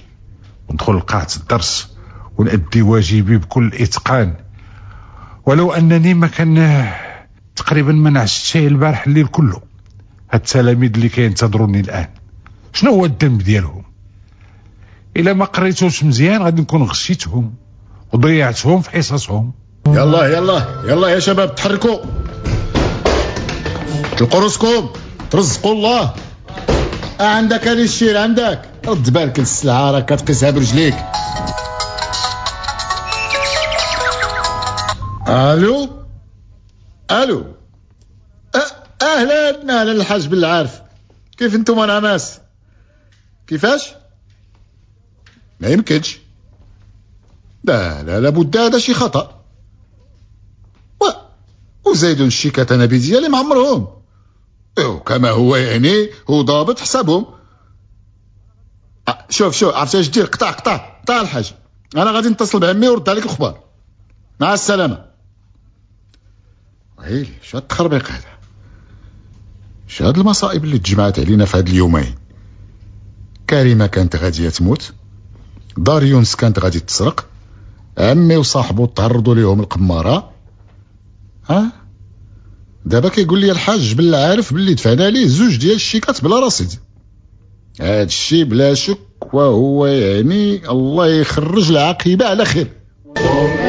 وندخل لقاعة الدرس ونأدي واجبي بكل إتقان. ولو أنني ما كان تقريبا ما نعشت شيء البارح الليل كله. هاد التلاميذ اللي كينتظروني الآن شنو هو الذنب ديالهم؟ إلا ما قريتوش مزيان غادي نكون غشيتهم وضيعتهم في حصصهم. يلا يلا يلا يا شباب تحركوا. طلقوا راسكم ترزقوا الله. عندك هذه الشير عندك. رد بالك السلعه راك كتقيسها برجليك. ألو؟ ألو؟ أهلا أهلا الحاج بالعارف كيف أنتم أنا كيفاش؟ ما يمكنش. لا لا لابد هذا شي خطأ. و... وزيد الشيكات أنا ديالي معمرهم كما هو يعني هو ضابط حسابهم. شوف شوف عرفت اش دير؟ قطع قطع قطع الحاج أنا غادي نتصل بعمي ورد عليك الأخبار. مع السلامة. ويلي شو التخربيق هذا؟ شو هاد المصائب اللي تجمعت علينا في هاد اليومين؟ كريمة كانت غادية تموت. دار يونس كانت غادي تسرق. عمي وصاحبه تعرضوا ليهم القمارة. ها؟ دابا كيقول لي الحاج بالله عارف باللي دفعنا عليه زوج ديال الشيكات بلا رصيد هذا الشيء بلا شك وهو يعني الله يخرج العقيبه على خير.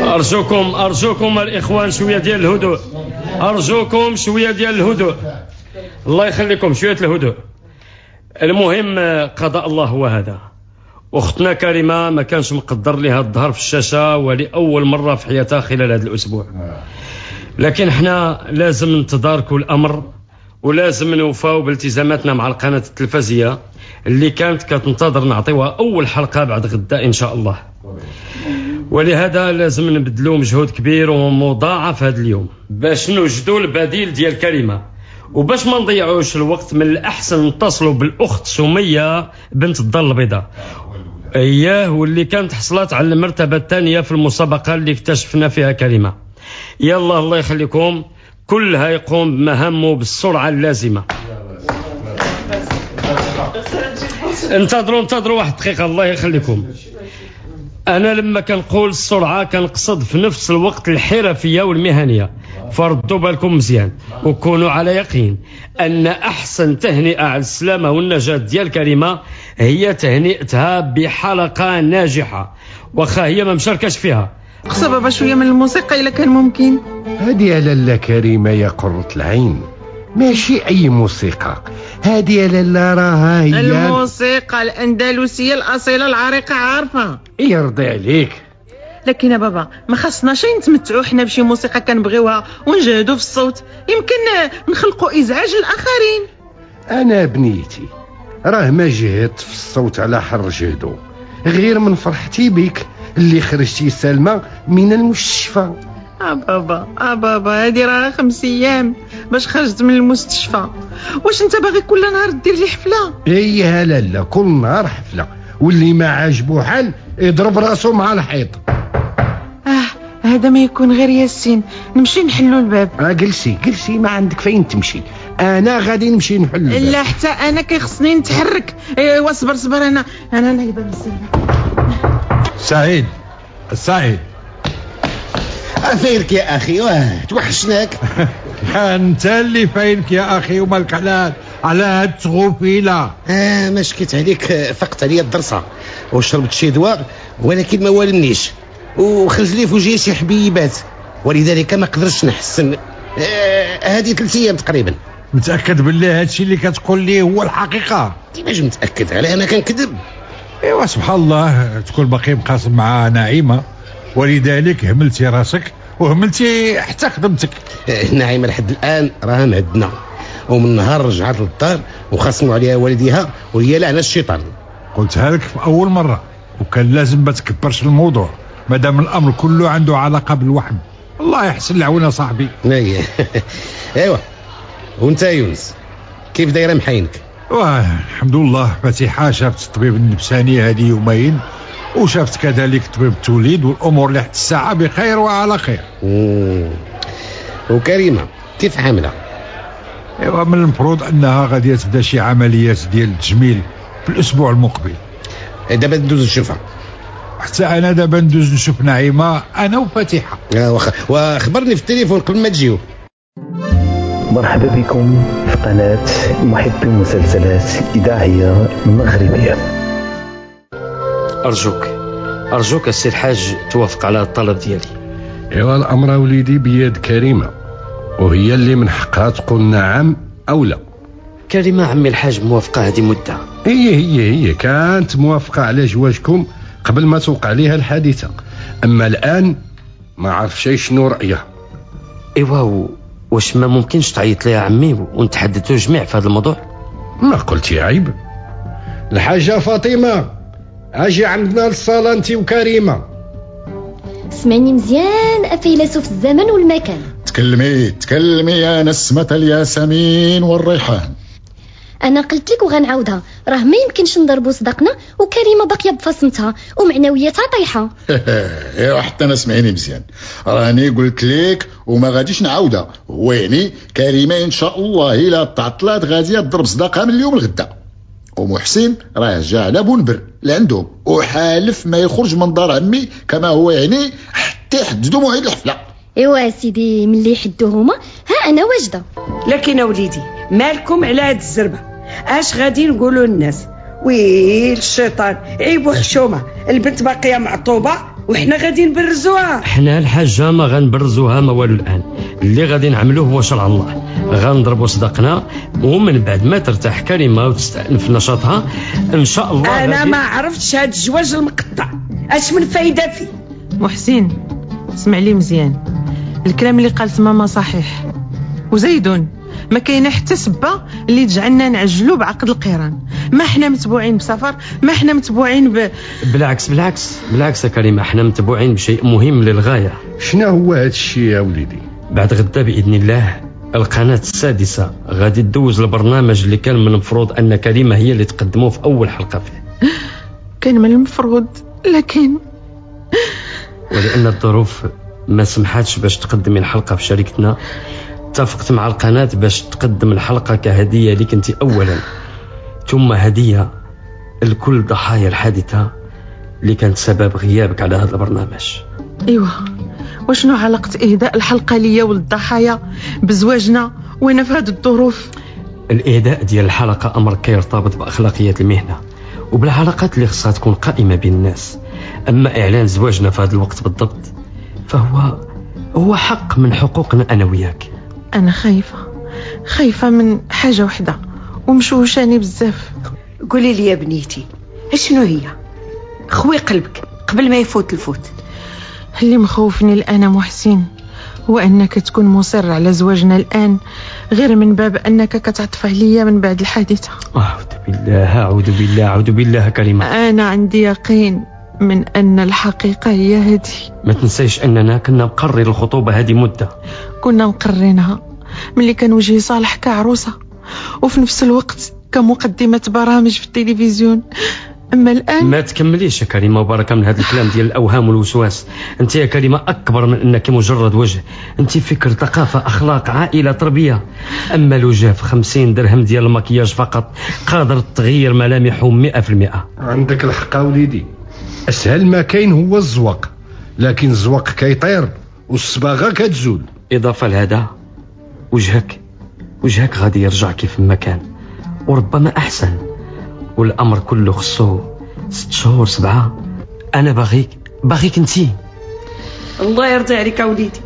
أرجوكم أرجوكم الإخوان شوية ديال الهدوء. أرجوكم شوية ديال الهدوء. الله يخليكم شوية الهدوء. المهم قضاء الله هو هذا. اختنا كريمة ما كانش مقدر لها الظهر في الشاشة ولأول مرة في حياتها خلال هذا الأسبوع. لكن إحنا لازم نتداركوا الامر ولازم نوفاو بالتزاماتنا مع القناة التلفزية اللي كانت كتنتظر نعطيوها أول حلقة بعد غدا إن شاء الله. ولهذا لازم نبذلوا مجهود كبير ومضاعف هذا اليوم باش نوجدوا البديل ديال كلمه وباش ما نضيعوش الوقت من الأحسن نتصلوا بالأخت سمية بنت الدار البيضاء. اياه واللي كانت حصلت على المرتبة الثانية في المسابقة اللي اكتشفنا فيها كلمة. يلا الله يخليكم كلها يقوم بمهامه بالسرعة اللازمة. انتظروا انتظروا واحد دقيقة الله يخليكم. أنا لما كنقول السرعة كنقصد في نفس الوقت الحرفية والمهنية. فردوا بالكم مزيان وكونوا على يقين أن أحسن تهنئة على السلامة والنجاة ديال كريمة هي تهنئتها بحلقة ناجحة واخا هي ما مشاركاش فيها. قصة بابا شوية من الموسيقى إلا كان ممكن. هذه يا لاله كريمه يا قرة العين. ماشي أي موسيقى. هذه يا لاله راها هي. الموسيقى الأندلسية الأصيلة العريقة عارفة. يرضي عليك. لكن يا بابا ما خاصناش نتمتعوا حنا بشي موسيقى كنبغيوها ونجهدوا في الصوت. يمكن نخلقوا إزعاج للآخرين. أنا بنيتي. راه ما جهدت في الصوت على حر جهدو. غير من فرحتي بك اللي خرجتي سالمة من المستشفى. آه بابا آه بابا هادي راه خمس أيام باش خرجت من المستشفى. واش أنت باغي كل نهار دير لي حفلة؟ إيه لالا كل نهار حفلة. واللي ما عاجبو حال يضرب راسو مع الحيط. آه هذا ما يكون غير ياسين. نمشي نحلو الباب. آه جلسي جلسي ما عندك فين تمشي. أنا غادي نمشي نحل. لا حتى أنا كيخصني نتحرك. ايوا صبر صبر أنا أنا نايبة بزاف. سعيد سعيد. فينك يا أخي واه توحشناك. أنت اللي فينك يا أخي ومالك على على هاد التغوفيله آه ما شكيت عليك فقت عليا الدرسة. وشربت شي دواء ولكن ما والنيش. وخرج لي في وجهي شي حبيبات. ولذلك ما قدرتش نحسن. آه هذه ثلاث أيام تقريبا. متأكد باللي هادشي اللي كتقول لي هو الحقيقة. كيفاش متأكد؟ على أنا كنكذب. إيوا سبحان الله تكون باقي مقاسم مع نعيمة. ولذلك هملتي راسك وهملتي حتى خدمتك. آه، نعيمة لحد الآن راها معدنا ومن نهار رجعت للدار وخصموا عليها والديها وهي لعنه الشيطان. قلتها لك في أول مرة وكان لازم ما تكبرش الموضوع. مادام الأمر كله عنده علاقة بالوحم الله يحسن العونه صاحبي. ايوا إيوا. وانت يونس كيف دايرة محاينك؟ واه الحمد لله. فاتحة شافت الطبيب النفساني هذه يومين وشافت كذلك طبيب التوليد والأمور لحد الساعة بخير وعلى خير. مم. وكريمة كيف حاملة؟ إيوا من المفروض أنها غادي تبدأ شي عمليات ديال التجميل في الأسبوع المقبل. دابا ندوز نشوفها. حتى أنا دابا ندوز نشوف نعيمة أنا وفاتحة. آه واخا واخبرني في التليفون قبل ما تجيو. مرحبا بكم في قناة محبي مسلسلات إذاعية مغربية. أرجوك أرجوك السي الحاج توافق على الطلب ديالي. إيوا الأمر وليدي بيد كريمة. وهي اللي من حقها تقول نعم أو لا. كلمة عمي الحاج موافقة هذه مدة. هي هي هي. كانت موافقة على زواجكم قبل ما توقع عليها الحادثة. أما الآن ما عرف شي شنو رأيها. إيوا و- واش ما ممكنش تعيط لي يا عمي ونتحدثوا جميع في هذا الموضوع؟ ما قلتي عيب. الحاجة فاطمة أجي عندنا للصالة انت وكريمة. سمعني مزيان فيلسوف الزمن والمكان. تكلمي تكلمي يا نسمة الياسمين والريحان. أنا قلت لك وغنعاودها راه ما يمكنش نضربوا صداقنا وكريمة باقية بفصمتها ومعنوياتها طايحة. ايوا حتى أنا سمعيني مزيان. راني قلت لك وما غاديش نعاودها. هو يعني كريمة إن شاء الله الا تعطلات غاديه تضرب صداقها من اليوم لغدا ومحسن راه جا على بونبر لعندهم. وحالف ما يخرج من دار عمي كما هو يعني حتى يحددوا موعد الحفلة. إيوا سيدي ملي يحدوا هما ها أنا واجدة. لكن وليدي مالكم على هاد الزربة. اش غادي نقولوا للناس؟ ويل الشيطان عيب وحشومة. البنت باقية معطوبة وحنا غادي نبرزوها. حنا الحاجة ما غنبرزوها ما والو الآن. اللي غادي نعملوه هو شرع الله. غنضربوا صداقنا ومن بعد ما ترتاح كلمة وتستأنف نشاطها إن شاء الله أنا غادي- ما عرفتش هاد الجواج المقطع. اش من فايدة فيه؟ محسن اسمع لي مزيان. الكلام اللي قالت ماما صحيح. وزيدون ما كاينة حتى سبه اللي تجعلنا نعجلوا بعقد القيران. ما حنا متبوعين بسفر ما حنا متبوعين ب بالعكس بالعكس بالعكس يا كريمة إحنا متبوعين بشيء مهم للغاية. شنو هو هذا الشيء يا وليدي؟ بعد غدا بإذن الله القناة السادسة غادي تدوز البرنامج اللي كان من المفروض أن كريمة هي اللي تقدمه في أول حلقة فيه. كان من المفروض لكن ولأن الظروف ما سمحتش باش تقدمي الحلقة في شركتنا. اتفقت مع القناة باش تقدم الحلقة كهدية لك أنت أولا. ثم هدية لكل ضحايا الحادثة اللي كانت سبب غيابك على هذا البرنامج. أيوه. وشنو علاقة إهداء الحلقة ليا وللضحايا بزواجنا وأنا في هذه الظروف؟ الإهداء ديال الحلقة أمر كيرتبط بأخلاقيات المهنة وبالعلاقات اللي خصها تكون قائمة بين الناس. أما إعلان زواجنا في هذا الوقت بالضبط فهو هو حق من حقوقنا أنا وياك. أنا خايفة. خايفة من حاجة وحدة. ومشوشاني بزاف. قولي لي يا بنيتي شنو هي؟ خوي قلبك قبل ما يفوت الفوت. اللي مخوفني الآن محسن هو أنك تكون مصر على زواجنا الآن غير من باب أنك كتعطف عليا من بعد الحادثة. أعوذ بالله أعوذ بالله أعوذ بالله كريمة أنا عندي يقين من أن الحقيقة هي هذه ما تنسيش أننا كنا مقرر الخطوبة هذه مدة. كنا مقررينها. ملي كان وجهي صالح كعروسة وفي نفس الوقت كمقدمة برامج في التلفزيون. أما الان ما تكمليش يا كريمة وبركه من هذا الكلام ديال الأوهام والوسواس. أنت يا كريمة أكبر من أنك مجرد وجه. أنت فكر ثقافة أخلاق عائلة تربية. أما الوجه في 50 درهم ديال المكياج فقط قادر تغير ملامحهم 100% عندك الحق وليدي. أسهل ما كاين هو الزواق لكن الزواق كيطير والصباغة كتزول. إضافة لهذا وجهك وجهك غادي يرجع كيف ما كان وربما أحسن. والأمر كله خصو ست شهور سبعة. أنا باغيك باغيك انتي الله يرضي عليك وليدي.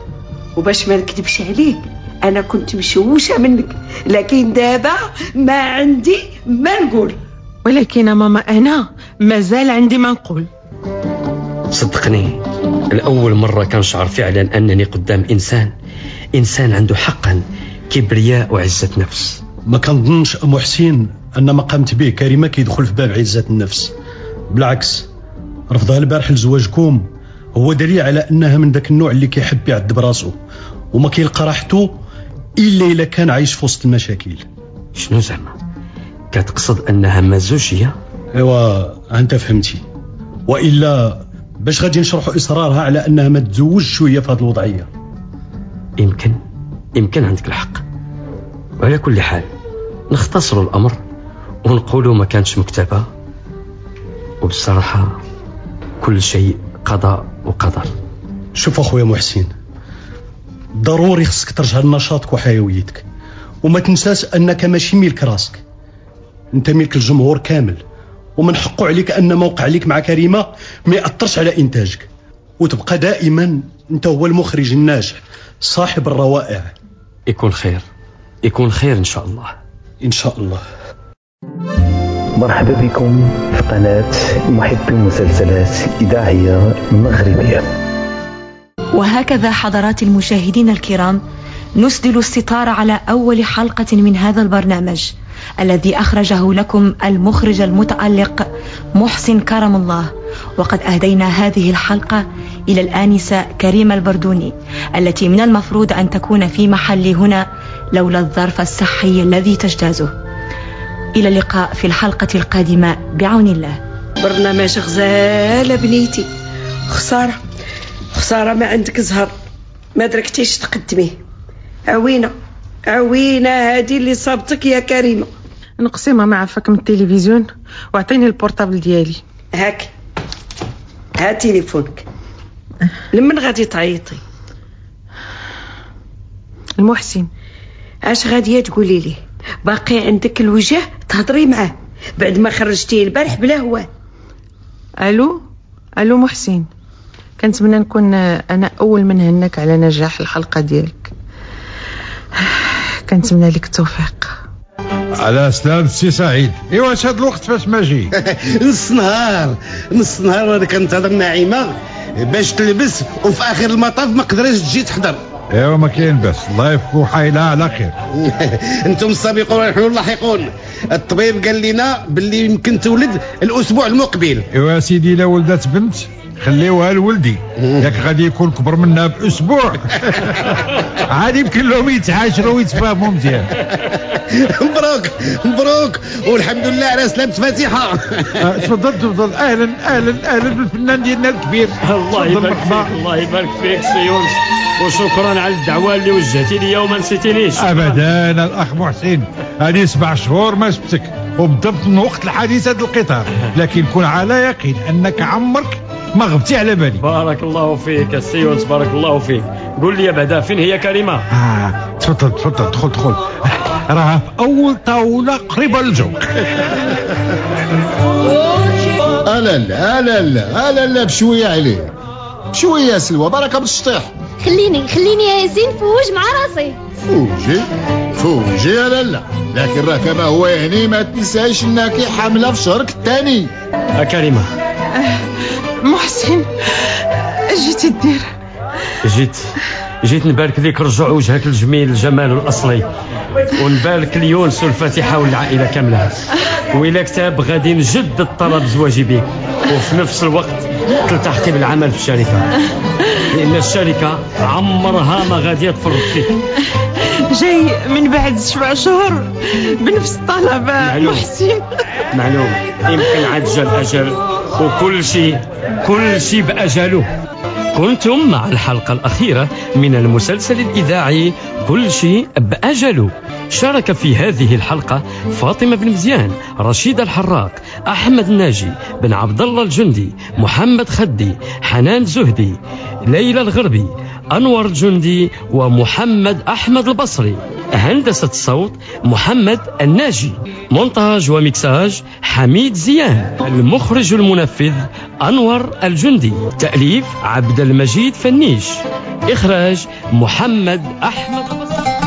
وباش ما نكذبش عليك أنا كنت مشوشة منك لكن دابا ما عندي ما نقول. ولكن ماما أنا مازال عندي ما نقول. صدقني الأول مرة كنشعر فعلا أنني قدام إنسان إنسان عنده حقا كبرياء وعزة نفس. ما كنظنش أم حسين أن ما قامت به كريمة كيدخل في باب عزة النفس. بالعكس رفضها البارح لزواجكم. هو دليل على أنها من ذاك النوع اللي كيحب يعد براسو وما كيلقى راحته إلا إلا كان عايش في وسط المشاكل. شنو زعما؟ كتقصد أنها مزوجية؟ أيوا أنت فهمتي. وإلا باش غادي نشرحوا إصرارها على أنها ما تزوجش شوية في هذه الوضعية. يمكن يمكن عندك الحق. وعلى كل حال نختصر الأمر ونقولوا ما كانتش مكتبة. وبصراحة كل شيء قضاء وقدر. شوف أخويا محسن ضروري خصك ترجع لنشاطك وحيويتك. وما تنساش أنك ماشي ملك راسك. أنت ملك الجمهور كامل. ومن حقه عليك أن موقع عليك مع كريمة ما يأثرش على إنتاجك. وتبقى دائما أنت هو المخرج الناجح صاحب الروائع. يكون خير. يكون خير إن شاء الله. إن شاء الله. مرحبا بكم في قناة محبي المسلسلات إذاعية مغربية. وهكذا حضرات المشاهدين الكرام نسدل الستار على أول حلقة من هذا البرنامج. الذي أخرجه لكم المخرج المتألق محسن كرم الله. وقد أهدينا هذه الحلقة إلى الآنسة كريمة البردوني التي من المفروض أن تكون في محل هنا لولا الظرف الصحي الذي تجتازه. إلى اللقاء في الحلقة القادمة بعون الله. برنامج غزالة بنيتي. خسارة. خسارة ما عندك زهر. ما دركتيش تقدميه. عوينة. عوينة هادي اللي صابتك يا كريمة. نقسمها مع فك من التلفزيون وأعطيني البورتابل ديالي. هاك. ها تليفونك. لمن غادي تعيطي؟ المحسن. أش غاديه تقولي لي باقي عندك الوجه؟ تهضري معاه. بعد ما خرجتيه البارح بلا هو ألو؟ ألو محسن. كنتمنى نكون أنا أول من هناك على نجاح الحلقة ديالك. كنتمنى لك التوفيق. على سلام سي سعيد. إيوا هاد الوقت فاش ما جي؟ نص نهار نص نهار وأنا كنتهضر نعيمه باش تلبس وفي آخر المطاف ما قدرتش تجي تحضر. إيوا ما كاين باس الله يفكو حيلها على خير. أنتم السابقون ونحن اللاحقون الطبيب قال لنا باللي يمكن تولد الأسبوع المقبل. إيوا سيدي لا ولدت بنت خليوها لولدي. ياك غادي يكون كبر منها بأسبوع. عادي يمكن لهم يتعاشروا ويتفاهموا مزيان. مبروك مبروك. والحمد لله على سلامة فاتحة. آه، تفضل تفضل. أهلا أهلا أهلا بالفنان ديالنا الكبير. الله يبارك. فيك الله يبارك فيك سي يونس. وشكرا على الدعوة اللي وجهتي لي وما نسيتنيش ابدا الأخ محسن. هذه سبع شهور ما شفتك وبالضبط من وقت الحادثه ديال القطار. لكن كن على يقين أنك عمرك ما غبتي على بالي بارك الله فيك السي يونس بارك الله فيك. قول لي بعدا فين هي كريمة؟ آه تفضل تفضل دخل دخل. راها في أول طاولة قريبة للجو ألا لا لا ألا لا بشوية عليه. بشوية يا سلوى بركه بالشطيح. خليني خليني يا ياسين فوج مع راسي. فوجي؟ فوجي يا لالا لكن راه كما هو يعني ما تنساش إنك حاملة في شهرك الثاني. آه كريمة. محسن جيتي الدير جيت. جيت نبارك لك رجوع وجهك الجميل الجمال الأصلي. ونبارك ليونس والفاتحه والعائلة كاملة. وإلا كتاب غادي نجدد طلب زواجي بك وفي نفس الوقت تلتحقي بالعمل في الشركة. لأن الشركة عمرها ما غادي تفرط فيك. جاي من بعد سبع شهور بنفس الطلب. محسن. معلوم. يمكن عاد جا الأجل. وكل شيء كل شيء بأجله. كنتم مع الحلقة الأخيرة من المسلسل الإذاعي كل شيء بأجله. شارك في هذه الحلقة فاطمة بن مزيان رشيد الحراق أحمد ناجي بن عبد الله الجندي محمد خدي حنان زهدي ليلى الغربي أنور الجندي ومحمد أحمد البصري. هندسة الصوت محمد الناجي. مونتاج ومكساج حميد زيان. المخرج المنفذ أنور الجندي. تأليف عبد المجيد فنيش. إخراج محمد أحمد البصري.